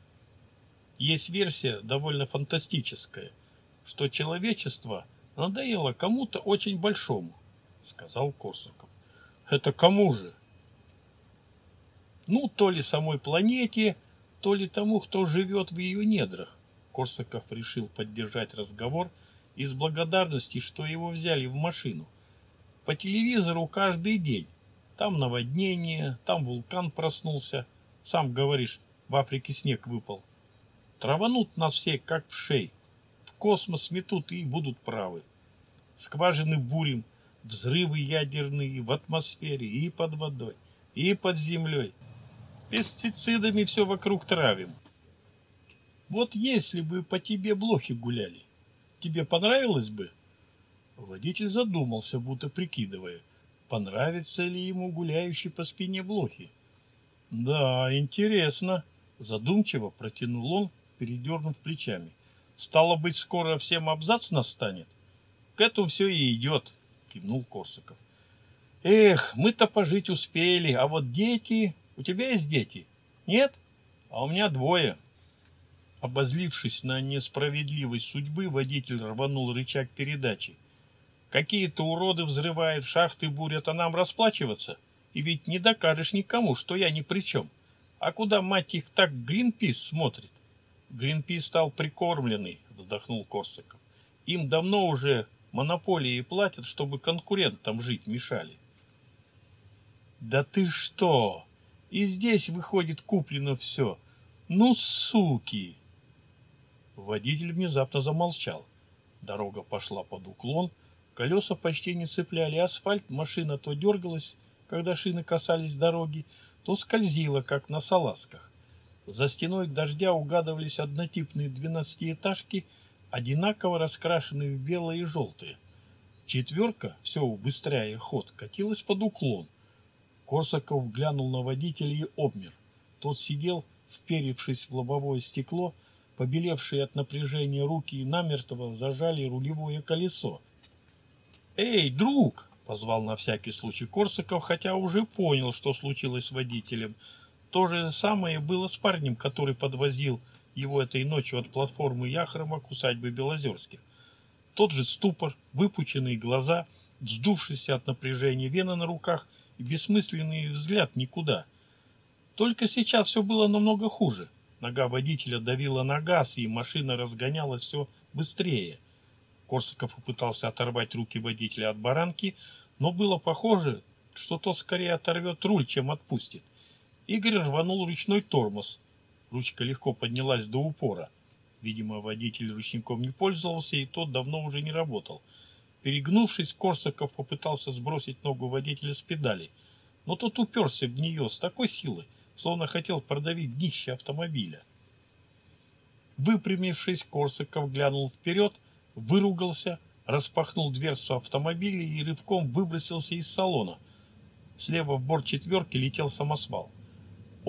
Есть версия довольно фантастическая, что человечество надоело кому-то очень большому, сказал Корсаков. Это кому же? Ну, то ли самой планете, то ли тому, кто живет в ее недрах. Корсаков решил поддержать разговор из благодарности, что его взяли в машину. По телевизору каждый день. Там наводнение, там вулкан проснулся. Сам говоришь, в Африке снег выпал. Траванут нас все, как в шей. В космос метут и будут правы. Скважины бурим, взрывы ядерные в атмосфере и под водой, и под землей. Пестицидами все вокруг травим. Вот если бы по тебе блохи гуляли, тебе понравилось бы? Водитель задумался, будто прикидывая, понравится ли ему гуляющий по спине блохи. Да, интересно, задумчиво протянул он, передернув плечами. Стало быть, скоро всем абзац настанет? К этому все и идет, кивнул Корсаков. Эх, мы-то пожить успели, а вот дети... У тебя есть дети? Нет? А у меня двое. Обозлившись на несправедливость судьбы, водитель рванул рычаг передачи. Какие-то уроды взрывают шахты, бурят, а нам расплачиваться? И ведь не докажешь никому, что я ни при чем. А куда, мать их, так Гринпис смотрит? Гринпис стал прикормленный, вздохнул Корсаков. Им давно уже монополии платят, чтобы конкурентам жить мешали. Да ты что? И здесь, выходит, куплено все. Ну, суки! Водитель внезапно замолчал. Дорога пошла под уклон, колеса почти не цепляли асфальт, машина то дергалась, когда шины касались дороги, то скользила, как на салазках. За стеной дождя угадывались однотипные двенадцатиэтажки, одинаково раскрашенные в белое и желтое. Четверка, все убыстряя ход, катилась под уклон. Корсаков глянул на водителя и обмер. Тот сидел, вперившись в лобовое стекло, побелевшие от напряжения руки намертво зажали рулевое колесо. «Эй, друг!» — позвал на всякий случай Корсаков, хотя уже понял, что случилось с водителем. То же самое было с парнем, который подвозил его этой ночью от платформы Яхрома к усадьбе Белозерских. Тот же ступор, выпученные глаза, вздувшиеся от напряжения вена на руках и бессмысленный взгляд никуда. Только сейчас все было намного хуже — Нога водителя давила на газ, и машина разгонялась все быстрее. Корсаков попытался оторвать руки водителя от баранки, но было похоже, что тот скорее оторвет руль, чем отпустит. Игорь рванул ручной тормоз. Ручка легко поднялась до упора. Видимо, водитель ручником не пользовался, и тот давно уже не работал. Перегнувшись, Корсаков попытался сбросить ногу водителя с педали, но тот уперся в нее с такой силой, словно хотел продавить днище автомобиля. Выпрямившись, Корсаков глянул вперед, выругался, распахнул дверцу автомобиля и рывком выбросился из салона. Слева в борт четверки летел самосвал.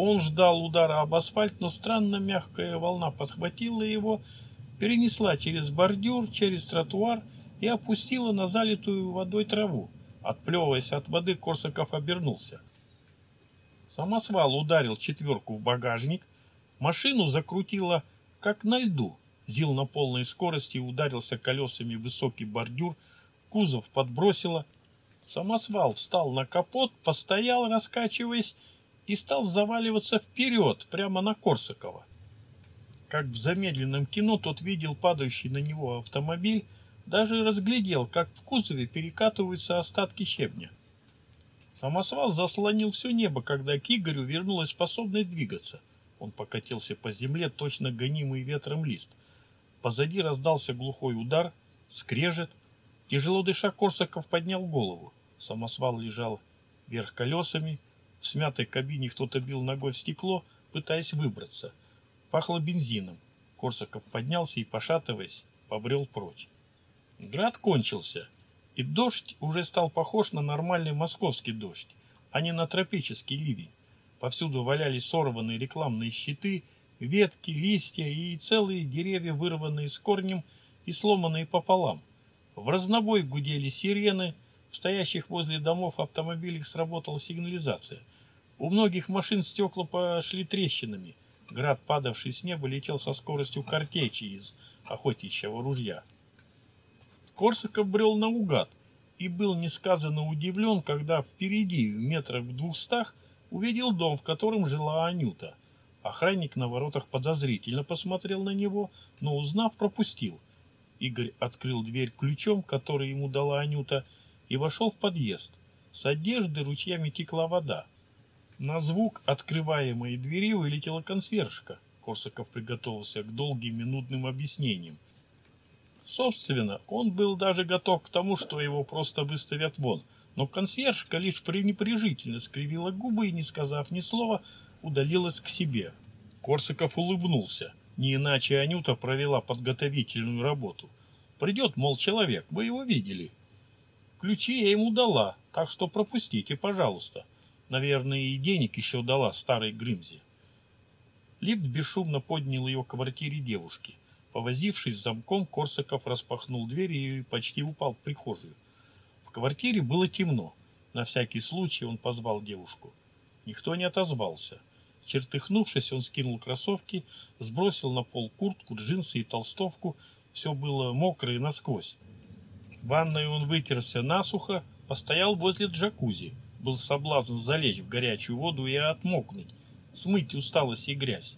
Он ждал удара об асфальт, но странно мягкая волна подхватила его, перенесла через бордюр, через тротуар и опустила на залитую водой траву. Отплевываясь от воды, Корсаков обернулся. Самосвал ударил четверку в багажник, машину закрутило, как на льду. Зил на полной скорости ударился колесами в высокий бордюр, кузов подбросило. Самосвал встал на капот, постоял, раскачиваясь, и стал заваливаться вперед, прямо на Корсакова. Как в замедленном кино тот видел падающий на него автомобиль, даже разглядел, как в кузове перекатываются остатки щебня. Самосвал заслонил все небо, когда к Игорю вернулась способность двигаться. Он покатился по земле, точно гонимый ветром лист. Позади раздался глухой удар, скрежет. Тяжело дыша, Корсаков поднял голову. Самосвал лежал вверх колесами. В смятой кабине кто-то бил ногой в стекло, пытаясь выбраться. Пахло бензином. Корсаков поднялся и, пошатываясь, побрел прочь. Град кончился. И дождь уже стал похож на нормальный московский дождь, а не на тропический ливень. Повсюду валялись сорванные рекламные щиты, ветки, листья и целые деревья, вырванные с корнем и сломанные пополам. В разнобой гудели сирены, в стоящих возле домов автомобилях сработала сигнализация. У многих машин стекла пошли трещинами. Град, падавший с неба, летел со скоростью картечи из охотничьего ружья. Корсаков брел наугад и был несказанно удивлен, когда впереди, в метрах в двухстах, увидел дом, в котором жила Анюта. Охранник на воротах подозрительно посмотрел на него, но, узнав, пропустил. Игорь открыл дверь ключом, который ему дала Анюта, и вошел в подъезд. С одежды ручьями текла вода. На звук открываемой двери вылетела консьержка. Корсаков приготовился к долгим минутным объяснениям. Собственно, он был даже готов к тому, что его просто выставят вон, но консьержка лишь пренепрежительно скривила губы и, не сказав ни слова, удалилась к себе. Корсаков улыбнулся. Не иначе Анюта провела подготовительную работу. Придет, мол, человек, вы его видели. Ключи я ему дала, так что пропустите, пожалуйста. Наверное, и денег еще дала старой Грымзе. Лифт бесшумно поднял ее к квартире девушки. Повозившись с замком, Корсаков распахнул дверь и почти упал в прихожую. В квартире было темно. На всякий случай он позвал девушку. Никто не отозвался. Чертыхнувшись, он скинул кроссовки, сбросил на пол куртку, джинсы и толстовку. Все было мокрое насквозь. Ванной он вытерся насухо, постоял возле джакузи. Был соблазн залечь в горячую воду и отмокнуть, смыть усталость и грязь.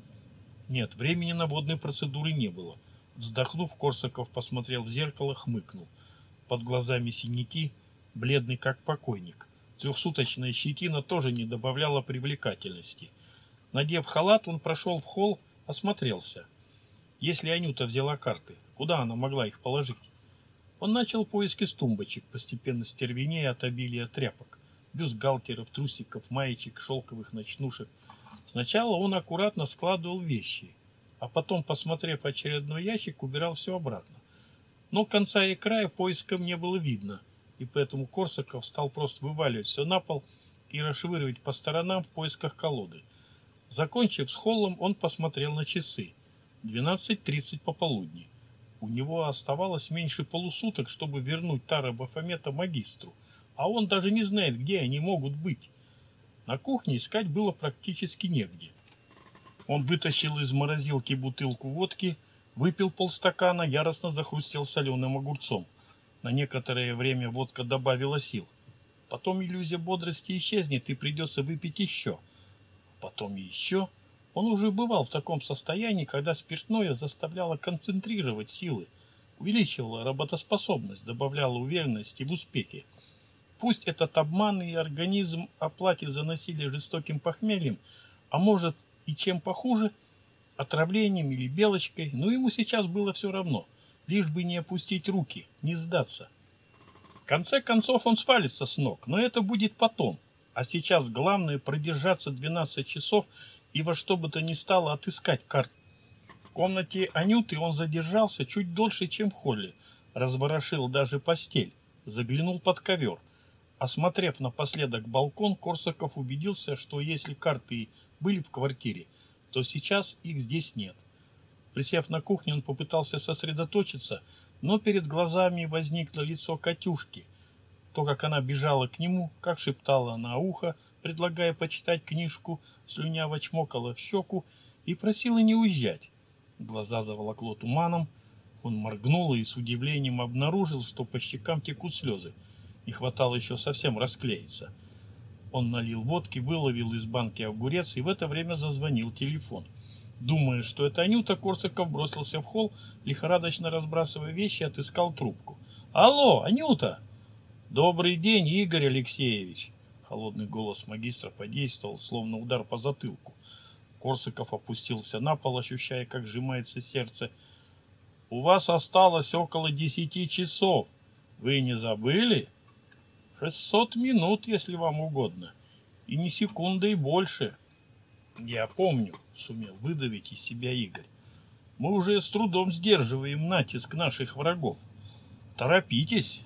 Нет, времени на водной процедуры не было. Вздохнув, Корсаков посмотрел в зеркало, хмыкнул. Под глазами синяки, бледный как покойник. Трехсуточная щетина тоже не добавляла привлекательности. Надев халат, он прошел в холл, осмотрелся. Если Анюта взяла карты, куда она могла их положить? Он начал поиски с тумбочек, постепенно стервенея от обилия тряпок, бюстгальтеров, трусиков, маечек, шелковых ночнушек. Сначала он аккуратно складывал вещи, а потом, посмотрев очередной ящик, убирал все обратно. Но конца и края поиском не было видно, и поэтому Корсаков стал просто вываливать все на пол и расшвыривать по сторонам в поисках колоды. Закончив с холлом, он посмотрел на часы. 12.30 пополудни. У него оставалось меньше полусуток, чтобы вернуть Тара Бафомета магистру, а он даже не знает, где они могут быть. На кухне искать было практически негде. Он вытащил из морозилки бутылку водки, выпил полстакана, яростно захрустел соленым огурцом. На некоторое время водка добавила сил. Потом иллюзия бодрости исчезнет и придется выпить еще. Потом еще... Он уже бывал в таком состоянии, когда спиртное заставляло концентрировать силы, увеличивало работоспособность, добавляло уверенности в успехе. Пусть этот обман и организм оплатит за насилие жестоким похмельем, а может и чем похуже, отравлением или белочкой, но ему сейчас было все равно, лишь бы не опустить руки, не сдаться. В конце концов он свалится с ног, но это будет потом. А сейчас главное продержаться 12 часов и во что бы то ни стало отыскать карт. В комнате Анюты он задержался чуть дольше, чем в холле, разворошил даже постель, заглянул под ковер. Осмотрев напоследок балкон, Корсаков убедился, что если карты были в квартире, то сейчас их здесь нет. Присев на кухне, он попытался сосредоточиться, но перед глазами возникло лицо Катюшки. То, как она бежала к нему, как шептала на ухо, предлагая почитать книжку, слюняво чмокала в щеку и просила не уезжать. Глаза заволокло туманом, он моргнул и с удивлением обнаружил, что по щекам текут слезы. Не хватало еще совсем расклеиться. Он налил водки, выловил из банки огурец и в это время зазвонил телефон. Думая, что это Анюта, Корсаков бросился в холл, лихорадочно разбрасывая вещи, отыскал трубку. «Алло, Анюта!» «Добрый день, Игорь Алексеевич!» Холодный голос магистра подействовал, словно удар по затылку. Корсаков опустился на пол, ощущая, как сжимается сердце. «У вас осталось около десяти часов. Вы не забыли?» «Шестьсот минут, если вам угодно. И не секунды и больше». «Я помню», — сумел выдавить из себя Игорь. «Мы уже с трудом сдерживаем натиск наших врагов. Торопитесь!»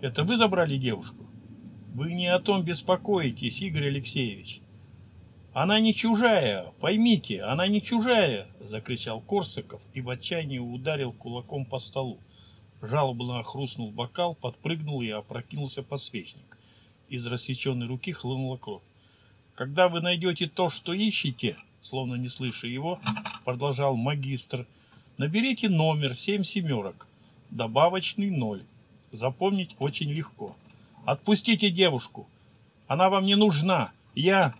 «Это вы забрали девушку?» Вы не о том беспокоитесь, Игорь Алексеевич. Она не чужая, поймите, она не чужая, закричал Корсаков и в отчаянии ударил кулаком по столу. Жалобно хрустнул бокал, подпрыгнул и опрокинулся подсвечник. Из рассеченной руки хлынула кровь. Когда вы найдете то, что ищете, словно не слыша его, продолжал магистр, наберите номер семь семерок, добавочный ноль. Запомнить очень легко. Отпустите девушку. Она вам не нужна. Я...»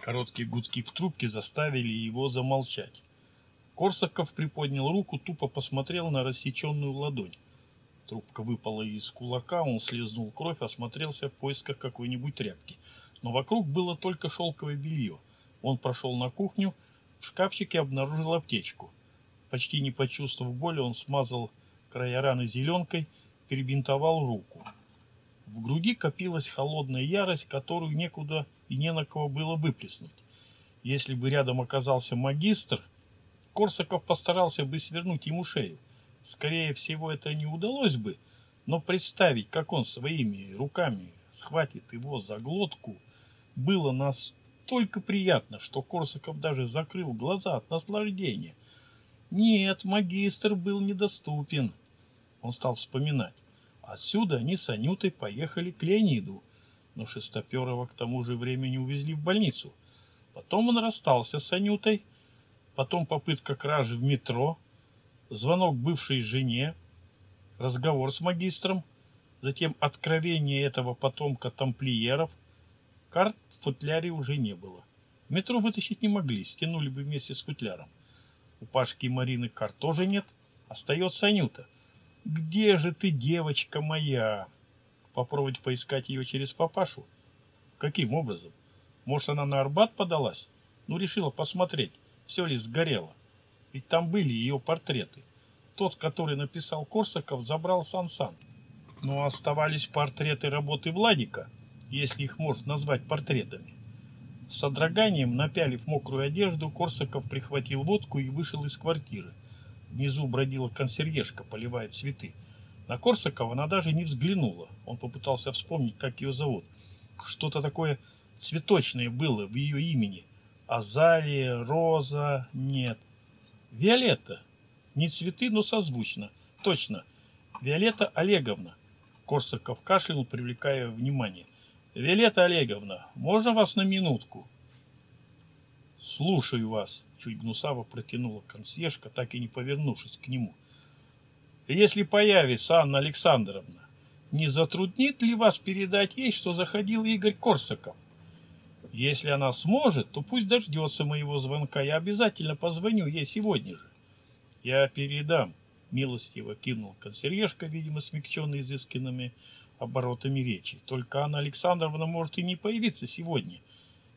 Короткие гудки в трубке заставили его замолчать. Корсаков приподнял руку, тупо посмотрел на рассеченную ладонь. Трубка выпала из кулака, он слезнул кровь, осмотрелся в поисках какой-нибудь тряпки. Но вокруг было только шелковое белье. Он прошел на кухню, в шкафчике обнаружил аптечку. Почти не почувствовав боли, он смазал края раны зеленкой, перебинтовал руку. В груди копилась холодная ярость, которую некуда и не на кого было выплеснуть. Если бы рядом оказался магистр, Корсаков постарался бы свернуть ему шею. Скорее всего, это не удалось бы, но представить, как он своими руками схватит его за глотку, было настолько приятно, что Корсаков даже закрыл глаза от наслаждения. Нет, магистр был недоступен. Он стал вспоминать. Отсюда они с Анютой поехали к Леониду, но Шестоперова к тому же времени увезли в больницу. Потом он расстался с Анютой, потом попытка кражи в метро, звонок бывшей жене. разговор с магистром, затем откровение этого потомка тамплиеров. Карт в футляре уже не было. Метро вытащить не могли, стянули бы вместе с футляром. У Пашки и Марины карт тоже нет. Остается Анюта. «Где же ты, девочка моя?» Попробовать поискать ее через папашу? Каким образом? Может, она на Арбат подалась? Ну, решила посмотреть, все ли сгорело. Ведь там были ее портреты. Тот, который написал Корсаков, забрал Сан-Сан. Но оставались портреты работы Владика, если их можно назвать портретами. С содроганием, напялив мокрую одежду, Корсаков прихватил водку и вышел из квартиры. Внизу бродила консьержка, поливая цветы. На Корсакова она даже не взглянула. Он попытался вспомнить, как ее зовут. Что-то такое цветочное было в ее имени. Азалия, Роза, нет. Виолетта. Не цветы, но созвучно. Точно. Виолетта Олеговна. Корсаков кашлянул, привлекая внимание. Виолетта Олеговна, можно вас на минутку? Слушаю вас, чуть гнусаво протянула консьержка, так и не повернувшись к нему. Если появится Анна Александровна, не затруднит ли вас передать ей, что заходил Игорь Корсаков? Если она сможет, то пусть дождется моего звонка. Я обязательно позвоню ей сегодня же. Я передам, милостиво кинул консьержка, видимо, смягченный изысканными оборотами речи. Только Анна Александровна может и не появиться сегодня.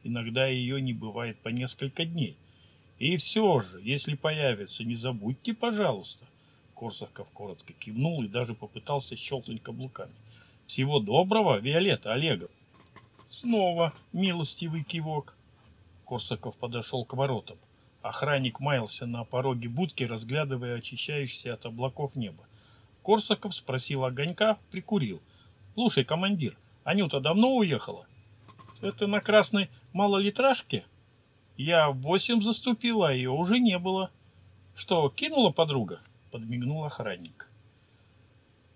Иногда ее не бывает по несколько дней. И все же, если появится, не забудьте, пожалуйста. Корсаков коротко кивнул и даже попытался щелкнуть каблуками. Всего доброго, Виолетта Олегов. Снова милостивый кивок. Корсаков подошел к воротам. Охранник маялся на пороге будки, разглядывая очищающееся от облаков небо. Корсаков спросил огонька, прикурил. Слушай, командир, Анюта давно уехала? Это на красной малолитражке? Я в восемь заступила, а ее уже не было. Что, кинула подруга? Подмигнул охранник.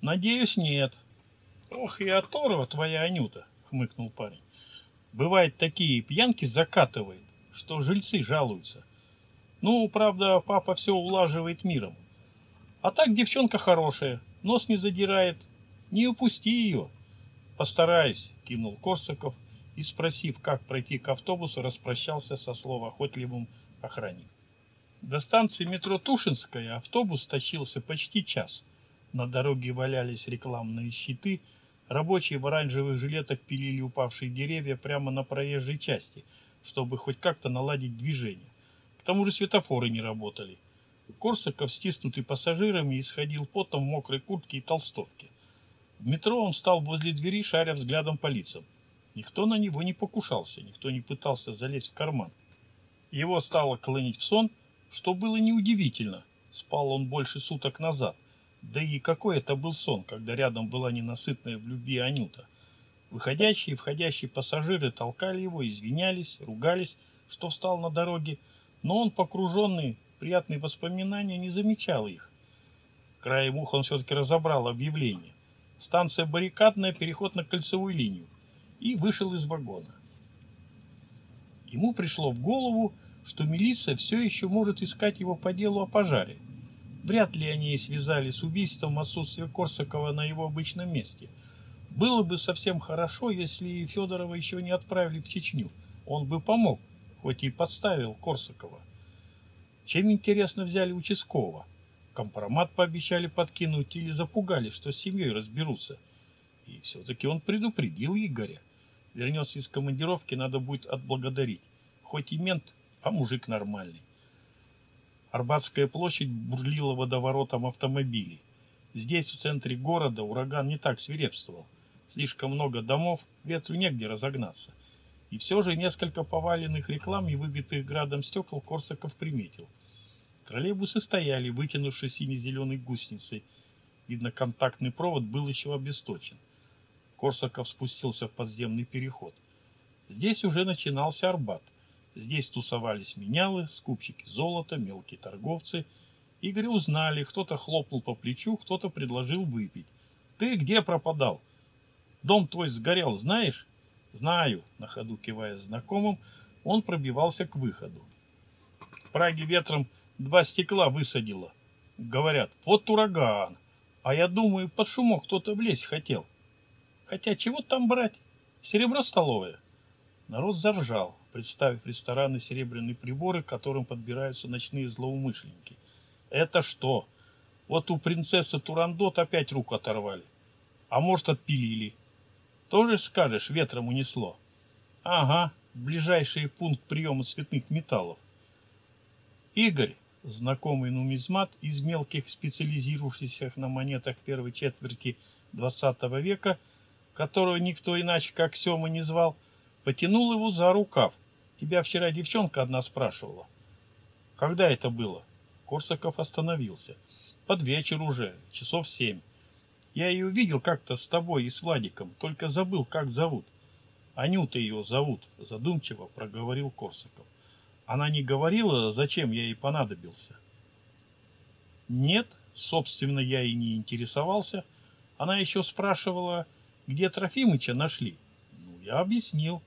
Надеюсь, нет. Ох, и оторва твоя Анюта, хмыкнул парень. Бывает, такие пьянки закатывает, что жильцы жалуются. Ну, правда, папа все улаживает миром. А так девчонка хорошая, нос не задирает, не упусти ее. Постараюсь, кинул Корсаков и, спросив, как пройти к автобусу, распрощался со словоохотливым охранником. До станции метро Тушинская автобус тащился почти час. На дороге валялись рекламные щиты, рабочие в оранжевых жилетах пилили упавшие деревья прямо на проезжей части, чтобы хоть как-то наладить движение. К тому же светофоры не работали. Корсаков, стиснутый пассажирами, исходил потом в мокрой куртке и толстовке. В метро он встал возле двери, шаря взглядом по лицам. Никто на него не покушался, никто не пытался залезть в карман. Его стало клонить в сон, что было неудивительно. Спал он больше суток назад. Да и какой это был сон, когда рядом была ненасытная в любви Анюта. Выходящие и входящие пассажиры толкали его, извинялись, ругались, что встал на дороге, но он, покруженный приятные воспоминания, не замечал их. Краем уха он все-таки разобрал объявление. Станция баррикадная, переход на кольцевую линию. И вышел из вагона. Ему пришло в голову, что милиция все еще может искать его по делу о пожаре. Вряд ли они связали с убийством отсутствие Корсакова на его обычном месте. Было бы совсем хорошо, если Федорова еще не отправили в Чечню. Он бы помог, хоть и подставил Корсакова. Чем, интересно, взяли участкового? Компромат пообещали подкинуть или запугали, что с семьей разберутся. И все-таки он предупредил Игоря. Вернется из командировки, надо будет отблагодарить. Хоть и мент, а мужик нормальный. Арбатская площадь бурлила водоворотом автомобилей. Здесь, в центре города, ураган не так свирепствовал. Слишком много домов, ветру негде разогнаться. И все же несколько поваленных реклам и выбитых градом стекол Корсаков приметил – Троллейбусы стояли, вытянувшись сине-зеленой гусеницей. Видно, контактный провод был еще обесточен. Корсаков спустился в подземный переход. Здесь уже начинался Арбат. Здесь тусовались менялы, скупщики золота, мелкие торговцы. Игорь узнали, кто-то хлопнул по плечу, кто-то предложил выпить. «Ты где пропадал? Дом твой сгорел, знаешь?» «Знаю», — на ходу кивая знакомым, он пробивался к выходу. В Праге ветром Два стекла высадило. Говорят, вот ураган. А я думаю, под шумок кто-то влезть хотел. Хотя чего там брать? Серебро столовое. Народ заржал, представив рестораны серебряные приборы, к которым подбираются ночные злоумышленники. Это что? Вот у принцессы Турандот опять руку оторвали. А может, отпилили. Тоже скажешь, ветром унесло. Ага, ближайший пункт приема цветных металлов. Игорь, знакомый нумизмат из мелких специализирующихся на монетах первой четверти XX века, которого никто иначе, как Сема, не звал, потянул его за рукав. Тебя вчера девчонка одна спрашивала. Когда это было? Корсаков остановился. Под вечер уже, часов семь. Я ее видел как-то с тобой и с Владиком, только забыл, как зовут. Анюта ее зовут, задумчиво проговорил Корсаков. Она не говорила, зачем я ей понадобился. Нет, собственно, я и не интересовался. Она еще спрашивала, где Трофимыча нашли. Ну, я объяснил.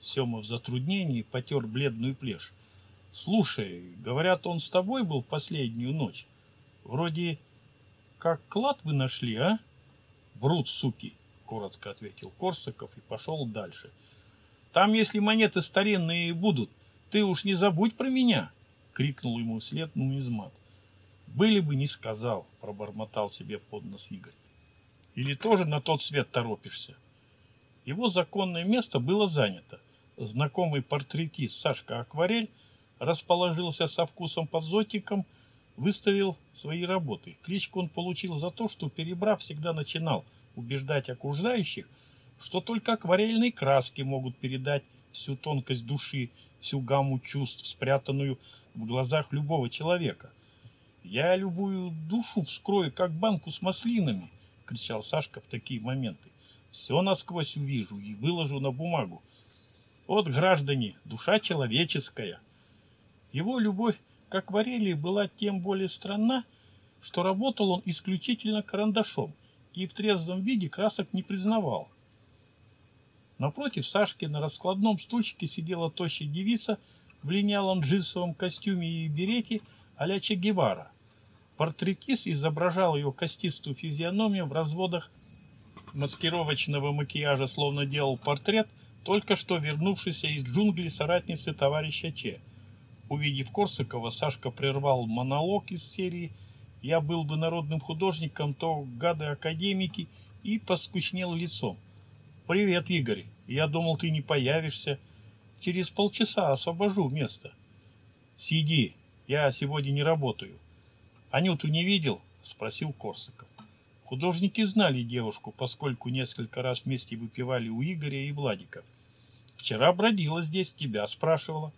Сема в затруднении потер бледную плешь. Слушай, говорят, он с тобой был последнюю ночь. Вроде как клад вы нашли, а? Врут, суки, коротко ответил Корсаков и пошел дальше. Там, если монеты старинные будут, ты уж не забудь про меня, крикнул ему вслед нумизмат. Были бы, не сказал, пробормотал себе под нос Игорь. Или тоже на тот свет торопишься? Его законное место было занято. Знакомый портретист Сашка Акварель расположился со вкусом под зотиком, выставил свои работы. Кличку он получил за то, что, перебрав, всегда начинал убеждать окружающих, что только акварельные краски могут передать всю тонкость души, всю гамму чувств, спрятанную в глазах любого человека. «Я любую душу вскрою, как банку с маслинами», — кричал Сашка в такие моменты. «Все насквозь увижу и выложу на бумагу. Вот, граждане, душа человеческая». Его любовь к акварели была тем более странна, что работал он исключительно карандашом и в трезвом виде красок не признавал. Напротив Сашки на раскладном стульчике сидела тощая девица в линялом джинсовом костюме и берете а-ля Гевара. Портретист изображал ее костистую физиономию в разводах маскировочного макияжа, словно делал портрет только что вернувшейся из джунглей соратницы товарища Че – Увидев Корсакова, Сашка прервал монолог из серии «Я был бы народным художником, то гады-академики» и поскучнел лицом. «Привет, Игорь. Я думал, ты не появишься. Через полчаса освобожу место». «Сиди. Я сегодня не работаю». «Анюту не видел?» — спросил Корсаков. Художники знали девушку, поскольку несколько раз вместе выпивали у Игоря и Владика. «Вчера бродила здесь, тебя спрашивала».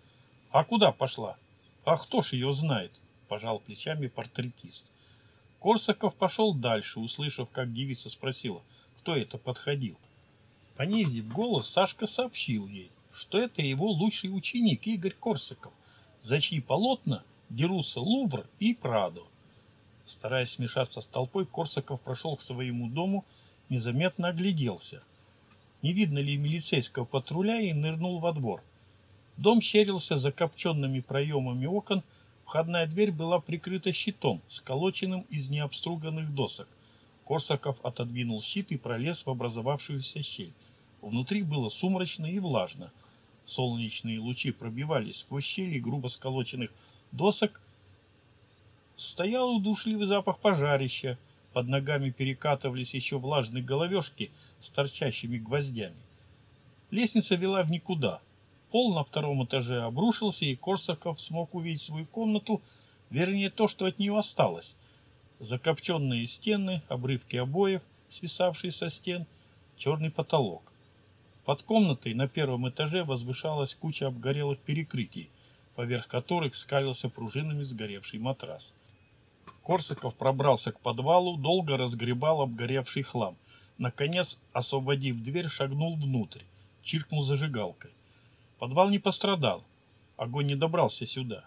А куда пошла? А кто ж ее знает? Пожал плечами портретист. Корсаков пошел дальше, услышав, как девица спросила, кто это подходил. Понизив голос, Сашка сообщил ей, что это его лучший ученик Игорь Корсаков, за чьи полотна дерутся Лувр и Прадо. Стараясь смешаться с толпой, Корсаков прошел к своему дому, незаметно огляделся. Не видно ли милицейского патруля и нырнул во двор. Дом щерился закопченными проемами окон, входная дверь была прикрыта щитом, сколоченным из необструганных досок. Корсаков отодвинул щит и пролез в образовавшуюся щель. Внутри было сумрачно и влажно. Солнечные лучи пробивались сквозь щели грубо сколоченных досок. Стоял удушливый запах пожарища. Под ногами перекатывались еще влажные головешки с торчащими гвоздями. Лестница вела в никуда — Пол на втором этаже обрушился, и Корсаков смог увидеть свою комнату, вернее то, что от нее осталось. Закопченные стены, обрывки обоев, свисавшие со стен, черный потолок. Под комнатой на первом этаже возвышалась куча обгорелых перекрытий, поверх которых скалился пружинами сгоревший матрас. Корсаков пробрался к подвалу, долго разгребал обгоревший хлам. Наконец, освободив дверь, шагнул внутрь, чиркнул зажигалкой. Подвал не пострадал. Огонь не добрался сюда.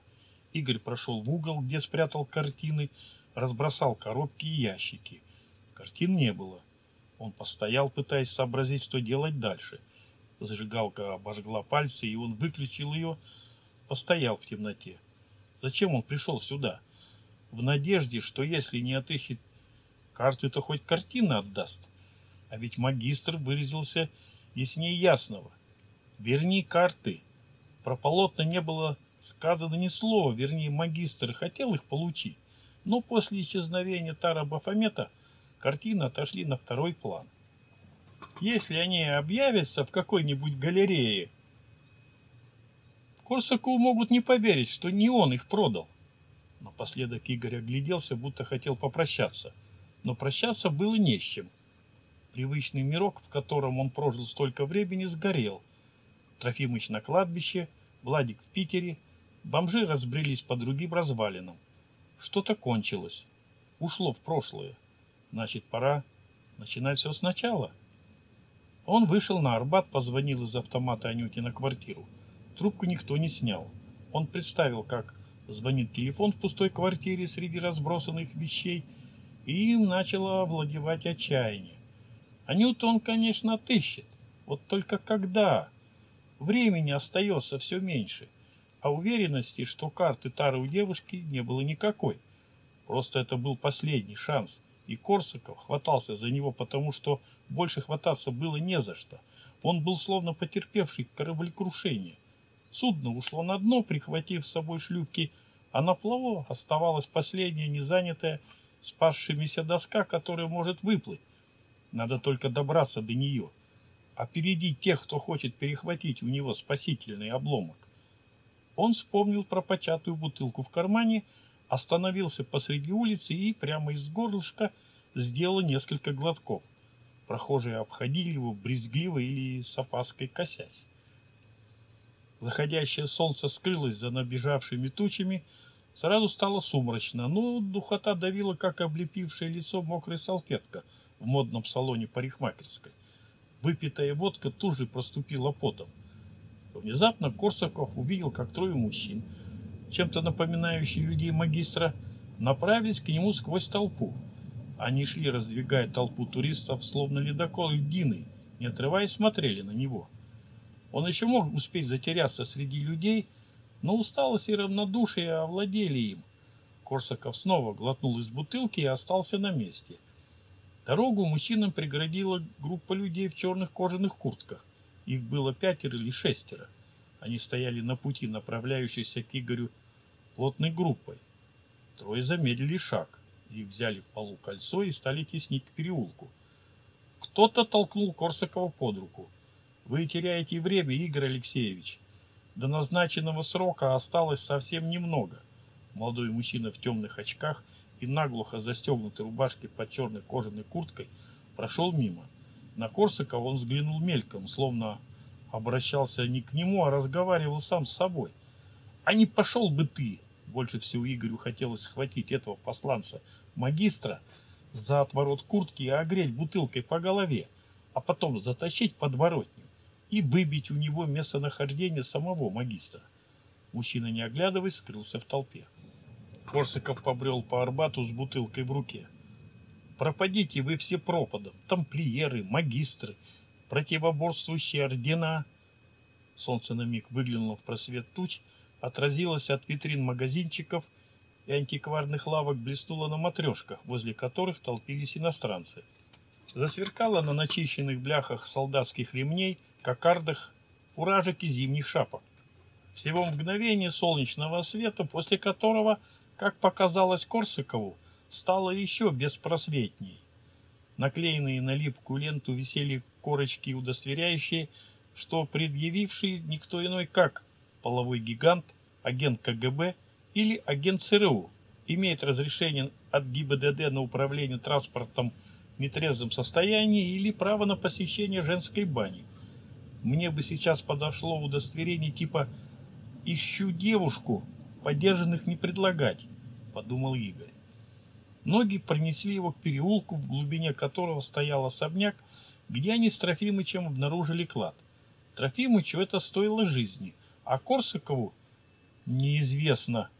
Игорь прошел в угол, где спрятал картины, разбросал коробки и ящики. Картин не было. Он постоял, пытаясь сообразить, что делать дальше. Зажигалка обожгла пальцы, и он выключил ее, постоял в темноте. Зачем он пришел сюда? В надежде, что если не отыщет Карты-то хоть картины отдаст. А ведь магистр выразился яснее ясного. Верни карты. Про полотна не было сказано ни слова, вернее, магистр хотел их получить. Но после исчезновения Тара Бафомета картины отошли на второй план. Если они объявятся в какой-нибудь галерее, Корсакову могут не поверить, что не он их продал. Напоследок Игорь огляделся, будто хотел попрощаться. Но прощаться было не с чем. Привычный мирок, в котором он прожил столько времени, сгорел. Трофимыч на кладбище, Владик в Питере, бомжи разбрелись по другим развалинам. Что-то кончилось, ушло в прошлое. Значит, пора начинать все сначала. Он вышел на Арбат, позвонил из автомата Анюте на квартиру. Трубку никто не снял. Он представил, как звонит телефон в пустой квартире среди разбросанных вещей, и им начало овладевать отчаяние. Анюту он, конечно, отыщет. Вот только когда? Времени остается все меньше, а уверенности, что карты Тары у девушки не было никакой. Просто это был последний шанс, и Корсаков хватался за него, потому что больше хвататься было не за что. Он был словно потерпевший кораблекрушение. Судно ушло на дно, прихватив с собой шлюпки, а на плаву оставалась последняя незанятая спасшимися доска, которая может выплыть. Надо только добраться до нее, опередить тех, кто хочет перехватить у него спасительный обломок. Он вспомнил про початую бутылку в кармане, остановился посреди улицы и прямо из горлышка сделал несколько глотков. Прохожие обходили его брезгливо или с опаской косясь. Заходящее солнце скрылось за набежавшими тучами, сразу стало сумрачно, но духота давила, как облепившее лицо мокрая салфетка в модном салоне парикмахерской. Выпитая водка тут же проступила потом. Внезапно Корсаков увидел, как трое мужчин, чем-то напоминающие людей магистра, направились к нему сквозь толпу. Они шли, раздвигая толпу туристов, словно ледокол льдины, не отрываясь смотрели на него. Он еще мог успеть затеряться среди людей, но усталость и равнодушие овладели им. Корсаков снова глотнул из бутылки и остался на месте. Дорогу мужчинам преградила группа людей в черных кожаных куртках. Их было пятеро или шестеро. Они стояли на пути, направляющейся к Игорю плотной группой. Трое замедлили шаг. Их взяли в полу кольцо и стали теснить к переулку. Кто-то толкнул Корсакова под руку. «Вы теряете время, Игорь Алексеевич. До назначенного срока осталось совсем немного». Молодой мужчина в темных очках и наглухо застегнутой рубашке под черной кожаной курткой прошел мимо. На Корсакова он взглянул мельком, словно обращался не к нему, а разговаривал сам с собой. «А не пошел бы ты!» Больше всего Игорю хотелось схватить этого посланца, магистра, за отворот куртки и огреть бутылкой по голове, а потом затащить под воротню и выбить у него местонахождение самого магистра. Мужчина, не оглядываясь, скрылся в толпе. Корсаков побрел по Арбату с бутылкой в руке. Пропадите вы все пропадом, тамплиеры, магистры, противоборствующие ордена. Солнце на миг выглянуло в просвет туч, отразилось от витрин магазинчиков и антикварных лавок блеснуло на матрешках, возле которых толпились иностранцы. Засверкало на начищенных бляхах солдатских ремней, кокардах, фуражек и зимних шапок. Всего мгновение солнечного света, после которого, как показалось Корсакову, стало еще беспросветней. Наклеенные на липкую ленту висели корочки, удостоверяющие, что предъявивший никто иной как половой гигант, агент КГБ или агент ЦРУ имеет разрешение от ГИБДД на управление транспортом в нетрезвом состоянии или право на посещение женской бани. Мне бы сейчас подошло удостоверение типа «Ищу девушку, подержанных не предлагать», — подумал Игорь. Ноги принесли его к переулку, в глубине которого стоял особняк, где они с Трофимычем обнаружили клад. Трофимычу это стоило жизни, а Корсакову неизвестно.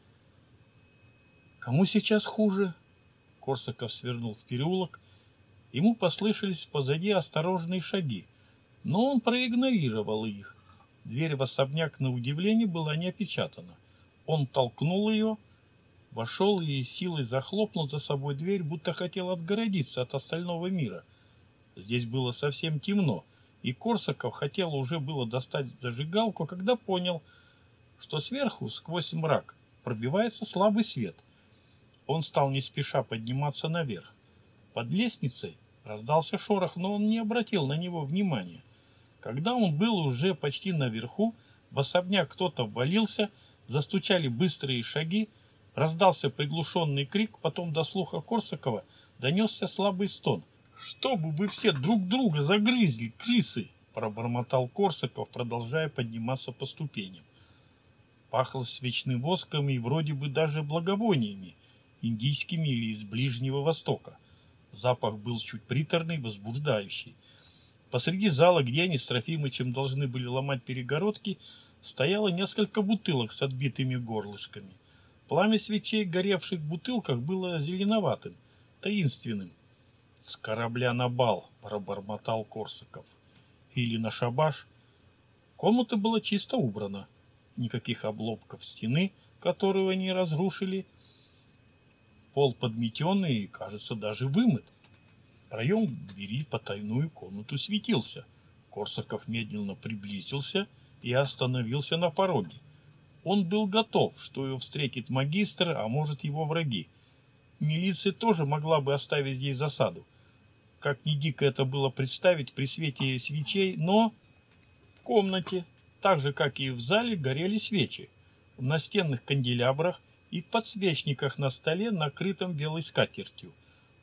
Кому сейчас хуже? Корсаков свернул в переулок. Ему послышались позади осторожные шаги, но он проигнорировал их. Дверь в особняк, на удивление, была не опечатана. Он толкнул ее, Вошел и силой захлопнул за собой дверь, будто хотел отгородиться от остального мира. Здесь было совсем темно, и Корсаков хотел уже было достать зажигалку, когда понял, что сверху, сквозь мрак, пробивается слабый свет. Он стал не спеша подниматься наверх. Под лестницей раздался шорох, но он не обратил на него внимания. Когда он был уже почти наверху, в особняк кто-то ввалился, застучали быстрые шаги, Раздался приглушенный крик, потом до слуха Корсакова донесся слабый стон. «Чтобы вы все друг друга загрызли, крысы!» пробормотал Корсаков, продолжая подниматься по ступеням. Пахло свечным воском и вроде бы даже благовониями, индийскими или из Ближнего Востока. Запах был чуть приторный, возбуждающий. Посреди зала, где они с Трофимычем должны были ломать перегородки, стояло несколько бутылок с отбитыми горлышками. Пламя свечей, горевших в бутылках, было зеленоватым, таинственным. «С корабля на бал», — пробормотал Корсаков. «Или на шабаш». Комната была чисто убрана. Никаких обломков стены, которую они разрушили. Пол подметенный и, кажется, даже вымыт. Проем двери по тайную комнату светился. Корсаков медленно приблизился и остановился на пороге. Он был готов, что его встретит магистр, а может его враги. Милиция тоже могла бы оставить здесь засаду. Как ни дико это было представить при свете свечей, но в комнате, так же как и в зале, горели свечи. В настенных канделябрах и в подсвечниках на столе, накрытом белой скатертью.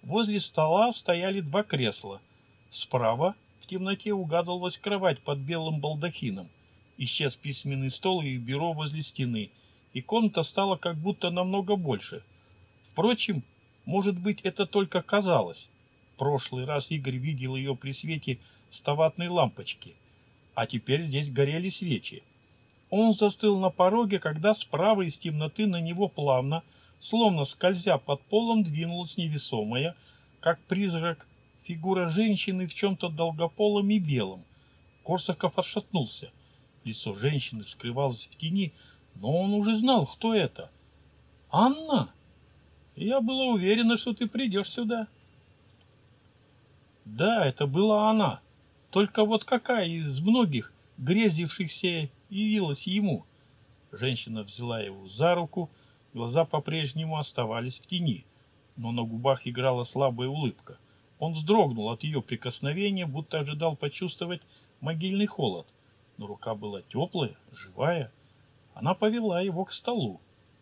Возле стола стояли два кресла. Справа в темноте угадывалась кровать под белым балдахином – Исчез письменный стол и бюро возле стены, и комната стала как будто намного больше. Впрочем, может быть, это только казалось. В прошлый раз Игорь видел ее при свете ставатной лампочки, а теперь здесь горели свечи. Он застыл на пороге, когда справа из темноты на него плавно, словно скользя под полом, двинулась невесомая, как призрак, фигура женщины в чем-то долгополом и белом. Корсаков отшатнулся — Лицо женщины скрывалось в тени, но он уже знал, кто это. «Анна, я была уверена, что ты придешь сюда». Да, это была она. Только вот какая из многих грезившихся явилась ему? Женщина взяла его за руку, глаза по-прежнему оставались в тени, но на губах играла слабая улыбка. Он вздрогнул от ее прикосновения, будто ожидал почувствовать могильный холод – но рука была теплая, живая. Она повела его к столу.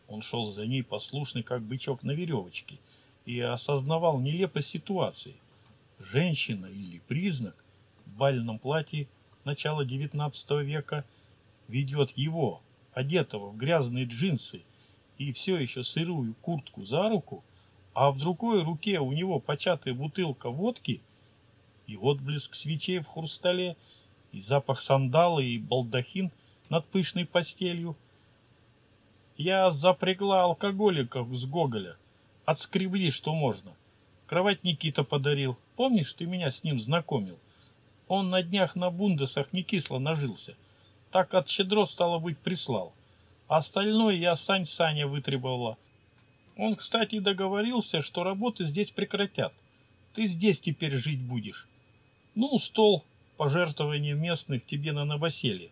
Он шел за ней послушный, как бычок на веревочке, и осознавал нелепость ситуации. Женщина или признак в бальном платье начала XIX века ведет его, одетого в грязные джинсы и все еще сырую куртку за руку, а в другой руке у него початая бутылка водки и отблеск свечей в хрустале – и запах сандала, и балдахин над пышной постелью. Я запрягла алкоголиков с Гоголя. Отскребли, что можно. Кровать Никита подарил. Помнишь, ты меня с ним знакомил? Он на днях на бундесах не кисло нажился. Так от щедро, стало быть, прислал. Остальное я Сань Саня вытребовала. Он, кстати, договорился, что работы здесь прекратят. Ты здесь теперь жить будешь. Ну, стол, пожертвование местных тебе на новоселье.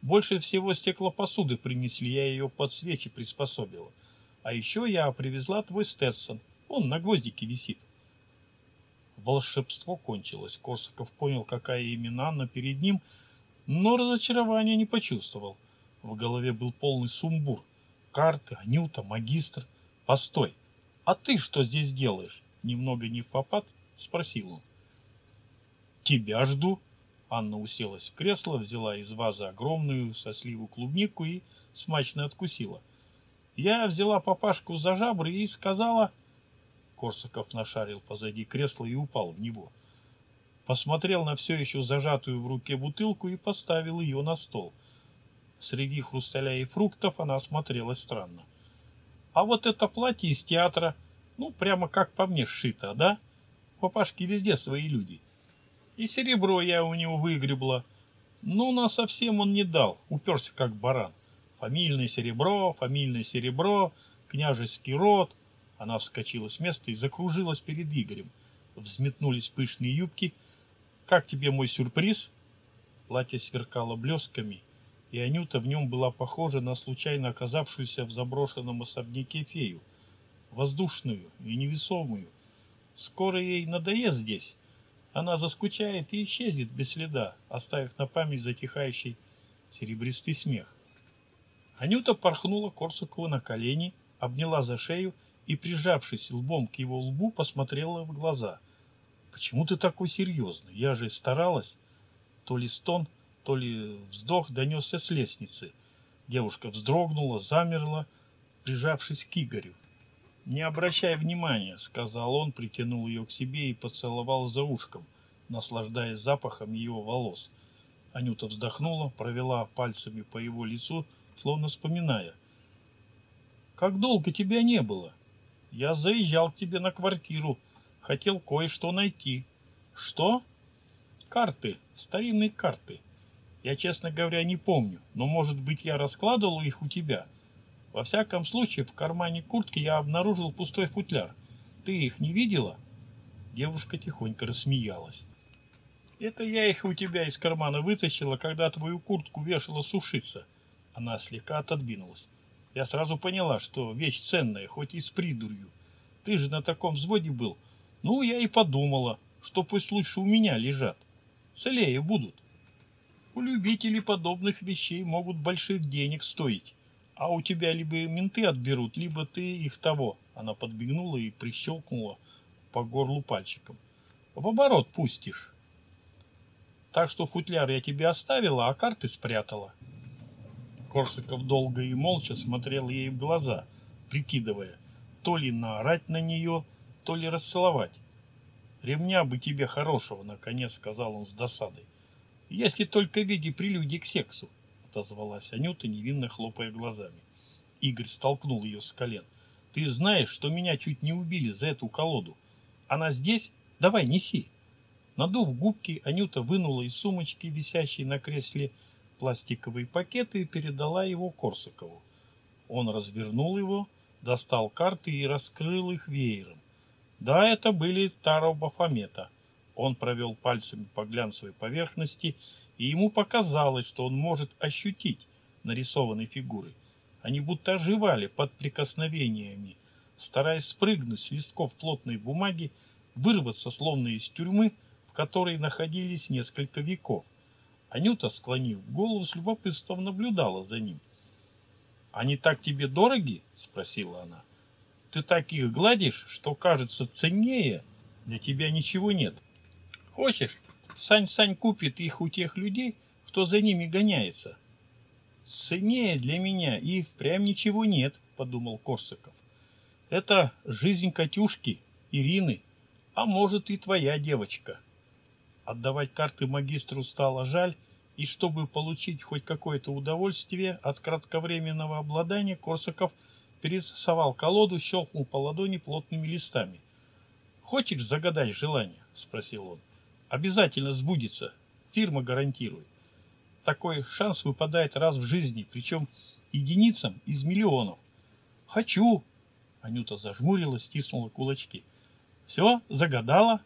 Больше всего стеклопосуды принесли, я ее под свечи приспособила. А еще я привезла твой Стэтсон. Он на гвоздике висит. Волшебство кончилось. Корсаков понял, какая именно Анна перед ним, но разочарования не почувствовал. В голове был полный сумбур. Карты, Анюта, магистр. Постой, а ты что здесь делаешь? Немного не в попад? Спросил он. Тебя жду, Анна уселась в кресло, взяла из вазы огромную со сливу клубнику и смачно откусила. Я взяла папашку за жабры и сказала... Корсаков нашарил позади кресла и упал в него. Посмотрел на все еще зажатую в руке бутылку и поставил ее на стол. Среди хрусталя и фруктов она смотрелась странно. А вот это платье из театра, ну, прямо как по мне сшито, да? Папашки везде свои люди. И серебро я у него выгребла. Но на совсем он не дал, уперся как баран. Фамильное серебро, фамильное серебро, княжеский род. Она вскочила с места и закружилась перед Игорем. Взметнулись пышные юбки. «Как тебе мой сюрприз?» Платье сверкало блесками, и Анюта в нем была похожа на случайно оказавшуюся в заброшенном особняке фею, воздушную и невесомую. Скоро ей надоест здесь. Она заскучает и исчезнет без следа, оставив на память затихающий серебристый смех. Анюта порхнула Корсакову на колени, обняла за шею и, прижавшись лбом к его лбу, посмотрела в глаза. «Почему ты такой серьезный? Я же старалась!» То ли стон, то ли вздох донесся с лестницы. Девушка вздрогнула, замерла, прижавшись к Игорю. «Не обращай внимания», — сказал он, притянул ее к себе и поцеловал за ушком, наслаждаясь запахом ее волос. Анюта вздохнула, провела пальцами по его лицу, словно вспоминая. «Как долго тебя не было? Я заезжал к тебе на квартиру, хотел кое-что найти». «Что?» «Карты, старинные карты. Я, честно говоря, не помню, но, может быть, я раскладывал их у тебя». Во всяком случае, в кармане куртки я обнаружил пустой футляр. Ты их не видела? Девушка тихонько рассмеялась. Это я их у тебя из кармана вытащила, когда твою куртку вешала сушиться. Она слегка отодвинулась. Я сразу поняла, что вещь ценная, хоть и с придурью. Ты же на таком взводе был. Ну, я и подумала, что пусть лучше у меня лежат. Целее будут. У любителей подобных вещей могут больших денег стоить. А у тебя либо менты отберут, либо ты их того. Она подбегнула и прищелкнула по горлу пальчиком. В оборот пустишь. Так что футляр я тебе оставила, а карты спрятала. Корсаков долго и молча смотрел ей в глаза, прикидывая, то ли наорать на нее, то ли расцеловать. «Ремня бы тебе хорошего», — наконец сказал он с досадой. «Если только в виде прелюдии к сексу отозвалась Анюта, невинно хлопая глазами. Игорь столкнул ее с колен. Ты знаешь, что меня чуть не убили за эту колоду? Она здесь? Давай, неси. Надув губки, Анюта вынула из сумочки, висящей на кресле, пластиковые пакеты и передала его Корсакову. Он развернул его, достал карты и раскрыл их веером. Да, это были Таро Бафомета. Он провел пальцами по глянцевой поверхности и ему показалось, что он может ощутить нарисованные фигуры. Они будто оживали под прикосновениями, стараясь спрыгнуть с листков плотной бумаги, вырваться словно из тюрьмы, в которой находились несколько веков. Анюта, склонив голову, с любопытством наблюдала за ним. «Они так тебе дороги?» — спросила она. «Ты так их гладишь, что кажется ценнее. Для тебя ничего нет. Хочешь, Сань-Сань купит их у тех людей, кто за ними гоняется. Ценнее для меня и впрямь ничего нет, подумал Корсаков. Это жизнь Катюшки, Ирины, а может и твоя девочка. Отдавать карты магистру стало жаль, и чтобы получить хоть какое-то удовольствие от кратковременного обладания, Корсаков пересовал колоду, щелкнул по ладони плотными листами. «Хочешь загадать желание?» — спросил он. Обязательно сбудется. Фирма гарантирует. Такой шанс выпадает раз в жизни, причем единицам из миллионов. Хочу. Анюта зажмурилась, стиснула кулачки. Все, загадала.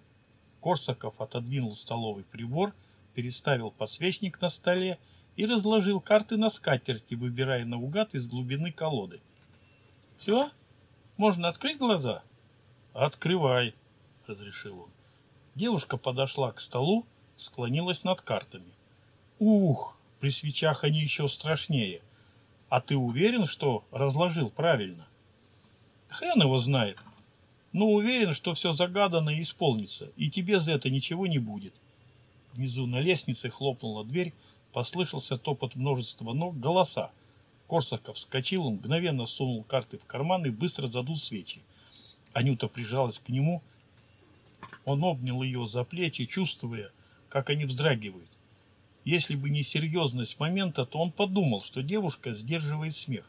Корсаков отодвинул столовый прибор, переставил подсвечник на столе и разложил карты на скатерти, выбирая наугад из глубины колоды. Все? Можно открыть глаза? Открывай, разрешил он. Девушка подошла к столу, склонилась над картами. Ух, при свечах они еще страшнее. А ты уверен, что разложил правильно? Хрен его знает. Но уверен, что все загадано и исполнится, и тебе за это ничего не будет. Внизу на лестнице хлопнула дверь, послышался топот множества ног, голоса. Корсаков вскочил, мгновенно сунул карты в карман и быстро задул свечи. Анюта прижалась к нему, он обнял ее за плечи, чувствуя, как они вздрагивают. Если бы не серьезность момента, то он подумал, что девушка сдерживает смех.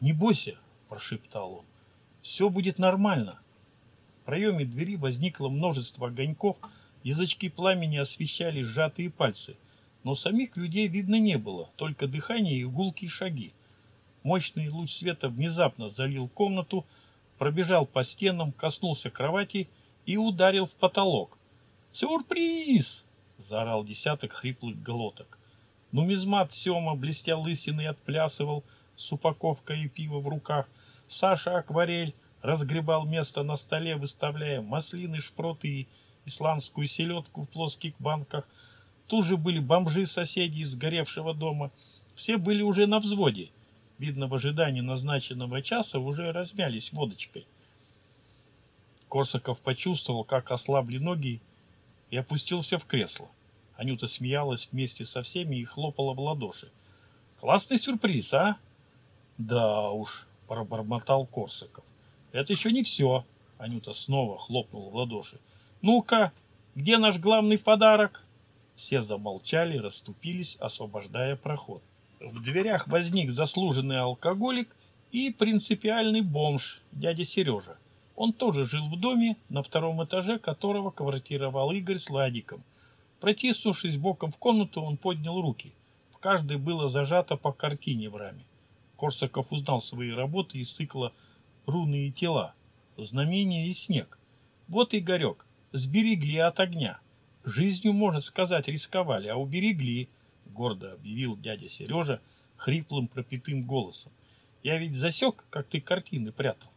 «Не бойся», – прошептал он, – «все будет нормально». В проеме двери возникло множество огоньков, язычки пламени освещали сжатые пальцы, но самих людей видно не было, только дыхание и гулкие шаги. Мощный луч света внезапно залил комнату, пробежал по стенам, коснулся кровати и ударил в потолок. «Сюрприз!» — заорал десяток хриплых глоток. Нумизмат Сема, блестя лысиной, отплясывал с упаковкой и пива в руках. Саша Акварель разгребал место на столе, выставляя маслины, шпроты и исландскую селедку в плоских банках. Тут же были бомжи-соседи из сгоревшего дома. Все были уже на взводе. Видно, в ожидании назначенного часа уже размялись водочкой. Корсаков почувствовал, как ослабли ноги и опустился в кресло. Анюта смеялась вместе со всеми и хлопала в ладоши. «Классный сюрприз, а?» «Да уж», — пробормотал Корсаков. «Это еще не все», — Анюта снова хлопнула в ладоши. «Ну-ка, где наш главный подарок?» Все замолчали, расступились, освобождая проход. В дверях возник заслуженный алкоголик и принципиальный бомж, дядя Сережа. Он тоже жил в доме, на втором этаже которого квартировал Игорь с Ладиком. Протиснувшись боком в комнату, он поднял руки. В каждой было зажато по картине в раме. Корсаков узнал свои работы из цикла «Руны и тела», «Знамения и снег». Вот, Игорек, сберегли от огня. Жизнью, можно сказать, рисковали, а уберегли, гордо объявил дядя Сережа хриплым пропитым голосом. Я ведь засек, как ты картины прятал.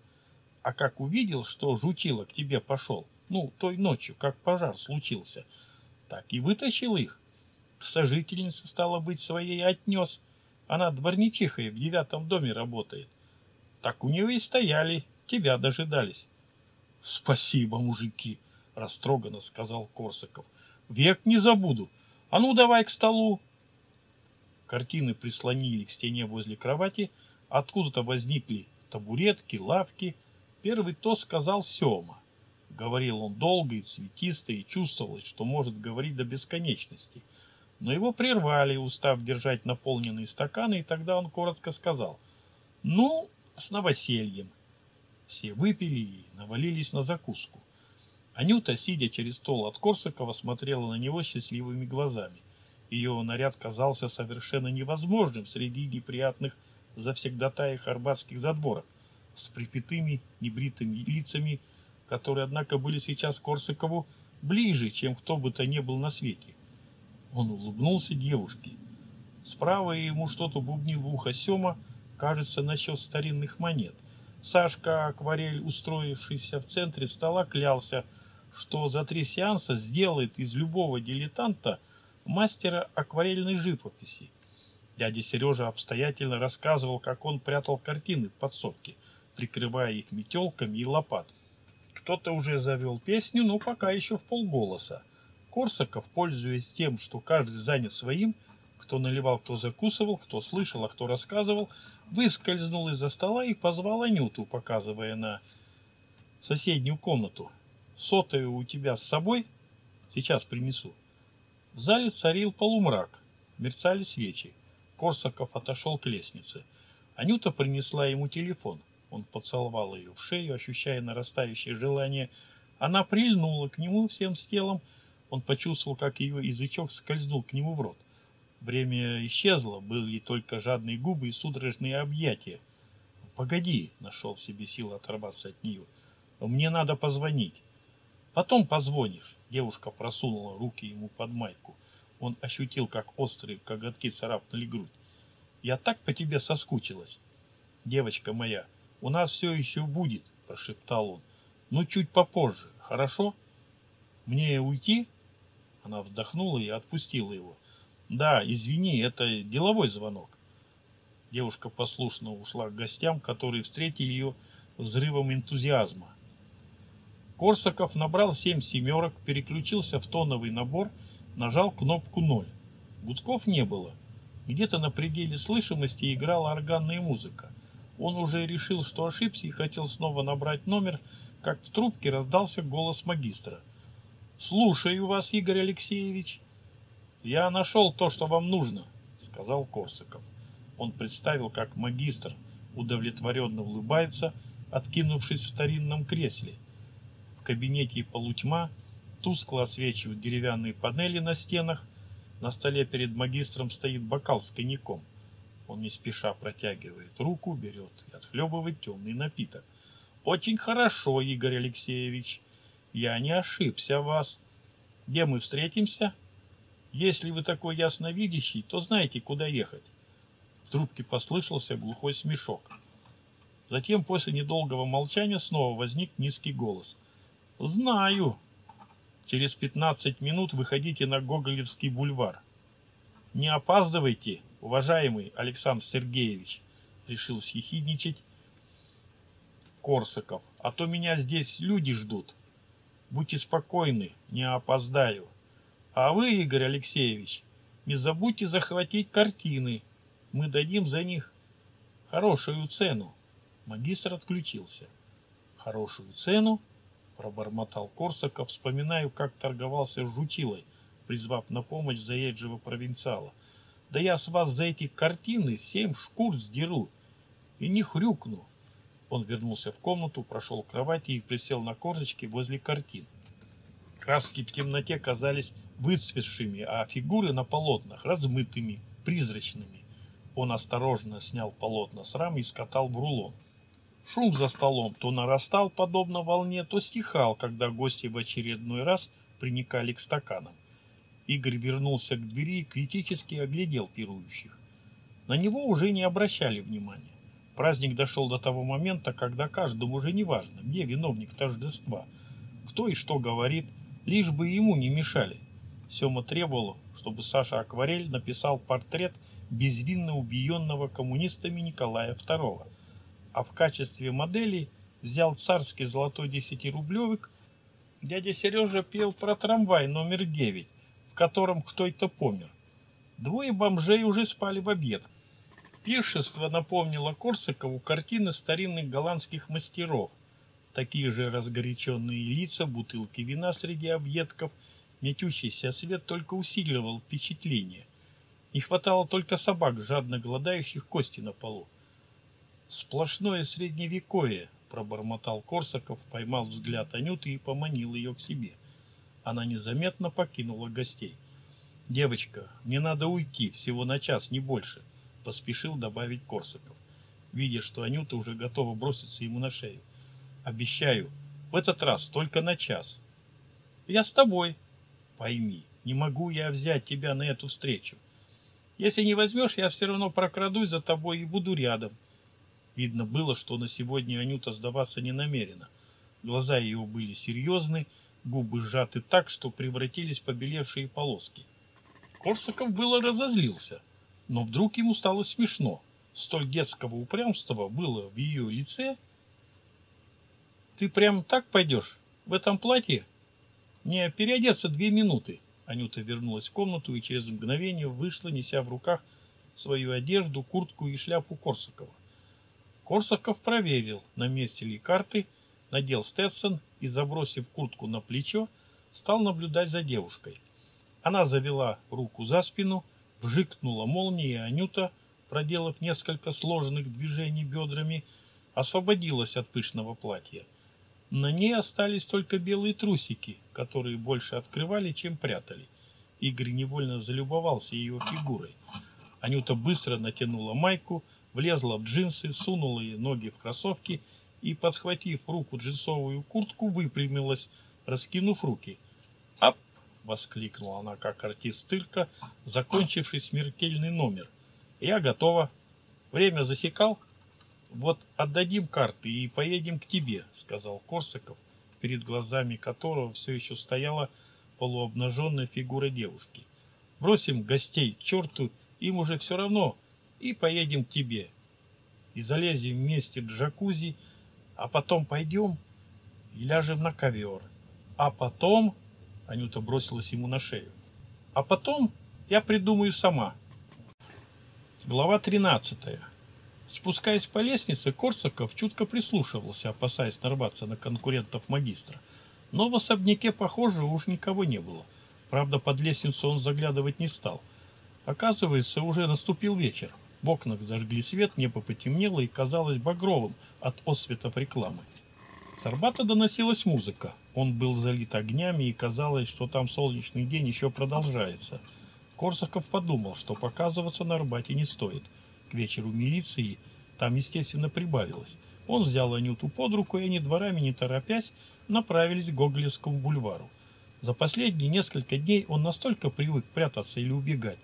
А как увидел, что жучило к тебе пошел, ну, той ночью, как пожар случился, так и вытащил их. Сожительница, стала быть, своей отнес. Она дворничихой в девятом доме работает. Так у нее и стояли, тебя дожидались. — Спасибо, мужики, — растроганно сказал Корсаков. — Век не забуду. А ну, давай к столу. Картины прислонили к стене возле кровати, откуда-то возникли табуретки, лавки — Первый то сказал Сема. Говорил он долго и цветисто, и чувствовалось, что может говорить до бесконечности. Но его прервали, устав держать наполненные стаканы, и тогда он коротко сказал «Ну, с новосельем». Все выпили и навалились на закуску. Анюта, сидя через стол от Корсакова, смотрела на него счастливыми глазами. Ее наряд казался совершенно невозможным среди неприятных завсегдатаев арбатских задворок с припятыми, небритыми лицами, которые, однако, были сейчас Корсакову ближе, чем кто бы то ни был на свете. Он улыбнулся девушке. Справа ему что-то бубнил в ухо Сема, кажется, насчет старинных монет. Сашка, акварель, устроившийся в центре стола, клялся, что за три сеанса сделает из любого дилетанта мастера акварельной живописи. Дядя Сережа обстоятельно рассказывал, как он прятал картины в подсобке – прикрывая их метелками и лопатой. Кто-то уже завел песню, но пока еще в полголоса. Корсаков, пользуясь тем, что каждый занят своим, кто наливал, кто закусывал, кто слышал, а кто рассказывал, выскользнул из-за стола и позвал Анюту, показывая на соседнюю комнату. «Сотовую у тебя с собой? Сейчас принесу». В зале царил полумрак, мерцали свечи. Корсаков отошел к лестнице. Анюта принесла ему телефон. Он поцеловал ее в шею, ощущая нарастающее желание. Она прильнула к нему всем с телом. Он почувствовал, как ее язычок скользнул к нему в рот. Время исчезло, были только жадные губы и судорожные объятия. «Погоди», — нашел в себе силы оторваться от нее. «Мне надо позвонить». «Потом позвонишь». Девушка просунула руки ему под майку. Он ощутил, как острые коготки царапнули грудь. «Я так по тебе соскучилась, девочка моя». «У нас все еще будет», – прошептал он. «Но чуть попозже, хорошо?» «Мне уйти?» Она вздохнула и отпустила его. «Да, извини, это деловой звонок». Девушка послушно ушла к гостям, которые встретили ее взрывом энтузиазма. Корсаков набрал семь семерок, переключился в тоновый набор, нажал кнопку ноль. Гудков не было. Где-то на пределе слышимости играла органная музыка. Он уже решил, что ошибся и хотел снова набрать номер, как в трубке раздался голос магистра. «Слушаю вас, Игорь Алексеевич». «Я нашел то, что вам нужно», — сказал Корсаков. Он представил, как магистр удовлетворенно улыбается, откинувшись в старинном кресле. В кабинете полутьма, тускло освечивают деревянные панели на стенах, на столе перед магистром стоит бокал с коньяком. Он не спеша протягивает руку, берет и отхлебывает темный напиток. Очень хорошо, Игорь Алексеевич. Я не ошибся вас. Где мы встретимся? Если вы такой ясновидящий, то знаете, куда ехать. В трубке послышался глухой смешок. Затем после недолгого молчания снова возник низкий голос. «Знаю. Через пятнадцать минут выходите на Гоголевский бульвар. Не опаздывайте, уважаемый Александр Сергеевич», — решил съехидничать Корсаков, «а то меня здесь люди ждут. Будьте спокойны, не опоздаю. А вы, Игорь Алексеевич, не забудьте захватить картины. Мы дадим за них хорошую цену». Магистр отключился. «Хорошую цену?» — пробормотал Корсаков, вспоминаю, как торговался с жутилой, призвав на помощь заезжего провинциала. «Да я с вас за эти картины семь шкур сдеру и не хрюкну». Он вернулся в комнату, прошел к кровати и присел на корточки возле картин. Краски в темноте казались выцветшими, а фигуры на полотнах размытыми, призрачными. Он осторожно снял полотна с рамы и скатал в рулон. Шум за столом то нарастал, подобно волне, то стихал, когда гости в очередной раз приникали к стаканам. Игорь вернулся к двери и критически оглядел пирующих. На него уже не обращали внимания. Праздник дошел до того момента, когда каждому уже не важно, где виновник тождества, кто и что говорит, лишь бы ему не мешали. Сема требовало, чтобы Саша Акварель написал портрет безвинно убиенного коммунистами Николая II – а в качестве модели взял царский золотой десятирублевик, дядя Сережа пел про трамвай номер 9, в котором кто-то помер. Двое бомжей уже спали в обед. Пиршество напомнило Корсакову картины старинных голландских мастеров. Такие же разгоряченные лица, бутылки вина среди объедков, метющийся свет только усиливал впечатление. Не хватало только собак, жадно голодающих кости на полу. Сплошное средневековье, пробормотал Корсаков, поймал взгляд Анюты и поманил ее к себе. Она незаметно покинула гостей. «Девочка, мне надо уйти, всего на час, не больше», — поспешил добавить Корсаков, видя, что Анюта уже готова броситься ему на шею. «Обещаю, в этот раз только на час». «Я с тобой». «Пойми, не могу я взять тебя на эту встречу. Если не возьмешь, я все равно прокрадусь за тобой и буду рядом». Видно было, что на сегодня Анюта сдаваться не намерена. Глаза ее были серьезны, губы сжаты так, что превратились в побелевшие полоски. Корсаков было разозлился, но вдруг ему стало смешно. Столь детского упрямства было в ее лице. «Ты прям так пойдешь? В этом платье?» «Не, переодеться две минуты». Анюта вернулась в комнату и через мгновение вышла, неся в руках свою одежду, куртку и шляпу Корсакова. Корсаков проверил, на месте ли карты, надел Стетсон и, забросив куртку на плечо, стал наблюдать за девушкой. Она завела руку за спину, вжикнула молнией, и Анюта, проделав несколько сложных движений бедрами, освободилась от пышного платья. На ней остались только белые трусики, которые больше открывали, чем прятали. Игорь невольно залюбовался ее фигурой. Анюта быстро натянула майку, влезла в джинсы, сунула ей ноги в кроссовки и, подхватив руку джинсовую куртку, выпрямилась, раскинув руки. «Ап!» — воскликнула она, как артист цирка, закончивший смертельный номер. «Я готова. Время засекал?» «Вот отдадим карты и поедем к тебе», — сказал Корсаков, перед глазами которого все еще стояла полуобнаженная фигура девушки. «Бросим гостей к черту, им уже все равно, и поедем к тебе. И залезем вместе в джакузи, а потом пойдем и ляжем на ковер. А потом... Анюта бросилась ему на шею. А потом я придумаю сама. Глава 13. Спускаясь по лестнице, Корсаков чутко прислушивался, опасаясь нарваться на конкурентов магистра. Но в особняке, похоже, уж никого не было. Правда, под лестницу он заглядывать не стал. Оказывается, уже наступил вечер. В окнах зажгли свет, небо потемнело и казалось багровым от осветов рекламы. С Арбата доносилась музыка. Он был залит огнями, и казалось, что там солнечный день еще продолжается. Корсаков подумал, что показываться на Арбате не стоит. К вечеру милиции там, естественно, прибавилось. Он взял Анюту под руку, и они дворами, не торопясь, направились к Гоголевскому бульвару. За последние несколько дней он настолько привык прятаться или убегать,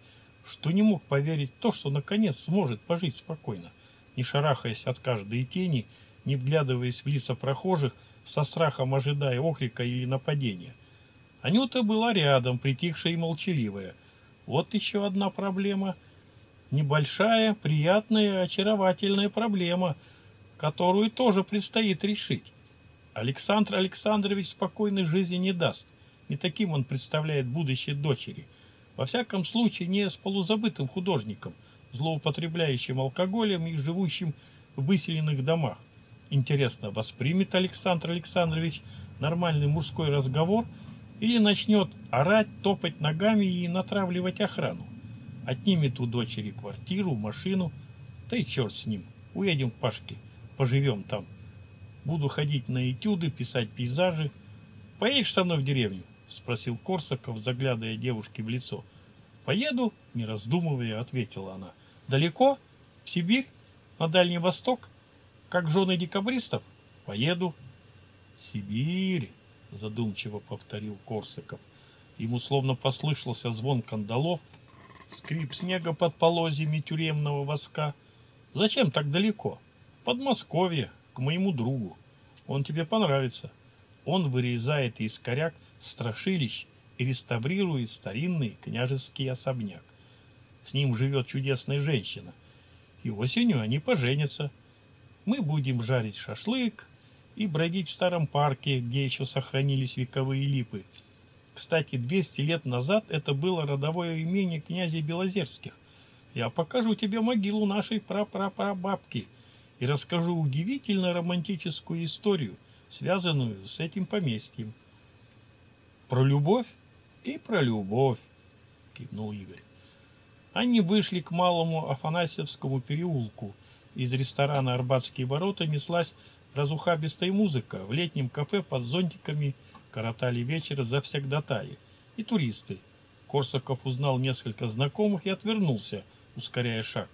что не мог поверить в то, что наконец сможет пожить спокойно, не шарахаясь от каждой тени, не вглядываясь в лица прохожих, со страхом ожидая окрика или нападения. Анюта была рядом, притихшая и молчаливая. Вот еще одна проблема. Небольшая, приятная, очаровательная проблема, которую тоже предстоит решить. Александр Александрович спокойной жизни не даст. Не таким он представляет будущее дочери. Во всяком случае, не с полузабытым художником, злоупотребляющим алкоголем и живущим в выселенных домах. Интересно, воспримет Александр Александрович нормальный мужской разговор или начнет орать, топать ногами и натравливать охрану? Отнимет у дочери квартиру, машину, да и черт с ним. Уедем к Пашке, поживем там. Буду ходить на этюды, писать пейзажи. Поедешь со мной в деревню? — спросил Корсаков, заглядывая девушке в лицо. «Поеду», — не раздумывая, ответила она. «Далеко? В Сибирь? На Дальний Восток? Как жены декабристов? Поеду». «Сибирь», — задумчиво повторил Корсаков. Ему словно послышался звон кандалов, скрип снега под полозьями тюремного воска. «Зачем так далеко? В Подмосковье, к моему другу. Он тебе понравится. Он вырезает из коряк страшилищ и реставрирует старинный княжеский особняк. С ним живет чудесная женщина. И осенью они поженятся. Мы будем жарить шашлык и бродить в старом парке, где еще сохранились вековые липы. Кстати, 200 лет назад это было родовое имение князя Белозерских. Я покажу тебе могилу нашей прапрапрабабки и расскажу удивительно романтическую историю, связанную с этим поместьем. Про любовь и про любовь, кивнул Игорь. Они вышли к малому Афанасьевскому переулку. Из ресторана «Арбатские ворота» неслась разухабистая музыка. В летнем кафе под зонтиками коротали вечер завсегдатаи и туристы. Корсаков узнал несколько знакомых и отвернулся, ускоряя шаг.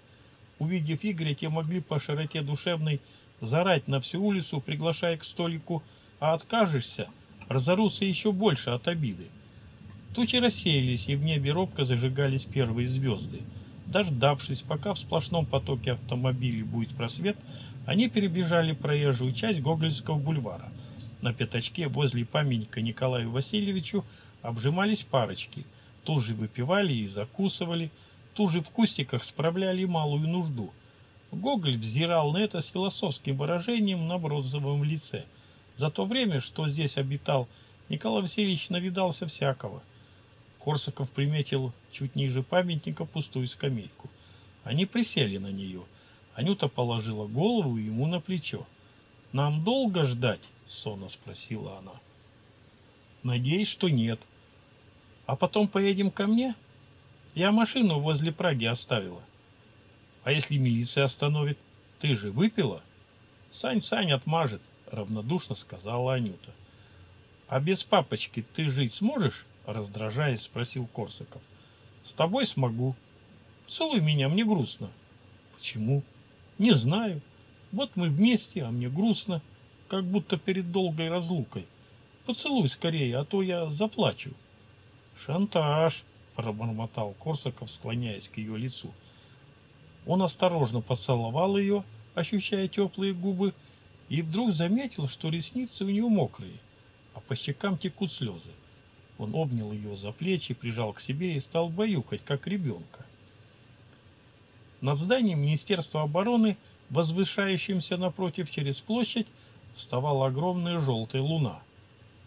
Увидев Игоря, те могли по широте душевной зарать на всю улицу, приглашая к столику, а откажешься — разорутся еще больше от обиды. Тучи рассеялись, и в небе робко зажигались первые звезды. Дождавшись, пока в сплошном потоке автомобилей будет просвет, они перебежали проезжую часть Гогольского бульвара. На пятачке возле памятника Николаю Васильевичу обжимались парочки. Тут же выпивали и закусывали, тут же в кустиках справляли малую нужду. Гоголь взирал на это с философским выражением на бронзовом лице – за то время, что здесь обитал, Николай Васильевич навидался всякого. Корсаков приметил чуть ниже памятника пустую скамейку. Они присели на нее. Анюта положила голову ему на плечо. «Нам долго ждать?» — сонно спросила она. «Надеюсь, что нет. А потом поедем ко мне? Я машину возле Праги оставила. А если милиция остановит? Ты же выпила?» «Сань-Сань отмажет равнодушно сказала Анюта. «А без папочки ты жить сможешь?» раздражаясь, спросил Корсаков. «С тобой смогу. Целуй меня, мне грустно». «Почему?» «Не знаю. Вот мы вместе, а мне грустно, как будто перед долгой разлукой. Поцелуй скорее, а то я заплачу». «Шантаж», — пробормотал Корсаков, склоняясь к ее лицу. Он осторожно поцеловал ее, ощущая теплые губы, и вдруг заметил, что ресницы у него мокрые, а по щекам текут слезы. Он обнял ее за плечи, прижал к себе и стал баюкать, как ребенка. Над зданием Министерства обороны, возвышающимся напротив через площадь, вставала огромная желтая луна.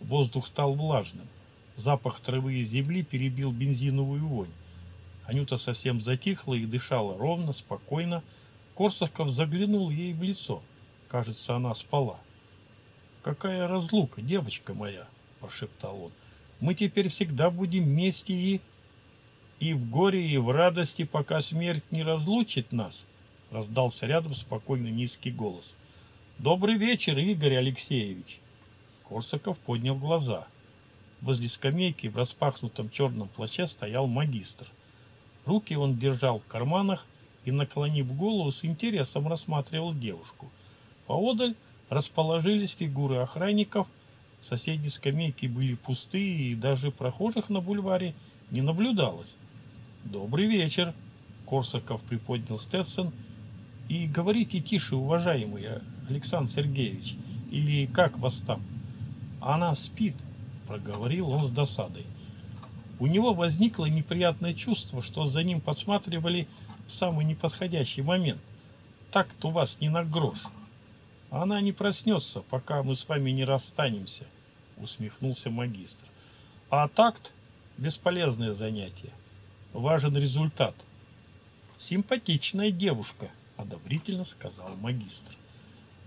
Воздух стал влажным. Запах травы и земли перебил бензиновую вонь. Анюта совсем затихла и дышала ровно, спокойно. Корсаков заглянул ей в лицо – Кажется, она спала. «Какая разлука, девочка моя!» – прошептал он. «Мы теперь всегда будем вместе и...» «И в горе, и в радости, пока смерть не разлучит нас!» – раздался рядом спокойно низкий голос. «Добрый вечер, Игорь Алексеевич!» Корсаков поднял глаза. Возле скамейки в распахнутом черном плаще стоял магистр. Руки он держал в карманах и, наклонив голову, с интересом рассматривал девушку. Поодаль расположились фигуры охранников, соседние скамейки были пустые, и даже прохожих на бульваре не наблюдалось. «Добрый вечер!» — Корсаков приподнял Стетсон. «И говорите тише, уважаемый Александр Сергеевич, или как вас там?» «Она спит», — проговорил он с досадой. У него возникло неприятное чувство, что за ним подсматривали в самый неподходящий момент. Так-то вас не на грош. Она не проснется, пока мы с вами не расстанемся, усмехнулся магистр. А такт – бесполезное занятие. Важен результат. Симпатичная девушка, одобрительно сказал магистр.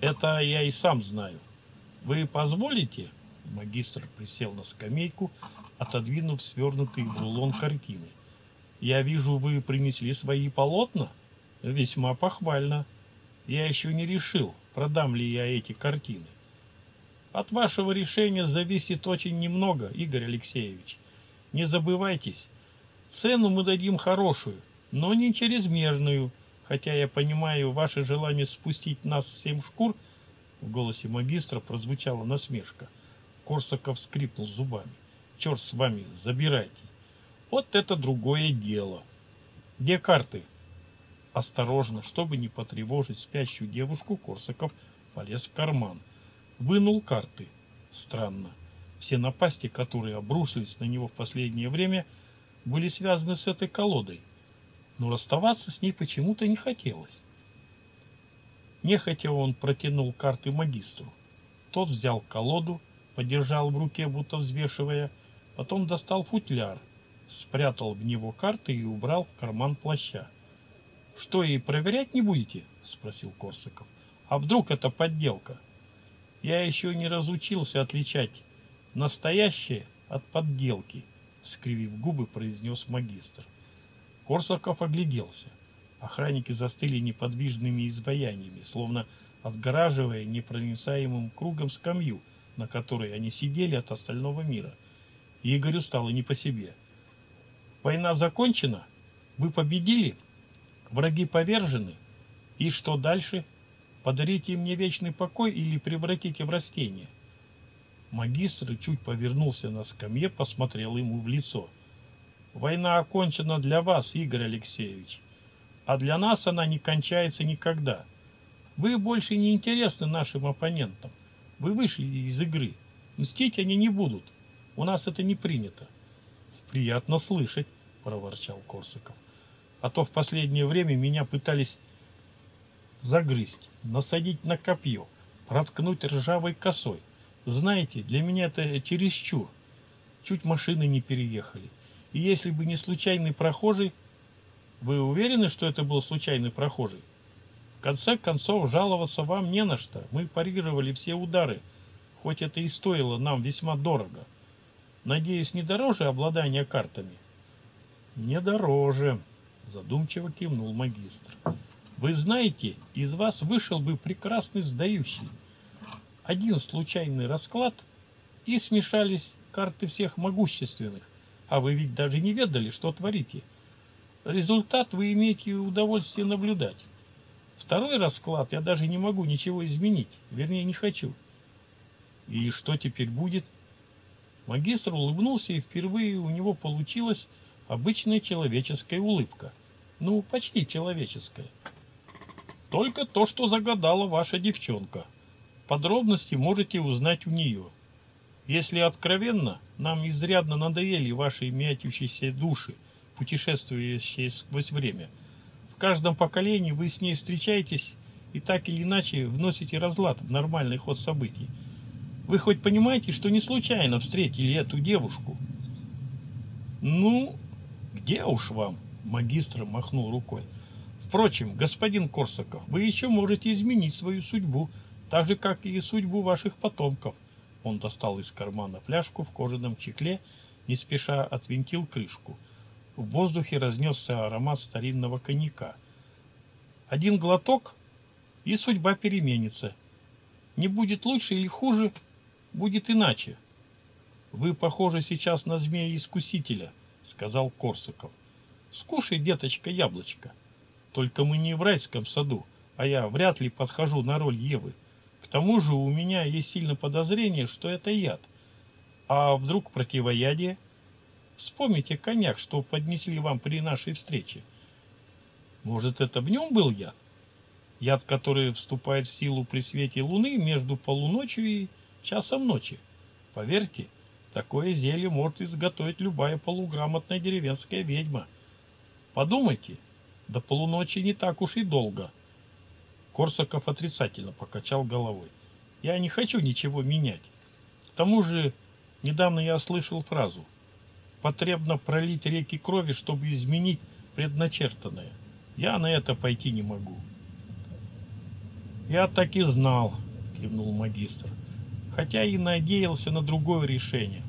Это я и сам знаю. Вы позволите? Магистр присел на скамейку, отодвинув свернутый в рулон картины. Я вижу, вы принесли свои полотна? Весьма похвально. Я еще не решил, продам ли я эти картины. От вашего решения зависит очень немного, Игорь Алексеевич. Не забывайтесь, цену мы дадим хорошую, но не чрезмерную, хотя я понимаю ваше желание спустить нас с семь шкур, в голосе магистра прозвучала насмешка. Корсаков скрипнул зубами. Черт с вами, забирайте. Вот это другое дело. Где карты? Осторожно, чтобы не потревожить спящую девушку, Корсаков полез в карман. Вынул карты. Странно. Все напасти, которые обрушились на него в последнее время, были связаны с этой колодой. Но расставаться с ней почему-то не хотелось. Нехотя он протянул карты магистру. Тот взял колоду, подержал в руке, будто взвешивая, потом достал футляр, спрятал в него карты и убрал в карман плаща. «Что, и проверять не будете?» — спросил Корсаков. «А вдруг это подделка?» «Я еще не разучился отличать настоящее от подделки», — скривив губы, произнес магистр. Корсаков огляделся. Охранники застыли неподвижными изваяниями, словно отгораживая непроницаемым кругом скамью, на которой они сидели от остального мира. Игорю стало не по себе. Война закончена? Вы победили? Враги повержены? И что дальше? Подарите мне вечный покой или превратите в растение? Магистр чуть повернулся на скамье, посмотрел ему в лицо. Война окончена для вас, Игорь Алексеевич. А для нас она не кончается никогда. Вы больше не интересны нашим оппонентам. Вы вышли из игры. Мстить они не будут. У нас это не принято. Приятно слышать, проворчал Корсаков. А то в последнее время меня пытались загрызть, насадить на копье, проткнуть ржавой косой. Знаете, для меня это чересчур. Чуть машины не переехали. И если бы не случайный прохожий... Вы уверены, что это был случайный прохожий? В конце концов, жаловаться вам не на что. Мы парировали все удары, хоть это и стоило нам весьма дорого. Надеюсь, не дороже обладания картами? Не дороже, задумчиво кивнул магистр. Вы знаете, из вас вышел бы прекрасный сдающий. Один случайный расклад, и смешались карты всех могущественных, а вы ведь даже не ведали, что творите. Результат вы имеете удовольствие наблюдать. Второй расклад я даже не могу ничего изменить, вернее не хочу. И что теперь будет? — Магистр улыбнулся, и впервые у него получилась обычная человеческая улыбка. Ну, почти человеческая. Только то, что загадала ваша девчонка. Подробности можете узнать у нее. Если откровенно, нам изрядно надоели ваши мятющиеся души, путешествующие сквозь время. В каждом поколении вы с ней встречаетесь и так или иначе вносите разлад в нормальный ход событий. Вы хоть понимаете, что не случайно встретили эту девушку? Ну, где уж вам? Магистр махнул рукой. Впрочем, господин Корсаков, вы еще можете изменить свою судьбу, так же, как и судьбу ваших потомков. Он достал из кармана фляжку в кожаном чехле, не спеша отвинтил крышку. В воздухе разнесся аромат старинного коньяка. Один глоток, и судьба переменится. Не будет лучше или хуже, будет иначе. Вы похожи сейчас на змея-искусителя, сказал Корсаков. Скушай, деточка, яблочко. Только мы не в райском саду, а я вряд ли подхожу на роль Евы. К тому же у меня есть сильное подозрение, что это яд. А вдруг противоядие? Вспомните коньяк, что поднесли вам при нашей встрече. Может, это в нем был яд? Яд, который вступает в силу при свете луны между полуночью и часом ночи. Поверьте, такое зелье может изготовить любая полуграмотная деревенская ведьма. Подумайте, до полуночи не так уж и долго. Корсаков отрицательно покачал головой. Я не хочу ничего менять. К тому же, недавно я слышал фразу. Потребно пролить реки крови, чтобы изменить предначертанное. Я на это пойти не могу. Я так и знал, кивнул магистр. Хотя и надеялся на другое решение.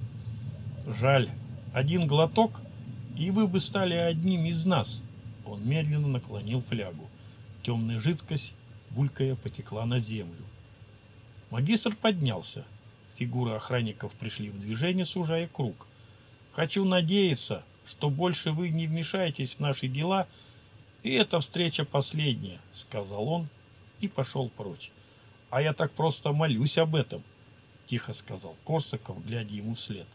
Жаль, один глоток, и вы бы стали одним из нас. Он медленно наклонил флягу. Темная жидкость, булькая, потекла на землю. Магистр поднялся. Фигуры охранников пришли в движение, сужая круг. «Хочу надеяться, что больше вы не вмешаетесь в наши дела, и эта встреча последняя», — сказал он и пошел прочь. «А я так просто молюсь об этом», — тихо сказал Корсаков, глядя ему вслед.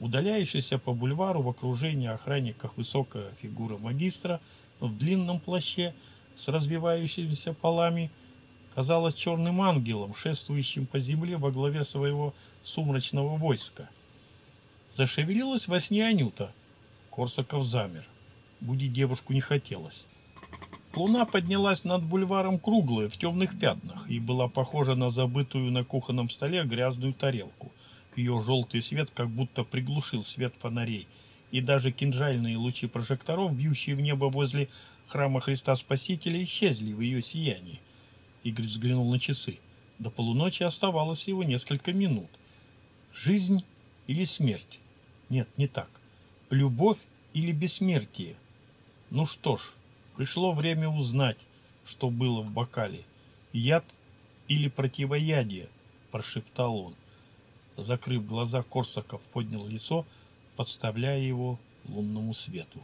Удаляющаяся по бульвару в окружении охранников высокая фигура магистра в длинном плаще с развивающимися полами казалась черным ангелом, шествующим по земле во главе своего сумрачного войска. Зашевелилась во сне Анюта. Корсаков замер. Будить девушку не хотелось. Луна поднялась над бульваром круглая, в темных пятнах, и была похожа на забытую на кухонном столе грязную тарелку. Ее желтый свет как будто приглушил свет фонарей, и даже кинжальные лучи прожекторов, бьющие в небо возле храма Христа Спасителя, исчезли в ее сиянии. Игорь взглянул на часы. До полуночи оставалось всего несколько минут. Жизнь или смерть? Нет, не так. Любовь или бессмертие? Ну что ж, пришло время узнать, что было в бокале. Яд или противоядие? Прошептал он. Закрыв глаза, Корсаков поднял лицо, подставляя его лунному свету.